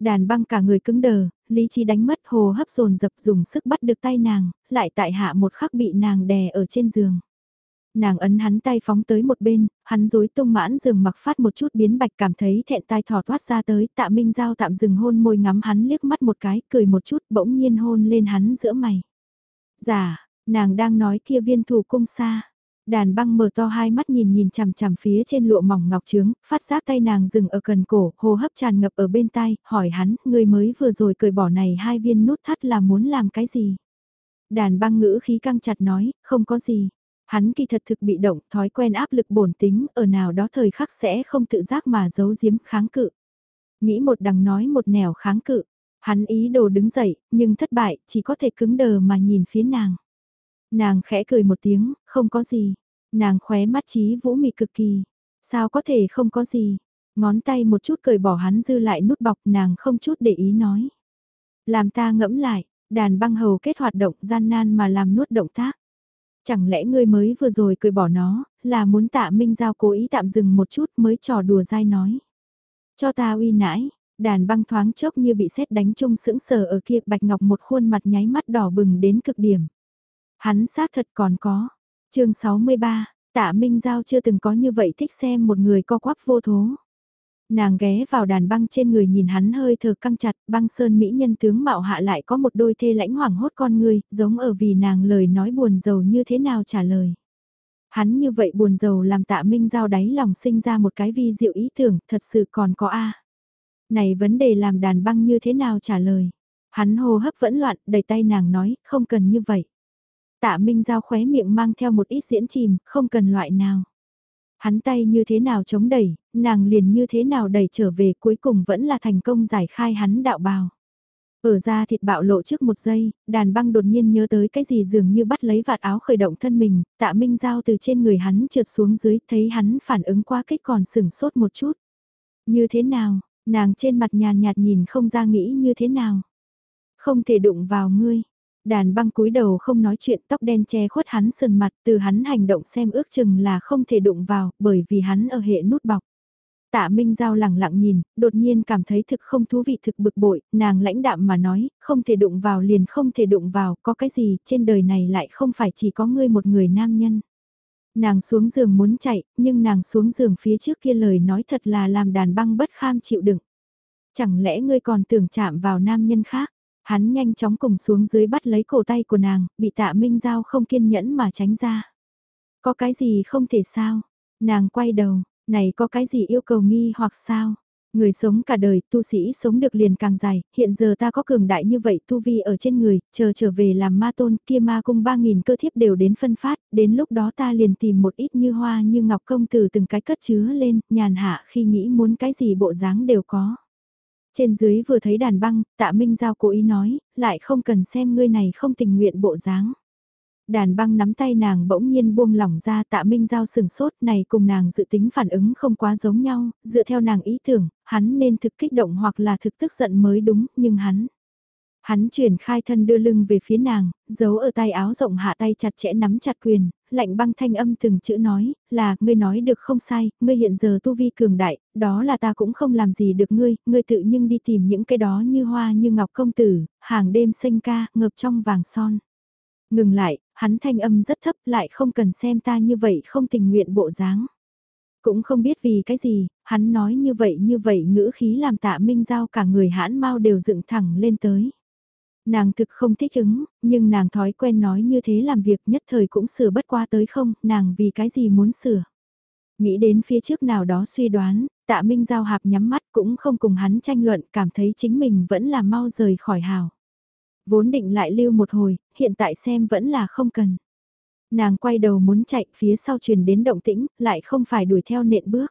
Đàn băng cả người cứng đờ, lý trí đánh mất hồ hấp dồn dập dùng sức bắt được tay nàng, lại tại hạ một khắc bị nàng đè ở trên giường. Nàng ấn hắn tay phóng tới một bên, hắn rối tung mãn giường mặc phát một chút biến bạch cảm thấy thẹn tai thỏ thoát ra tới, tạ minh giao tạm dừng hôn môi ngắm hắn liếc mắt một cái, cười một chút bỗng nhiên hôn lên hắn giữa mày. Giả, dạ, Nàng đang nói kia viên thủ cung xa. Đàn băng mở to hai mắt nhìn nhìn chằm chằm phía trên lụa mỏng ngọc trướng, phát giác tay nàng dừng ở cần cổ, hô hấp tràn ngập ở bên tai, hỏi hắn, người mới vừa rồi cởi bỏ này hai viên nút thắt là muốn làm cái gì? Đàn băng ngữ khí căng chặt nói, không có gì. Hắn kỳ thật thực bị động, thói quen áp lực bổn tính, ở nào đó thời khắc sẽ không tự giác mà giấu giếm kháng cự. Nghĩ một đằng nói một nẻo kháng cự, hắn ý đồ đứng dậy, nhưng thất bại, chỉ có thể cứng đờ mà nhìn phía nàng. Nàng khẽ cười một tiếng, không có gì. Nàng khóe mắt trí vũ mị cực kỳ. Sao có thể không có gì. Ngón tay một chút cười bỏ hắn dư lại nút bọc nàng không chút để ý nói. Làm ta ngẫm lại, đàn băng hầu kết hoạt động gian nan mà làm nuốt động tác. Chẳng lẽ ngươi mới vừa rồi cười bỏ nó, là muốn tạ Minh Giao cố ý tạm dừng một chút mới trò đùa dai nói. Cho ta uy nãi, đàn băng thoáng chốc như bị sét đánh chung sững sờ ở kia bạch ngọc một khuôn mặt nháy mắt đỏ bừng đến cực điểm. Hắn xác thật còn có. chương 63, tạ Minh Giao chưa từng có như vậy thích xem một người co quắp vô thố. Nàng ghé vào đàn băng trên người nhìn hắn hơi thở căng chặt, băng sơn mỹ nhân tướng mạo hạ lại có một đôi thê lãnh hoảng hốt con người, giống ở vì nàng lời nói buồn giàu như thế nào trả lời. Hắn như vậy buồn giàu làm tạ Minh Giao đáy lòng sinh ra một cái vi diệu ý tưởng, thật sự còn có A. Này vấn đề làm đàn băng như thế nào trả lời. Hắn hô hấp vẫn loạn, đầy tay nàng nói, không cần như vậy. Tạ Minh Giao khóe miệng mang theo một ít diễn chìm, không cần loại nào. Hắn tay như thế nào chống đẩy, nàng liền như thế nào đẩy trở về cuối cùng vẫn là thành công giải khai hắn đạo bào. Ở ra thịt bạo lộ trước một giây, đàn băng đột nhiên nhớ tới cái gì dường như bắt lấy vạt áo khởi động thân mình, tạ minh giao từ trên người hắn trượt xuống dưới thấy hắn phản ứng quá kích còn sửng sốt một chút. Như thế nào, nàng trên mặt nhàn nhạt nhìn không ra nghĩ như thế nào. Không thể đụng vào ngươi, Đàn băng cúi đầu không nói chuyện tóc đen che khuất hắn sườn mặt từ hắn hành động xem ước chừng là không thể đụng vào bởi vì hắn ở hệ nút bọc. Tạ Minh Giao lẳng lặng nhìn, đột nhiên cảm thấy thực không thú vị thực bực bội, nàng lãnh đạm mà nói, không thể đụng vào liền không thể đụng vào, có cái gì, trên đời này lại không phải chỉ có ngươi một người nam nhân. Nàng xuống giường muốn chạy, nhưng nàng xuống giường phía trước kia lời nói thật là làm đàn băng bất kham chịu đựng. Chẳng lẽ ngươi còn tưởng chạm vào nam nhân khác? Hắn nhanh chóng cùng xuống dưới bắt lấy cổ tay của nàng, bị tạ Minh Giao không kiên nhẫn mà tránh ra. Có cái gì không thể sao? Nàng quay đầu, này có cái gì yêu cầu nghi hoặc sao? Người sống cả đời, tu sĩ sống được liền càng dài, hiện giờ ta có cường đại như vậy tu vi ở trên người, chờ trở về làm ma tôn, kia ma cung ba nghìn cơ thiếp đều đến phân phát, đến lúc đó ta liền tìm một ít như hoa như ngọc công từ từng cái cất chứa lên, nhàn hạ khi nghĩ muốn cái gì bộ dáng đều có. Trên dưới vừa thấy đàn băng, tạ Minh Giao cố ý nói, lại không cần xem ngươi này không tình nguyện bộ dáng. Đàn băng nắm tay nàng bỗng nhiên buông lỏng ra tạ Minh Giao sừng sốt này cùng nàng dự tính phản ứng không quá giống nhau, dựa theo nàng ý tưởng, hắn nên thực kích động hoặc là thực tức giận mới đúng, nhưng hắn. Hắn chuyển khai thân đưa lưng về phía nàng, giấu ở tay áo rộng hạ tay chặt chẽ nắm chặt quyền, lạnh băng thanh âm từng chữ nói, là, ngươi nói được không sai, ngươi hiện giờ tu vi cường đại, đó là ta cũng không làm gì được ngươi, ngươi tự nhưng đi tìm những cái đó như hoa như ngọc công tử, hàng đêm xanh ca, ngập trong vàng son. Ngừng lại, hắn thanh âm rất thấp lại không cần xem ta như vậy không tình nguyện bộ dáng. Cũng không biết vì cái gì, hắn nói như vậy như vậy ngữ khí làm tạ minh giao cả người hãn mau đều dựng thẳng lên tới. Nàng thực không thích ứng, nhưng nàng thói quen nói như thế làm việc nhất thời cũng sửa bất qua tới không, nàng vì cái gì muốn sửa. Nghĩ đến phía trước nào đó suy đoán, tạ Minh Giao hạp nhắm mắt cũng không cùng hắn tranh luận, cảm thấy chính mình vẫn là mau rời khỏi hào. Vốn định lại lưu một hồi, hiện tại xem vẫn là không cần. Nàng quay đầu muốn chạy phía sau truyền đến động tĩnh, lại không phải đuổi theo nện bước.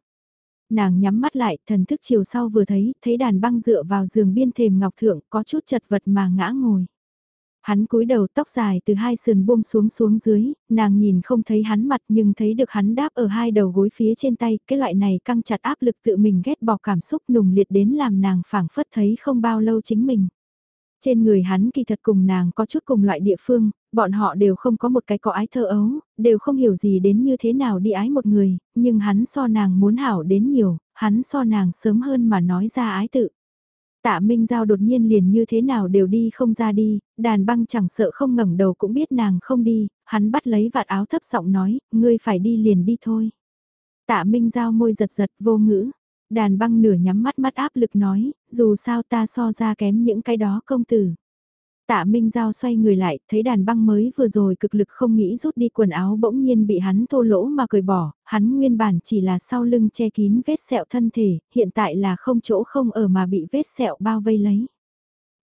Nàng nhắm mắt lại, thần thức chiều sau vừa thấy, thấy đàn băng dựa vào giường biên thềm ngọc thượng, có chút chật vật mà ngã ngồi. Hắn cúi đầu tóc dài từ hai sườn buông xuống xuống dưới, nàng nhìn không thấy hắn mặt nhưng thấy được hắn đáp ở hai đầu gối phía trên tay, cái loại này căng chặt áp lực tự mình ghét bỏ cảm xúc nùng liệt đến làm nàng phảng phất thấy không bao lâu chính mình. Trên người hắn kỳ thật cùng nàng có chút cùng loại địa phương, bọn họ đều không có một cái có ái thơ ấu, đều không hiểu gì đến như thế nào đi ái một người, nhưng hắn so nàng muốn hảo đến nhiều, hắn so nàng sớm hơn mà nói ra ái tự. Tạ Minh Giao đột nhiên liền như thế nào đều đi không ra đi, đàn băng chẳng sợ không ngẩng đầu cũng biết nàng không đi, hắn bắt lấy vạt áo thấp giọng nói, ngươi phải đi liền đi thôi. Tạ Minh Giao môi giật giật vô ngữ, đàn băng nửa nhắm mắt mắt áp lực nói, dù sao ta so ra kém những cái đó công tử. Tạ Minh Giao xoay người lại, thấy đàn băng mới vừa rồi cực lực không nghĩ rút đi quần áo bỗng nhiên bị hắn thô lỗ mà cười bỏ, hắn nguyên bản chỉ là sau lưng che kín vết sẹo thân thể, hiện tại là không chỗ không ở mà bị vết sẹo bao vây lấy.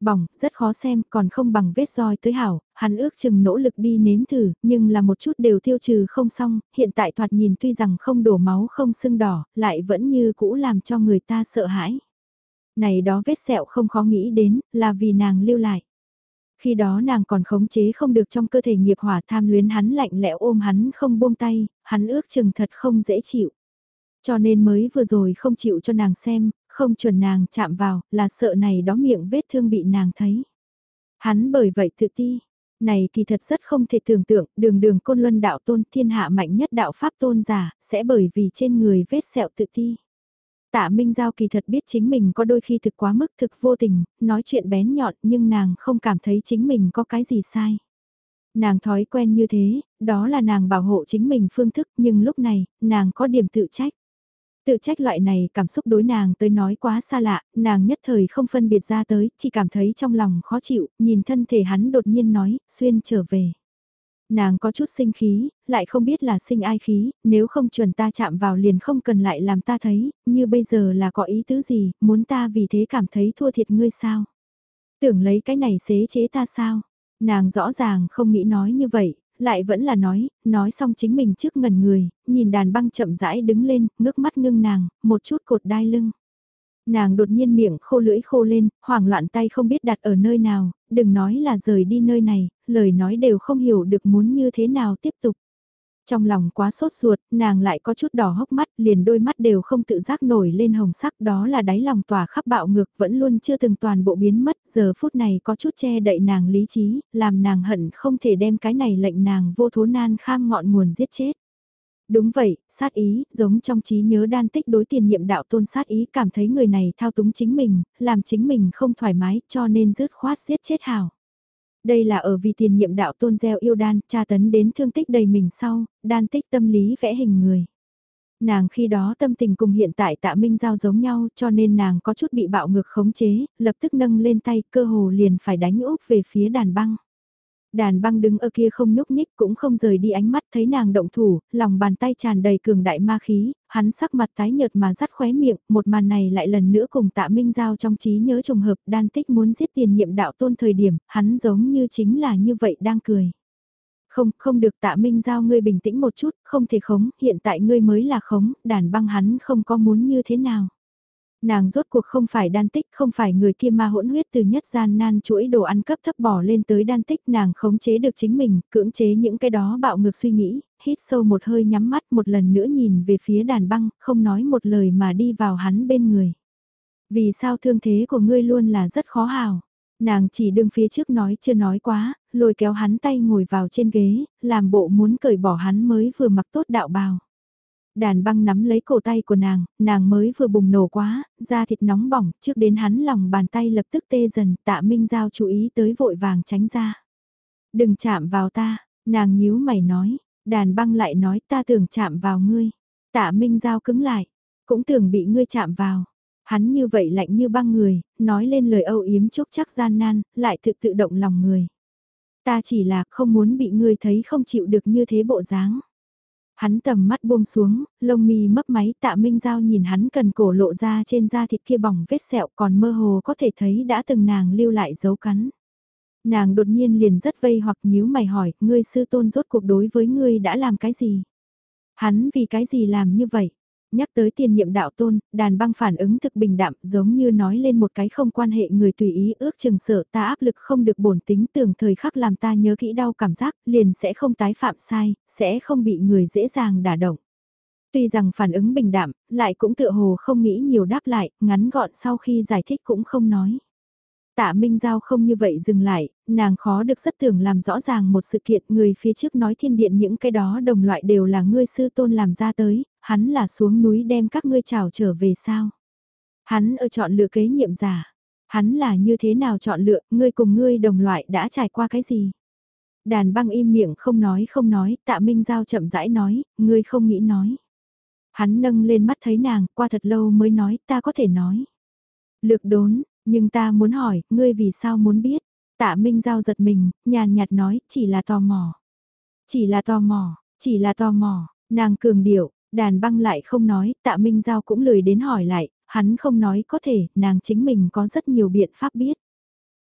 Bỏng, rất khó xem, còn không bằng vết roi tới hảo, hắn ước chừng nỗ lực đi nếm thử, nhưng là một chút đều tiêu trừ không xong, hiện tại thoạt nhìn tuy rằng không đổ máu không sưng đỏ, lại vẫn như cũ làm cho người ta sợ hãi. Này đó vết sẹo không khó nghĩ đến, là vì nàng lưu lại. Khi đó nàng còn khống chế không được trong cơ thể nghiệp hỏa tham luyến hắn lạnh lẽo ôm hắn không buông tay, hắn ước chừng thật không dễ chịu. Cho nên mới vừa rồi không chịu cho nàng xem, không chuẩn nàng chạm vào, là sợ này đó miệng vết thương bị nàng thấy. Hắn bởi vậy tự ti, này kỳ thật rất không thể tưởng tượng, đường đường côn luân đạo tôn thiên hạ mạnh nhất đạo pháp tôn giả, sẽ bởi vì trên người vết sẹo tự ti. Tạ Minh Giao kỳ thật biết chính mình có đôi khi thực quá mức thực vô tình, nói chuyện bén nhọn nhưng nàng không cảm thấy chính mình có cái gì sai. Nàng thói quen như thế, đó là nàng bảo hộ chính mình phương thức nhưng lúc này, nàng có điểm tự trách. Tự trách loại này cảm xúc đối nàng tới nói quá xa lạ, nàng nhất thời không phân biệt ra tới, chỉ cảm thấy trong lòng khó chịu, nhìn thân thể hắn đột nhiên nói, xuyên trở về. Nàng có chút sinh khí, lại không biết là sinh ai khí, nếu không chuẩn ta chạm vào liền không cần lại làm ta thấy, như bây giờ là có ý tứ gì, muốn ta vì thế cảm thấy thua thiệt ngươi sao? Tưởng lấy cái này xế chế ta sao? Nàng rõ ràng không nghĩ nói như vậy, lại vẫn là nói, nói xong chính mình trước ngần người, nhìn đàn băng chậm rãi đứng lên, ngước mắt ngưng nàng, một chút cột đai lưng. Nàng đột nhiên miệng khô lưỡi khô lên, hoảng loạn tay không biết đặt ở nơi nào, đừng nói là rời đi nơi này, lời nói đều không hiểu được muốn như thế nào tiếp tục. Trong lòng quá sốt ruột, nàng lại có chút đỏ hốc mắt, liền đôi mắt đều không tự giác nổi lên hồng sắc đó là đáy lòng tỏa khắp bạo ngược vẫn luôn chưa từng toàn bộ biến mất, giờ phút này có chút che đậy nàng lý trí, làm nàng hận không thể đem cái này lệnh nàng vô thố nan kham ngọn nguồn giết chết. Đúng vậy, sát ý, giống trong trí nhớ đan tích đối tiền nhiệm đạo tôn sát ý cảm thấy người này thao túng chính mình, làm chính mình không thoải mái cho nên rứt khoát giết chết hảo. Đây là ở vì tiền nhiệm đạo tôn gieo yêu đan, tra tấn đến thương tích đầy mình sau, đan tích tâm lý vẽ hình người. Nàng khi đó tâm tình cùng hiện tại tạ minh giao giống nhau cho nên nàng có chút bị bạo ngược khống chế, lập tức nâng lên tay cơ hồ liền phải đánh úp về phía đàn băng. Đàn băng đứng ở kia không nhúc nhích cũng không rời đi ánh mắt thấy nàng động thủ, lòng bàn tay tràn đầy cường đại ma khí, hắn sắc mặt tái nhợt mà rắt khóe miệng, một màn này lại lần nữa cùng tạ minh giao trong trí nhớ trùng hợp đan tích muốn giết tiền nhiệm đạo tôn thời điểm, hắn giống như chính là như vậy đang cười. Không, không được tạ minh giao ngươi bình tĩnh một chút, không thể khống, hiện tại ngươi mới là khống, đàn băng hắn không có muốn như thế nào. Nàng rốt cuộc không phải đan tích, không phải người kia ma hỗn huyết từ nhất gian nan chuỗi đồ ăn cấp thấp bỏ lên tới đan tích nàng khống chế được chính mình, cưỡng chế những cái đó bạo ngược suy nghĩ, hít sâu một hơi nhắm mắt một lần nữa nhìn về phía đàn băng, không nói một lời mà đi vào hắn bên người. Vì sao thương thế của ngươi luôn là rất khó hào? Nàng chỉ đương phía trước nói chưa nói quá, lôi kéo hắn tay ngồi vào trên ghế, làm bộ muốn cởi bỏ hắn mới vừa mặc tốt đạo bào đàn băng nắm lấy cổ tay của nàng, nàng mới vừa bùng nổ quá, da thịt nóng bỏng, trước đến hắn lòng bàn tay lập tức tê dần, tạ minh giao chú ý tới vội vàng tránh ra. Đừng chạm vào ta, nàng nhíu mày nói, đàn băng lại nói ta tưởng chạm vào ngươi, tạ minh giao cứng lại, cũng tưởng bị ngươi chạm vào. Hắn như vậy lạnh như băng người, nói lên lời âu yếm chúc chắc gian nan, lại thực tự động lòng người. Ta chỉ là không muốn bị ngươi thấy không chịu được như thế bộ dáng. Hắn tầm mắt buông xuống, lông mi mấp máy tạ minh giao nhìn hắn cần cổ lộ ra trên da thịt kia bỏng vết sẹo còn mơ hồ có thể thấy đã từng nàng lưu lại dấu cắn. Nàng đột nhiên liền rất vây hoặc nhíu mày hỏi, ngươi sư tôn rốt cuộc đối với ngươi đã làm cái gì? Hắn vì cái gì làm như vậy? Nhắc tới tiền nhiệm đạo tôn, đàn băng phản ứng thực bình đạm giống như nói lên một cái không quan hệ người tùy ý ước chừng sợ ta áp lực không được bổn tính tưởng thời khắc làm ta nhớ kỹ đau cảm giác liền sẽ không tái phạm sai, sẽ không bị người dễ dàng đả động. Tuy rằng phản ứng bình đạm, lại cũng tựa hồ không nghĩ nhiều đáp lại, ngắn gọn sau khi giải thích cũng không nói. Tạ Minh Giao không như vậy dừng lại, nàng khó được rất tưởng làm rõ ràng một sự kiện người phía trước nói thiên điện những cái đó đồng loại đều là ngươi sư tôn làm ra tới, hắn là xuống núi đem các ngươi trào trở về sao. Hắn ở chọn lựa kế nhiệm giả, hắn là như thế nào chọn lựa, ngươi cùng ngươi đồng loại đã trải qua cái gì. Đàn băng im miệng không nói không nói, tạ Minh Giao chậm rãi nói, ngươi không nghĩ nói. Hắn nâng lên mắt thấy nàng, qua thật lâu mới nói, ta có thể nói. Lược đốn, nhưng ta muốn hỏi, ngươi vì sao muốn biết? Tạ Minh Giao giật mình, nhàn nhạt nói, chỉ là tò mò. Chỉ là tò mò, chỉ là tò mò, nàng cường điệu, đàn băng lại không nói, tạ Minh Giao cũng lười đến hỏi lại, hắn không nói có thể, nàng chính mình có rất nhiều biện pháp biết.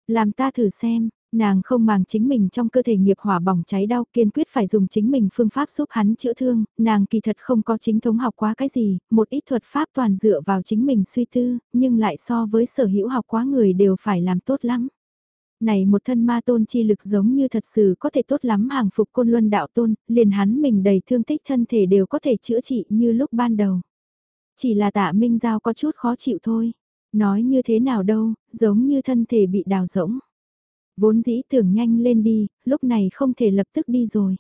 Làm ta thử xem, nàng không màng chính mình trong cơ thể nghiệp hỏa bỏng cháy đau kiên quyết phải dùng chính mình phương pháp giúp hắn chữa thương, nàng kỳ thật không có chính thống học quá cái gì, một ít thuật pháp toàn dựa vào chính mình suy tư, nhưng lại so với sở hữu học quá người đều phải làm tốt lắm. Này một thân ma tôn chi lực giống như thật sự có thể tốt lắm hàng phục côn luân đạo tôn, liền hắn mình đầy thương tích thân thể đều có thể chữa trị như lúc ban đầu. Chỉ là tạ Minh Giao có chút khó chịu thôi. Nói như thế nào đâu, giống như thân thể bị đào rỗng. Vốn dĩ tưởng nhanh lên đi, lúc này không thể lập tức đi rồi.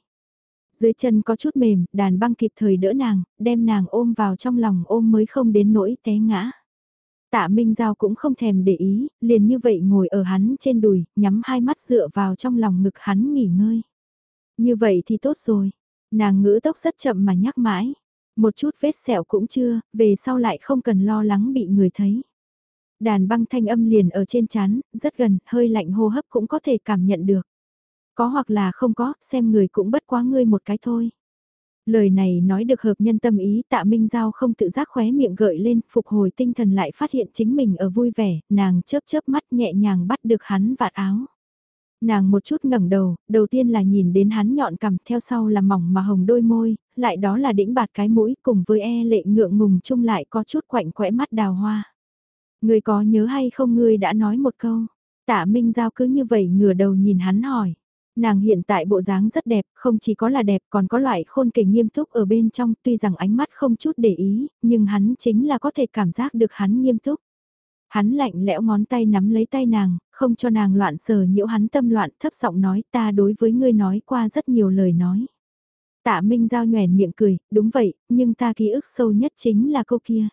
Dưới chân có chút mềm, đàn băng kịp thời đỡ nàng, đem nàng ôm vào trong lòng ôm mới không đến nỗi té ngã. Tạ Minh Giao cũng không thèm để ý, liền như vậy ngồi ở hắn trên đùi, nhắm hai mắt dựa vào trong lòng ngực hắn nghỉ ngơi. Như vậy thì tốt rồi. Nàng ngữ tốc rất chậm mà nhắc mãi. Một chút vết sẹo cũng chưa, về sau lại không cần lo lắng bị người thấy. Đàn băng thanh âm liền ở trên chán, rất gần, hơi lạnh hô hấp cũng có thể cảm nhận được. Có hoặc là không có, xem người cũng bất quá ngươi một cái thôi. Lời này nói được hợp nhân tâm ý tạ Minh Giao không tự giác khóe miệng gợi lên, phục hồi tinh thần lại phát hiện chính mình ở vui vẻ, nàng chớp chớp mắt nhẹ nhàng bắt được hắn vạt áo. Nàng một chút ngẩng đầu, đầu tiên là nhìn đến hắn nhọn cằm, theo sau là mỏng mà hồng đôi môi, lại đó là đĩnh bạt cái mũi cùng với e lệ ngượng ngùng chung lại có chút quạnh quẽ mắt đào hoa. Người có nhớ hay không ngươi đã nói một câu, tạ Minh Giao cứ như vậy ngửa đầu nhìn hắn hỏi. Nàng hiện tại bộ dáng rất đẹp, không chỉ có là đẹp còn có loại khôn kể nghiêm túc ở bên trong tuy rằng ánh mắt không chút để ý, nhưng hắn chính là có thể cảm giác được hắn nghiêm túc. Hắn lạnh lẽo ngón tay nắm lấy tay nàng, không cho nàng loạn sờ nhiễu hắn tâm loạn thấp giọng nói ta đối với ngươi nói qua rất nhiều lời nói. Tạ Minh Giao nhoèn miệng cười, đúng vậy, nhưng ta ký ức sâu nhất chính là câu kia.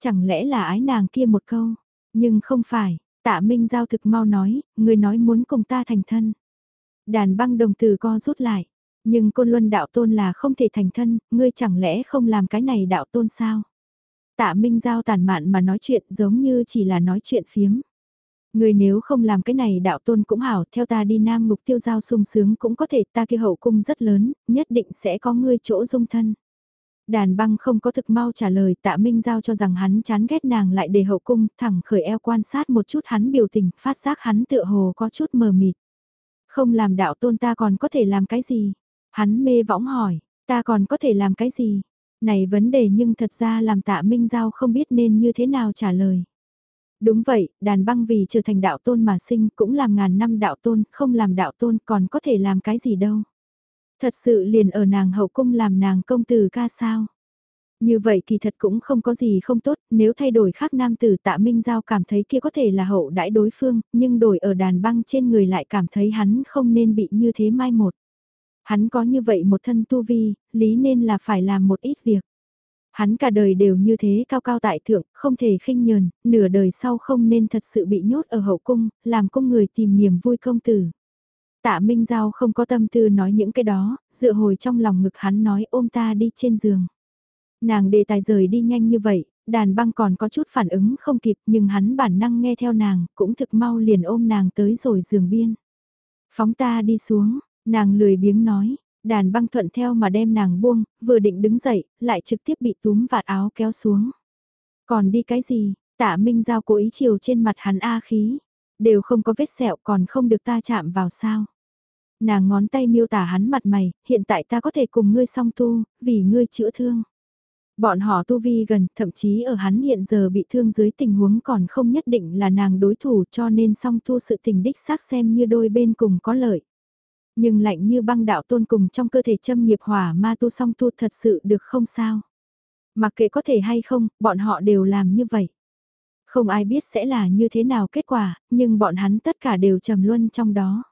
Chẳng lẽ là ái nàng kia một câu, nhưng không phải, tạ Minh Giao thực mau nói, ngươi nói muốn cùng ta thành thân. Đàn băng đồng từ co rút lại. Nhưng côn luân đạo tôn là không thể thành thân, ngươi chẳng lẽ không làm cái này đạo tôn sao? Tạ Minh Giao tàn mạn mà nói chuyện giống như chỉ là nói chuyện phiếm. Ngươi nếu không làm cái này đạo tôn cũng hảo, theo ta đi nam mục tiêu giao sung sướng cũng có thể ta kia hậu cung rất lớn, nhất định sẽ có ngươi chỗ dung thân. Đàn băng không có thực mau trả lời tạ Minh Giao cho rằng hắn chán ghét nàng lại để hậu cung, thẳng khởi eo quan sát một chút hắn biểu tình, phát giác hắn tựa hồ có chút mờ mịt. Không làm đạo tôn ta còn có thể làm cái gì? Hắn mê võng hỏi, ta còn có thể làm cái gì? Này vấn đề nhưng thật ra làm tạ Minh Giao không biết nên như thế nào trả lời. Đúng vậy, đàn băng vì trở thành đạo tôn mà sinh cũng làm ngàn năm đạo tôn, không làm đạo tôn còn có thể làm cái gì đâu. Thật sự liền ở nàng hậu cung làm nàng công tử ca sao. Như vậy kỳ thật cũng không có gì không tốt, nếu thay đổi khác nam tử tạ Minh Giao cảm thấy kia có thể là hậu đãi đối phương, nhưng đổi ở đàn băng trên người lại cảm thấy hắn không nên bị như thế mai một. Hắn có như vậy một thân tu vi, lý nên là phải làm một ít việc. Hắn cả đời đều như thế cao cao tại thượng, không thể khinh nhờn, nửa đời sau không nên thật sự bị nhốt ở hậu cung, làm cung người tìm niềm vui công tử. Tạ Minh Giao không có tâm tư nói những cái đó, dựa hồi trong lòng ngực hắn nói ôm ta đi trên giường. Nàng đề tài rời đi nhanh như vậy, đàn băng còn có chút phản ứng không kịp nhưng hắn bản năng nghe theo nàng, cũng thực mau liền ôm nàng tới rồi giường biên. Phóng ta đi xuống, nàng lười biếng nói, đàn băng thuận theo mà đem nàng buông, vừa định đứng dậy, lại trực tiếp bị túm vạt áo kéo xuống. Còn đi cái gì, tạ Minh Giao cố ý chiều trên mặt hắn A khí, đều không có vết sẹo còn không được ta chạm vào sao. Nàng ngón tay miêu tả hắn mặt mày, hiện tại ta có thể cùng ngươi song tu, vì ngươi chữa thương. Bọn họ tu vi gần, thậm chí ở hắn hiện giờ bị thương dưới tình huống còn không nhất định là nàng đối thủ cho nên song tu sự tình đích xác xem như đôi bên cùng có lợi. Nhưng lạnh như băng đạo tôn cùng trong cơ thể châm nghiệp hỏa ma tu song tu thật sự được không sao. Mặc kệ có thể hay không, bọn họ đều làm như vậy. Không ai biết sẽ là như thế nào kết quả, nhưng bọn hắn tất cả đều trầm luân trong đó.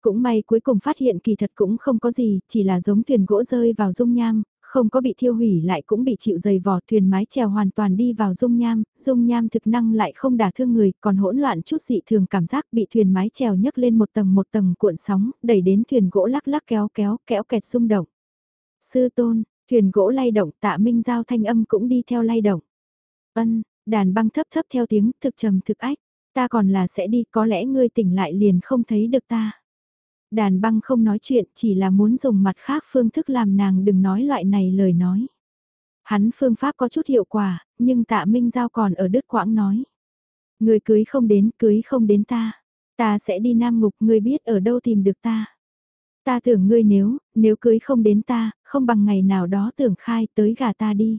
Cũng may cuối cùng phát hiện kỳ thật cũng không có gì, chỉ là giống thuyền gỗ rơi vào dung nham, không có bị thiêu hủy lại cũng bị chịu dày vỏ thuyền mái chèo hoàn toàn đi vào dung nham, dung nham thực năng lại không đả thương người, còn hỗn loạn chút dị thường cảm giác bị thuyền mái chèo nhấc lên một tầng một tầng cuộn sóng, đẩy đến thuyền gỗ lắc lắc kéo kéo, kéo kẹt rung động. Sư tôn, thuyền gỗ lay động tạ minh giao thanh âm cũng đi theo lay động. Ân, đàn băng thấp thấp theo tiếng thực trầm thực ách. Ta còn là sẽ đi, có lẽ ngươi tỉnh lại liền không thấy được ta. Đàn băng không nói chuyện, chỉ là muốn dùng mặt khác phương thức làm nàng đừng nói loại này lời nói. Hắn phương pháp có chút hiệu quả, nhưng tạ Minh Giao còn ở đứt quãng nói. Người cưới không đến, cưới không đến ta. Ta sẽ đi Nam Ngục, ngươi biết ở đâu tìm được ta. Ta tưởng ngươi nếu, nếu cưới không đến ta, không bằng ngày nào đó tưởng khai tới gà ta đi.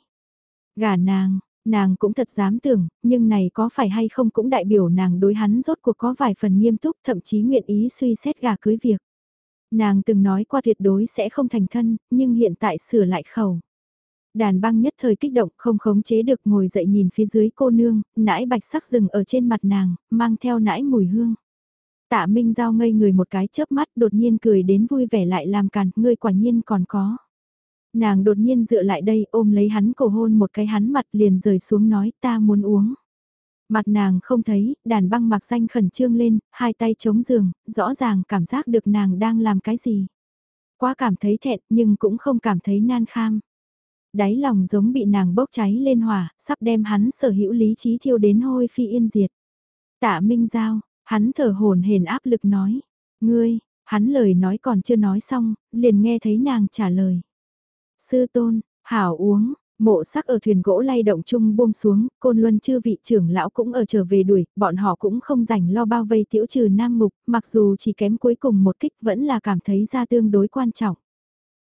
Gà nàng, nàng cũng thật dám tưởng, nhưng này có phải hay không cũng đại biểu nàng đối hắn rốt cuộc có vài phần nghiêm túc thậm chí nguyện ý suy xét gà cưới việc. Nàng từng nói qua tuyệt đối sẽ không thành thân, nhưng hiện tại sửa lại khẩu. Đàn băng nhất thời kích động không khống chế được ngồi dậy nhìn phía dưới cô nương, nãi bạch sắc rừng ở trên mặt nàng, mang theo nãi mùi hương. Tạ Minh Giao ngây người một cái chớp mắt đột nhiên cười đến vui vẻ lại làm càn, ngươi quả nhiên còn có. Nàng đột nhiên dựa lại đây ôm lấy hắn cổ hôn một cái hắn mặt liền rời xuống nói ta muốn uống. Mặt nàng không thấy, đàn băng mặc danh khẩn trương lên, hai tay chống giường, rõ ràng cảm giác được nàng đang làm cái gì. Quá cảm thấy thẹn nhưng cũng không cảm thấy nan kham. Đáy lòng giống bị nàng bốc cháy lên hỏa, sắp đem hắn sở hữu lý trí thiêu đến hôi phi yên diệt. Tạ Minh Giao, hắn thở hồn hển áp lực nói. Ngươi, hắn lời nói còn chưa nói xong, liền nghe thấy nàng trả lời. Sư tôn, hảo uống, mộ sắc ở thuyền gỗ lay động chung buông xuống, côn luân chư vị trưởng lão cũng ở trở về đuổi, bọn họ cũng không rảnh lo bao vây tiểu trừ nam ngục, mặc dù chỉ kém cuối cùng một kích vẫn là cảm thấy ra tương đối quan trọng.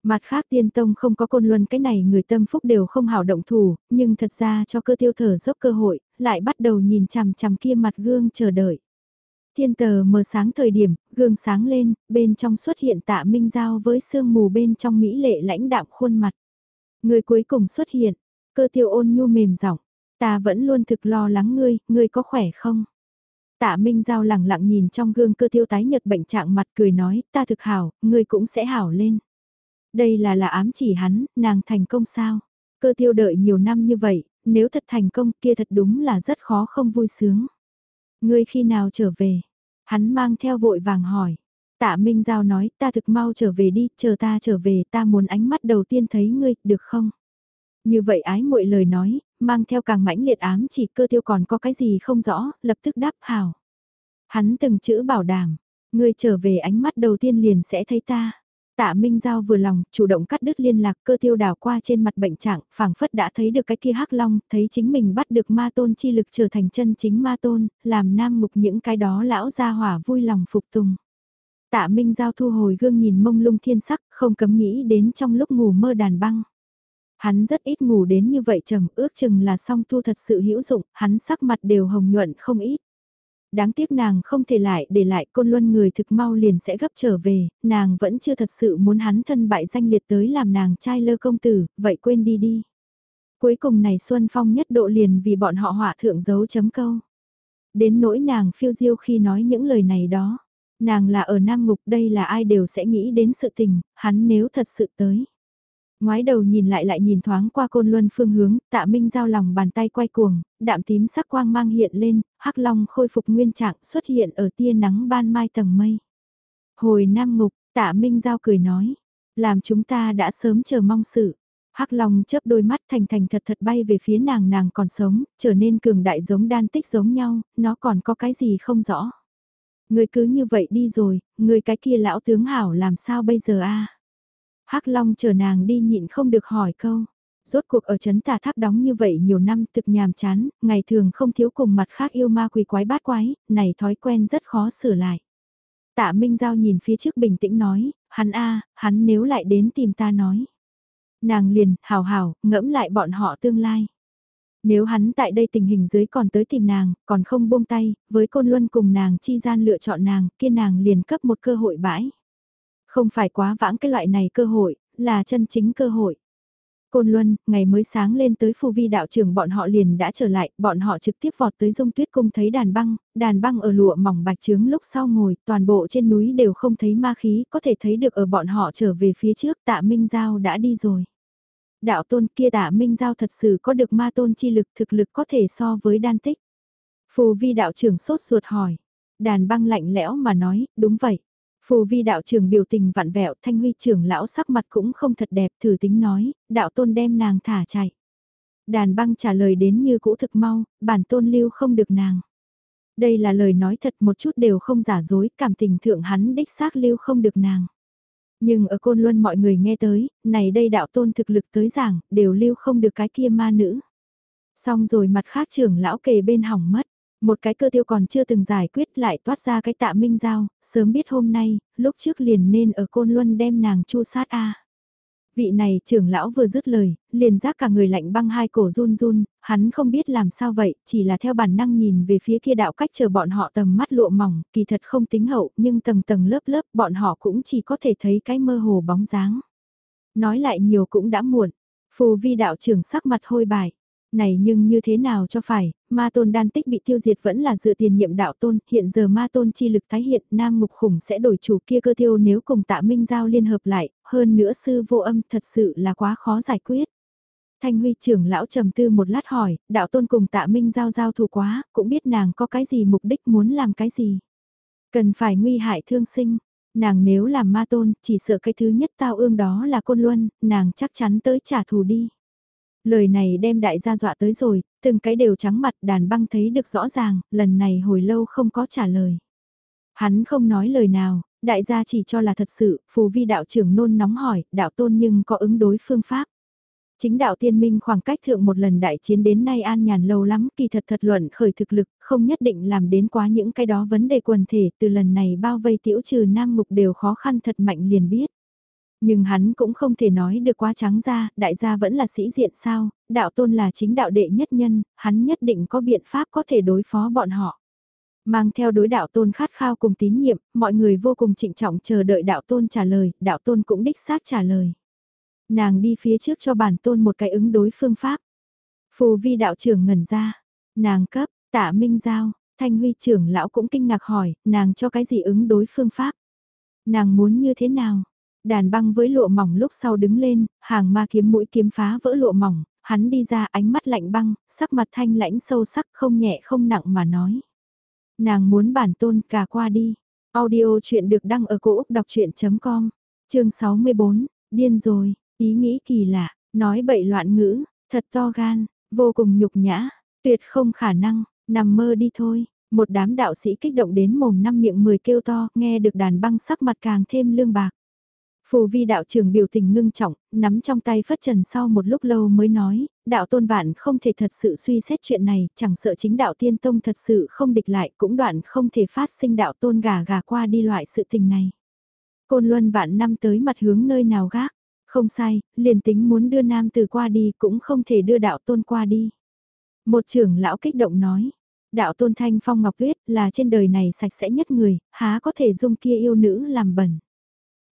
Mặt khác tiên tông không có côn luân cái này người tâm phúc đều không hảo động thủ, nhưng thật ra cho cơ tiêu thở dốc cơ hội, lại bắt đầu nhìn chằm chằm kia mặt gương chờ đợi. Thiên tờ mờ sáng thời điểm, gương sáng lên, bên trong xuất hiện tạ minh giao với sương mù bên trong mỹ lệ lãnh đạm khuôn mặt. Người cuối cùng xuất hiện, cơ tiêu ôn nhu mềm giọng ta vẫn luôn thực lo lắng ngươi, ngươi có khỏe không? Tạ Minh Giao lẳng lặng nhìn trong gương cơ tiêu tái nhật bệnh trạng mặt cười nói, ta thực hảo, ngươi cũng sẽ hảo lên. Đây là là ám chỉ hắn, nàng thành công sao? Cơ tiêu đợi nhiều năm như vậy, nếu thật thành công kia thật đúng là rất khó không vui sướng. Ngươi khi nào trở về? Hắn mang theo vội vàng hỏi. Tạ Minh Giao nói ta thực mau trở về đi, chờ ta trở về ta muốn ánh mắt đầu tiên thấy ngươi, được không? Như vậy ái muội lời nói, mang theo càng mãnh liệt ám chỉ cơ tiêu còn có cái gì không rõ, lập tức đáp hảo. Hắn từng chữ bảo đảm, ngươi trở về ánh mắt đầu tiên liền sẽ thấy ta. Tạ Minh Giao vừa lòng, chủ động cắt đứt liên lạc cơ tiêu đảo qua trên mặt bệnh trạng, phảng phất đã thấy được cái kia hắc long, thấy chính mình bắt được ma tôn chi lực trở thành chân chính ma tôn, làm nam mục những cái đó lão gia hỏa vui lòng phục tùng. Tạ Minh Giao thu hồi gương nhìn mông lung thiên sắc, không cấm nghĩ đến trong lúc ngủ mơ đàn băng. Hắn rất ít ngủ đến như vậy trầm, ước chừng là song tu thật sự hữu dụng, hắn sắc mặt đều hồng nhuận không ít đáng tiếc nàng không thể lại để lại côn luân người thực mau liền sẽ gấp trở về, nàng vẫn chưa thật sự muốn hắn thân bại danh liệt tới làm nàng trai lơ công tử, vậy quên đi đi. Cuối cùng này Xuân Phong nhất độ liền vì bọn họ họa thượng dấu chấm câu. Đến nỗi nàng phiêu diêu khi nói những lời này đó, nàng là ở Nam Ngục đây là ai đều sẽ nghĩ đến sự tình, hắn nếu thật sự tới. Ngoái đầu nhìn lại lại nhìn thoáng qua côn luân phương hướng, tạ minh giao lòng bàn tay quay cuồng, đạm tím sắc quang mang hiện lên, hắc long khôi phục nguyên trạng xuất hiện ở tia nắng ban mai tầng mây. Hồi nam ngục, tạ minh giao cười nói, làm chúng ta đã sớm chờ mong sự. Hắc Long chớp đôi mắt thành thành thật thật bay về phía nàng nàng còn sống, trở nên cường đại giống đan tích giống nhau, nó còn có cái gì không rõ. Người cứ như vậy đi rồi, người cái kia lão tướng hảo làm sao bây giờ a? Hắc Long chờ nàng đi nhịn không được hỏi câu. Rốt cuộc ở chấn tà tháp đóng như vậy nhiều năm thực nhàm chán, ngày thường không thiếu cùng mặt khác yêu ma quỷ quái bát quái, này thói quen rất khó sửa lại. Tạ Minh Giao nhìn phía trước bình tĩnh nói, hắn a, hắn nếu lại đến tìm ta nói. Nàng liền, hào hào, ngẫm lại bọn họ tương lai. Nếu hắn tại đây tình hình dưới còn tới tìm nàng, còn không buông tay, với côn luân cùng nàng chi gian lựa chọn nàng, kia nàng liền cấp một cơ hội bãi. Không phải quá vãng cái loại này cơ hội, là chân chính cơ hội. Côn Luân, ngày mới sáng lên tới phù vi đạo trưởng bọn họ liền đã trở lại, bọn họ trực tiếp vọt tới dung tuyết cung thấy đàn băng, đàn băng ở lụa mỏng bạch trướng lúc sau ngồi, toàn bộ trên núi đều không thấy ma khí, có thể thấy được ở bọn họ trở về phía trước tạ Minh Giao đã đi rồi. Đạo tôn kia tạ Minh Giao thật sự có được ma tôn chi lực thực lực có thể so với đan tích. Phù vi đạo trưởng sốt ruột hỏi, đàn băng lạnh lẽo mà nói, đúng vậy. Phù vi đạo trưởng biểu tình vặn vẹo thanh huy trưởng lão sắc mặt cũng không thật đẹp thử tính nói, đạo tôn đem nàng thả chạy. Đàn băng trả lời đến như cũ thực mau, bản tôn lưu không được nàng. Đây là lời nói thật một chút đều không giả dối, cảm tình thượng hắn đích xác lưu không được nàng. Nhưng ở Côn Luân mọi người nghe tới, này đây đạo tôn thực lực tới giảng, đều lưu không được cái kia ma nữ. Xong rồi mặt khác trưởng lão kề bên hỏng mất. Một cái cơ tiêu còn chưa từng giải quyết lại toát ra cái tạ minh giao, sớm biết hôm nay, lúc trước liền nên ở Côn Luân đem nàng chu sát A. Vị này trưởng lão vừa dứt lời, liền giác cả người lạnh băng hai cổ run run, hắn không biết làm sao vậy, chỉ là theo bản năng nhìn về phía kia đạo cách chờ bọn họ tầm mắt lụa mỏng, kỳ thật không tính hậu, nhưng tầng tầng lớp lớp bọn họ cũng chỉ có thể thấy cái mơ hồ bóng dáng. Nói lại nhiều cũng đã muộn, phù vi đạo trưởng sắc mặt hôi bài. Này nhưng như thế nào cho phải, ma tôn đan tích bị tiêu diệt vẫn là dựa tiền nhiệm đạo tôn, hiện giờ ma tôn chi lực tái hiện nam ngục khủng sẽ đổi chủ kia cơ tiêu nếu cùng tạ minh giao liên hợp lại, hơn nữa sư vô âm thật sự là quá khó giải quyết. Thanh huy trưởng lão trầm tư một lát hỏi, đạo tôn cùng tạ minh giao giao thủ quá, cũng biết nàng có cái gì mục đích muốn làm cái gì. Cần phải nguy hại thương sinh, nàng nếu làm ma tôn, chỉ sợ cái thứ nhất tao ương đó là côn luân, nàng chắc chắn tới trả thù đi. Lời này đem đại gia dọa tới rồi, từng cái đều trắng mặt đàn băng thấy được rõ ràng, lần này hồi lâu không có trả lời. Hắn không nói lời nào, đại gia chỉ cho là thật sự, phù vi đạo trưởng nôn nóng hỏi, đạo tôn nhưng có ứng đối phương pháp. Chính đạo tiên minh khoảng cách thượng một lần đại chiến đến nay an nhàn lâu lắm kỳ thật thật luận khởi thực lực, không nhất định làm đến quá những cái đó vấn đề quần thể từ lần này bao vây tiểu trừ nam mục đều khó khăn thật mạnh liền biết. Nhưng hắn cũng không thể nói được quá trắng ra, đại gia vẫn là sĩ diện sao, đạo tôn là chính đạo đệ nhất nhân, hắn nhất định có biện pháp có thể đối phó bọn họ. Mang theo đối đạo tôn khát khao cùng tín nhiệm, mọi người vô cùng trịnh trọng chờ đợi đạo tôn trả lời, đạo tôn cũng đích xác trả lời. Nàng đi phía trước cho bản tôn một cái ứng đối phương pháp. Phù vi đạo trưởng ngẩn ra, nàng cấp, tạ minh giao, thanh huy trưởng lão cũng kinh ngạc hỏi, nàng cho cái gì ứng đối phương pháp. Nàng muốn như thế nào? Đàn băng với lụa mỏng lúc sau đứng lên, hàng ma kiếm mũi kiếm phá vỡ lụa mỏng, hắn đi ra ánh mắt lạnh băng, sắc mặt thanh lãnh sâu sắc không nhẹ không nặng mà nói. Nàng muốn bản tôn cả qua đi. Audio chuyện được đăng ở cổ Úc đọc chuyện.com, chương 64, điên rồi, ý nghĩ kỳ lạ, nói bậy loạn ngữ, thật to gan, vô cùng nhục nhã, tuyệt không khả năng, nằm mơ đi thôi. Một đám đạo sĩ kích động đến mồm năm miệng mười kêu to, nghe được đàn băng sắc mặt càng thêm lương bạc. Phù vi đạo trưởng biểu tình ngưng trọng, nắm trong tay phất trần sau một lúc lâu mới nói, đạo tôn vạn không thể thật sự suy xét chuyện này, chẳng sợ chính đạo tiên tông thật sự không địch lại cũng đoạn không thể phát sinh đạo tôn gà gà qua đi loại sự tình này. Côn luân vạn năm tới mặt hướng nơi nào gác, không sai, liền tính muốn đưa nam từ qua đi cũng không thể đưa đạo tôn qua đi. Một trưởng lão kích động nói, đạo tôn thanh phong ngọc tuyết là trên đời này sạch sẽ nhất người, há có thể dung kia yêu nữ làm bẩn.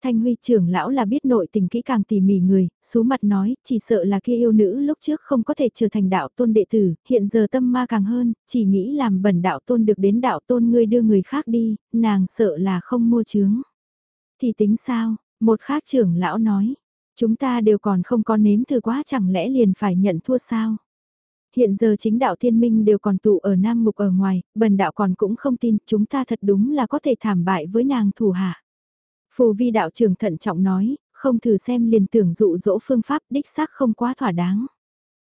Thanh Huy trưởng lão là biết nội tình kỹ càng tỉ mỉ người, số mặt nói, chỉ sợ là kia yêu nữ lúc trước không có thể trở thành đạo tôn đệ tử, hiện giờ tâm ma càng hơn, chỉ nghĩ làm bẩn đạo tôn được đến đạo tôn ngươi đưa người khác đi, nàng sợ là không mua chướng. Thì tính sao, một khác trưởng lão nói, chúng ta đều còn không có nếm thử quá chẳng lẽ liền phải nhận thua sao? Hiện giờ chính đạo thiên minh đều còn tụ ở Nam Ngục ở ngoài, bần đạo còn cũng không tin chúng ta thật đúng là có thể thảm bại với nàng thủ hạ. Phù vi đạo trưởng thận trọng nói, không thử xem liền tưởng dụ dỗ phương pháp đích xác không quá thỏa đáng.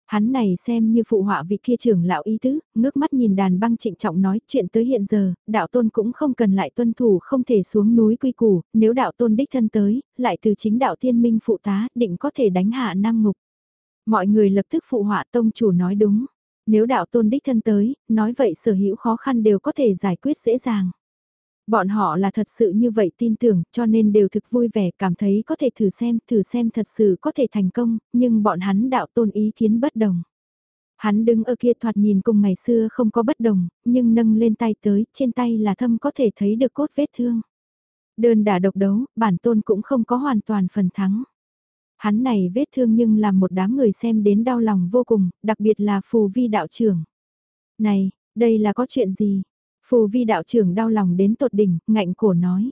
Hắn này xem như phụ họa vị kia trưởng lão ý tứ, ngước mắt nhìn đàn băng trịnh trọng nói chuyện tới hiện giờ, đạo tôn cũng không cần lại tuân thủ không thể xuống núi quy củ, nếu đạo tôn đích thân tới, lại từ chính đạo thiên minh phụ tá, định có thể đánh hạ nam ngục. Mọi người lập tức phụ họa tông chủ nói đúng, nếu đạo tôn đích thân tới, nói vậy sở hữu khó khăn đều có thể giải quyết dễ dàng. Bọn họ là thật sự như vậy tin tưởng cho nên đều thực vui vẻ cảm thấy có thể thử xem, thử xem thật sự có thể thành công, nhưng bọn hắn đạo tôn ý kiến bất đồng. Hắn đứng ở kia thoạt nhìn cùng ngày xưa không có bất đồng, nhưng nâng lên tay tới, trên tay là thâm có thể thấy được cốt vết thương. Đơn đả độc đấu, bản tôn cũng không có hoàn toàn phần thắng. Hắn này vết thương nhưng làm một đám người xem đến đau lòng vô cùng, đặc biệt là phù vi đạo trưởng. Này, đây là có chuyện gì? Phù vi đạo trưởng đau lòng đến tột đỉnh, ngạnh cổ nói.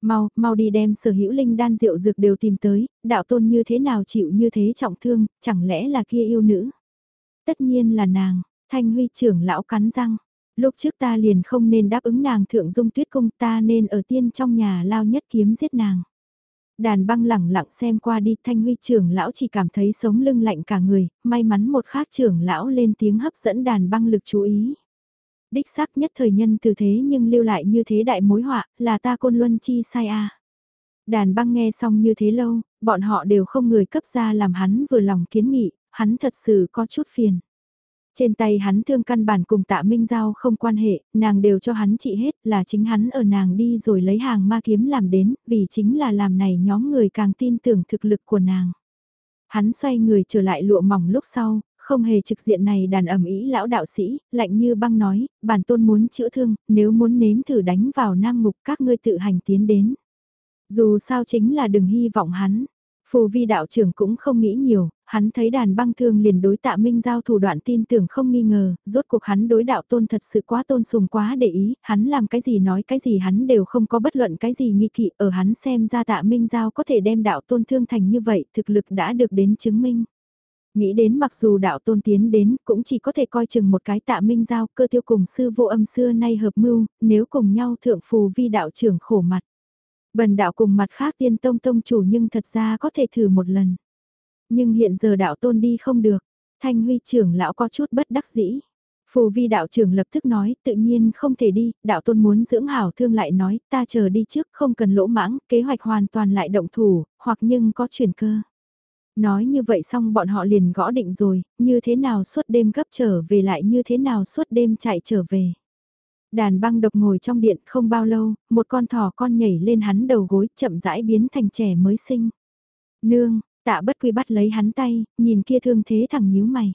Mau, mau đi đem sở hữu linh đan rượu dược đều tìm tới, đạo tôn như thế nào chịu như thế trọng thương, chẳng lẽ là kia yêu nữ? Tất nhiên là nàng, thanh huy trưởng lão cắn răng. Lúc trước ta liền không nên đáp ứng nàng thượng dung tuyết cung ta nên ở tiên trong nhà lao nhất kiếm giết nàng. Đàn băng lẳng lặng xem qua đi thanh huy trưởng lão chỉ cảm thấy sống lưng lạnh cả người, may mắn một khác trưởng lão lên tiếng hấp dẫn đàn băng lực chú ý. Đích xác nhất thời nhân từ thế nhưng lưu lại như thế đại mối họa, là ta côn luân chi sai a. Đàn băng nghe xong như thế lâu, bọn họ đều không người cấp ra làm hắn vừa lòng kiến nghị, hắn thật sự có chút phiền. Trên tay hắn thương căn bản cùng tạ Minh Giao không quan hệ, nàng đều cho hắn trị hết là chính hắn ở nàng đi rồi lấy hàng ma kiếm làm đến, vì chính là làm này nhóm người càng tin tưởng thực lực của nàng. Hắn xoay người trở lại lụa mỏng lúc sau, không hề trực diện này đàn ẩm ý lão đạo sĩ, lạnh như băng nói, bản tôn muốn chữa thương, nếu muốn nếm thử đánh vào nam mục các ngươi tự hành tiến đến. Dù sao chính là đừng hy vọng hắn. Phù vi đạo trưởng cũng không nghĩ nhiều, hắn thấy đàn băng thương liền đối tạ minh giao thủ đoạn tin tưởng không nghi ngờ, rốt cuộc hắn đối đạo tôn thật sự quá tôn sùng quá để ý, hắn làm cái gì nói cái gì hắn đều không có bất luận cái gì nghi kỵ, ở hắn xem ra tạ minh giao có thể đem đạo tôn thương thành như vậy, thực lực đã được đến chứng minh. Nghĩ đến mặc dù đạo tôn tiến đến cũng chỉ có thể coi chừng một cái tạ minh giao cơ tiêu cùng sư vô âm xưa nay hợp mưu, nếu cùng nhau thượng phù vi đạo trưởng khổ mặt. Bần đạo cùng mặt khác tiên tông tông chủ nhưng thật ra có thể thử một lần. Nhưng hiện giờ đạo tôn đi không được, thanh huy trưởng lão có chút bất đắc dĩ. Phù vi đạo trưởng lập tức nói, tự nhiên không thể đi, đạo tôn muốn dưỡng hảo thương lại nói, ta chờ đi trước, không cần lỗ mãng, kế hoạch hoàn toàn lại động thủ, hoặc nhưng có chuyển cơ. Nói như vậy xong bọn họ liền gõ định rồi, như thế nào suốt đêm gấp trở về lại như thế nào suốt đêm chạy trở về. Đàn băng độc ngồi trong điện không bao lâu, một con thỏ con nhảy lên hắn đầu gối chậm rãi biến thành trẻ mới sinh. Nương, tạ bất quy bắt lấy hắn tay, nhìn kia thương thế thẳng nhíu mày.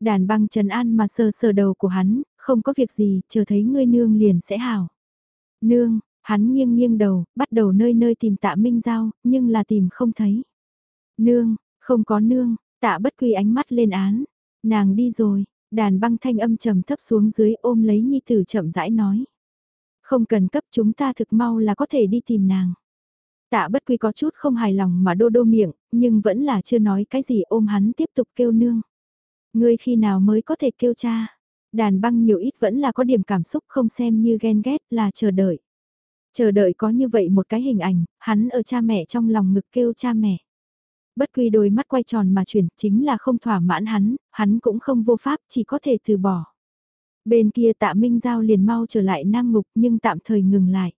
Đàn băng trần an mà sờ sờ đầu của hắn, không có việc gì, chờ thấy ngươi nương liền sẽ hảo. Nương, hắn nghiêng nghiêng đầu, bắt đầu nơi nơi tìm tạ minh giao, nhưng là tìm không thấy. Nương, không có nương, tạ bất quy ánh mắt lên án. Nàng đi rồi, đàn băng thanh âm trầm thấp xuống dưới ôm lấy nhi tử chậm rãi nói. Không cần cấp chúng ta thực mau là có thể đi tìm nàng. Tạ bất quy có chút không hài lòng mà đô đô miệng, nhưng vẫn là chưa nói cái gì ôm hắn tiếp tục kêu nương. Ngươi khi nào mới có thể kêu cha? Đàn băng nhiều ít vẫn là có điểm cảm xúc không xem như ghen ghét là chờ đợi. Chờ đợi có như vậy một cái hình ảnh, hắn ở cha mẹ trong lòng ngực kêu cha mẹ. Bất quy đôi mắt quay tròn mà chuyển chính là không thỏa mãn hắn, hắn cũng không vô pháp chỉ có thể từ bỏ. Bên kia tạ Minh Giao liền mau trở lại Nam Ngục nhưng tạm thời ngừng lại.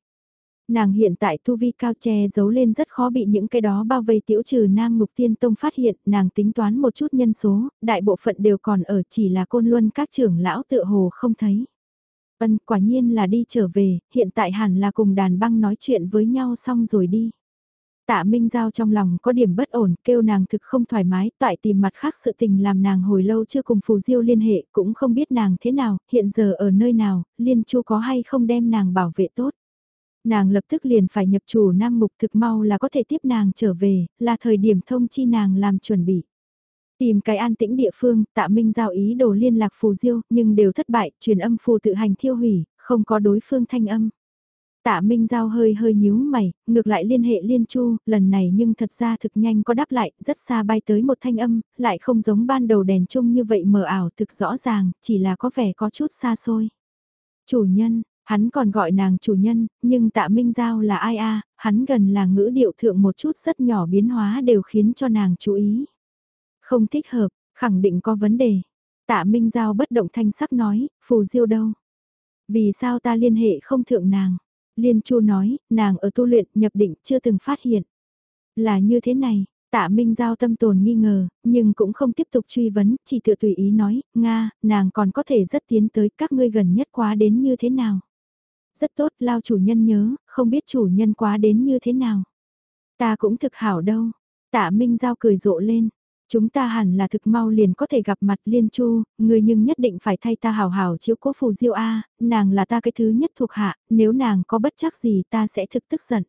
Nàng hiện tại tu vi cao che giấu lên rất khó bị những cái đó bao vây tiểu trừ Nam Ngục Tiên Tông phát hiện, nàng tính toán một chút nhân số, đại bộ phận đều còn ở chỉ là côn luân các trưởng lão tựa hồ không thấy. vân quả nhiên là đi trở về, hiện tại hẳn là cùng đàn băng nói chuyện với nhau xong rồi đi. Tạ Minh Giao trong lòng có điểm bất ổn, kêu nàng thực không thoải mái, toại tìm mặt khác sự tình làm nàng hồi lâu chưa cùng Phù Diêu liên hệ, cũng không biết nàng thế nào, hiện giờ ở nơi nào, Liên Chu có hay không đem nàng bảo vệ tốt. Nàng lập tức liền phải nhập chủ Nam Mục thực mau là có thể tiếp nàng trở về, là thời điểm thông chi nàng làm chuẩn bị. Tìm cái an tĩnh địa phương, tạ Minh Giao ý đồ liên lạc Phù Diêu, nhưng đều thất bại, truyền âm phù tự hành thiêu hủy, không có đối phương thanh âm. Tạ Minh Giao hơi hơi nhíu mày, ngược lại liên hệ Liên Chu, lần này nhưng thật ra thực nhanh có đáp lại, rất xa bay tới một thanh âm, lại không giống ban đầu đèn chung như vậy mờ ảo thực rõ ràng, chỉ là có vẻ có chút xa xôi. Chủ nhân, hắn còn gọi nàng chủ nhân, nhưng tạ Minh Giao là ai a hắn gần là ngữ điệu thượng một chút rất nhỏ biến hóa đều khiến cho nàng chú ý. Không thích hợp, khẳng định có vấn đề. Tạ Minh Giao bất động thanh sắc nói, phù diêu đâu? Vì sao ta liên hệ không thượng nàng? Liên Chu nói, nàng ở tu luyện nhập định chưa từng phát hiện. Là như thế này, tạ Minh Giao tâm tồn nghi ngờ, nhưng cũng không tiếp tục truy vấn, chỉ tự tùy ý nói, Nga, nàng còn có thể rất tiến tới các ngươi gần nhất quá đến như thế nào. Rất tốt, lao chủ nhân nhớ, không biết chủ nhân quá đến như thế nào. Ta cũng thực hảo đâu. Tạ Minh Giao cười rộ lên, Chúng ta hẳn là thực mau liền có thể gặp mặt liên chu, người nhưng nhất định phải thay ta hào hào chiếu cố phù diêu A, nàng là ta cái thứ nhất thuộc hạ, nếu nàng có bất chắc gì ta sẽ thực tức giận.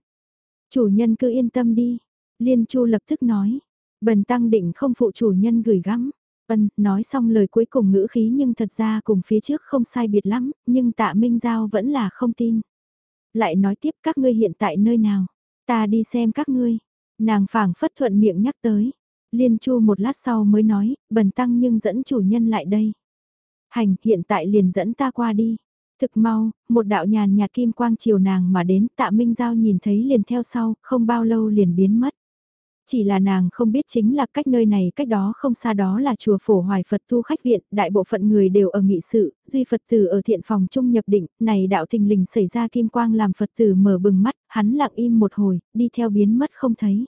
Chủ nhân cứ yên tâm đi, liên chu lập tức nói, bần tăng định không phụ chủ nhân gửi gắm. Ân, nói xong lời cuối cùng ngữ khí nhưng thật ra cùng phía trước không sai biệt lắm, nhưng tạ Minh Giao vẫn là không tin. Lại nói tiếp các ngươi hiện tại nơi nào, ta đi xem các ngươi. Nàng phảng phất thuận miệng nhắc tới, Liên Chu một lát sau mới nói, bần tăng nhưng dẫn chủ nhân lại đây. Hành, hiện tại liền dẫn ta qua đi. Thực mau, một đạo nhàn nhạt kim quang chiều nàng mà đến tạ Minh Giao nhìn thấy liền theo sau, không bao lâu liền biến mất. Chỉ là nàng không biết chính là cách nơi này cách đó không xa đó là chùa phổ hoài Phật thu khách viện, đại bộ phận người đều ở nghị sự, duy Phật tử ở thiện phòng trung nhập định, này đạo thình lình xảy ra kim quang làm Phật tử mở bừng mắt, hắn lặng im một hồi, đi theo biến mất không thấy.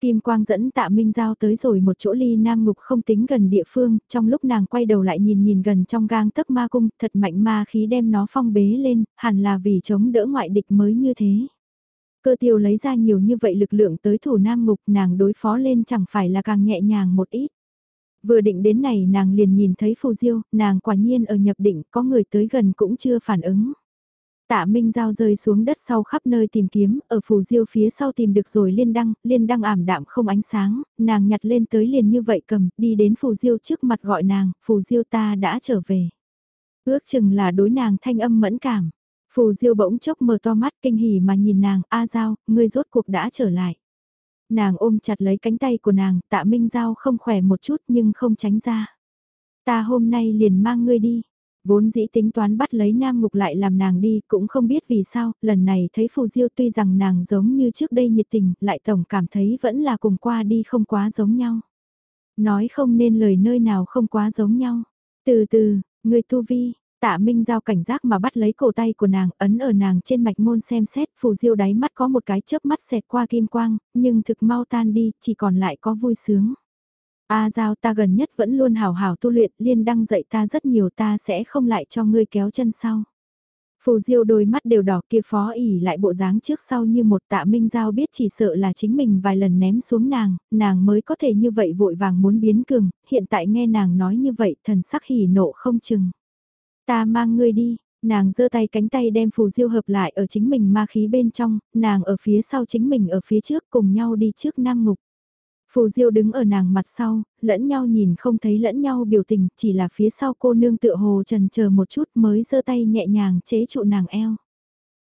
Kim quang dẫn tạ Minh Giao tới rồi một chỗ ly nam ngục không tính gần địa phương, trong lúc nàng quay đầu lại nhìn nhìn gần trong gang tấc ma cung, thật mạnh ma khí đem nó phong bế lên, hẳn là vì chống đỡ ngoại địch mới như thế. Cơ tiêu lấy ra nhiều như vậy lực lượng tới thủ nam ngục nàng đối phó lên chẳng phải là càng nhẹ nhàng một ít. Vừa định đến này nàng liền nhìn thấy phù diêu, nàng quả nhiên ở nhập định có người tới gần cũng chưa phản ứng. Tạ Minh Giao rơi xuống đất sau khắp nơi tìm kiếm, ở phù diêu phía sau tìm được rồi liên đăng, liên đăng ảm đạm không ánh sáng, nàng nhặt lên tới liền như vậy cầm, đi đến phù diêu trước mặt gọi nàng, phù diêu ta đã trở về. Ước chừng là đối nàng thanh âm mẫn cảm. Phù Diêu bỗng chốc mở to mắt kinh hỉ mà nhìn nàng, A Giao, ngươi rốt cuộc đã trở lại. Nàng ôm chặt lấy cánh tay của nàng, tạ Minh Giao không khỏe một chút nhưng không tránh ra. Ta hôm nay liền mang ngươi đi. Vốn dĩ tính toán bắt lấy Nam Ngục lại làm nàng đi, cũng không biết vì sao, lần này thấy Phù Diêu tuy rằng nàng giống như trước đây nhiệt tình, lại tổng cảm thấy vẫn là cùng qua đi không quá giống nhau. Nói không nên lời nơi nào không quá giống nhau. Từ từ, người tu vi, Tạ Minh Giao cảnh giác mà bắt lấy cổ tay của nàng, ấn ở nàng trên mạch môn xem xét, phù diêu đáy mắt có một cái chớp mắt xẹt qua kim quang, nhưng thực mau tan đi, chỉ còn lại có vui sướng. A Giao ta gần nhất vẫn luôn hào hào tu luyện, liên đăng dạy ta rất nhiều ta sẽ không lại cho ngươi kéo chân sau. Phù Diêu đôi mắt đều đỏ kia phó ỉ lại bộ dáng trước sau như một tạ minh giao biết chỉ sợ là chính mình vài lần ném xuống nàng, nàng mới có thể như vậy vội vàng muốn biến cường, hiện tại nghe nàng nói như vậy thần sắc hỉ nộ không chừng. Ta mang ngươi đi, nàng giơ tay cánh tay đem phù diêu hợp lại ở chính mình ma khí bên trong, nàng ở phía sau chính mình ở phía trước cùng nhau đi trước nam ngục. Phù diêu đứng ở nàng mặt sau, lẫn nhau nhìn không thấy lẫn nhau biểu tình, chỉ là phía sau cô nương tựa hồ trần chờ một chút mới giơ tay nhẹ nhàng chế trụ nàng eo.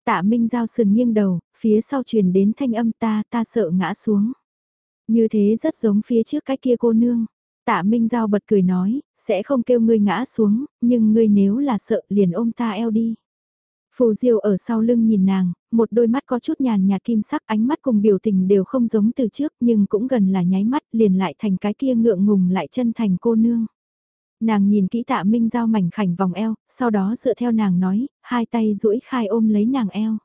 Tạ Minh Giao sườn nghiêng đầu, phía sau truyền đến thanh âm ta, ta sợ ngã xuống. Như thế rất giống phía trước cái kia cô nương. Tạ Minh Giao bật cười nói, sẽ không kêu ngươi ngã xuống, nhưng ngươi nếu là sợ liền ôm ta eo đi. Phù Diêu ở sau lưng nhìn nàng, một đôi mắt có chút nhàn nhạt kim sắc ánh mắt cùng biểu tình đều không giống từ trước nhưng cũng gần là nháy mắt liền lại thành cái kia ngượng ngùng lại chân thành cô nương. Nàng nhìn kỹ tạ Minh Giao mảnh khảnh vòng eo, sau đó dựa theo nàng nói, hai tay duỗi khai ôm lấy nàng eo.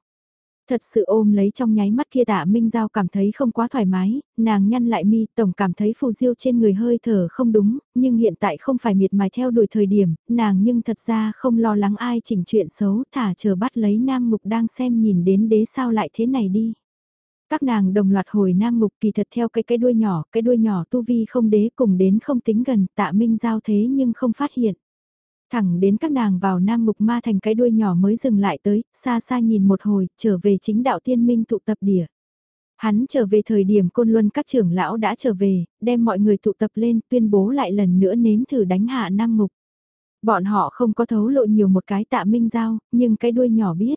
Thật sự ôm lấy trong nháy mắt kia tạ Minh Giao cảm thấy không quá thoải mái, nàng nhăn lại mi tổng cảm thấy phù diêu trên người hơi thở không đúng, nhưng hiện tại không phải miệt mài theo đuổi thời điểm, nàng nhưng thật ra không lo lắng ai chỉnh chuyện xấu thả chờ bắt lấy nam ngục đang xem nhìn đến đế sao lại thế này đi. Các nàng đồng loạt hồi nam ngục kỳ thật theo cái cái đuôi nhỏ, cái đuôi nhỏ tu vi không đế cùng đến không tính gần tạ Minh Giao thế nhưng không phát hiện. Thẳng đến các nàng vào Nam Mục Ma thành cái đuôi nhỏ mới dừng lại tới, xa xa nhìn một hồi, trở về chính đạo tiên minh tụ tập đỉa. Hắn trở về thời điểm côn luân các trưởng lão đã trở về, đem mọi người tụ tập lên tuyên bố lại lần nữa nếm thử đánh hạ Nam Mục. Bọn họ không có thấu lộ nhiều một cái tạ minh giao, nhưng cái đuôi nhỏ biết.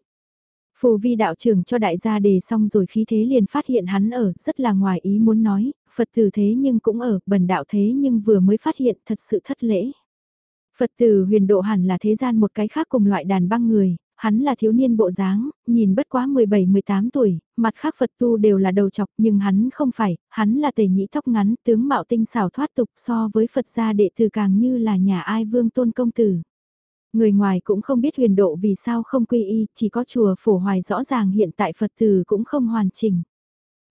Phù vi đạo trưởng cho đại gia đề xong rồi khí thế liền phát hiện hắn ở, rất là ngoài ý muốn nói, Phật tử thế nhưng cũng ở, bần đạo thế nhưng vừa mới phát hiện thật sự thất lễ. Phật tử huyền độ hẳn là thế gian một cái khác cùng loại đàn băng người, hắn là thiếu niên bộ dáng, nhìn bất quá 17-18 tuổi, mặt khác Phật tu đều là đầu chọc nhưng hắn không phải, hắn là tề nhĩ tóc ngắn, tướng mạo tinh xảo thoát tục so với Phật gia đệ tử càng như là nhà ai vương tôn công tử. Người ngoài cũng không biết huyền độ vì sao không quy y, chỉ có chùa phổ hoài rõ ràng hiện tại Phật tử cũng không hoàn chỉnh.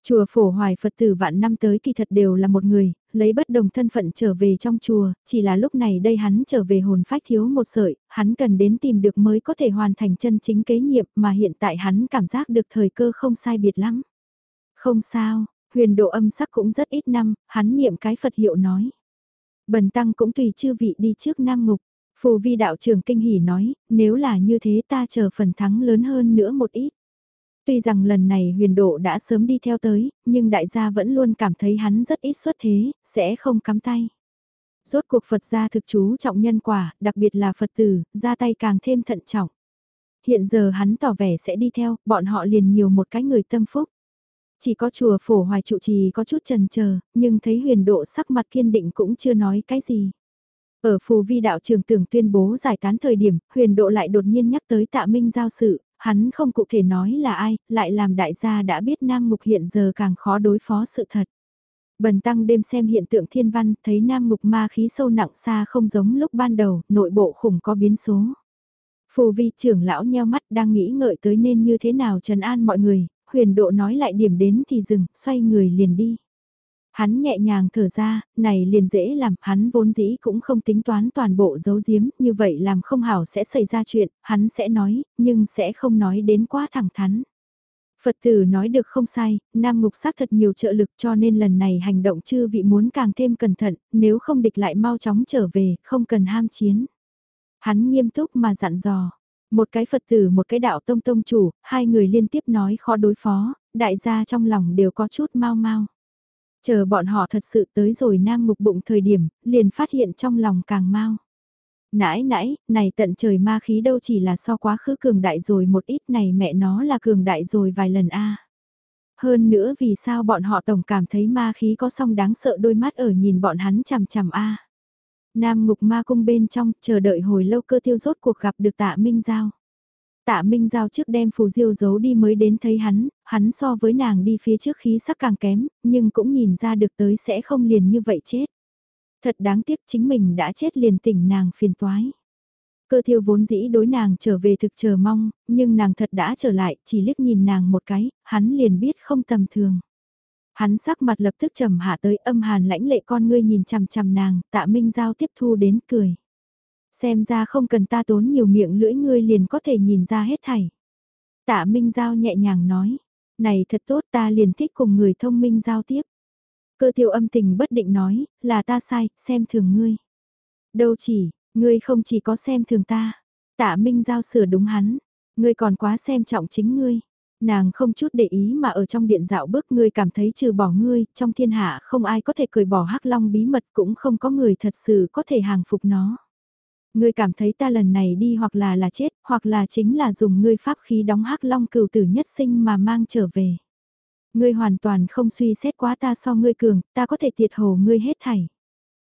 Chùa phổ hoài Phật tử vạn năm tới kỳ thật đều là một người, lấy bất đồng thân phận trở về trong chùa, chỉ là lúc này đây hắn trở về hồn phách thiếu một sợi, hắn cần đến tìm được mới có thể hoàn thành chân chính kế nhiệm mà hiện tại hắn cảm giác được thời cơ không sai biệt lắm. Không sao, huyền độ âm sắc cũng rất ít năm, hắn niệm cái Phật hiệu nói. Bần tăng cũng tùy chư vị đi trước nam ngục. Phù vi đạo trưởng kinh hỉ nói, nếu là như thế ta chờ phần thắng lớn hơn nữa một ít. Tuy rằng lần này huyền độ đã sớm đi theo tới, nhưng đại gia vẫn luôn cảm thấy hắn rất ít xuất thế, sẽ không cắm tay. Rốt cuộc Phật gia thực chú trọng nhân quả, đặc biệt là Phật tử, ra tay càng thêm thận trọng. Hiện giờ hắn tỏ vẻ sẽ đi theo, bọn họ liền nhiều một cái người tâm phúc. Chỉ có chùa phổ hoài trụ trì có chút trần chờ nhưng thấy huyền độ sắc mặt kiên định cũng chưa nói cái gì. Ở phù vi đạo trường tưởng tuyên bố giải tán thời điểm, huyền độ lại đột nhiên nhắc tới tạ minh giao sự, hắn không cụ thể nói là ai, lại làm đại gia đã biết Nam Mục hiện giờ càng khó đối phó sự thật. Bần tăng đêm xem hiện tượng thiên văn, thấy nam ngục ma khí sâu nặng xa không giống lúc ban đầu, nội bộ khủng có biến số. Phù vi trưởng lão nheo mắt đang nghĩ ngợi tới nên như thế nào trần an mọi người, huyền độ nói lại điểm đến thì dừng, xoay người liền đi. Hắn nhẹ nhàng thở ra, này liền dễ làm, hắn vốn dĩ cũng không tính toán toàn bộ giấu giếm, như vậy làm không hảo sẽ xảy ra chuyện, hắn sẽ nói, nhưng sẽ không nói đến quá thẳng thắn. Phật tử nói được không sai, Nam Ngục xác thật nhiều trợ lực cho nên lần này hành động chư vị muốn càng thêm cẩn thận, nếu không địch lại mau chóng trở về, không cần ham chiến. Hắn nghiêm túc mà dặn dò, một cái Phật tử một cái đạo tông tông chủ, hai người liên tiếp nói khó đối phó, đại gia trong lòng đều có chút mau mau. Chờ bọn họ thật sự tới rồi Nam mục bụng thời điểm, liền phát hiện trong lòng càng mau. Nãi nãi, này tận trời ma khí đâu chỉ là so quá khứ cường đại rồi một ít này mẹ nó là cường đại rồi vài lần a Hơn nữa vì sao bọn họ tổng cảm thấy ma khí có song đáng sợ đôi mắt ở nhìn bọn hắn chằm chằm a Nam ngục ma cung bên trong, chờ đợi hồi lâu cơ tiêu rốt cuộc gặp được tạ Minh Giao. Tạ Minh Giao trước đem phù diêu giấu đi mới đến thấy hắn, hắn so với nàng đi phía trước khí sắc càng kém, nhưng cũng nhìn ra được tới sẽ không liền như vậy chết. Thật đáng tiếc chính mình đã chết liền tỉnh nàng phiền toái. Cơ thiêu vốn dĩ đối nàng trở về thực chờ mong, nhưng nàng thật đã trở lại, chỉ liếc nhìn nàng một cái, hắn liền biết không tầm thường. Hắn sắc mặt lập tức trầm hạ tới âm hàn lãnh lệ con ngươi nhìn chằm chằm nàng, tạ minh giao tiếp thu đến cười. Xem ra không cần ta tốn nhiều miệng lưỡi ngươi liền có thể nhìn ra hết thảy. Tạ minh giao nhẹ nhàng nói, này thật tốt ta liền thích cùng người thông minh giao tiếp. Cơ tiêu âm tình bất định nói, là ta sai, xem thường ngươi. Đâu chỉ, ngươi không chỉ có xem thường ta. Tạ Minh Giao sửa đúng hắn, ngươi còn quá xem trọng chính ngươi. Nàng không chút để ý mà ở trong điện dạo bước ngươi cảm thấy trừ bỏ ngươi, trong thiên hạ không ai có thể cười bỏ hắc long bí mật cũng không có người thật sự có thể hàng phục nó. Ngươi cảm thấy ta lần này đi hoặc là là chết, hoặc là chính là dùng ngươi pháp khí đóng hắc long cừu tử nhất sinh mà mang trở về. Ngươi hoàn toàn không suy xét quá ta so ngươi cường, ta có thể tiệt hồ ngươi hết thảy.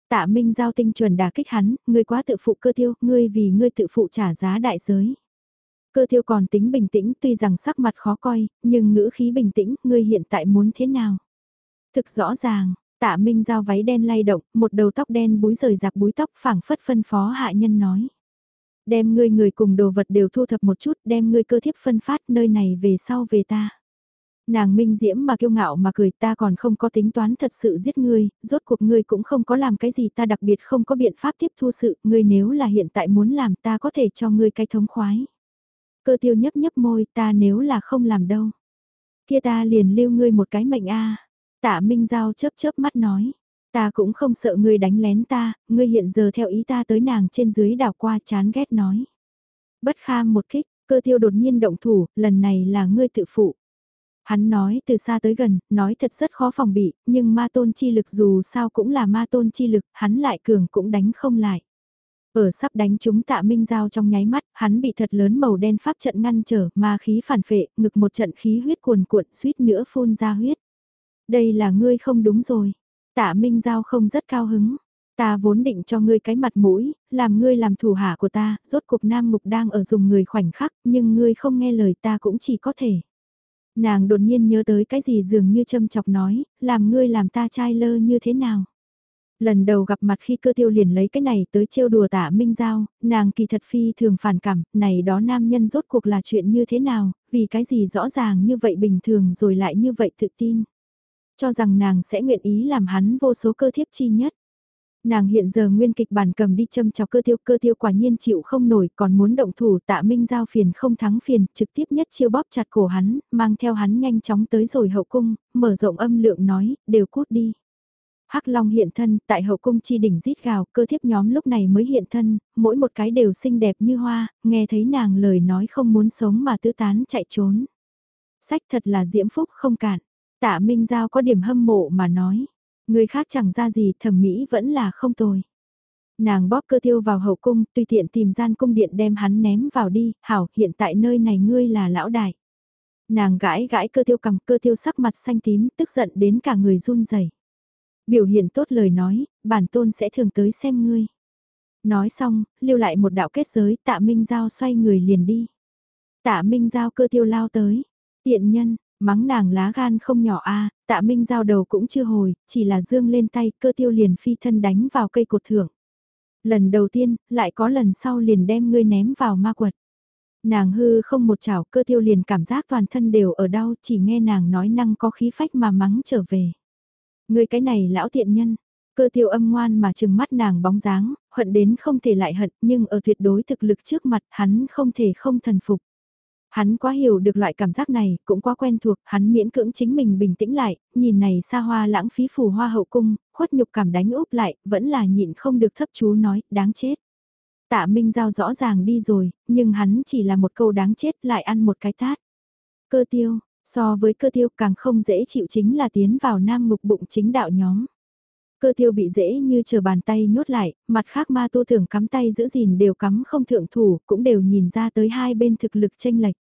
Tạ Minh giao tinh chuẩn đả kích hắn, ngươi quá tự phụ cơ tiêu, ngươi vì ngươi tự phụ trả giá đại giới. Cơ tiêu còn tính bình tĩnh tuy rằng sắc mặt khó coi, nhưng ngữ khí bình tĩnh, ngươi hiện tại muốn thế nào? Thực rõ ràng, tạ Minh giao váy đen lay động, một đầu tóc đen búi rời giặc búi tóc phảng phất phân phó hạ nhân nói. Đem ngươi người cùng đồ vật đều thu thập một chút, đem ngươi cơ thiếp phân phát nơi này về sau về ta. Nàng minh diễm mà kiêu ngạo mà cười ta còn không có tính toán thật sự giết ngươi, rốt cuộc ngươi cũng không có làm cái gì ta đặc biệt không có biện pháp tiếp thu sự, ngươi nếu là hiện tại muốn làm ta có thể cho ngươi cái thống khoái. Cơ tiêu nhấp nhấp môi ta nếu là không làm đâu. Kia ta liền lưu ngươi một cái mệnh a Tạ Minh Giao chớp chớp mắt nói. Ta cũng không sợ ngươi đánh lén ta, ngươi hiện giờ theo ý ta tới nàng trên dưới đảo qua chán ghét nói. Bất kham một kích, cơ tiêu đột nhiên động thủ, lần này là ngươi tự phụ. Hắn nói từ xa tới gần, nói thật rất khó phòng bị, nhưng ma tôn chi lực dù sao cũng là ma tôn chi lực, hắn lại cường cũng đánh không lại. Ở sắp đánh chúng tạ minh giao trong nháy mắt, hắn bị thật lớn màu đen pháp trận ngăn trở, ma khí phản phệ, ngực một trận khí huyết cuồn cuộn suýt nữa phun ra huyết. Đây là ngươi không đúng rồi. Tạ minh giao không rất cao hứng. Ta vốn định cho ngươi cái mặt mũi, làm ngươi làm thủ hạ của ta, rốt cuộc nam mục đang ở dùng người khoảnh khắc, nhưng ngươi không nghe lời ta cũng chỉ có thể. Nàng đột nhiên nhớ tới cái gì dường như châm chọc nói, làm ngươi làm ta trai lơ như thế nào. Lần đầu gặp mặt khi cơ tiêu liền lấy cái này tới trêu đùa tả Minh Giao, nàng kỳ thật phi thường phản cảm, này đó nam nhân rốt cuộc là chuyện như thế nào, vì cái gì rõ ràng như vậy bình thường rồi lại như vậy tự tin. Cho rằng nàng sẽ nguyện ý làm hắn vô số cơ thiếp chi nhất. Nàng hiện giờ nguyên kịch bản cầm đi châm chọc cơ tiêu cơ tiêu quả nhiên chịu không nổi còn muốn động thủ tạ minh giao phiền không thắng phiền trực tiếp nhất chiêu bóp chặt cổ hắn, mang theo hắn nhanh chóng tới rồi hậu cung, mở rộng âm lượng nói, đều cút đi. Hắc Long hiện thân, tại hậu cung chi đỉnh rít gào, cơ thiếp nhóm lúc này mới hiện thân, mỗi một cái đều xinh đẹp như hoa, nghe thấy nàng lời nói không muốn sống mà tứ tán chạy trốn. Sách thật là diễm phúc không cạn, tạ Minh Giao có điểm hâm mộ mà nói. Người khác chẳng ra gì thẩm mỹ vẫn là không tồi. Nàng bóp cơ tiêu vào hậu cung, tùy tiện tìm gian cung điện đem hắn ném vào đi, hảo, hiện tại nơi này ngươi là lão đại. Nàng gãi gãi cơ tiêu cầm cơ tiêu sắc mặt xanh tím, tức giận đến cả người run rẩy. Biểu hiện tốt lời nói, bản tôn sẽ thường tới xem ngươi. Nói xong, lưu lại một đạo kết giới, tạ Minh Giao xoay người liền đi. Tạ Minh Giao cơ tiêu lao tới, tiện nhân, Mắng nàng lá gan không nhỏ a tạ minh giao đầu cũng chưa hồi, chỉ là dương lên tay cơ tiêu liền phi thân đánh vào cây cột thưởng. Lần đầu tiên, lại có lần sau liền đem ngươi ném vào ma quật. Nàng hư không một chảo cơ tiêu liền cảm giác toàn thân đều ở đau chỉ nghe nàng nói năng có khí phách mà mắng trở về. Ngươi cái này lão thiện nhân, cơ tiêu âm ngoan mà chừng mắt nàng bóng dáng, hận đến không thể lại hận nhưng ở tuyệt đối thực lực trước mặt hắn không thể không thần phục. Hắn quá hiểu được loại cảm giác này, cũng quá quen thuộc, hắn miễn cưỡng chính mình bình tĩnh lại, nhìn này xa hoa lãng phí phù hoa hậu cung, khuất nhục cảm đánh úp lại, vẫn là nhịn không được thấp chú nói, đáng chết. Tạ Minh Giao rõ ràng đi rồi, nhưng hắn chỉ là một câu đáng chết lại ăn một cái tát. Cơ tiêu, so với cơ tiêu càng không dễ chịu chính là tiến vào nam ngục bụng chính đạo nhóm. Cơ tiêu bị dễ như chờ bàn tay nhốt lại, mặt khác ma tu tưởng cắm tay giữ gìn đều cắm không thượng thủ, cũng đều nhìn ra tới hai bên thực lực tranh lệch.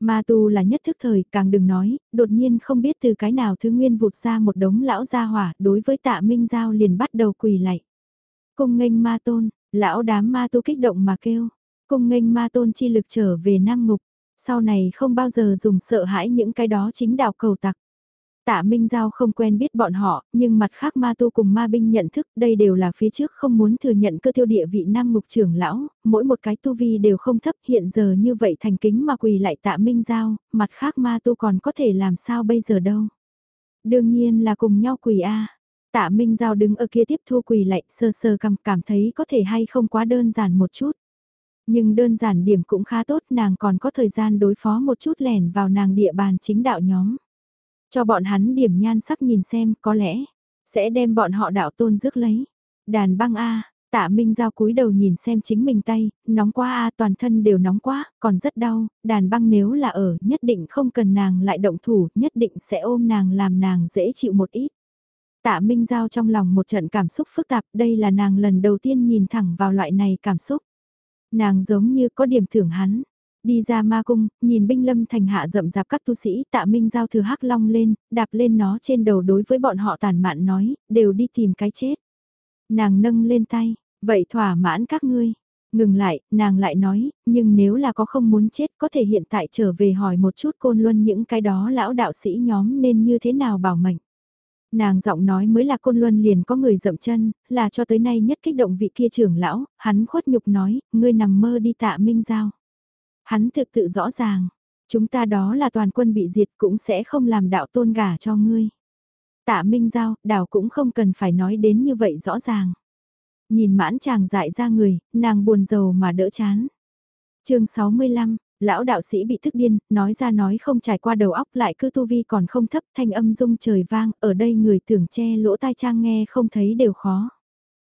Ma tu là nhất thức thời, càng đừng nói, đột nhiên không biết từ cái nào thứ nguyên vụt ra một đống lão gia hỏa, đối với tạ minh giao liền bắt đầu quỳ lạy. Cung nghênh ma tôn, lão đám ma tu kích động mà kêu, cung nghênh ma tôn chi lực trở về nam ngục, sau này không bao giờ dùng sợ hãi những cái đó chính đạo cầu tặc. Tạ Minh Giao không quen biết bọn họ, nhưng mặt khác ma tu cùng ma binh nhận thức đây đều là phía trước không muốn thừa nhận cơ tiêu địa vị nam ngục trưởng lão, mỗi một cái tu vi đều không thấp hiện giờ như vậy thành kính mà quỳ lại tạ Minh Giao, mặt khác ma tu còn có thể làm sao bây giờ đâu. Đương nhiên là cùng nhau quỳ A. Tạ Minh Giao đứng ở kia tiếp thu quỳ lại sơ sơ cầm cảm thấy có thể hay không quá đơn giản một chút. Nhưng đơn giản điểm cũng khá tốt nàng còn có thời gian đối phó một chút lẻn vào nàng địa bàn chính đạo nhóm. Cho bọn hắn điểm nhan sắc nhìn xem có lẽ, sẽ đem bọn họ đạo tôn rước lấy. Đàn băng A, tạ minh giao cúi đầu nhìn xem chính mình tay, nóng quá A toàn thân đều nóng quá, còn rất đau, đàn băng nếu là ở nhất định không cần nàng lại động thủ, nhất định sẽ ôm nàng làm nàng dễ chịu một ít. Tạ Minh Giao trong lòng một trận cảm xúc phức tạp, đây là nàng lần đầu tiên nhìn thẳng vào loại này cảm xúc. Nàng giống như có điểm thưởng hắn, Đi ra ma cung, nhìn binh lâm thành hạ rậm rạp các tu sĩ tạ minh giao thừa hắc long lên, đạp lên nó trên đầu đối với bọn họ tàn mạn nói, đều đi tìm cái chết. Nàng nâng lên tay, vậy thỏa mãn các ngươi. Ngừng lại, nàng lại nói, nhưng nếu là có không muốn chết có thể hiện tại trở về hỏi một chút côn luân những cái đó lão đạo sĩ nhóm nên như thế nào bảo mệnh nàng giọng nói mới là côn luân liền có người dậm chân, là cho tới nay nhất kích động vị kia trưởng lão, hắn khuất nhục nói, ngươi nằm mơ đi tạ minh giao. Hắn thực tự rõ ràng, chúng ta đó là toàn quân bị diệt cũng sẽ không làm đạo tôn gả cho ngươi. Tạ Minh Giao, đảo cũng không cần phải nói đến như vậy rõ ràng. Nhìn mãn chàng dại ra người, nàng buồn rầu mà đỡ chán. chương 65, lão đạo sĩ bị thức điên, nói ra nói không trải qua đầu óc lại cứ tu vi còn không thấp thanh âm rung trời vang, ở đây người tưởng che lỗ tai trang nghe không thấy đều khó.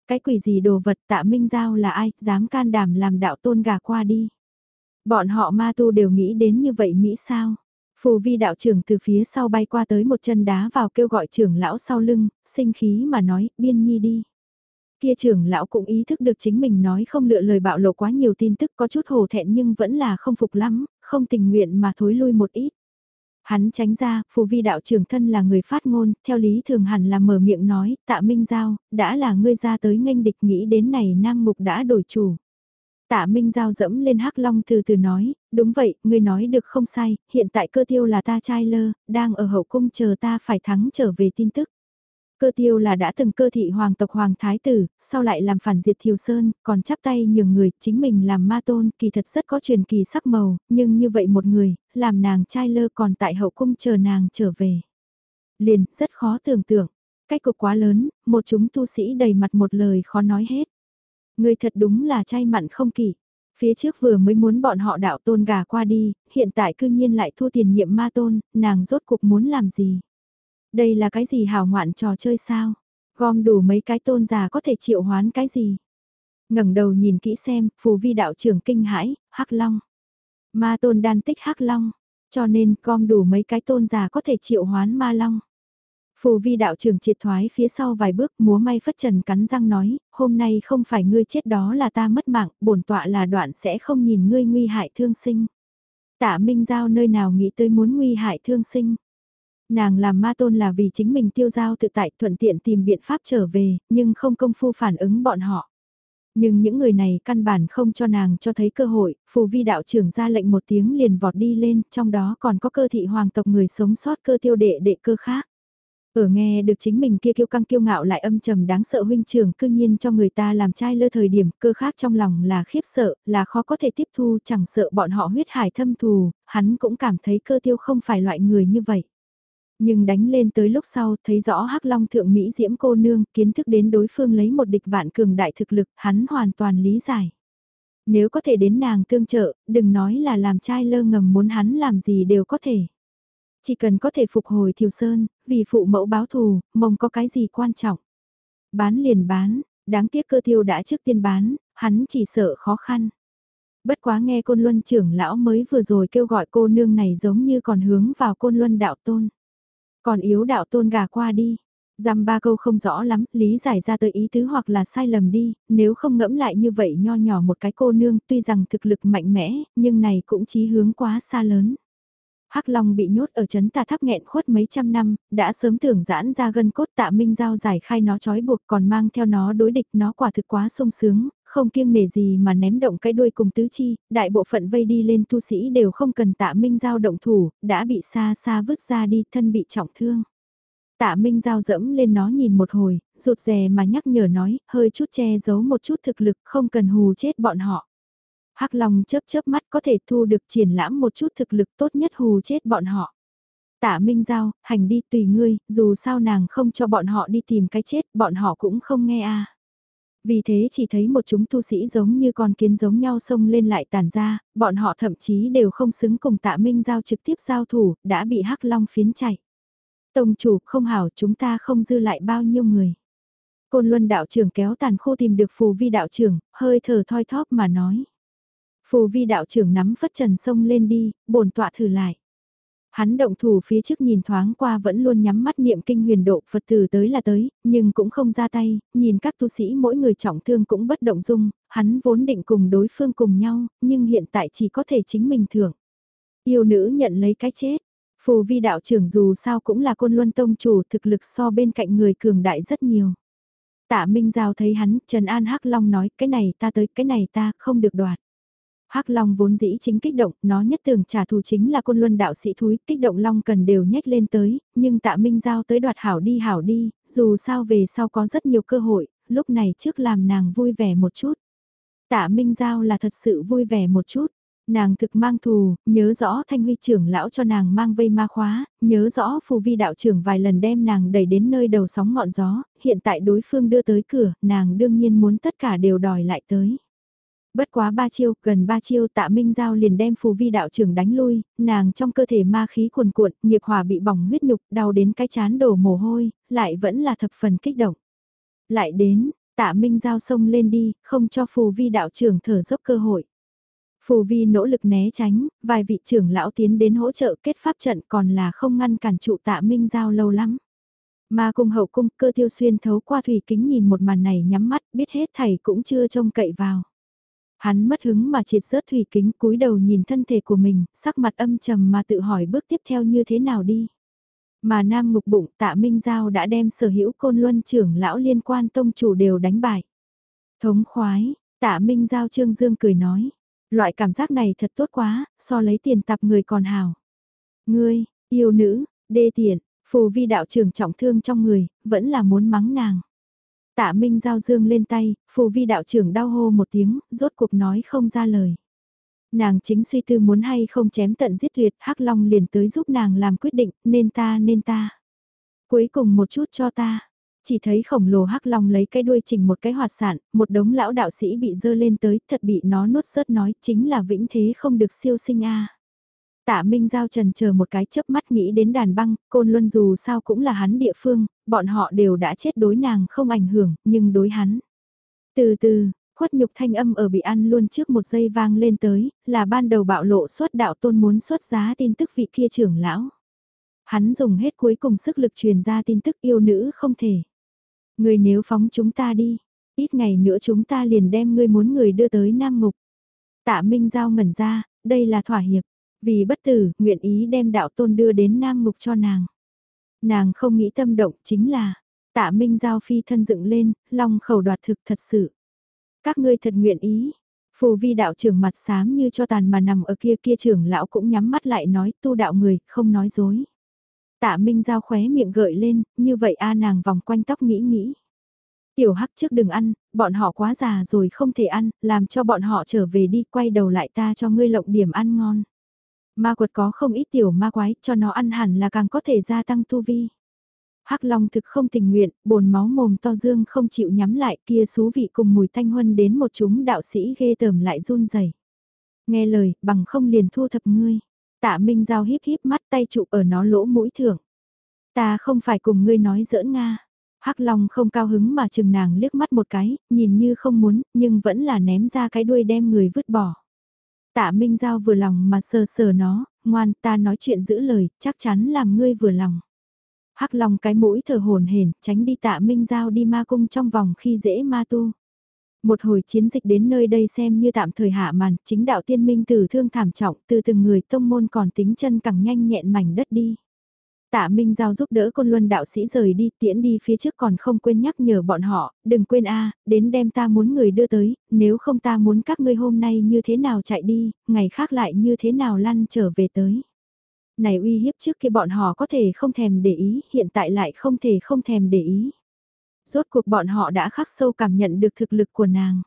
Cái quỷ gì đồ vật tạ Minh Giao là ai, dám can đảm làm đạo tôn gà qua đi. Bọn họ ma tu đều nghĩ đến như vậy Mỹ sao? Phù vi đạo trưởng từ phía sau bay qua tới một chân đá vào kêu gọi trưởng lão sau lưng, sinh khí mà nói, biên nhi đi. Kia trưởng lão cũng ý thức được chính mình nói không lựa lời bạo lộ quá nhiều tin tức có chút hồ thẹn nhưng vẫn là không phục lắm, không tình nguyện mà thối lui một ít. Hắn tránh ra, phù vi đạo trưởng thân là người phát ngôn, theo lý thường hẳn là mở miệng nói, tạ minh giao, đã là ngươi ra tới nghênh địch nghĩ đến này nam mục đã đổi chủ. Tạ Minh Giao dẫm lên hắc long từ từ nói, đúng vậy, ngươi nói được không sai, hiện tại cơ tiêu là ta trai lơ, đang ở hậu cung chờ ta phải thắng trở về tin tức. Cơ tiêu là đã từng cơ thị hoàng tộc hoàng thái tử, sau lại làm phản diệt thiều sơn, còn chắp tay nhường người, chính mình làm ma tôn, kỳ thật rất có truyền kỳ sắc màu, nhưng như vậy một người, làm nàng trai lơ còn tại hậu cung chờ nàng trở về. Liền, rất khó tưởng tượng, cách cục quá lớn, một chúng tu sĩ đầy mặt một lời khó nói hết. Người thật đúng là chay mặn không kỷ. Phía trước vừa mới muốn bọn họ đạo tôn gà qua đi, hiện tại cư nhiên lại thua tiền nhiệm ma tôn, nàng rốt cuộc muốn làm gì? Đây là cái gì hào ngoạn trò chơi sao? Gom đủ mấy cái tôn già có thể triệu hoán cái gì? ngẩng đầu nhìn kỹ xem, phù vi đạo trưởng kinh hãi, hắc long. Ma tôn đan tích hắc long, cho nên gom đủ mấy cái tôn già có thể triệu hoán ma long. Phù vi đạo trưởng triệt thoái phía sau vài bước múa may phất trần cắn răng nói, hôm nay không phải ngươi chết đó là ta mất mạng, bổn tọa là đoạn sẽ không nhìn ngươi nguy hại thương sinh. Tạ Minh Giao nơi nào nghĩ tới muốn nguy hại thương sinh. Nàng làm ma tôn là vì chính mình tiêu giao tự tại thuận tiện tìm biện pháp trở về, nhưng không công phu phản ứng bọn họ. Nhưng những người này căn bản không cho nàng cho thấy cơ hội, phù vi đạo trưởng ra lệnh một tiếng liền vọt đi lên, trong đó còn có cơ thị hoàng tộc người sống sót cơ tiêu đệ đệ cơ khác. Ở nghe được chính mình kia kiêu căng kiêu ngạo lại âm trầm đáng sợ huynh trưởng cư nhiên cho người ta làm trai lơ thời điểm cơ khác trong lòng là khiếp sợ, là khó có thể tiếp thu chẳng sợ bọn họ huyết hải thâm thù, hắn cũng cảm thấy cơ tiêu không phải loại người như vậy. Nhưng đánh lên tới lúc sau thấy rõ hắc long thượng Mỹ diễm cô nương kiến thức đến đối phương lấy một địch vạn cường đại thực lực hắn hoàn toàn lý giải. Nếu có thể đến nàng tương trợ, đừng nói là làm trai lơ ngầm muốn hắn làm gì đều có thể. Chỉ cần có thể phục hồi Thiều Sơn, vì phụ mẫu báo thù, mong có cái gì quan trọng. Bán liền bán, đáng tiếc cơ thiêu đã trước tiên bán, hắn chỉ sợ khó khăn. Bất quá nghe côn luân trưởng lão mới vừa rồi kêu gọi cô nương này giống như còn hướng vào côn luân đạo tôn. Còn yếu đạo tôn gà qua đi. Dăm ba câu không rõ lắm, lý giải ra tới ý tứ hoặc là sai lầm đi, nếu không ngẫm lại như vậy nho nhỏ một cái cô nương tuy rằng thực lực mạnh mẽ, nhưng này cũng chí hướng quá xa lớn. Hắc Long bị nhốt ở chấn tà tháp nghẹn khuất mấy trăm năm, đã sớm tưởng giãn ra gân cốt tạ minh giao giải khai nó trói buộc còn mang theo nó đối địch nó quả thực quá sung sướng, không kiêng nể gì mà ném động cái đuôi cùng tứ chi, đại bộ phận vây đi lên tu sĩ đều không cần tạ minh giao động thủ, đã bị xa xa vứt ra đi thân bị trọng thương. Tạ Minh Giao dẫm lên nó nhìn một hồi, rụt rè mà nhắc nhở nói, hơi chút che giấu một chút thực lực, không cần hù chết bọn họ. Hắc Long chớp chớp mắt có thể thu được triển lãm một chút thực lực tốt nhất hù chết bọn họ. Tạ Minh Giao, hành đi tùy ngươi, dù sao nàng không cho bọn họ đi tìm cái chết, bọn họ cũng không nghe a. Vì thế chỉ thấy một chúng tu sĩ giống như con kiến giống nhau xông lên lại tàn ra, bọn họ thậm chí đều không xứng cùng tạ Minh Giao trực tiếp giao thủ, đã bị Hắc Long phiến chạy. Tông chủ không hảo chúng ta không dư lại bao nhiêu người. Côn Luân đạo trưởng kéo tàn khô tìm được phù vi đạo trưởng, hơi thở thoi thóp mà nói. Phù vi đạo trưởng nắm phất trần sông lên đi, bổn tọa thử lại. Hắn động thủ phía trước nhìn thoáng qua vẫn luôn nhắm mắt niệm kinh huyền độ Phật tử tới là tới, nhưng cũng không ra tay, nhìn các tu sĩ mỗi người trọng thương cũng bất động dung, hắn vốn định cùng đối phương cùng nhau, nhưng hiện tại chỉ có thể chính mình thưởng. Yêu nữ nhận lấy cái chết, phù vi đạo trưởng dù sao cũng là côn luân tông chủ thực lực so bên cạnh người cường đại rất nhiều. Tạ Minh Giao thấy hắn, Trần An Hắc Long nói, cái này ta tới, cái này ta, không được đoạt. Hắc Long vốn dĩ chính kích động, nó nhất tưởng trả thù chính là côn luân đạo sĩ thúi, kích động Long cần đều nhét lên tới, nhưng tạ Minh Giao tới đoạt hảo đi hảo đi, dù sao về sau có rất nhiều cơ hội, lúc này trước làm nàng vui vẻ một chút. Tạ Minh Giao là thật sự vui vẻ một chút, nàng thực mang thù, nhớ rõ thanh huy trưởng lão cho nàng mang vây ma khóa, nhớ rõ phù vi đạo trưởng vài lần đem nàng đẩy đến nơi đầu sóng ngọn gió, hiện tại đối phương đưa tới cửa, nàng đương nhiên muốn tất cả đều đòi lại tới. Bất quá ba chiêu, gần ba chiêu tạ Minh Giao liền đem phù vi đạo trưởng đánh lui, nàng trong cơ thể ma khí cuồn cuộn, nghiệp hỏa bị bỏng huyết nhục, đau đến cái chán đổ mồ hôi, lại vẫn là thập phần kích động. Lại đến, tạ Minh Giao xông lên đi, không cho phù vi đạo trưởng thở dốc cơ hội. Phù vi nỗ lực né tránh, vài vị trưởng lão tiến đến hỗ trợ kết pháp trận còn là không ngăn cản trụ tạ Minh Giao lâu lắm. Mà cùng hậu cung cơ tiêu xuyên thấu qua thủy kính nhìn một màn này nhắm mắt biết hết thầy cũng chưa trông cậy vào. Hắn mất hứng mà triệt rớt thủy kính cúi đầu nhìn thân thể của mình, sắc mặt âm trầm mà tự hỏi bước tiếp theo như thế nào đi. Mà nam ngục bụng tạ Minh Giao đã đem sở hữu côn luân trưởng lão liên quan tông chủ đều đánh bại. Thống khoái, tạ Minh Giao Trương Dương cười nói. Loại cảm giác này thật tốt quá, so lấy tiền tập người còn hào. Ngươi, yêu nữ, đê tiện, phù vi đạo trưởng trọng thương trong người, vẫn là muốn mắng nàng. Tạ Minh giao dương lên tay, phù vi đạo trưởng đau hô một tiếng, rốt cuộc nói không ra lời. Nàng chính suy tư muốn hay không chém tận giết tuyệt, Hắc Long liền tới giúp nàng làm quyết định, nên ta nên ta. Cuối cùng một chút cho ta. Chỉ thấy khổng lồ Hắc Long lấy cái đuôi chỉnh một cái hoạt sản, một đống lão đạo sĩ bị dơ lên tới, thật bị nó nuốt sớt nói, chính là vĩnh thế không được siêu sinh a. Tạ Minh Giao trần chờ một cái chớp mắt nghĩ đến đàn băng, côn luân dù sao cũng là hắn địa phương, bọn họ đều đã chết đối nàng không ảnh hưởng, nhưng đối hắn. Từ từ, khuất nhục thanh âm ở bị ăn luôn trước một giây vang lên tới, là ban đầu bạo lộ xuất đạo tôn muốn xuất giá tin tức vị kia trưởng lão. Hắn dùng hết cuối cùng sức lực truyền ra tin tức yêu nữ không thể. Người nếu phóng chúng ta đi, ít ngày nữa chúng ta liền đem ngươi muốn người đưa tới Nam Ngục. Tạ Minh Giao ngẩn ra, đây là thỏa hiệp. Vì bất tử, nguyện ý đem đạo tôn đưa đến Nam Ngục cho nàng. Nàng không nghĩ tâm động chính là, tạ minh giao phi thân dựng lên, long khẩu đoạt thực thật sự. Các ngươi thật nguyện ý. Phù vi đạo trưởng mặt xám như cho tàn mà nằm ở kia kia trưởng lão cũng nhắm mắt lại nói tu đạo người, không nói dối. Tạ Minh Giao khóe miệng gợi lên, như vậy a nàng vòng quanh tóc nghĩ nghĩ. Tiểu hắc trước đừng ăn, bọn họ quá già rồi không thể ăn, làm cho bọn họ trở về đi, quay đầu lại ta cho ngươi lộng điểm ăn ngon. Ma quật có không ít tiểu ma quái, cho nó ăn hẳn là càng có thể gia tăng tu vi. Hắc Long thực không tình nguyện, bồn máu mồm to dương không chịu nhắm lại kia xú vị cùng mùi thanh huân đến một chúng đạo sĩ ghê tởm lại run rẩy. Nghe lời, bằng không liền thu thập ngươi. Tạ Minh Giao híp híp mắt tay trụ ở nó lỗ mũi thưởng. Ta không phải cùng ngươi nói giỡn Nga. Hắc Long không cao hứng mà chừng nàng liếc mắt một cái, nhìn như không muốn, nhưng vẫn là ném ra cái đuôi đem người vứt bỏ. Tạ Minh Giao vừa lòng mà sờ sờ nó, ngoan ta nói chuyện giữ lời, chắc chắn làm ngươi vừa lòng. Hắc Long cái mũi thở hồn hển, tránh đi Tạ Minh Giao đi ma cung trong vòng khi dễ ma tu. Một hồi chiến dịch đến nơi đây xem như tạm thời hạ màn, chính đạo tiên minh tử thương thảm trọng, từ từng người tông môn còn tính chân càng nhanh nhẹn mảnh đất đi. Tạ Minh Giao giúp đỡ côn luân đạo sĩ rời đi tiễn đi phía trước còn không quên nhắc nhở bọn họ, đừng quên a đến đem ta muốn người đưa tới, nếu không ta muốn các ngươi hôm nay như thế nào chạy đi, ngày khác lại như thế nào lăn trở về tới. Này uy hiếp trước khi bọn họ có thể không thèm để ý, hiện tại lại không thể không thèm để ý. Rốt cuộc bọn họ đã khắc sâu cảm nhận được thực lực của nàng.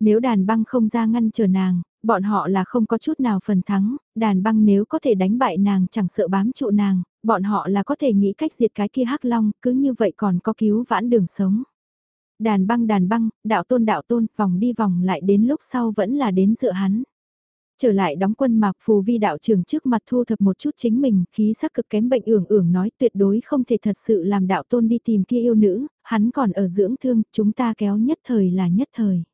Nếu đàn băng không ra ngăn chờ nàng, bọn họ là không có chút nào phần thắng, đàn băng nếu có thể đánh bại nàng chẳng sợ bám trụ nàng, bọn họ là có thể nghĩ cách diệt cái kia hắc long, cứ như vậy còn có cứu vãn đường sống. Đàn băng đàn băng, đạo tôn đạo tôn, vòng đi vòng lại đến lúc sau vẫn là đến dựa hắn. Trở lại đóng quân mạc phù vi đạo trưởng trước mặt thu thập một chút chính mình, khí sắc cực kém bệnh ưởng ưởng nói tuyệt đối không thể thật sự làm đạo tôn đi tìm kia yêu nữ, hắn còn ở dưỡng thương, chúng ta kéo nhất thời là nhất thời.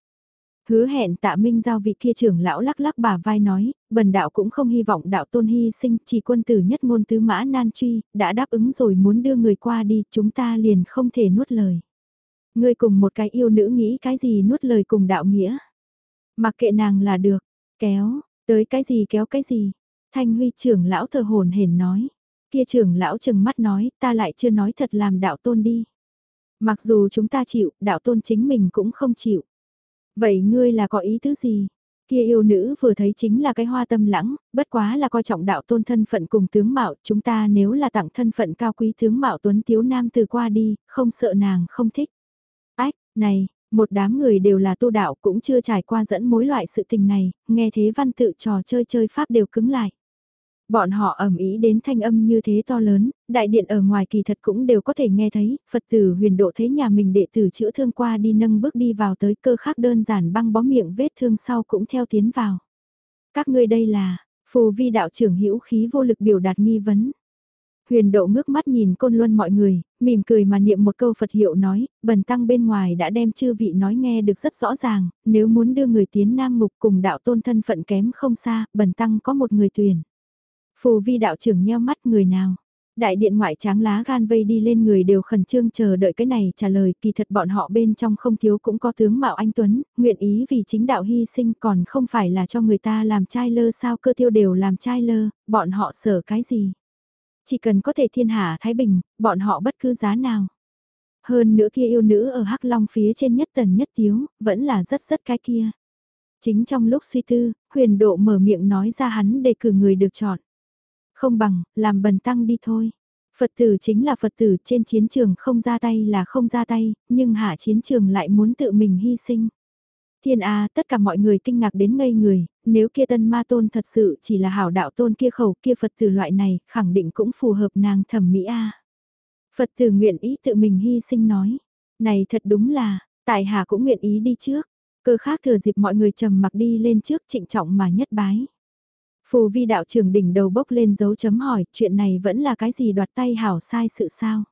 Hứa hẹn tạ minh giao vị kia trưởng lão lắc lắc bà vai nói, bần đạo cũng không hy vọng đạo tôn hy sinh, chỉ quân tử nhất ngôn tứ mã nan truy, đã đáp ứng rồi muốn đưa người qua đi, chúng ta liền không thể nuốt lời. Ngươi cùng một cái yêu nữ nghĩ cái gì nuốt lời cùng đạo nghĩa. Mặc kệ nàng là được, kéo, tới cái gì kéo cái gì. Thanh huy trưởng lão thờ hồn hển nói, kia trưởng lão chừng mắt nói, ta lại chưa nói thật làm đạo tôn đi. Mặc dù chúng ta chịu, đạo tôn chính mình cũng không chịu. Vậy ngươi là có ý tứ gì? Kia yêu nữ vừa thấy chính là cái hoa tâm lãng, bất quá là coi trọng đạo tôn thân phận cùng tướng mạo, chúng ta nếu là tặng thân phận cao quý tướng mạo tuấn tiếu nam từ qua đi, không sợ nàng không thích. Ách, này, một đám người đều là tu đạo cũng chưa trải qua dẫn mối loại sự tình này, nghe thế văn tự trò chơi chơi pháp đều cứng lại. Bọn họ ẩm ý đến thanh âm như thế to lớn, đại điện ở ngoài kỳ thật cũng đều có thể nghe thấy, Phật tử huyền độ thấy nhà mình đệ tử chữa thương qua đi nâng bước đi vào tới cơ khác đơn giản băng bó miệng vết thương sau cũng theo tiến vào. Các ngươi đây là, phù vi đạo trưởng hữu khí vô lực biểu đạt nghi vấn. Huyền độ ngước mắt nhìn côn luân mọi người, mỉm cười mà niệm một câu Phật hiệu nói, bần tăng bên ngoài đã đem chư vị nói nghe được rất rõ ràng, nếu muốn đưa người tiến nam ngục cùng đạo tôn thân phận kém không xa, bần tăng có một người tuyển. Phù vi đạo trưởng nheo mắt người nào. Đại điện ngoại tráng lá gan vây đi lên người đều khẩn trương chờ đợi cái này trả lời kỳ thật bọn họ bên trong không thiếu cũng có tướng Mạo Anh Tuấn, nguyện ý vì chính đạo hy sinh còn không phải là cho người ta làm trai lơ sao cơ tiêu đều làm trai lơ, bọn họ sợ cái gì. Chỉ cần có thể thiên hạ Thái Bình, bọn họ bất cứ giá nào. Hơn nữa kia yêu nữ ở Hắc Long phía trên nhất tần nhất tiếu, vẫn là rất rất cái kia. Chính trong lúc suy tư, huyền độ mở miệng nói ra hắn đề cử người được chọn. Không bằng, làm bần tăng đi thôi. Phật tử chính là Phật tử trên chiến trường không ra tay là không ra tay, nhưng hạ chiến trường lại muốn tự mình hy sinh. Thiên A, tất cả mọi người kinh ngạc đến ngây người, nếu kia tân ma tôn thật sự chỉ là hảo đạo tôn kia khẩu kia Phật tử loại này, khẳng định cũng phù hợp nàng thẩm mỹ A. Phật tử nguyện ý tự mình hy sinh nói, này thật đúng là, tại hạ cũng nguyện ý đi trước, cơ khác thừa dịp mọi người trầm mặc đi lên trước trịnh trọng mà nhất bái. Phù vi đạo trưởng đỉnh đầu bốc lên dấu chấm hỏi, chuyện này vẫn là cái gì đoạt tay hảo sai sự sao?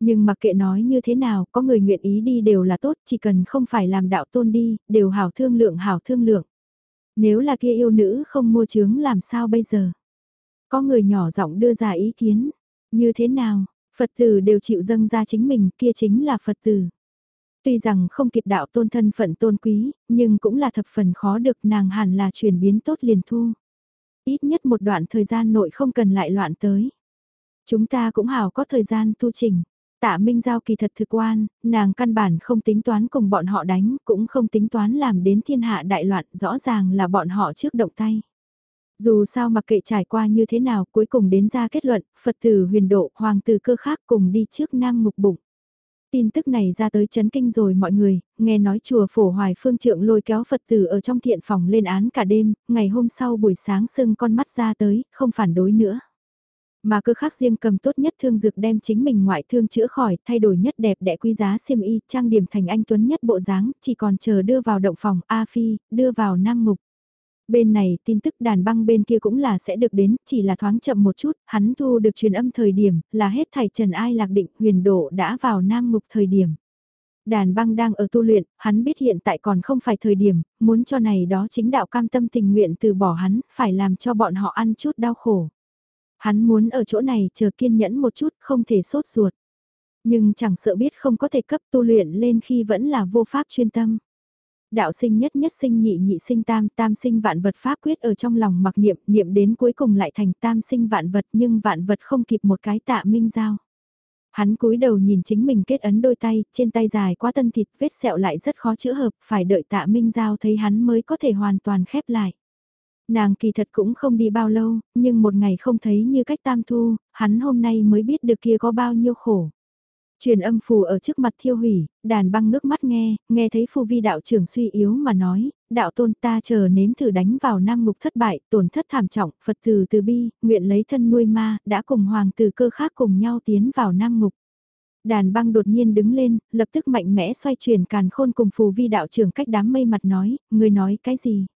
Nhưng mặc kệ nói như thế nào, có người nguyện ý đi đều là tốt, chỉ cần không phải làm đạo tôn đi, đều hảo thương lượng hảo thương lượng. Nếu là kia yêu nữ không mua chứng làm sao bây giờ? Có người nhỏ giọng đưa ra ý kiến, như thế nào, Phật tử đều chịu dâng ra chính mình, kia chính là Phật tử. Tuy rằng không kịp đạo tôn thân phận tôn quý, nhưng cũng là thập phần khó được nàng hẳn là chuyển biến tốt liền thu. Ít nhất một đoạn thời gian nội không cần lại loạn tới. Chúng ta cũng hào có thời gian tu trình. Tạ Minh Giao kỳ thật thực quan, nàng căn bản không tính toán cùng bọn họ đánh, cũng không tính toán làm đến thiên hạ đại loạn, rõ ràng là bọn họ trước động tay. Dù sao mặc kệ trải qua như thế nào cuối cùng đến ra kết luận, Phật tử huyền độ, hoàng tử cơ khác cùng đi trước Nam ngục Bụng. Tin tức này ra tới chấn kinh rồi mọi người, nghe nói chùa phổ hoài phương trượng lôi kéo Phật tử ở trong thiện phòng lên án cả đêm, ngày hôm sau buổi sáng sưng con mắt ra tới, không phản đối nữa. Mà cơ khác riêng cầm tốt nhất thương dược đem chính mình ngoại thương chữa khỏi, thay đổi nhất đẹp đẽ quý giá xiêm y, trang điểm thành anh tuấn nhất bộ dáng, chỉ còn chờ đưa vào động phòng A Phi, đưa vào Nam Mục. Bên này tin tức đàn băng bên kia cũng là sẽ được đến, chỉ là thoáng chậm một chút, hắn thu được truyền âm thời điểm, là hết thảy Trần Ai lạc định huyền độ đã vào Nam Mục thời điểm. Đàn băng đang ở tu luyện, hắn biết hiện tại còn không phải thời điểm, muốn cho này đó chính đạo cam tâm tình nguyện từ bỏ hắn, phải làm cho bọn họ ăn chút đau khổ. Hắn muốn ở chỗ này chờ kiên nhẫn một chút, không thể sốt ruột. Nhưng chẳng sợ biết không có thể cấp tu luyện lên khi vẫn là vô pháp chuyên tâm. Đạo sinh nhất nhất sinh nhị nhị sinh tam, tam sinh vạn vật pháp quyết ở trong lòng mặc niệm, niệm đến cuối cùng lại thành tam sinh vạn vật nhưng vạn vật không kịp một cái tạ minh giao. Hắn cúi đầu nhìn chính mình kết ấn đôi tay, trên tay dài quá tân thịt, vết sẹo lại rất khó chữa hợp, phải đợi tạ minh giao thấy hắn mới có thể hoàn toàn khép lại. Nàng kỳ thật cũng không đi bao lâu, nhưng một ngày không thấy như cách tam thu, hắn hôm nay mới biết được kia có bao nhiêu khổ. Truyền âm phù ở trước mặt thiêu hủy, đàn băng ngước mắt nghe, nghe thấy phù vi đạo trưởng suy yếu mà nói, đạo tôn ta chờ nếm thử đánh vào nam ngục thất bại, tổn thất thảm trọng, Phật tử từ bi, nguyện lấy thân nuôi ma, đã cùng hoàng tử cơ khác cùng nhau tiến vào nam ngục. Đàn băng đột nhiên đứng lên, lập tức mạnh mẽ xoay chuyển càn khôn cùng phù vi đạo trưởng cách đám mây mặt nói, người nói cái gì?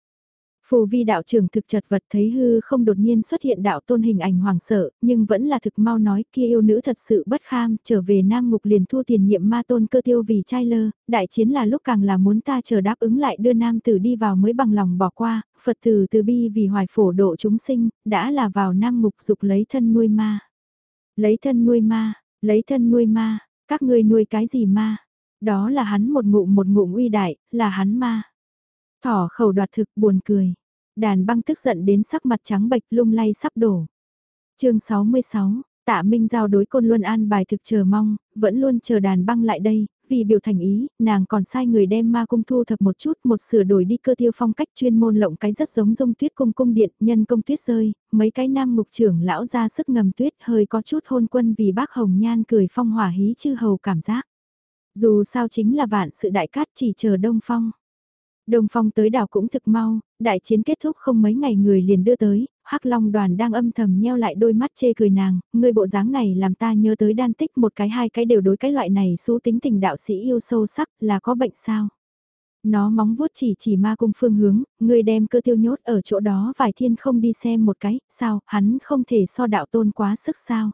Phù vi đạo trưởng thực chật vật thấy hư không đột nhiên xuất hiện đạo tôn hình ảnh hoàng sợ, nhưng vẫn là thực mau nói kia yêu nữ thật sự bất kham, trở về nam ngục liền thu tiền nhiệm ma tôn cơ tiêu vì trai lơ, đại chiến là lúc càng là muốn ta chờ đáp ứng lại đưa nam tử đi vào mới bằng lòng bỏ qua, Phật tử từ bi vì hoài phổ độ chúng sinh, đã là vào nam ngục dục lấy thân nuôi ma. Lấy thân nuôi ma, lấy thân nuôi ma, các ngươi nuôi cái gì ma? Đó là hắn một ngụm một ngụm uy đại, là hắn ma. Thỏ khẩu đoạt thực buồn cười. Đàn băng tức giận đến sắc mặt trắng bệch lung lay sắp đổ. chương 66, tạ Minh Giao đối côn luân an bài thực chờ mong, vẫn luôn chờ đàn băng lại đây, vì biểu thành ý, nàng còn sai người đem ma cung thu thập một chút, một sửa đổi đi cơ tiêu phong cách chuyên môn lộng cái rất giống dung tuyết cung cung điện, nhân công tuyết rơi, mấy cái nam mục trưởng lão ra sức ngầm tuyết hơi có chút hôn quân vì bác hồng nhan cười phong hỏa hí chư hầu cảm giác. Dù sao chính là vạn sự đại cát chỉ chờ đông phong đồng Phong tới đảo cũng thực mau, đại chiến kết thúc không mấy ngày người liền đưa tới, Hắc Long đoàn đang âm thầm nheo lại đôi mắt chê cười nàng, người bộ dáng này làm ta nhớ tới đan tích một cái hai cái đều đối cái loại này xú tính tình đạo sĩ yêu sâu sắc là có bệnh sao. Nó móng vuốt chỉ chỉ ma cung phương hướng, người đem cơ tiêu nhốt ở chỗ đó vài thiên không đi xem một cái, sao, hắn không thể so đạo tôn quá sức sao.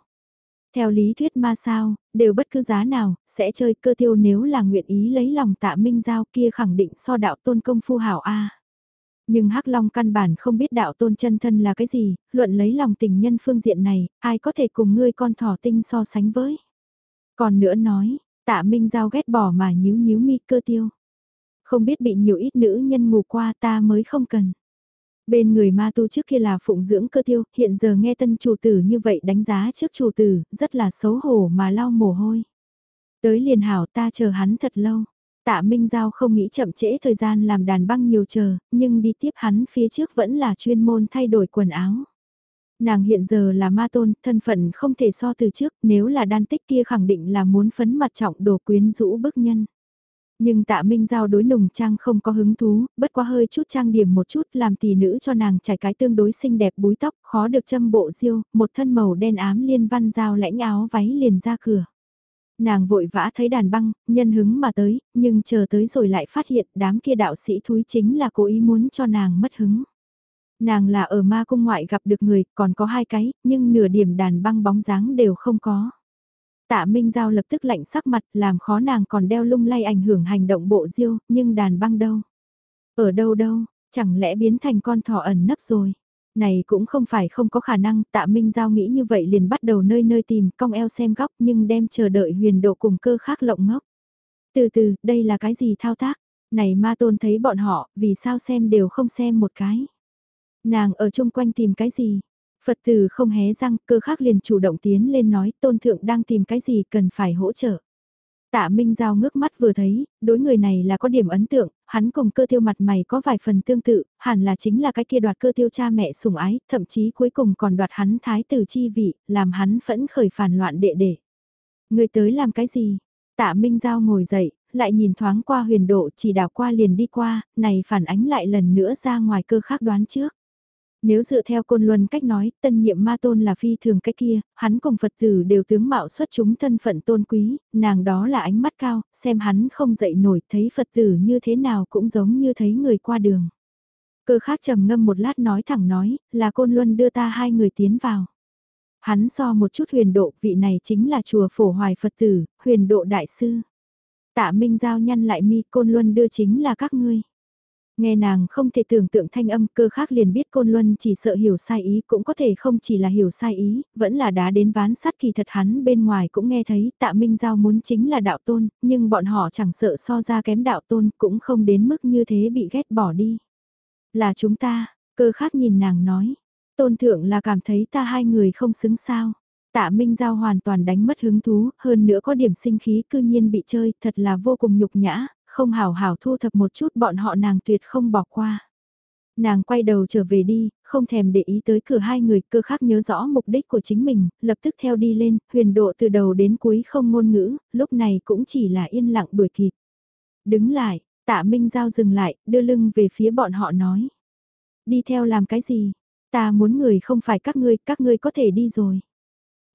Theo lý thuyết ma sao, đều bất cứ giá nào, sẽ chơi cơ tiêu nếu là nguyện ý lấy lòng tạ minh giao kia khẳng định so đạo tôn công phu hảo A. Nhưng hắc Long căn bản không biết đạo tôn chân thân là cái gì, luận lấy lòng tình nhân phương diện này, ai có thể cùng ngươi con thỏ tinh so sánh với. Còn nữa nói, tạ minh giao ghét bỏ mà nhíu nhíu mi cơ tiêu. Không biết bị nhiều ít nữ nhân ngủ qua ta mới không cần. Bên người ma tu trước kia là phụng dưỡng cơ tiêu, hiện giờ nghe tân chủ tử như vậy đánh giá trước chủ tử, rất là xấu hổ mà lau mồ hôi. Tới liền hảo ta chờ hắn thật lâu. Tạ Minh Giao không nghĩ chậm trễ thời gian làm đàn băng nhiều chờ, nhưng đi tiếp hắn phía trước vẫn là chuyên môn thay đổi quần áo. Nàng hiện giờ là ma tôn, thân phận không thể so từ trước, nếu là đan tích kia khẳng định là muốn phấn mặt trọng đồ quyến rũ bức nhân. Nhưng tạ Minh Giao đối nùng trang không có hứng thú, bất quá hơi chút trang điểm một chút làm tỷ nữ cho nàng trải cái tương đối xinh đẹp búi tóc, khó được châm bộ diêu, một thân màu đen ám liên văn giao lãnh áo váy liền ra cửa. Nàng vội vã thấy đàn băng, nhân hứng mà tới, nhưng chờ tới rồi lại phát hiện đám kia đạo sĩ thúi chính là cố ý muốn cho nàng mất hứng. Nàng là ở ma cung ngoại gặp được người, còn có hai cái, nhưng nửa điểm đàn băng bóng dáng đều không có. Tạ Minh Giao lập tức lạnh sắc mặt làm khó nàng còn đeo lung lay ảnh hưởng hành động bộ diêu, nhưng đàn băng đâu? Ở đâu đâu, chẳng lẽ biến thành con thỏ ẩn nấp rồi? Này cũng không phải không có khả năng, tạ Minh Giao nghĩ như vậy liền bắt đầu nơi nơi tìm cong eo xem góc nhưng đem chờ đợi huyền độ cùng cơ khác lộng ngốc. Từ từ, đây là cái gì thao tác? Này ma tôn thấy bọn họ, vì sao xem đều không xem một cái? Nàng ở chung quanh tìm cái gì? Phật tử không hé răng, cơ khác liền chủ động tiến lên nói tôn thượng đang tìm cái gì cần phải hỗ trợ. Tạ Minh Giao ngước mắt vừa thấy, đối người này là có điểm ấn tượng, hắn cùng cơ tiêu mặt mày có vài phần tương tự, hẳn là chính là cái kia đoạt cơ tiêu cha mẹ sủng ái, thậm chí cuối cùng còn đoạt hắn thái tử chi vị, làm hắn phẫn khởi phản loạn đệ đệ. Người tới làm cái gì? Tạ Minh Giao ngồi dậy, lại nhìn thoáng qua huyền độ chỉ đảo qua liền đi qua, này phản ánh lại lần nữa ra ngoài cơ khác đoán trước. Nếu dựa theo côn luân cách nói, tân nhiệm ma tôn là phi thường cái kia, hắn cùng Phật tử đều tướng mạo xuất chúng thân phận tôn quý, nàng đó là ánh mắt cao, xem hắn không dậy nổi, thấy Phật tử như thế nào cũng giống như thấy người qua đường. Cơ khác trầm ngâm một lát nói thẳng nói, là côn luân đưa ta hai người tiến vào. Hắn so một chút huyền độ, vị này chính là chùa phổ hoài Phật tử, huyền độ đại sư. Tạ Minh Giao nhăn lại mi côn luân đưa chính là các ngươi. Nghe nàng không thể tưởng tượng thanh âm cơ khác liền biết Côn Luân chỉ sợ hiểu sai ý cũng có thể không chỉ là hiểu sai ý, vẫn là đá đến ván sắt kỳ thật hắn bên ngoài cũng nghe thấy tạ Minh Giao muốn chính là đạo tôn, nhưng bọn họ chẳng sợ so ra kém đạo tôn cũng không đến mức như thế bị ghét bỏ đi. Là chúng ta, cơ khác nhìn nàng nói, tôn thượng là cảm thấy ta hai người không xứng sao. Tạ Minh Giao hoàn toàn đánh mất hứng thú, hơn nữa có điểm sinh khí cư nhiên bị chơi, thật là vô cùng nhục nhã, không hào hào thu thập một chút bọn họ nàng tuyệt không bỏ qua. Nàng quay đầu trở về đi, không thèm để ý tới cửa hai người cơ khác nhớ rõ mục đích của chính mình, lập tức theo đi lên, huyền độ từ đầu đến cuối không ngôn ngữ, lúc này cũng chỉ là yên lặng đuổi kịp. Đứng lại, tạ Minh Giao dừng lại, đưa lưng về phía bọn họ nói. Đi theo làm cái gì? Ta muốn người không phải các ngươi, các ngươi có thể đi rồi.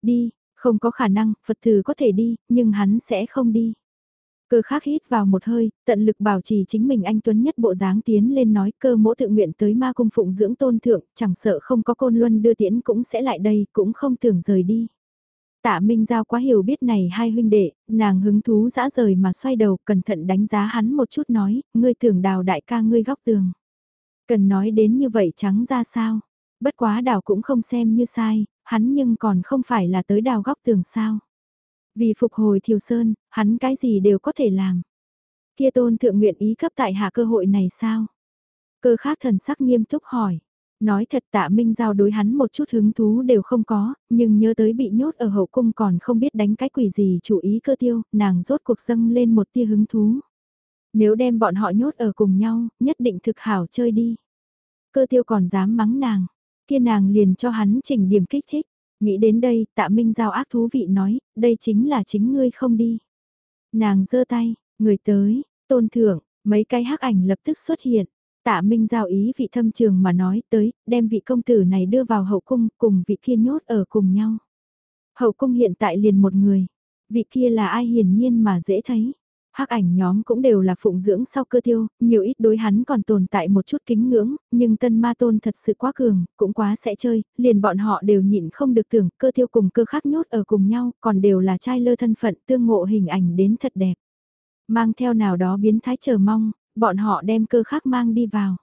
Đi, không có khả năng, Phật tử có thể đi, nhưng hắn sẽ không đi. Cơ khác hít vào một hơi, tận lực bảo trì chính mình anh Tuấn nhất bộ dáng tiến lên nói cơ mỗ tự nguyện tới ma cung phụng dưỡng tôn thượng, chẳng sợ không có côn luân đưa tiễn cũng sẽ lại đây, cũng không tưởng rời đi. Tạ Minh Giao quá hiểu biết này hai huynh đệ, nàng hứng thú dã rời mà xoay đầu cẩn thận đánh giá hắn một chút nói, ngươi tưởng đào đại ca ngươi góc tường. Cần nói đến như vậy trắng ra sao, bất quá đào cũng không xem như sai, hắn nhưng còn không phải là tới đào góc tường sao. Vì phục hồi Thiều Sơn, hắn cái gì đều có thể làm. Kia tôn thượng nguyện ý cấp tại hạ cơ hội này sao? Cơ khác thần sắc nghiêm túc hỏi. Nói thật tạ Minh Giao đối hắn một chút hứng thú đều không có, nhưng nhớ tới bị nhốt ở hậu cung còn không biết đánh cái quỷ gì chủ ý cơ tiêu, nàng rốt cuộc dâng lên một tia hứng thú. Nếu đem bọn họ nhốt ở cùng nhau, nhất định thực hảo chơi đi. Cơ tiêu còn dám mắng nàng, kia nàng liền cho hắn chỉnh điểm kích thích. Nghĩ đến đây, tạ Minh Giao ác thú vị nói, đây chính là chính ngươi không đi. Nàng giơ tay, người tới, tôn thưởng, mấy cái hắc ảnh lập tức xuất hiện. Tạ Minh Giao ý vị thâm trường mà nói tới, đem vị công tử này đưa vào hậu cung cùng vị kia nhốt ở cùng nhau. Hậu cung hiện tại liền một người, vị kia là ai hiển nhiên mà dễ thấy hắc ảnh nhóm cũng đều là phụng dưỡng sau cơ tiêu, nhiều ít đối hắn còn tồn tại một chút kính ngưỡng, nhưng tân ma tôn thật sự quá cường, cũng quá sẽ chơi, liền bọn họ đều nhịn không được tưởng cơ tiêu cùng cơ khắc nhốt ở cùng nhau, còn đều là trai lơ thân phận tương ngộ hình ảnh đến thật đẹp. Mang theo nào đó biến thái chờ mong, bọn họ đem cơ khắc mang đi vào.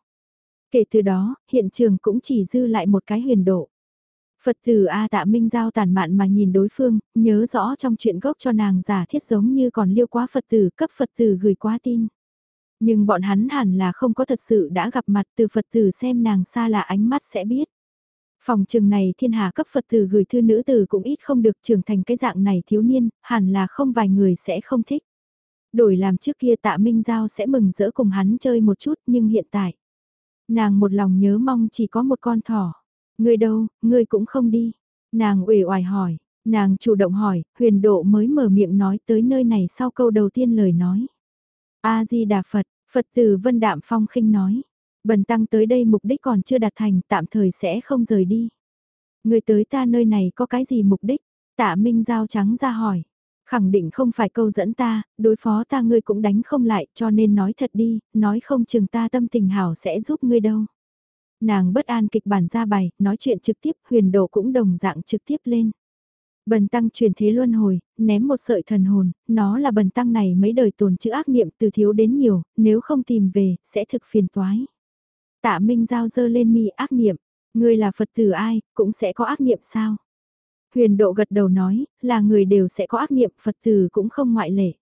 Kể từ đó, hiện trường cũng chỉ dư lại một cái huyền độ. Phật tử A tạ Minh Giao tàn mạn mà nhìn đối phương, nhớ rõ trong chuyện gốc cho nàng giả thiết giống như còn liêu quá Phật tử cấp Phật tử gửi quá tin. Nhưng bọn hắn hẳn là không có thật sự đã gặp mặt từ Phật tử xem nàng xa là ánh mắt sẽ biết. Phòng trường này thiên hà cấp Phật tử gửi thư nữ tử cũng ít không được trưởng thành cái dạng này thiếu niên, hẳn là không vài người sẽ không thích. Đổi làm trước kia tạ Minh Giao sẽ mừng rỡ cùng hắn chơi một chút nhưng hiện tại. Nàng một lòng nhớ mong chỉ có một con thỏ. Ngươi đâu, ngươi cũng không đi. Nàng uể oải hỏi, nàng chủ động hỏi, huyền độ mới mở miệng nói tới nơi này sau câu đầu tiên lời nói. A-di-đà Phật, Phật tử Vân Đạm Phong khinh nói. Bần tăng tới đây mục đích còn chưa đạt thành, tạm thời sẽ không rời đi. Người tới ta nơi này có cái gì mục đích? Tạ Minh Giao trắng ra hỏi. Khẳng định không phải câu dẫn ta, đối phó ta ngươi cũng đánh không lại cho nên nói thật đi, nói không chừng ta tâm tình hảo sẽ giúp ngươi đâu. Nàng bất an kịch bản ra bài, nói chuyện trực tiếp, huyền độ cũng đồng dạng trực tiếp lên. Bần tăng truyền thế luân hồi, ném một sợi thần hồn, nó là bần tăng này mấy đời tồn chữ ác niệm từ thiếu đến nhiều, nếu không tìm về, sẽ thực phiền toái. Tạ Minh Giao dơ lên mi ác niệm, ngươi là Phật tử ai, cũng sẽ có ác niệm sao? Huyền độ gật đầu nói, là người đều sẽ có ác niệm, Phật tử cũng không ngoại lệ.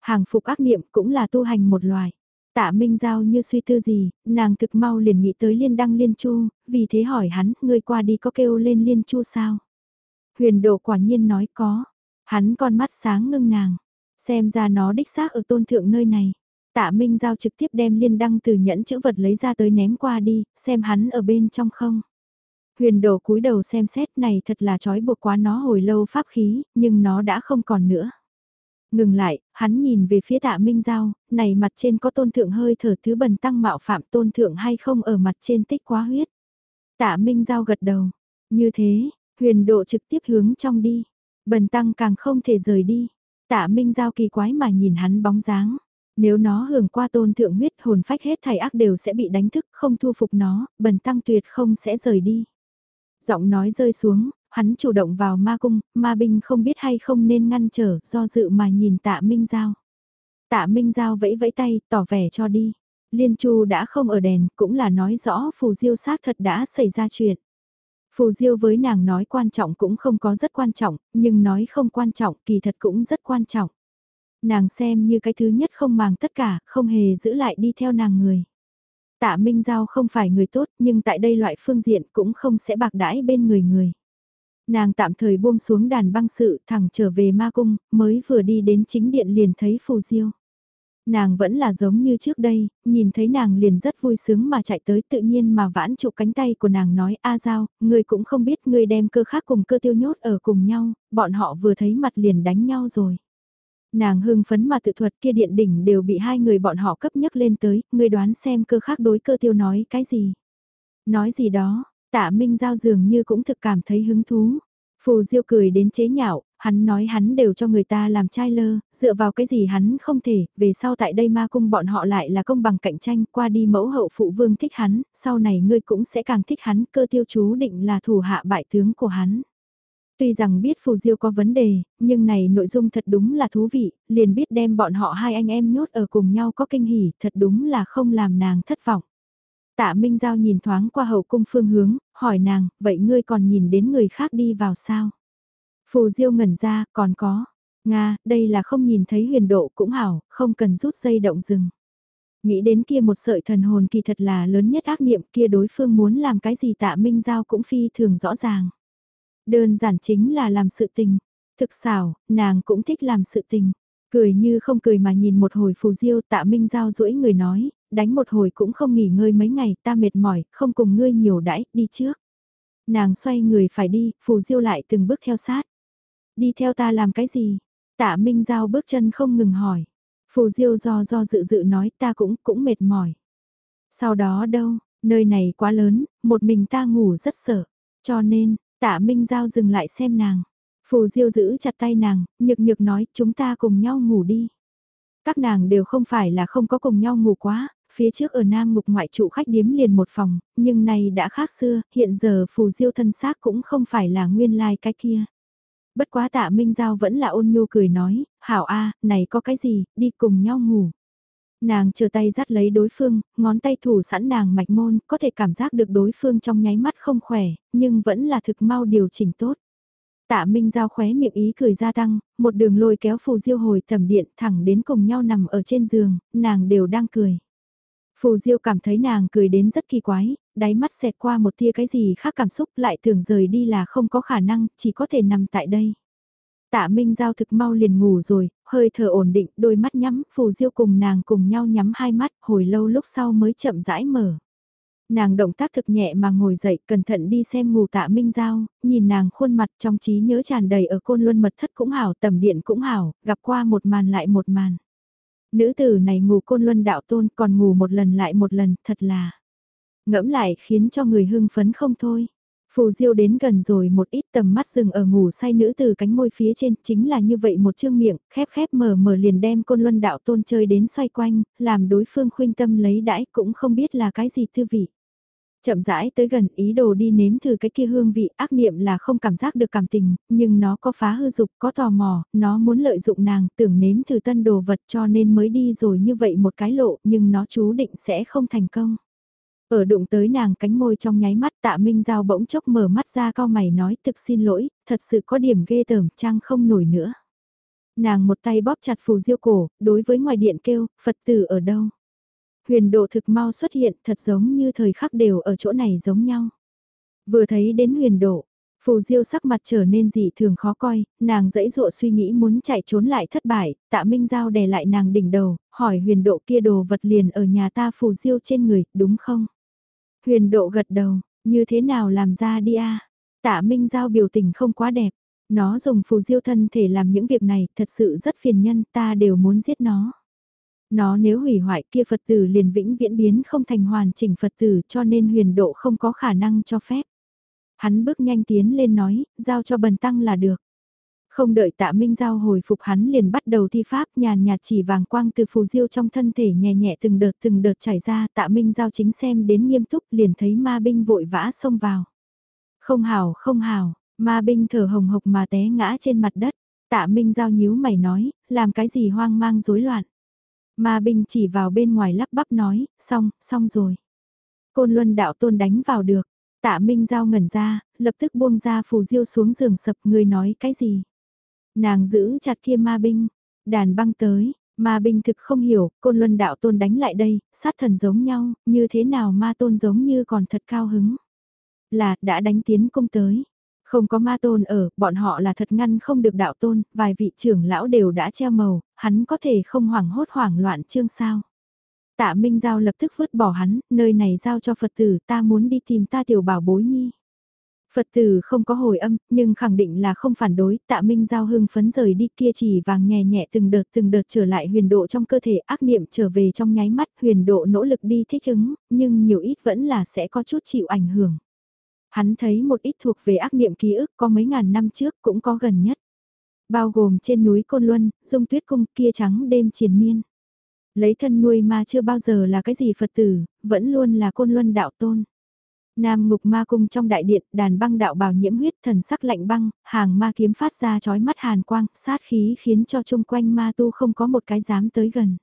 Hàng phục ác niệm cũng là tu hành một loài. Tạ Minh Giao như suy tư gì, nàng thực mau liền nghĩ tới liên đăng liên chu, vì thế hỏi hắn, ngươi qua đi có kêu lên liên chu sao? Huyền độ quả nhiên nói có, hắn con mắt sáng ngưng nàng, xem ra nó đích xác ở tôn thượng nơi này. Tạ Minh Giao trực tiếp đem liên đăng từ nhẫn chữ vật lấy ra tới ném qua đi, xem hắn ở bên trong không. Huyền đồ cúi đầu xem xét này thật là trói buộc quá nó hồi lâu pháp khí, nhưng nó đã không còn nữa. Ngừng lại, hắn nhìn về phía tạ Minh Giao, này mặt trên có tôn thượng hơi thở thứ bần tăng mạo phạm tôn thượng hay không ở mặt trên tích quá huyết. Tạ Minh Giao gật đầu. Như thế, huyền độ trực tiếp hướng trong đi. Bần tăng càng không thể rời đi. Tạ Minh Giao kỳ quái mà nhìn hắn bóng dáng. Nếu nó hưởng qua tôn thượng huyết hồn phách hết thầy ác đều sẽ bị đánh thức không thu phục nó, bần tăng tuyệt không sẽ rời đi. Giọng nói rơi xuống, hắn chủ động vào ma cung, ma binh không biết hay không nên ngăn trở, do dự mà nhìn tạ Minh Giao. Tạ Minh Giao vẫy vẫy tay, tỏ vẻ cho đi. Liên Chu đã không ở đèn, cũng là nói rõ phù diêu xác thật đã xảy ra chuyện. Phù diêu với nàng nói quan trọng cũng không có rất quan trọng, nhưng nói không quan trọng kỳ thật cũng rất quan trọng. Nàng xem như cái thứ nhất không màng tất cả, không hề giữ lại đi theo nàng người. Tạ Minh Giao không phải người tốt nhưng tại đây loại phương diện cũng không sẽ bạc đãi bên người người. Nàng tạm thời buông xuống đàn băng sự thẳng trở về ma cung, mới vừa đi đến chính điện liền thấy phù diêu. Nàng vẫn là giống như trước đây, nhìn thấy nàng liền rất vui sướng mà chạy tới tự nhiên mà vãn trụ cánh tay của nàng nói A Giao, người cũng không biết người đem cơ khác cùng cơ tiêu nhốt ở cùng nhau, bọn họ vừa thấy mặt liền đánh nhau rồi. Nàng hưng phấn mà tự thuật kia điện đỉnh đều bị hai người bọn họ cấp nhấc lên tới, người đoán xem cơ khác đối cơ tiêu nói cái gì. Nói gì đó, tạ Minh Giao dường như cũng thực cảm thấy hứng thú. Phù Diêu cười đến chế nhạo, hắn nói hắn đều cho người ta làm trai lơ, dựa vào cái gì hắn không thể, về sau tại đây ma cung bọn họ lại là công bằng cạnh tranh, qua đi mẫu hậu phụ vương thích hắn, sau này ngươi cũng sẽ càng thích hắn, cơ tiêu chú định là thủ hạ bại tướng của hắn. Tuy rằng biết phù diêu có vấn đề, nhưng này nội dung thật đúng là thú vị, liền biết đem bọn họ hai anh em nhốt ở cùng nhau có kinh hỉ, thật đúng là không làm nàng thất vọng. Tạ Minh Giao nhìn thoáng qua hậu cung phương hướng, hỏi nàng, vậy ngươi còn nhìn đến người khác đi vào sao? Phù Diêu ngẩn ra, còn có. Nga, đây là không nhìn thấy huyền độ cũng hảo, không cần rút dây động rừng. Nghĩ đến kia một sợi thần hồn kỳ thật là lớn nhất ác niệm kia đối phương muốn làm cái gì tạ Minh Giao cũng phi thường rõ ràng. Đơn giản chính là làm sự tình. Thực xảo, nàng cũng thích làm sự tình. Cười như không cười mà nhìn một hồi phù diêu tạ Minh Giao duỗi người nói, đánh một hồi cũng không nghỉ ngơi mấy ngày, ta mệt mỏi, không cùng ngươi nhiều đãi, đi trước. Nàng xoay người phải đi, phù diêu lại từng bước theo sát. Đi theo ta làm cái gì? Tạ Minh Giao bước chân không ngừng hỏi. Phù diêu do do dự dự nói ta cũng, cũng mệt mỏi. Sau đó đâu, nơi này quá lớn, một mình ta ngủ rất sợ. Cho nên, tạ Minh Giao dừng lại xem nàng. Phù diêu giữ chặt tay nàng, nhược nhược nói chúng ta cùng nhau ngủ đi. Các nàng đều không phải là không có cùng nhau ngủ quá, phía trước ở Nam Ngục ngoại trụ khách điếm liền một phòng, nhưng này đã khác xưa, hiện giờ phù diêu thân xác cũng không phải là nguyên lai like cái kia. Bất quá tạ Minh Giao vẫn là ôn nhu cười nói, hảo a này có cái gì, đi cùng nhau ngủ. Nàng chờ tay dắt lấy đối phương, ngón tay thủ sẵn nàng mạch môn, có thể cảm giác được đối phương trong nháy mắt không khỏe, nhưng vẫn là thực mau điều chỉnh tốt. Tạ Minh Giao khóe miệng ý cười gia tăng, một đường lôi kéo phù diêu hồi thẩm điện thẳng đến cùng nhau nằm ở trên giường, nàng đều đang cười. Phù Diêu cảm thấy nàng cười đến rất kỳ quái, đáy mắt xẹt qua một tia cái gì khác cảm xúc lại tưởng rời đi là không có khả năng, chỉ có thể nằm tại đây. Tạ Minh Giao thực mau liền ngủ rồi, hơi thở ổn định, đôi mắt nhắm, Phù Diêu cùng nàng cùng nhau nhắm hai mắt, hồi lâu lúc sau mới chậm rãi mở. Nàng động tác thực nhẹ mà ngồi dậy, cẩn thận đi xem ngủ tạ Minh Giao, nhìn nàng khuôn mặt trong trí nhớ tràn đầy ở côn luân mật thất cũng hảo, tầm điện cũng hảo, gặp qua một màn lại một màn. Nữ tử này ngủ côn luân đạo tôn còn ngủ một lần lại một lần, thật là. Ngẫm lại khiến cho người hưng phấn không thôi. Phù diêu đến gần rồi một ít tầm mắt dừng ở ngủ say nữ từ cánh môi phía trên, chính là như vậy một chương miệng, khép khép mở mở liền đem côn luân đạo tôn chơi đến xoay quanh, làm đối phương khuyên tâm lấy đãi cũng không biết là cái gì tư vị. Chậm rãi tới gần ý đồ đi nếm thử cái kia hương vị ác niệm là không cảm giác được cảm tình, nhưng nó có phá hư dục, có tò mò, nó muốn lợi dụng nàng tưởng nếm thử tân đồ vật cho nên mới đi rồi như vậy một cái lộ nhưng nó chú định sẽ không thành công. Ở đụng tới nàng cánh môi trong nháy mắt tạ Minh Giao bỗng chốc mở mắt ra cao mày nói thực xin lỗi, thật sự có điểm ghê tởm trang không nổi nữa. Nàng một tay bóp chặt phù diêu cổ, đối với ngoài điện kêu, Phật tử ở đâu? Huyền độ thực mau xuất hiện thật giống như thời khắc đều ở chỗ này giống nhau. Vừa thấy đến huyền độ, Phù Diêu sắc mặt trở nên dị thường khó coi, nàng dãy dụa suy nghĩ muốn chạy trốn lại thất bại, tạ Minh Giao đè lại nàng đỉnh đầu, hỏi huyền độ kia đồ vật liền ở nhà ta Phù Diêu trên người, đúng không? Huyền độ gật đầu, như thế nào làm ra đi a Tạ Minh Giao biểu tình không quá đẹp, nó dùng Phù Diêu thân thể làm những việc này, thật sự rất phiền nhân, ta đều muốn giết nó. Nó nếu hủy hoại kia Phật tử liền vĩnh viễn biến không thành hoàn chỉnh Phật tử cho nên huyền độ không có khả năng cho phép. Hắn bước nhanh tiến lên nói, giao cho bần tăng là được. Không đợi tạ minh giao hồi phục hắn liền bắt đầu thi pháp nhàn nhạt chỉ vàng quang từ phù diêu trong thân thể nhẹ nhẹ từng đợt từng đợt chảy ra tạ minh giao chính xem đến nghiêm túc liền thấy ma binh vội vã xông vào. Không hào không hào, ma binh thở hồng hộc mà té ngã trên mặt đất, tạ minh giao nhíu mày nói, làm cái gì hoang mang rối loạn. Ma binh chỉ vào bên ngoài lắp bắp nói, xong, xong rồi. Côn luân đạo tôn đánh vào được, Tạ Minh Giao ngẩn ra, lập tức buông ra phù diêu xuống giường sập người nói cái gì. Nàng giữ chặt kia ma binh, đàn băng tới, ma binh thực không hiểu, côn luân đạo tôn đánh lại đây, sát thần giống nhau, như thế nào ma tôn giống như còn thật cao hứng. Là, đã đánh tiến công tới. Không có ma tôn ở, bọn họ là thật ngăn không được đạo tôn, vài vị trưởng lão đều đã treo màu, hắn có thể không hoảng hốt hoảng loạn chương sao. Tạ Minh Giao lập tức vứt bỏ hắn, nơi này giao cho Phật tử ta muốn đi tìm ta tiểu bảo bối nhi. Phật tử không có hồi âm, nhưng khẳng định là không phản đối, tạ Minh Giao hưng phấn rời đi kia chỉ vàng nhẹ nhẹ từng đợt từng đợt trở lại huyền độ trong cơ thể ác niệm trở về trong nháy mắt huyền độ nỗ lực đi thích ứng, nhưng nhiều ít vẫn là sẽ có chút chịu ảnh hưởng. Hắn thấy một ít thuộc về ác niệm ký ức có mấy ngàn năm trước cũng có gần nhất. Bao gồm trên núi Côn Luân, dung tuyết cung kia trắng đêm triền miên. Lấy thân nuôi ma chưa bao giờ là cái gì Phật tử, vẫn luôn là côn luân đạo tôn. Nam ngục ma cung trong đại điện, đàn băng đạo bào nhiễm huyết thần sắc lạnh băng, hàng ma kiếm phát ra chói mắt hàn quang, sát khí khiến cho chung quanh ma tu không có một cái dám tới gần.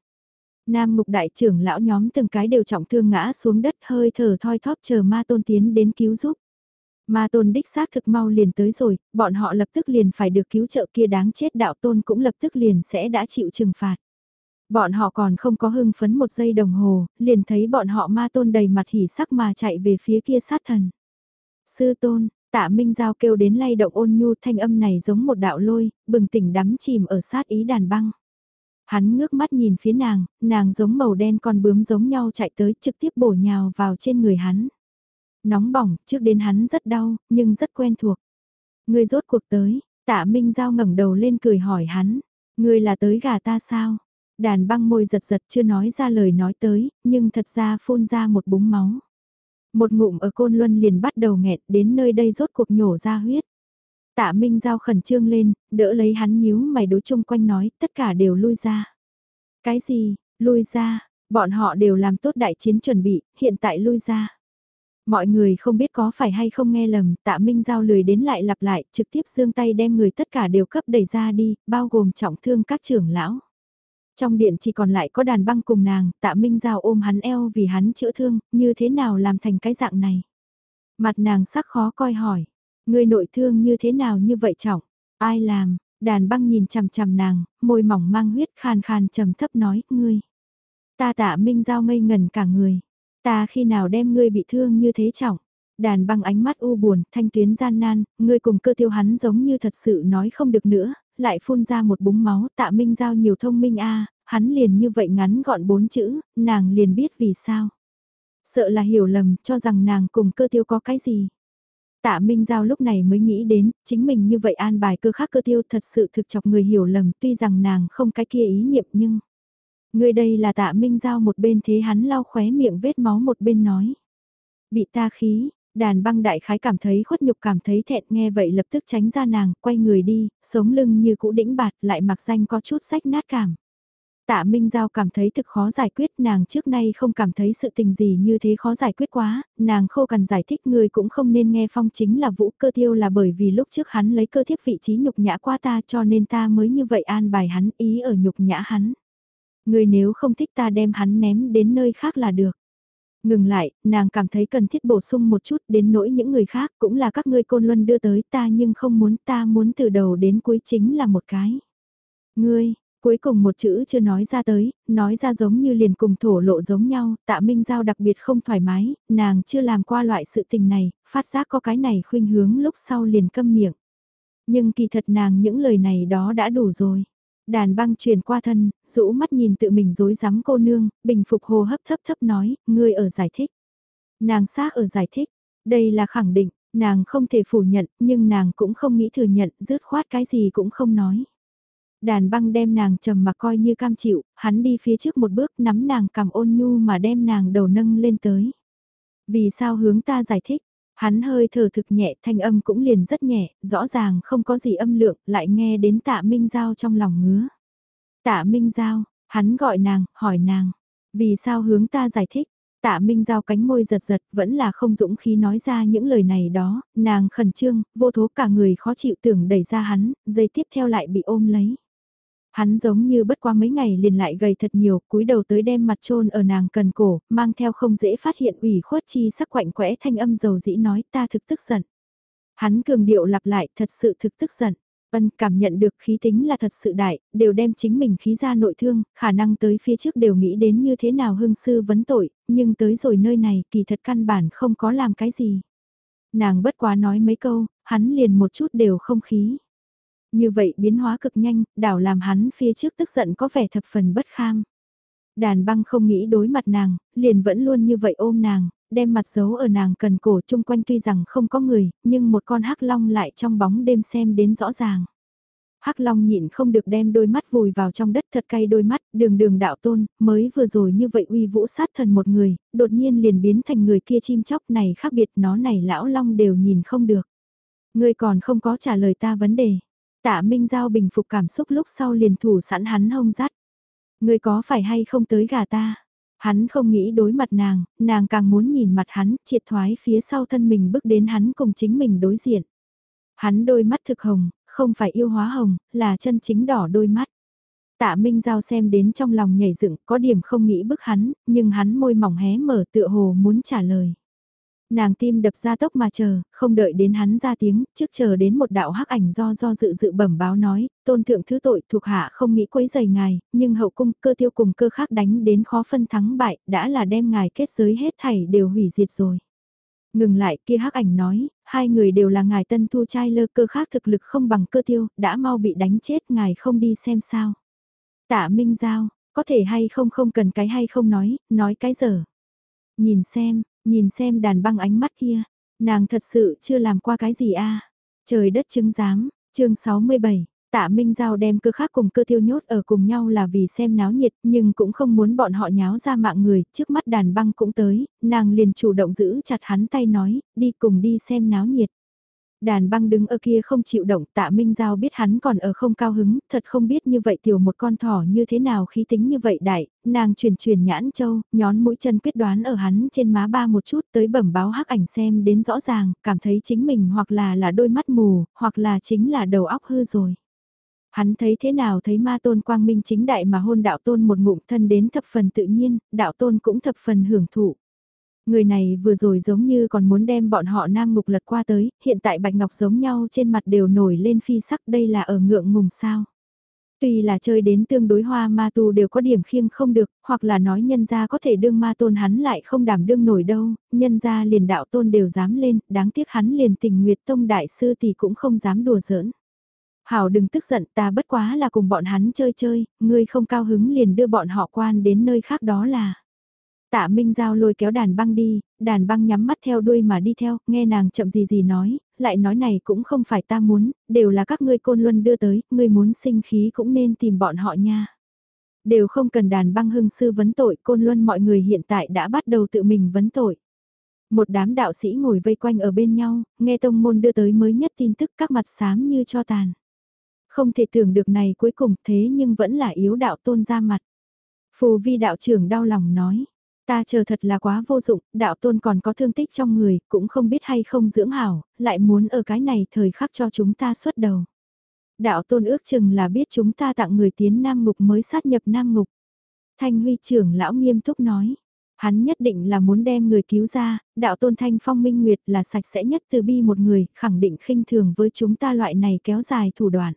Nam ngục đại trưởng lão nhóm từng cái đều trọng thương ngã xuống đất hơi thở thoi thóp chờ ma tôn tiến đến cứu giúp. Ma tôn đích xác thực mau liền tới rồi, bọn họ lập tức liền phải được cứu trợ kia đáng chết đạo tôn cũng lập tức liền sẽ đã chịu trừng phạt. Bọn họ còn không có hưng phấn một giây đồng hồ, liền thấy bọn họ ma tôn đầy mặt hỉ sắc mà chạy về phía kia sát thần. Sư tôn, tạ Minh Giao kêu đến lay động ôn nhu thanh âm này giống một đạo lôi, bừng tỉnh đắm chìm ở sát ý đàn băng. Hắn ngước mắt nhìn phía nàng, nàng giống màu đen con bướm giống nhau chạy tới trực tiếp bổ nhào vào trên người hắn. Nóng bỏng, trước đến hắn rất đau, nhưng rất quen thuộc. Người rốt cuộc tới, tạ Minh Giao ngẩng đầu lên cười hỏi hắn, người là tới gà ta sao? Đàn băng môi giật giật chưa nói ra lời nói tới, nhưng thật ra phun ra một búng máu. Một ngụm ở côn luân liền bắt đầu nghẹt đến nơi đây rốt cuộc nhổ ra huyết. Tạ Minh Giao khẩn trương lên, đỡ lấy hắn nhíu mày đối chung quanh nói, tất cả đều lui ra. Cái gì, lui ra, bọn họ đều làm tốt đại chiến chuẩn bị, hiện tại lui ra. Mọi người không biết có phải hay không nghe lầm, tạ Minh Giao lười đến lại lặp lại, trực tiếp dương tay đem người tất cả đều cấp đẩy ra đi, bao gồm trọng thương các trưởng lão. Trong điện chỉ còn lại có đàn băng cùng nàng, tạ Minh Giao ôm hắn eo vì hắn chữa thương, như thế nào làm thành cái dạng này. Mặt nàng sắc khó coi hỏi, người nội thương như thế nào như vậy trọng, ai làm, đàn băng nhìn chằm chằm nàng, môi mỏng mang huyết khan khan trầm thấp nói, ngươi. Ta tạ Minh Giao ngây ngần cả người, ta khi nào đem ngươi bị thương như thế trọng. Đàn băng ánh mắt u buồn, thanh tuyến gian nan, ngươi cùng cơ tiêu hắn giống như thật sự nói không được nữa, lại phun ra một búng máu tạ minh giao nhiều thông minh a hắn liền như vậy ngắn gọn bốn chữ, nàng liền biết vì sao. Sợ là hiểu lầm, cho rằng nàng cùng cơ tiêu có cái gì. Tạ Minh Giao lúc này mới nghĩ đến, chính mình như vậy an bài cơ khác cơ tiêu thật sự thực chọc người hiểu lầm tuy rằng nàng không cái kia ý niệm nhưng. Người đây là tạ Minh Giao một bên thế hắn lau khóe miệng vết máu một bên nói. Bị ta khí, Đàn băng đại khái cảm thấy khuất nhục cảm thấy thẹn nghe vậy lập tức tránh ra nàng, quay người đi, sống lưng như cũ đĩnh bạt lại mặc danh có chút sách nát cảm. Tạ Minh Giao cảm thấy thực khó giải quyết nàng trước nay không cảm thấy sự tình gì như thế khó giải quyết quá, nàng khô cần giải thích người cũng không nên nghe phong chính là vũ cơ tiêu là bởi vì lúc trước hắn lấy cơ thiếp vị trí nhục nhã qua ta cho nên ta mới như vậy an bài hắn ý ở nhục nhã hắn. Người nếu không thích ta đem hắn ném đến nơi khác là được. Ngừng lại, nàng cảm thấy cần thiết bổ sung một chút đến nỗi những người khác cũng là các ngươi côn luân đưa tới ta nhưng không muốn ta muốn từ đầu đến cuối chính là một cái. Ngươi, Cuối cùng một chữ chưa nói ra tới, nói ra giống như liền cùng thổ lộ giống nhau, tạ Minh Giao đặc biệt không thoải mái, nàng chưa làm qua loại sự tình này, phát giác có cái này khuynh hướng lúc sau liền câm miệng. Nhưng kỳ thật nàng những lời này đó đã đủ rồi. Đàn băng truyền qua thân, rũ mắt nhìn tự mình dối rắm cô nương, bình phục hồ hấp thấp thấp nói, ngươi ở giải thích. Nàng xác ở giải thích, đây là khẳng định, nàng không thể phủ nhận, nhưng nàng cũng không nghĩ thừa nhận, dứt khoát cái gì cũng không nói. Đàn băng đem nàng trầm mặc coi như cam chịu, hắn đi phía trước một bước nắm nàng cầm ôn nhu mà đem nàng đầu nâng lên tới. Vì sao hướng ta giải thích, hắn hơi thở thực nhẹ thanh âm cũng liền rất nhẹ, rõ ràng không có gì âm lượng, lại nghe đến tạ Minh Giao trong lòng ngứa. Tạ Minh Giao, hắn gọi nàng, hỏi nàng, vì sao hướng ta giải thích, Tạ Minh Giao cánh môi giật giật vẫn là không dũng khí nói ra những lời này đó, nàng khẩn trương, vô thố cả người khó chịu tưởng đẩy ra hắn, dây tiếp theo lại bị ôm lấy. Hắn giống như bất qua mấy ngày liền lại gầy thật nhiều, cúi đầu tới đem mặt trôn ở nàng cần cổ, mang theo không dễ phát hiện ủy khuất chi sắc quạnh quẽ thanh âm dầu dĩ nói ta thực tức giận. Hắn cường điệu lặp lại thật sự thực tức giận. Ân cảm nhận được khí tính là thật sự đại, đều đem chính mình khí ra nội thương, khả năng tới phía trước đều nghĩ đến như thế nào hương sư vấn tội, nhưng tới rồi nơi này kỳ thật căn bản không có làm cái gì. Nàng bất quá nói mấy câu, hắn liền một chút đều không khí. Như vậy biến hóa cực nhanh, đảo làm hắn phía trước tức giận có vẻ thập phần bất kham. Đàn băng không nghĩ đối mặt nàng, liền vẫn luôn như vậy ôm nàng, đem mặt giấu ở nàng cần cổ chung quanh tuy rằng không có người, nhưng một con hắc long lại trong bóng đêm xem đến rõ ràng. Hắc Long nhịn không được đem đôi mắt vùi vào trong đất thật cay đôi mắt, đường đường đạo tôn, mới vừa rồi như vậy uy vũ sát thần một người, đột nhiên liền biến thành người kia chim chóc này khác biệt nó này lão Long đều nhìn không được. Người còn không có trả lời ta vấn đề. Tạ Minh Giao bình phục cảm xúc lúc sau liền thủ sẵn hắn hông dắt. Người có phải hay không tới gà ta? Hắn không nghĩ đối mặt nàng, nàng càng muốn nhìn mặt hắn, triệt thoái phía sau thân mình bước đến hắn cùng chính mình đối diện. Hắn đôi mắt thực hồng, không phải yêu hóa hồng, là chân chính đỏ đôi mắt. Tạ Minh Giao xem đến trong lòng nhảy dựng, có điểm không nghĩ bức hắn, nhưng hắn môi mỏng hé mở tựa hồ muốn trả lời. Nàng tim đập ra tốc mà chờ, không đợi đến hắn ra tiếng, trước chờ đến một đạo hắc ảnh do do dự dự bẩm báo nói, tôn thượng thứ tội thuộc hạ không nghĩ quấy giày ngài, nhưng hậu cung cơ tiêu cùng cơ khác đánh đến khó phân thắng bại, đã là đem ngài kết giới hết thảy đều hủy diệt rồi. Ngừng lại kia hắc ảnh nói, hai người đều là ngài tân thu trai lơ cơ khác thực lực không bằng cơ tiêu, đã mau bị đánh chết ngài không đi xem sao. Tạ Minh Giao, có thể hay không không cần cái hay không nói, nói cái giờ. Nhìn xem, nhìn xem đàn băng ánh mắt kia, nàng thật sự chưa làm qua cái gì a Trời đất chứng giám, chương 67, Tạ Minh Giao đem cơ khác cùng cơ tiêu nhốt ở cùng nhau là vì xem náo nhiệt nhưng cũng không muốn bọn họ nháo ra mạng người, trước mắt đàn băng cũng tới, nàng liền chủ động giữ chặt hắn tay nói, đi cùng đi xem náo nhiệt. Đàn băng đứng ở kia không chịu động tạ Minh Giao biết hắn còn ở không cao hứng, thật không biết như vậy tiểu một con thỏ như thế nào khí tính như vậy đại, nàng truyền truyền nhãn châu, nhón mũi chân quyết đoán ở hắn trên má ba một chút tới bẩm báo hắc ảnh xem đến rõ ràng, cảm thấy chính mình hoặc là là đôi mắt mù, hoặc là chính là đầu óc hư rồi. Hắn thấy thế nào thấy ma tôn quang minh chính đại mà hôn đạo tôn một ngụm thân đến thập phần tự nhiên, đạo tôn cũng thập phần hưởng thụ. Người này vừa rồi giống như còn muốn đem bọn họ nam ngục lật qua tới, hiện tại bạch ngọc giống nhau trên mặt đều nổi lên phi sắc đây là ở ngượng ngùng sao. Tuy là chơi đến tương đối hoa ma tu đều có điểm khiêng không được, hoặc là nói nhân gia có thể đương ma tôn hắn lại không đảm đương nổi đâu, nhân gia liền đạo tôn đều dám lên, đáng tiếc hắn liền tình nguyệt tông đại sư thì cũng không dám đùa giỡn. Hảo đừng tức giận ta bất quá là cùng bọn hắn chơi chơi, ngươi không cao hứng liền đưa bọn họ quan đến nơi khác đó là. Tạ Minh Giao lôi kéo đàn băng đi, đàn băng nhắm mắt theo đuôi mà đi theo, nghe nàng chậm gì gì nói, lại nói này cũng không phải ta muốn, đều là các ngươi côn luân đưa tới, ngươi muốn sinh khí cũng nên tìm bọn họ nha. Đều không cần đàn băng hưng sư vấn tội, côn luân mọi người hiện tại đã bắt đầu tự mình vấn tội. Một đám đạo sĩ ngồi vây quanh ở bên nhau, nghe tông môn đưa tới mới nhất tin tức các mặt xám như cho tàn. Không thể tưởng được này cuối cùng thế nhưng vẫn là yếu đạo tôn ra mặt. Phù vi đạo trưởng đau lòng nói. Ta chờ thật là quá vô dụng, đạo tôn còn có thương tích trong người, cũng không biết hay không dưỡng hảo, lại muốn ở cái này thời khắc cho chúng ta xuất đầu. Đạo tôn ước chừng là biết chúng ta tặng người tiến Nam Ngục mới sát nhập Nam Ngục. Thanh huy trưởng lão nghiêm túc nói, hắn nhất định là muốn đem người cứu ra, đạo tôn thanh phong minh nguyệt là sạch sẽ nhất từ bi một người, khẳng định khinh thường với chúng ta loại này kéo dài thủ đoạn.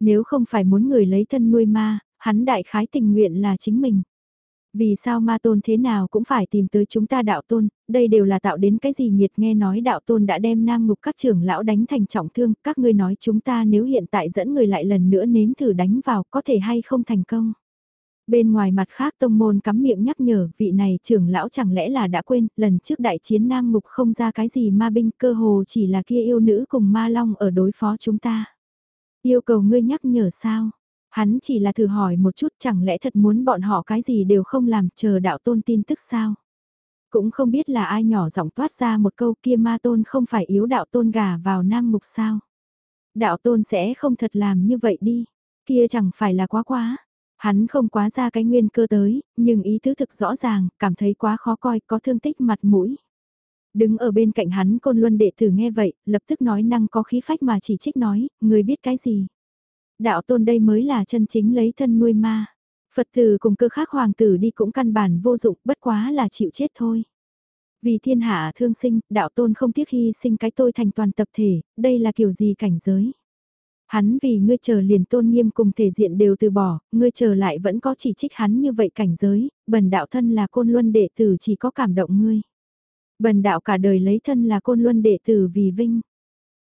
Nếu không phải muốn người lấy thân nuôi ma, hắn đại khái tình nguyện là chính mình. Vì sao ma tôn thế nào cũng phải tìm tới chúng ta đạo tôn, đây đều là tạo đến cái gì nhiệt nghe nói đạo tôn đã đem nam ngục các trưởng lão đánh thành trọng thương, các ngươi nói chúng ta nếu hiện tại dẫn người lại lần nữa nếm thử đánh vào có thể hay không thành công. Bên ngoài mặt khác tông môn cắm miệng nhắc nhở vị này trưởng lão chẳng lẽ là đã quên lần trước đại chiến nam ngục không ra cái gì ma binh cơ hồ chỉ là kia yêu nữ cùng ma long ở đối phó chúng ta. Yêu cầu ngươi nhắc nhở sao? Hắn chỉ là thử hỏi một chút chẳng lẽ thật muốn bọn họ cái gì đều không làm chờ đạo tôn tin tức sao? Cũng không biết là ai nhỏ giọng toát ra một câu kia ma tôn không phải yếu đạo tôn gà vào nam mục sao? Đạo tôn sẽ không thật làm như vậy đi, kia chẳng phải là quá quá. Hắn không quá ra cái nguyên cơ tới, nhưng ý tứ thực rõ ràng, cảm thấy quá khó coi, có thương tích mặt mũi. Đứng ở bên cạnh hắn côn luân đệ tử nghe vậy, lập tức nói năng có khí phách mà chỉ trích nói, người biết cái gì. Đạo tôn đây mới là chân chính lấy thân nuôi ma. Phật tử cùng cơ khác hoàng tử đi cũng căn bản vô dụng, bất quá là chịu chết thôi. Vì thiên hạ thương sinh, đạo tôn không tiếc hy sinh cái tôi thành toàn tập thể, đây là kiểu gì cảnh giới. Hắn vì ngươi chờ liền tôn nghiêm cùng thể diện đều từ bỏ, ngươi chờ lại vẫn có chỉ trích hắn như vậy cảnh giới, bần đạo thân là côn luân đệ tử chỉ có cảm động ngươi. Bần đạo cả đời lấy thân là côn luân đệ tử vì vinh.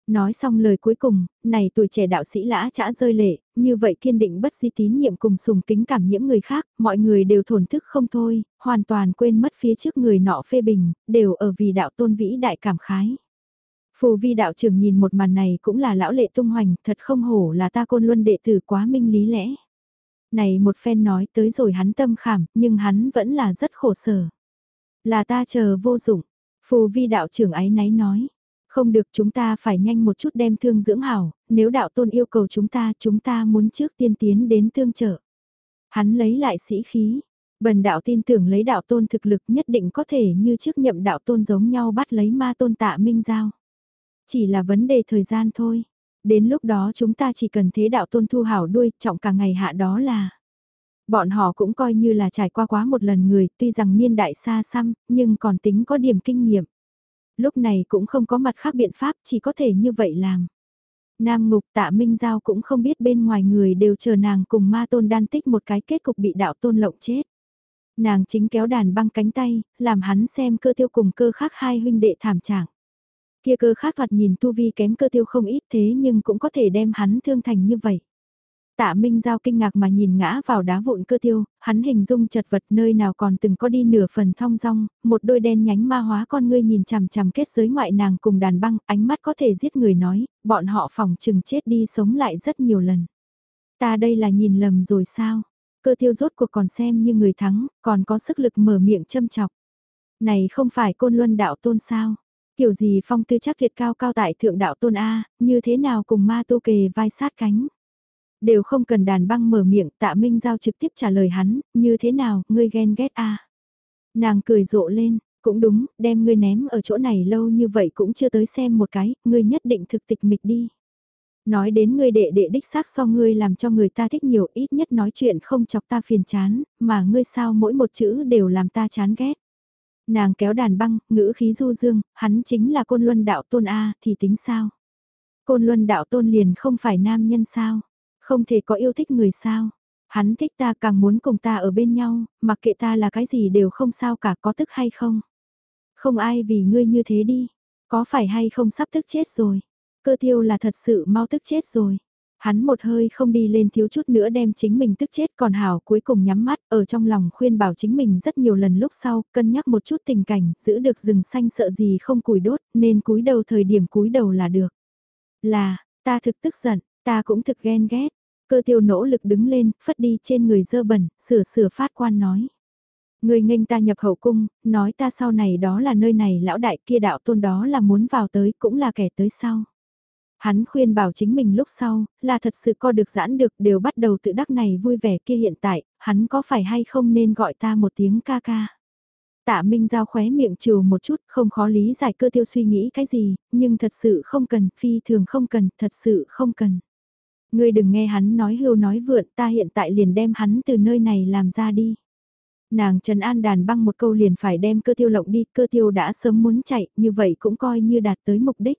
Nói xong lời cuối cùng, này tuổi trẻ đạo sĩ lã chả rơi lệ, như vậy kiên định bất di tín nhiệm cùng sùng kính cảm nhiễm người khác, mọi người đều thổn thức không thôi, hoàn toàn quên mất phía trước người nọ phê bình, đều ở vì đạo tôn vĩ đại cảm khái. Phù vi đạo trưởng nhìn một màn này cũng là lão lệ tung hoành, thật không hổ là ta côn luân đệ tử quá minh lý lẽ. Này một phen nói tới rồi hắn tâm khảm, nhưng hắn vẫn là rất khổ sở. Là ta chờ vô dụng, phù vi đạo trưởng ấy náy nói. Không được chúng ta phải nhanh một chút đem thương dưỡng hảo, nếu đạo tôn yêu cầu chúng ta, chúng ta muốn trước tiên tiến đến thương trợ. Hắn lấy lại sĩ khí, bần đạo tin tưởng lấy đạo tôn thực lực nhất định có thể như trước nhậm đạo tôn giống nhau bắt lấy ma tôn tạ minh giao. Chỉ là vấn đề thời gian thôi. Đến lúc đó chúng ta chỉ cần thế đạo tôn thu hảo đuôi, trọng cả ngày hạ đó là. Bọn họ cũng coi như là trải qua quá một lần người, tuy rằng niên đại xa xăm, nhưng còn tính có điểm kinh nghiệm. Lúc này cũng không có mặt khác biện pháp, chỉ có thể như vậy làm. Nam Ngục tạ Minh Giao cũng không biết bên ngoài người đều chờ nàng cùng ma tôn đan tích một cái kết cục bị đạo tôn lộng chết. Nàng chính kéo đàn băng cánh tay, làm hắn xem cơ tiêu cùng cơ khác hai huynh đệ thảm trạng. Kia cơ khác thoạt nhìn tu vi kém cơ tiêu không ít thế nhưng cũng có thể đem hắn thương thành như vậy. Tạ Minh Giao kinh ngạc mà nhìn ngã vào đá vụn cơ tiêu, hắn hình dung chật vật nơi nào còn từng có đi nửa phần thong dong, một đôi đen nhánh ma hóa con ngươi nhìn chằm chằm kết giới ngoại nàng cùng đàn băng, ánh mắt có thể giết người nói, bọn họ phòng chừng chết đi sống lại rất nhiều lần. Ta đây là nhìn lầm rồi sao? Cơ tiêu rốt cuộc còn xem như người thắng, còn có sức lực mở miệng châm chọc. Này không phải côn luân đạo tôn sao? Kiểu gì phong tư chắc liệt cao cao tại thượng đạo tôn A, như thế nào cùng ma tu kề vai sát cánh. Đều không cần đàn băng mở miệng tạ Minh Giao trực tiếp trả lời hắn, như thế nào, ngươi ghen ghét A. Nàng cười rộ lên, cũng đúng, đem ngươi ném ở chỗ này lâu như vậy cũng chưa tới xem một cái, ngươi nhất định thực tịch mịch đi. Nói đến ngươi đệ đệ đích xác so ngươi làm cho người ta thích nhiều ít nhất nói chuyện không chọc ta phiền chán, mà ngươi sao mỗi một chữ đều làm ta chán ghét. Nàng kéo đàn băng, ngữ khí du dương, hắn chính là côn luân đạo tôn A, thì tính sao? Côn luân đạo tôn liền không phải nam nhân sao? Không thể có yêu thích người sao? Hắn thích ta càng muốn cùng ta ở bên nhau, mặc kệ ta là cái gì đều không sao cả có tức hay không? Không ai vì ngươi như thế đi, có phải hay không sắp tức chết rồi? Cơ tiêu là thật sự mau tức chết rồi. Hắn một hơi không đi lên thiếu chút nữa đem chính mình tức chết còn Hảo cuối cùng nhắm mắt ở trong lòng khuyên bảo chính mình rất nhiều lần lúc sau cân nhắc một chút tình cảnh giữ được rừng xanh sợ gì không cùi đốt nên cúi đầu thời điểm cúi đầu là được. Là, ta thực tức giận, ta cũng thực ghen ghét. Cơ tiêu nỗ lực đứng lên, phất đi trên người dơ bẩn, sửa sửa phát quan nói. Người nghênh ta nhập hậu cung, nói ta sau này đó là nơi này lão đại kia đạo tôn đó là muốn vào tới cũng là kẻ tới sau. Hắn khuyên bảo chính mình lúc sau, là thật sự co được giãn được đều bắt đầu tự đắc này vui vẻ kia hiện tại, hắn có phải hay không nên gọi ta một tiếng ca ca. Tạ Minh Giao khóe miệng trừ một chút, không khó lý giải cơ tiêu suy nghĩ cái gì, nhưng thật sự không cần, phi thường không cần, thật sự không cần. Ngươi đừng nghe hắn nói hưu nói vượn, ta hiện tại liền đem hắn từ nơi này làm ra đi. Nàng Trần An đàn băng một câu liền phải đem cơ tiêu lộng đi, cơ tiêu đã sớm muốn chạy, như vậy cũng coi như đạt tới mục đích.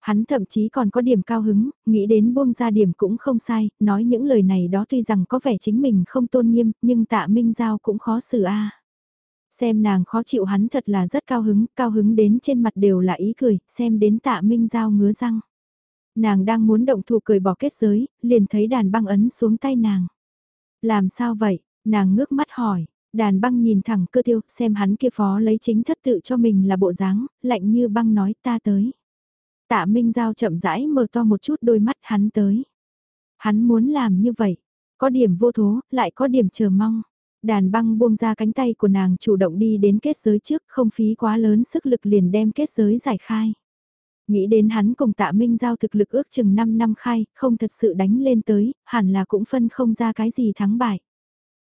Hắn thậm chí còn có điểm cao hứng, nghĩ đến buông ra điểm cũng không sai, nói những lời này đó tuy rằng có vẻ chính mình không tôn nghiêm, nhưng tạ Minh Giao cũng khó xử a. Xem nàng khó chịu hắn thật là rất cao hứng, cao hứng đến trên mặt đều là ý cười, xem đến tạ Minh Giao ngứa răng. Nàng đang muốn động thủ cười bỏ kết giới, liền thấy đàn băng ấn xuống tay nàng. Làm sao vậy? Nàng ngước mắt hỏi. Đàn băng nhìn thẳng cơ tiêu, xem hắn kia phó lấy chính thất tự cho mình là bộ dáng, lạnh như băng nói ta tới. Tạ Minh Giao chậm rãi mở to một chút đôi mắt hắn tới. Hắn muốn làm như vậy, có điểm vô thố, lại có điểm chờ mong. Đàn băng buông ra cánh tay của nàng chủ động đi đến kết giới trước không phí quá lớn sức lực liền đem kết giới giải khai. Nghĩ đến hắn cùng tạ Minh Giao thực lực ước chừng 5 năm khai, không thật sự đánh lên tới, hẳn là cũng phân không ra cái gì thắng bại.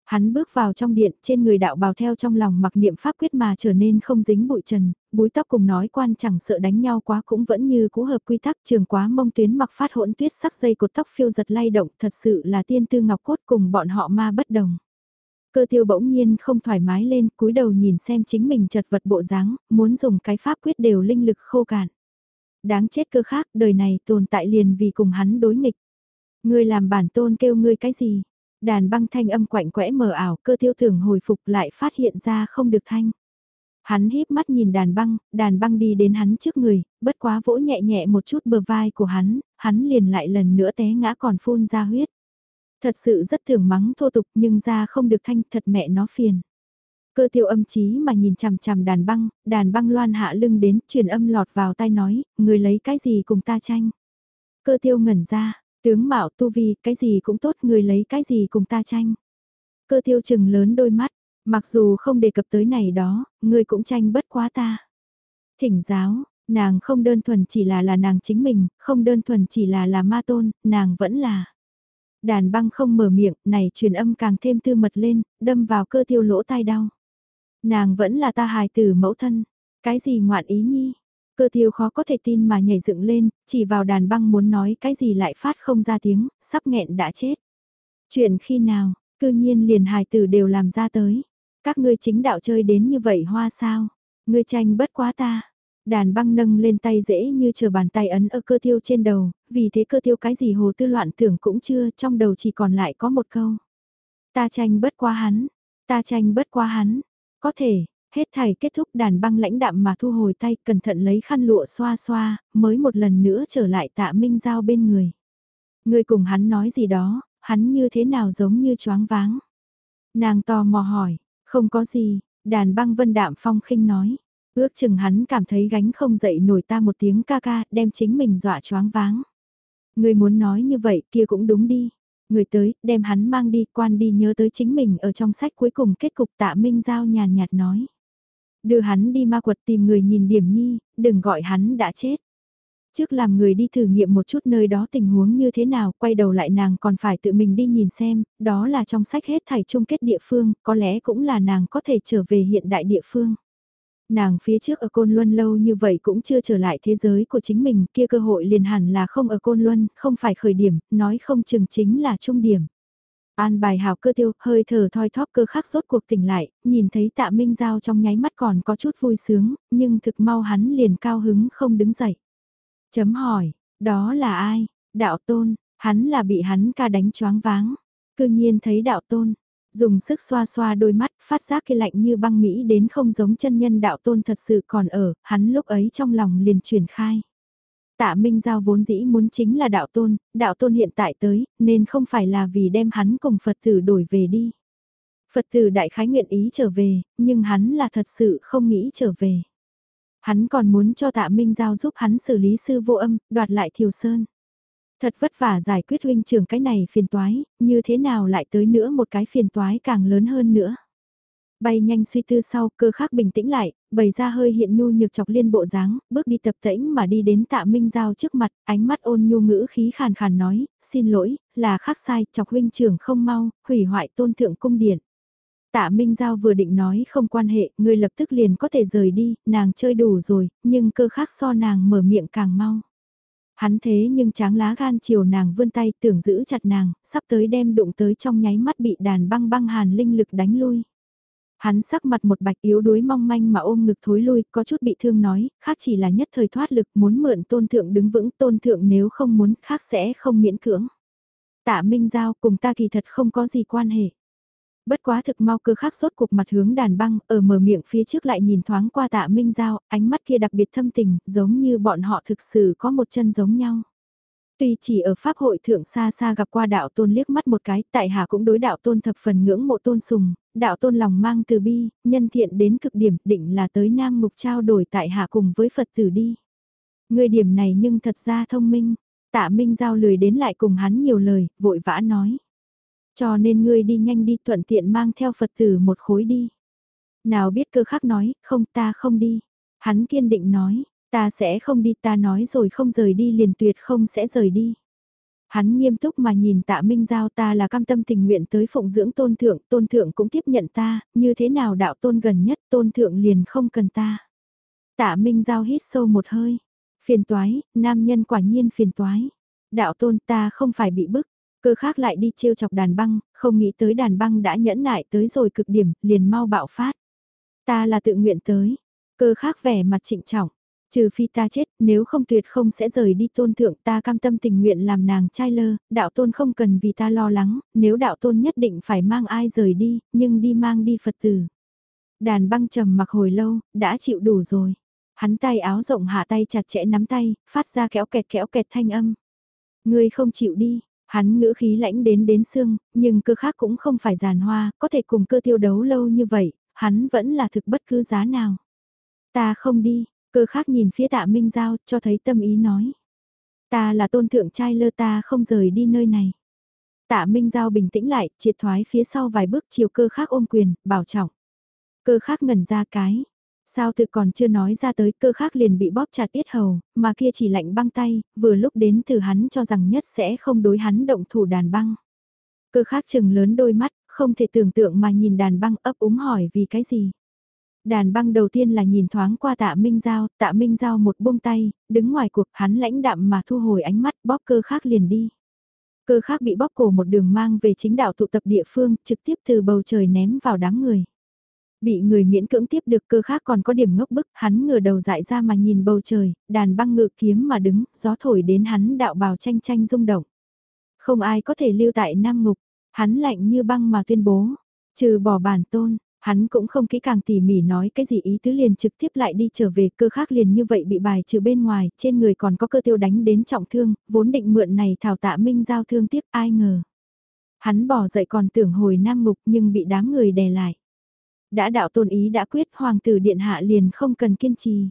Hắn bước vào trong điện, trên người đạo bào theo trong lòng mặc niệm pháp quyết mà trở nên không dính bụi trần, búi tóc cùng nói quan chẳng sợ đánh nhau quá cũng vẫn như cũ hợp quy tắc trường quá mông tuyến mặc phát hỗn tuyết sắc dây cột tóc phiêu giật lay động thật sự là tiên tư ngọc cốt cùng bọn họ ma bất đồng. Cơ tiêu bỗng nhiên không thoải mái lên cúi đầu nhìn xem chính mình chật vật bộ dáng, muốn dùng cái pháp quyết đều linh lực khô cạn. Đáng chết cơ khác, đời này tồn tại liền vì cùng hắn đối nghịch. Ngươi làm bản tôn kêu ngươi cái gì? Đàn băng thanh âm quạnh quẽ mờ ảo, cơ tiêu tưởng hồi phục lại phát hiện ra không được thanh. Hắn híp mắt nhìn đàn băng, đàn băng đi đến hắn trước người, bất quá vỗ nhẹ nhẹ một chút bờ vai của hắn, hắn liền lại lần nữa té ngã còn phun ra huyết. Thật sự rất thường mắng thô tục nhưng ra không được thanh thật mẹ nó phiền. Cơ tiêu âm chí mà nhìn chằm chằm đàn băng, đàn băng loan hạ lưng đến, truyền âm lọt vào tai nói, người lấy cái gì cùng ta tranh. Cơ tiêu ngẩn ra, tướng mạo tu vi, cái gì cũng tốt, người lấy cái gì cùng ta tranh. Cơ tiêu chừng lớn đôi mắt, mặc dù không đề cập tới này đó, người cũng tranh bất quá ta. Thỉnh giáo, nàng không đơn thuần chỉ là là nàng chính mình, không đơn thuần chỉ là là ma tôn, nàng vẫn là. Đàn băng không mở miệng, này truyền âm càng thêm tư mật lên, đâm vào cơ tiêu lỗ tai đau. Nàng vẫn là ta hài tử mẫu thân. Cái gì ngoạn ý nhi? Cơ tiêu khó có thể tin mà nhảy dựng lên, chỉ vào đàn băng muốn nói cái gì lại phát không ra tiếng, sắp nghẹn đã chết. Chuyện khi nào, cư nhiên liền hài tử đều làm ra tới. Các ngươi chính đạo chơi đến như vậy hoa sao? Ngươi tranh bất quá ta. Đàn băng nâng lên tay dễ như chờ bàn tay ấn ở cơ tiêu trên đầu, vì thế cơ tiêu cái gì hồ tư loạn tưởng cũng chưa, trong đầu chỉ còn lại có một câu. Ta tranh bất quá hắn, ta tranh bất quá hắn, có thể, hết thầy kết thúc đàn băng lãnh đạm mà thu hồi tay cẩn thận lấy khăn lụa xoa xoa, mới một lần nữa trở lại tạ Minh Giao bên người. Người cùng hắn nói gì đó, hắn như thế nào giống như choáng váng. Nàng tò mò hỏi, không có gì, đàn băng vân đạm phong khinh nói. Ước chừng hắn cảm thấy gánh không dậy nổi ta một tiếng ca ca, đem chính mình dọa choáng váng. Người muốn nói như vậy kia cũng đúng đi. Người tới, đem hắn mang đi, quan đi nhớ tới chính mình ở trong sách cuối cùng kết cục tạ Minh Giao nhàn nhạt nói. Đưa hắn đi ma quật tìm người nhìn điểm nhi, đừng gọi hắn đã chết. Trước làm người đi thử nghiệm một chút nơi đó tình huống như thế nào, quay đầu lại nàng còn phải tự mình đi nhìn xem, đó là trong sách hết thảy chung kết địa phương, có lẽ cũng là nàng có thể trở về hiện đại địa phương. Nàng phía trước ở Côn Luân lâu như vậy cũng chưa trở lại thế giới của chính mình, kia cơ hội liền hẳn là không ở Côn Luân, không phải khởi điểm, nói không chừng chính là trung điểm. An bài hào cơ tiêu, hơi thở thoi thóp cơ khắc rốt cuộc tỉnh lại, nhìn thấy tạ Minh Giao trong nháy mắt còn có chút vui sướng, nhưng thực mau hắn liền cao hứng không đứng dậy. Chấm hỏi, đó là ai? Đạo tôn, hắn là bị hắn ca đánh choáng váng. Cư nhiên thấy đạo tôn, dùng sức xoa xoa đôi mắt, phát giác kia lạnh như băng Mỹ đến không giống chân nhân đạo tôn thật sự còn ở, hắn lúc ấy trong lòng liền truyền khai. Tạ Minh Giao vốn dĩ muốn chính là đạo tôn, đạo tôn hiện tại tới, nên không phải là vì đem hắn cùng Phật tử đổi về đi. Phật tử đại khái nguyện ý trở về, nhưng hắn là thật sự không nghĩ trở về. Hắn còn muốn cho tạ Minh Giao giúp hắn xử lý sư vô âm, đoạt lại Thiều Sơn. Thật vất vả giải quyết huynh trưởng cái này phiền toái, như thế nào lại tới nữa một cái phiền toái càng lớn hơn nữa. Bay nhanh suy tư sau, cơ khắc bình tĩnh lại, bày ra hơi hiện nhu nhược chọc liên bộ dáng, bước đi tập tễnh mà đi đến tạ Minh Giao trước mặt, ánh mắt ôn nhu ngữ khí khàn khàn nói, xin lỗi, là khác sai, chọc huynh trưởng không mau, hủy hoại tôn thượng cung điện. Tạ Minh Giao vừa định nói không quan hệ, người lập tức liền có thể rời đi, nàng chơi đủ rồi, nhưng cơ khắc so nàng mở miệng càng mau. Hắn thế nhưng tráng lá gan chiều nàng vươn tay tưởng giữ chặt nàng, sắp tới đem đụng tới trong nháy mắt bị đàn băng băng hàn linh lực đánh lui. Hắn sắc mặt một bạch yếu đuối mong manh mà ôm ngực thối lui, có chút bị thương nói, khác chỉ là nhất thời thoát lực muốn mượn tôn thượng đứng vững, tôn thượng nếu không muốn, khác sẽ không miễn cưỡng. Tạ Minh Giao cùng ta kỳ thật không có gì quan hệ. Bất quá thực mau cơ khắc sốt cục mặt hướng đàn băng, ở mở miệng phía trước lại nhìn thoáng qua tạ Minh Giao, ánh mắt kia đặc biệt thâm tình, giống như bọn họ thực sự có một chân giống nhau. Tuy chỉ ở Pháp hội thượng xa xa gặp qua đạo tôn liếc mắt một cái, tại hạ cũng đối đạo tôn thập phần ngưỡng mộ tôn sùng, đạo tôn lòng mang từ bi, nhân thiện đến cực điểm định là tới Nam Mục trao đổi tại hạ cùng với Phật tử đi. Người điểm này nhưng thật ra thông minh, tạ Minh Giao lười đến lại cùng hắn nhiều lời, vội vã nói. Cho nên ngươi đi nhanh đi thuận tiện mang theo Phật tử một khối đi. Nào biết cơ khắc nói, không ta không đi. Hắn kiên định nói, ta sẽ không đi ta nói rồi không rời đi liền tuyệt không sẽ rời đi. Hắn nghiêm túc mà nhìn tạ Minh Giao ta là cam tâm tình nguyện tới phụng dưỡng tôn thượng, tôn thượng cũng tiếp nhận ta, như thế nào đạo tôn gần nhất tôn thượng liền không cần ta. Tạ Minh Giao hít sâu một hơi, phiền toái, nam nhân quả nhiên phiền toái. Đạo tôn ta không phải bị bức, Cơ khác lại đi trêu chọc đàn băng, không nghĩ tới đàn băng đã nhẫn nại tới rồi cực điểm, liền mau bạo phát. Ta là tự nguyện tới. Cơ khác vẻ mặt trịnh trọng. Trừ phi ta chết, nếu không tuyệt không sẽ rời đi tôn thượng ta cam tâm tình nguyện làm nàng trai lơ, đạo tôn không cần vì ta lo lắng, nếu đạo tôn nhất định phải mang ai rời đi, nhưng đi mang đi Phật tử. Đàn băng trầm mặc hồi lâu, đã chịu đủ rồi. Hắn tay áo rộng hạ tay chặt chẽ nắm tay, phát ra kéo kẹt kéo kẹt thanh âm. Ngươi không chịu đi, Hắn ngữ khí lãnh đến đến xương, nhưng cơ khác cũng không phải giàn hoa, có thể cùng cơ tiêu đấu lâu như vậy, hắn vẫn là thực bất cứ giá nào. Ta không đi, cơ khác nhìn phía tạ Minh Giao cho thấy tâm ý nói. Ta là tôn thượng trai lơ ta không rời đi nơi này. Tạ Minh Giao bình tĩnh lại, triệt thoái phía sau vài bước chiều cơ khác ôm quyền, bảo trọng. Cơ khác ngẩn ra cái, Sao tự còn chưa nói ra tới cơ khác liền bị bóp chặt yết hầu, mà kia chỉ lạnh băng tay, vừa lúc đến từ hắn cho rằng nhất sẽ không đối hắn động thủ đàn băng. Cơ khác chừng lớn đôi mắt, không thể tưởng tượng mà nhìn đàn băng ấp úng hỏi vì cái gì. Đàn băng đầu tiên là nhìn thoáng qua tạ Minh Giao, tạ Minh Giao một buông tay, đứng ngoài cuộc hắn lãnh đạm mà thu hồi ánh mắt bóp cơ khác liền đi. Cơ khác bị bóp cổ một đường mang về chính đạo tụ tập địa phương trực tiếp từ bầu trời ném vào đám người. Bị người miễn cưỡng tiếp được cơ khác còn có điểm ngốc bức, hắn ngửa đầu dại ra mà nhìn bầu trời, đàn băng ngự kiếm mà đứng, gió thổi đến hắn đạo bào tranh tranh rung động. Không ai có thể lưu tại Nam Ngục, hắn lạnh như băng mà tuyên bố, trừ bỏ bản tôn, hắn cũng không kỹ càng tỉ mỉ nói cái gì ý tứ liền trực tiếp lại đi trở về cơ khác liền như vậy bị bài trừ bên ngoài, trên người còn có cơ tiêu đánh đến trọng thương, vốn định mượn này thảo tạ minh giao thương tiếc ai ngờ. Hắn bỏ dậy còn tưởng hồi nam ngục nhưng bị đám người đè lại. Đã đạo tôn ý đã quyết hoàng tử điện hạ liền không cần kiên trì.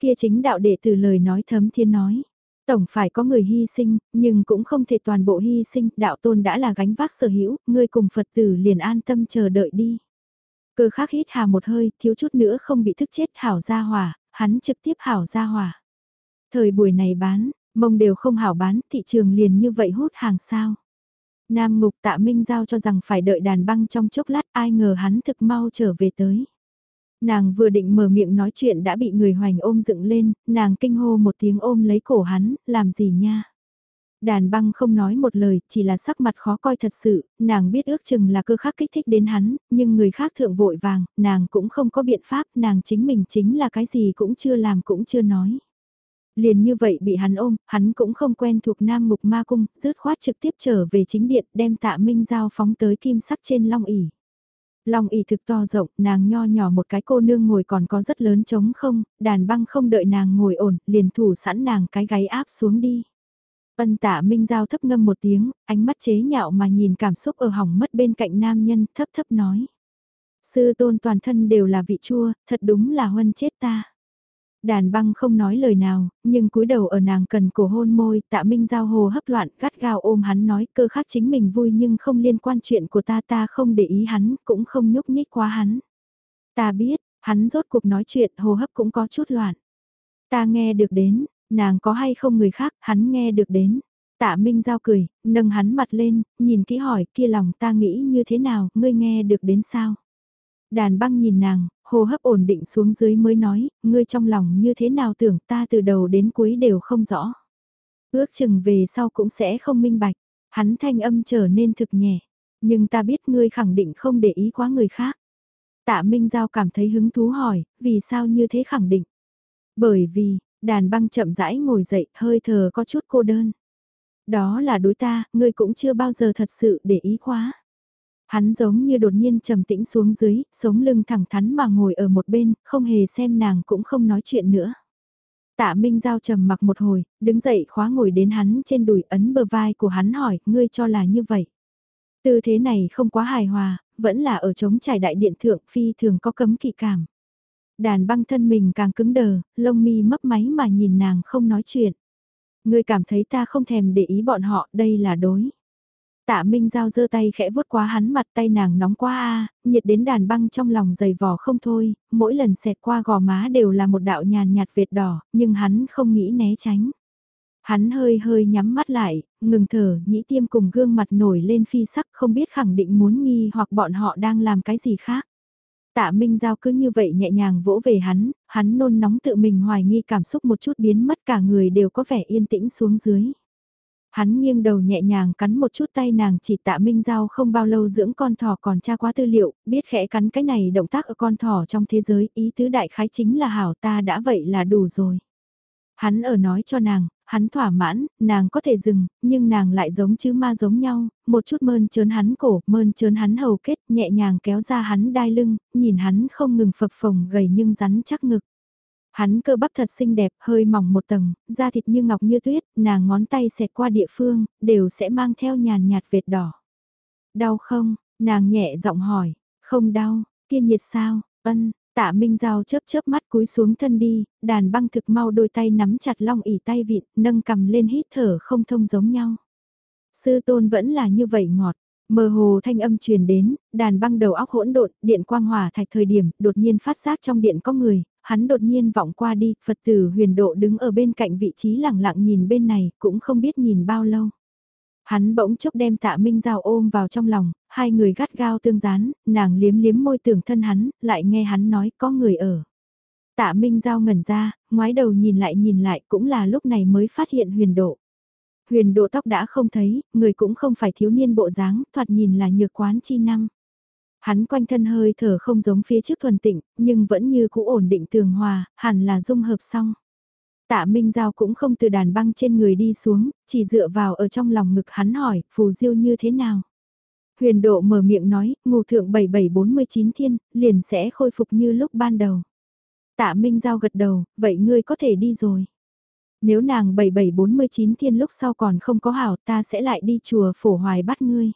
Kia chính đạo đệ tử lời nói thấm thiên nói. Tổng phải có người hy sinh, nhưng cũng không thể toàn bộ hy sinh, đạo tôn đã là gánh vác sở hữu, ngươi cùng Phật tử liền an tâm chờ đợi đi. Cơ khắc hít hà một hơi, thiếu chút nữa không bị thức chết hảo gia hỏa, hắn trực tiếp hảo gia hỏa. Thời buổi này bán, mông đều không hảo bán, thị trường liền như vậy hút hàng sao. Nam Ngục Tạ Minh Giao cho rằng phải đợi đàn băng trong chốc lát ai ngờ hắn thực mau trở về tới. Nàng vừa định mở miệng nói chuyện đã bị người hoành ôm dựng lên, nàng kinh hô một tiếng ôm lấy cổ hắn, làm gì nha. Đàn băng không nói một lời, chỉ là sắc mặt khó coi thật sự, nàng biết ước chừng là cơ khắc kích thích đến hắn, nhưng người khác thượng vội vàng, nàng cũng không có biện pháp, nàng chính mình chính là cái gì cũng chưa làm cũng chưa nói. Liền như vậy bị hắn ôm, hắn cũng không quen thuộc Nam Mục Ma Cung, rứt khoát trực tiếp trở về chính điện đem tạ Minh Giao phóng tới kim sắc trên long ỉ. Long ỉ thực to rộng, nàng nho nhỏ một cái cô nương ngồi còn có rất lớn trống không, đàn băng không đợi nàng ngồi ổn, liền thủ sẵn nàng cái gáy áp xuống đi. Ân tạ Minh Giao thấp ngâm một tiếng, ánh mắt chế nhạo mà nhìn cảm xúc ở hỏng mất bên cạnh nam nhân, thấp thấp nói. Sư tôn toàn thân đều là vị chua, thật đúng là huân chết ta. Đàn băng không nói lời nào, nhưng cúi đầu ở nàng cần cổ hôn môi, tạ minh giao hồ hấp loạn, gắt gao ôm hắn nói cơ khác chính mình vui nhưng không liên quan chuyện của ta ta không để ý hắn, cũng không nhúc nhích quá hắn. Ta biết, hắn rốt cuộc nói chuyện hồ hấp cũng có chút loạn. Ta nghe được đến, nàng có hay không người khác, hắn nghe được đến. Tạ Minh Giao cười, nâng hắn mặt lên, nhìn kỹ hỏi kia lòng ta nghĩ như thế nào, ngươi nghe được đến sao? Đàn băng nhìn nàng, hô hấp ổn định xuống dưới mới nói, ngươi trong lòng như thế nào tưởng ta từ đầu đến cuối đều không rõ. Ước chừng về sau cũng sẽ không minh bạch, hắn thanh âm trở nên thực nhẹ, nhưng ta biết ngươi khẳng định không để ý quá người khác. Tạ Minh Giao cảm thấy hứng thú hỏi, vì sao như thế khẳng định? Bởi vì, đàn băng chậm rãi ngồi dậy, hơi thở có chút cô đơn. Đó là đối ta, ngươi cũng chưa bao giờ thật sự để ý quá. Hắn giống như đột nhiên trầm tĩnh xuống dưới, sống lưng thẳng thắn mà ngồi ở một bên, không hề xem nàng cũng không nói chuyện nữa. Tạ Minh Giao trầm mặc một hồi, đứng dậy khóa ngồi đến hắn trên đùi ấn bờ vai của hắn hỏi, ngươi cho là như vậy. Tư thế này không quá hài hòa, vẫn là ở trống trải đại điện thượng phi thường có cấm kỵ cảm. Đàn băng thân mình càng cứng đờ, lông mi mấp máy mà nhìn nàng không nói chuyện. Ngươi cảm thấy ta không thèm để ý bọn họ, đây là đối. Tạ Minh Giao giơ tay khẽ vuốt qua hắn mặt tay nàng nóng quá a, nhiệt đến đàn băng trong lòng dày vò không thôi, mỗi lần xẹt qua gò má đều là một đạo nhàn nhạt vệt đỏ, nhưng hắn không nghĩ né tránh. Hắn hơi hơi nhắm mắt lại, ngừng thở, nhĩ tiêm cùng gương mặt nổi lên phi sắc không biết khẳng định muốn nghi hoặc bọn họ đang làm cái gì khác. Tạ Minh Giao cứ như vậy nhẹ nhàng vỗ về hắn, hắn nôn nóng tự mình hoài nghi cảm xúc một chút biến mất cả người đều có vẻ yên tĩnh xuống dưới. Hắn nghiêng đầu nhẹ nhàng cắn một chút tay nàng chỉ tạ Minh Giao không bao lâu dưỡng con thỏ còn tra quá tư liệu, biết khẽ cắn cái này động tác ở con thỏ trong thế giới, ý tứ đại khái chính là hảo ta đã vậy là đủ rồi. Hắn ở nói cho nàng, hắn thỏa mãn, nàng có thể dừng, nhưng nàng lại giống chứ ma giống nhau, một chút mơn trớn hắn cổ, mơn trớn hắn hầu kết, nhẹ nhàng kéo ra hắn đai lưng, nhìn hắn không ngừng phập phồng gầy nhưng rắn chắc ngực. Hắn cơ bắp thật xinh đẹp, hơi mỏng một tầng, da thịt như ngọc như tuyết, nàng ngón tay xẹt qua địa phương, đều sẽ mang theo nhàn nhạt vệt đỏ. Đau không? Nàng nhẹ giọng hỏi, không đau, kiên nhiệt sao? Ân, Tạ Minh Giao chớp chớp mắt cúi xuống thân đi, đàn băng thực mau đôi tay nắm chặt long ỉ tay vịt, nâng cầm lên hít thở không thông giống nhau. Sư tôn vẫn là như vậy ngọt, mơ hồ thanh âm truyền đến, đàn băng đầu óc hỗn độn, điện quang hỏa thạch thời điểm, đột nhiên phát giác trong điện có người, hắn đột nhiên vọng qua đi, Phật tử huyền độ đứng ở bên cạnh vị trí lẳng lặng nhìn bên này, cũng không biết nhìn bao lâu. Hắn bỗng chốc đem tạ Minh Giao ôm vào trong lòng, hai người gắt gao tương dán, nàng liếm liếm môi tưởng thân hắn, lại nghe hắn nói có người ở. Tạ Minh Giao ngẩn ra, ngoái đầu nhìn lại nhìn lại cũng là lúc này mới phát hiện huyền độ. Huyền độ tóc đã không thấy, người cũng không phải thiếu niên bộ dáng, thoạt nhìn là nhược quán chi năm. Hắn quanh thân hơi thở không giống phía trước thuần tịnh, nhưng vẫn như cũ ổn định tường hòa, hẳn là dung hợp xong. Tạ Minh Giao cũng không từ đàn băng trên người đi xuống, chỉ dựa vào ở trong lòng ngực hắn hỏi, phù diêu như thế nào. Huyền độ mở miệng nói, ngủ thượng 7749 thiên, liền sẽ khôi phục như lúc ban đầu. Tạ Minh Giao gật đầu, vậy ngươi có thể đi rồi. Nếu nàng 7749 thiên lúc sau còn không có hảo ta sẽ lại đi chùa phổ hoài bắt ngươi.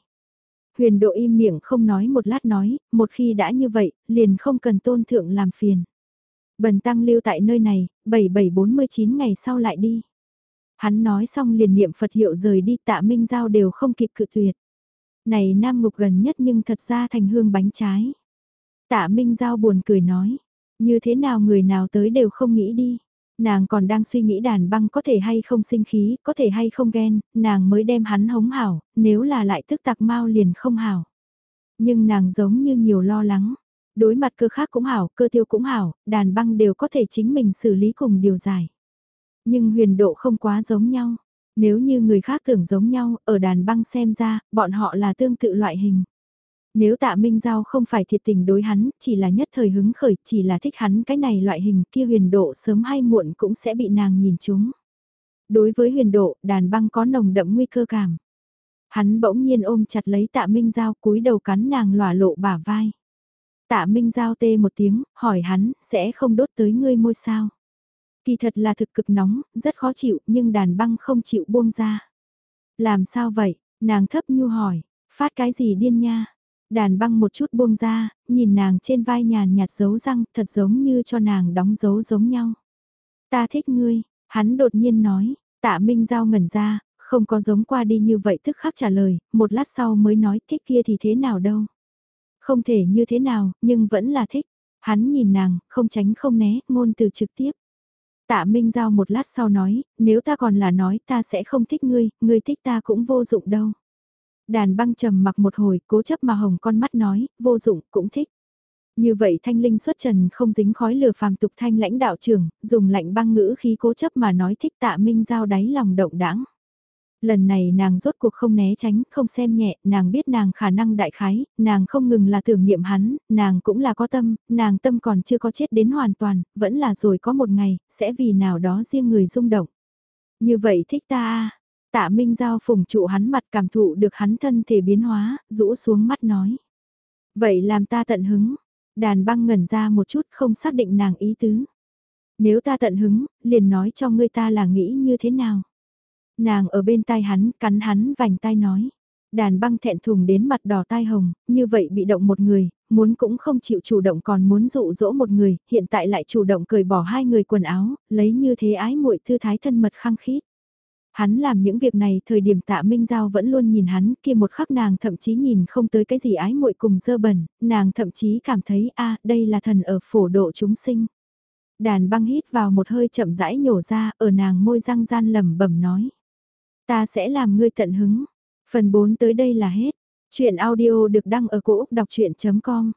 Huyền độ im miệng không nói một lát nói, một khi đã như vậy, liền không cần tôn thượng làm phiền. Bần tăng lưu tại nơi này, 7749 ngày sau lại đi. Hắn nói xong liền niệm Phật hiệu rời đi tạ Minh Giao đều không kịp cự tuyệt. Này nam ngục gần nhất nhưng thật ra thành hương bánh trái. Tạ Minh Giao buồn cười nói, như thế nào người nào tới đều không nghĩ đi. Nàng còn đang suy nghĩ đàn băng có thể hay không sinh khí, có thể hay không ghen, nàng mới đem hắn hống hảo, nếu là lại tức tạc mau liền không hảo. Nhưng nàng giống như nhiều lo lắng, đối mặt cơ khác cũng hảo, cơ tiêu cũng hảo, đàn băng đều có thể chính mình xử lý cùng điều giải. Nhưng huyền độ không quá giống nhau. Nếu như người khác tưởng giống nhau, ở đàn băng xem ra, bọn họ là tương tự loại hình. Nếu tạ Minh Giao không phải thiệt tình đối hắn, chỉ là nhất thời hứng khởi, chỉ là thích hắn cái này loại hình kia huyền độ sớm hay muộn cũng sẽ bị nàng nhìn chúng. Đối với huyền độ, đàn băng có nồng đậm nguy cơ cảm. Hắn bỗng nhiên ôm chặt lấy tạ Minh Giao cúi đầu cắn nàng lỏa lộ bả vai. Tạ Minh Giao tê một tiếng, hỏi hắn, sẽ không đốt tới ngươi môi sao? Kỳ thật là thực cực nóng, rất khó chịu, nhưng đàn băng không chịu buông ra. Làm sao vậy? Nàng thấp nhu hỏi, phát cái gì điên nha? Đàn băng một chút buông ra, nhìn nàng trên vai nhàn nhạt dấu răng, thật giống như cho nàng đóng dấu giống nhau. Ta thích ngươi, hắn đột nhiên nói, tạ Minh Giao ngẩn ra, không có giống qua đi như vậy tức khắc trả lời, một lát sau mới nói thích kia thì thế nào đâu. Không thể như thế nào, nhưng vẫn là thích. Hắn nhìn nàng, không tránh không né, ngôn từ trực tiếp. Tạ Minh Giao một lát sau nói, nếu ta còn là nói ta sẽ không thích ngươi, ngươi thích ta cũng vô dụng đâu. Đàn băng trầm mặc một hồi, cố chấp mà hồng con mắt nói, vô dụng, cũng thích. Như vậy thanh linh xuất trần không dính khói lửa phàm tục thanh lãnh đạo trưởng, dùng lạnh băng ngữ khí cố chấp mà nói thích tạ Minh Giao đáy lòng động đãng Lần này nàng rốt cuộc không né tránh, không xem nhẹ, nàng biết nàng khả năng đại khái, nàng không ngừng là tưởng niệm hắn, nàng cũng là có tâm, nàng tâm còn chưa có chết đến hoàn toàn, vẫn là rồi có một ngày, sẽ vì nào đó riêng người rung động. Như vậy thích ta à? Tạ Minh Giao phùng trụ hắn mặt cảm thụ được hắn thân thể biến hóa, rũ xuống mắt nói. Vậy làm ta tận hứng. Đàn băng ngẩn ra một chút không xác định nàng ý tứ. Nếu ta tận hứng, liền nói cho ngươi ta là nghĩ như thế nào. Nàng ở bên tai hắn, cắn hắn vành tai nói. Đàn băng thẹn thùng đến mặt đỏ tai hồng, như vậy bị động một người, muốn cũng không chịu chủ động còn muốn dụ dỗ một người, hiện tại lại chủ động cởi bỏ hai người quần áo, lấy như thế ái muội thư thái thân mật khăng khít. Hắn làm những việc này thời điểm tạ Minh Giao vẫn luôn nhìn hắn kia một khắc nàng thậm chí nhìn không tới cái gì ái muội cùng dơ bẩn, nàng thậm chí cảm thấy a đây là thần ở phổ độ chúng sinh. Đàn băng hít vào một hơi chậm rãi nhổ ra ở nàng môi răng gian lẩm bẩm nói. Ta sẽ làm ngươi tận hứng. Phần 4 tới đây là hết. Chuyện audio được đăng ở cổ Úc đọc chuyện.com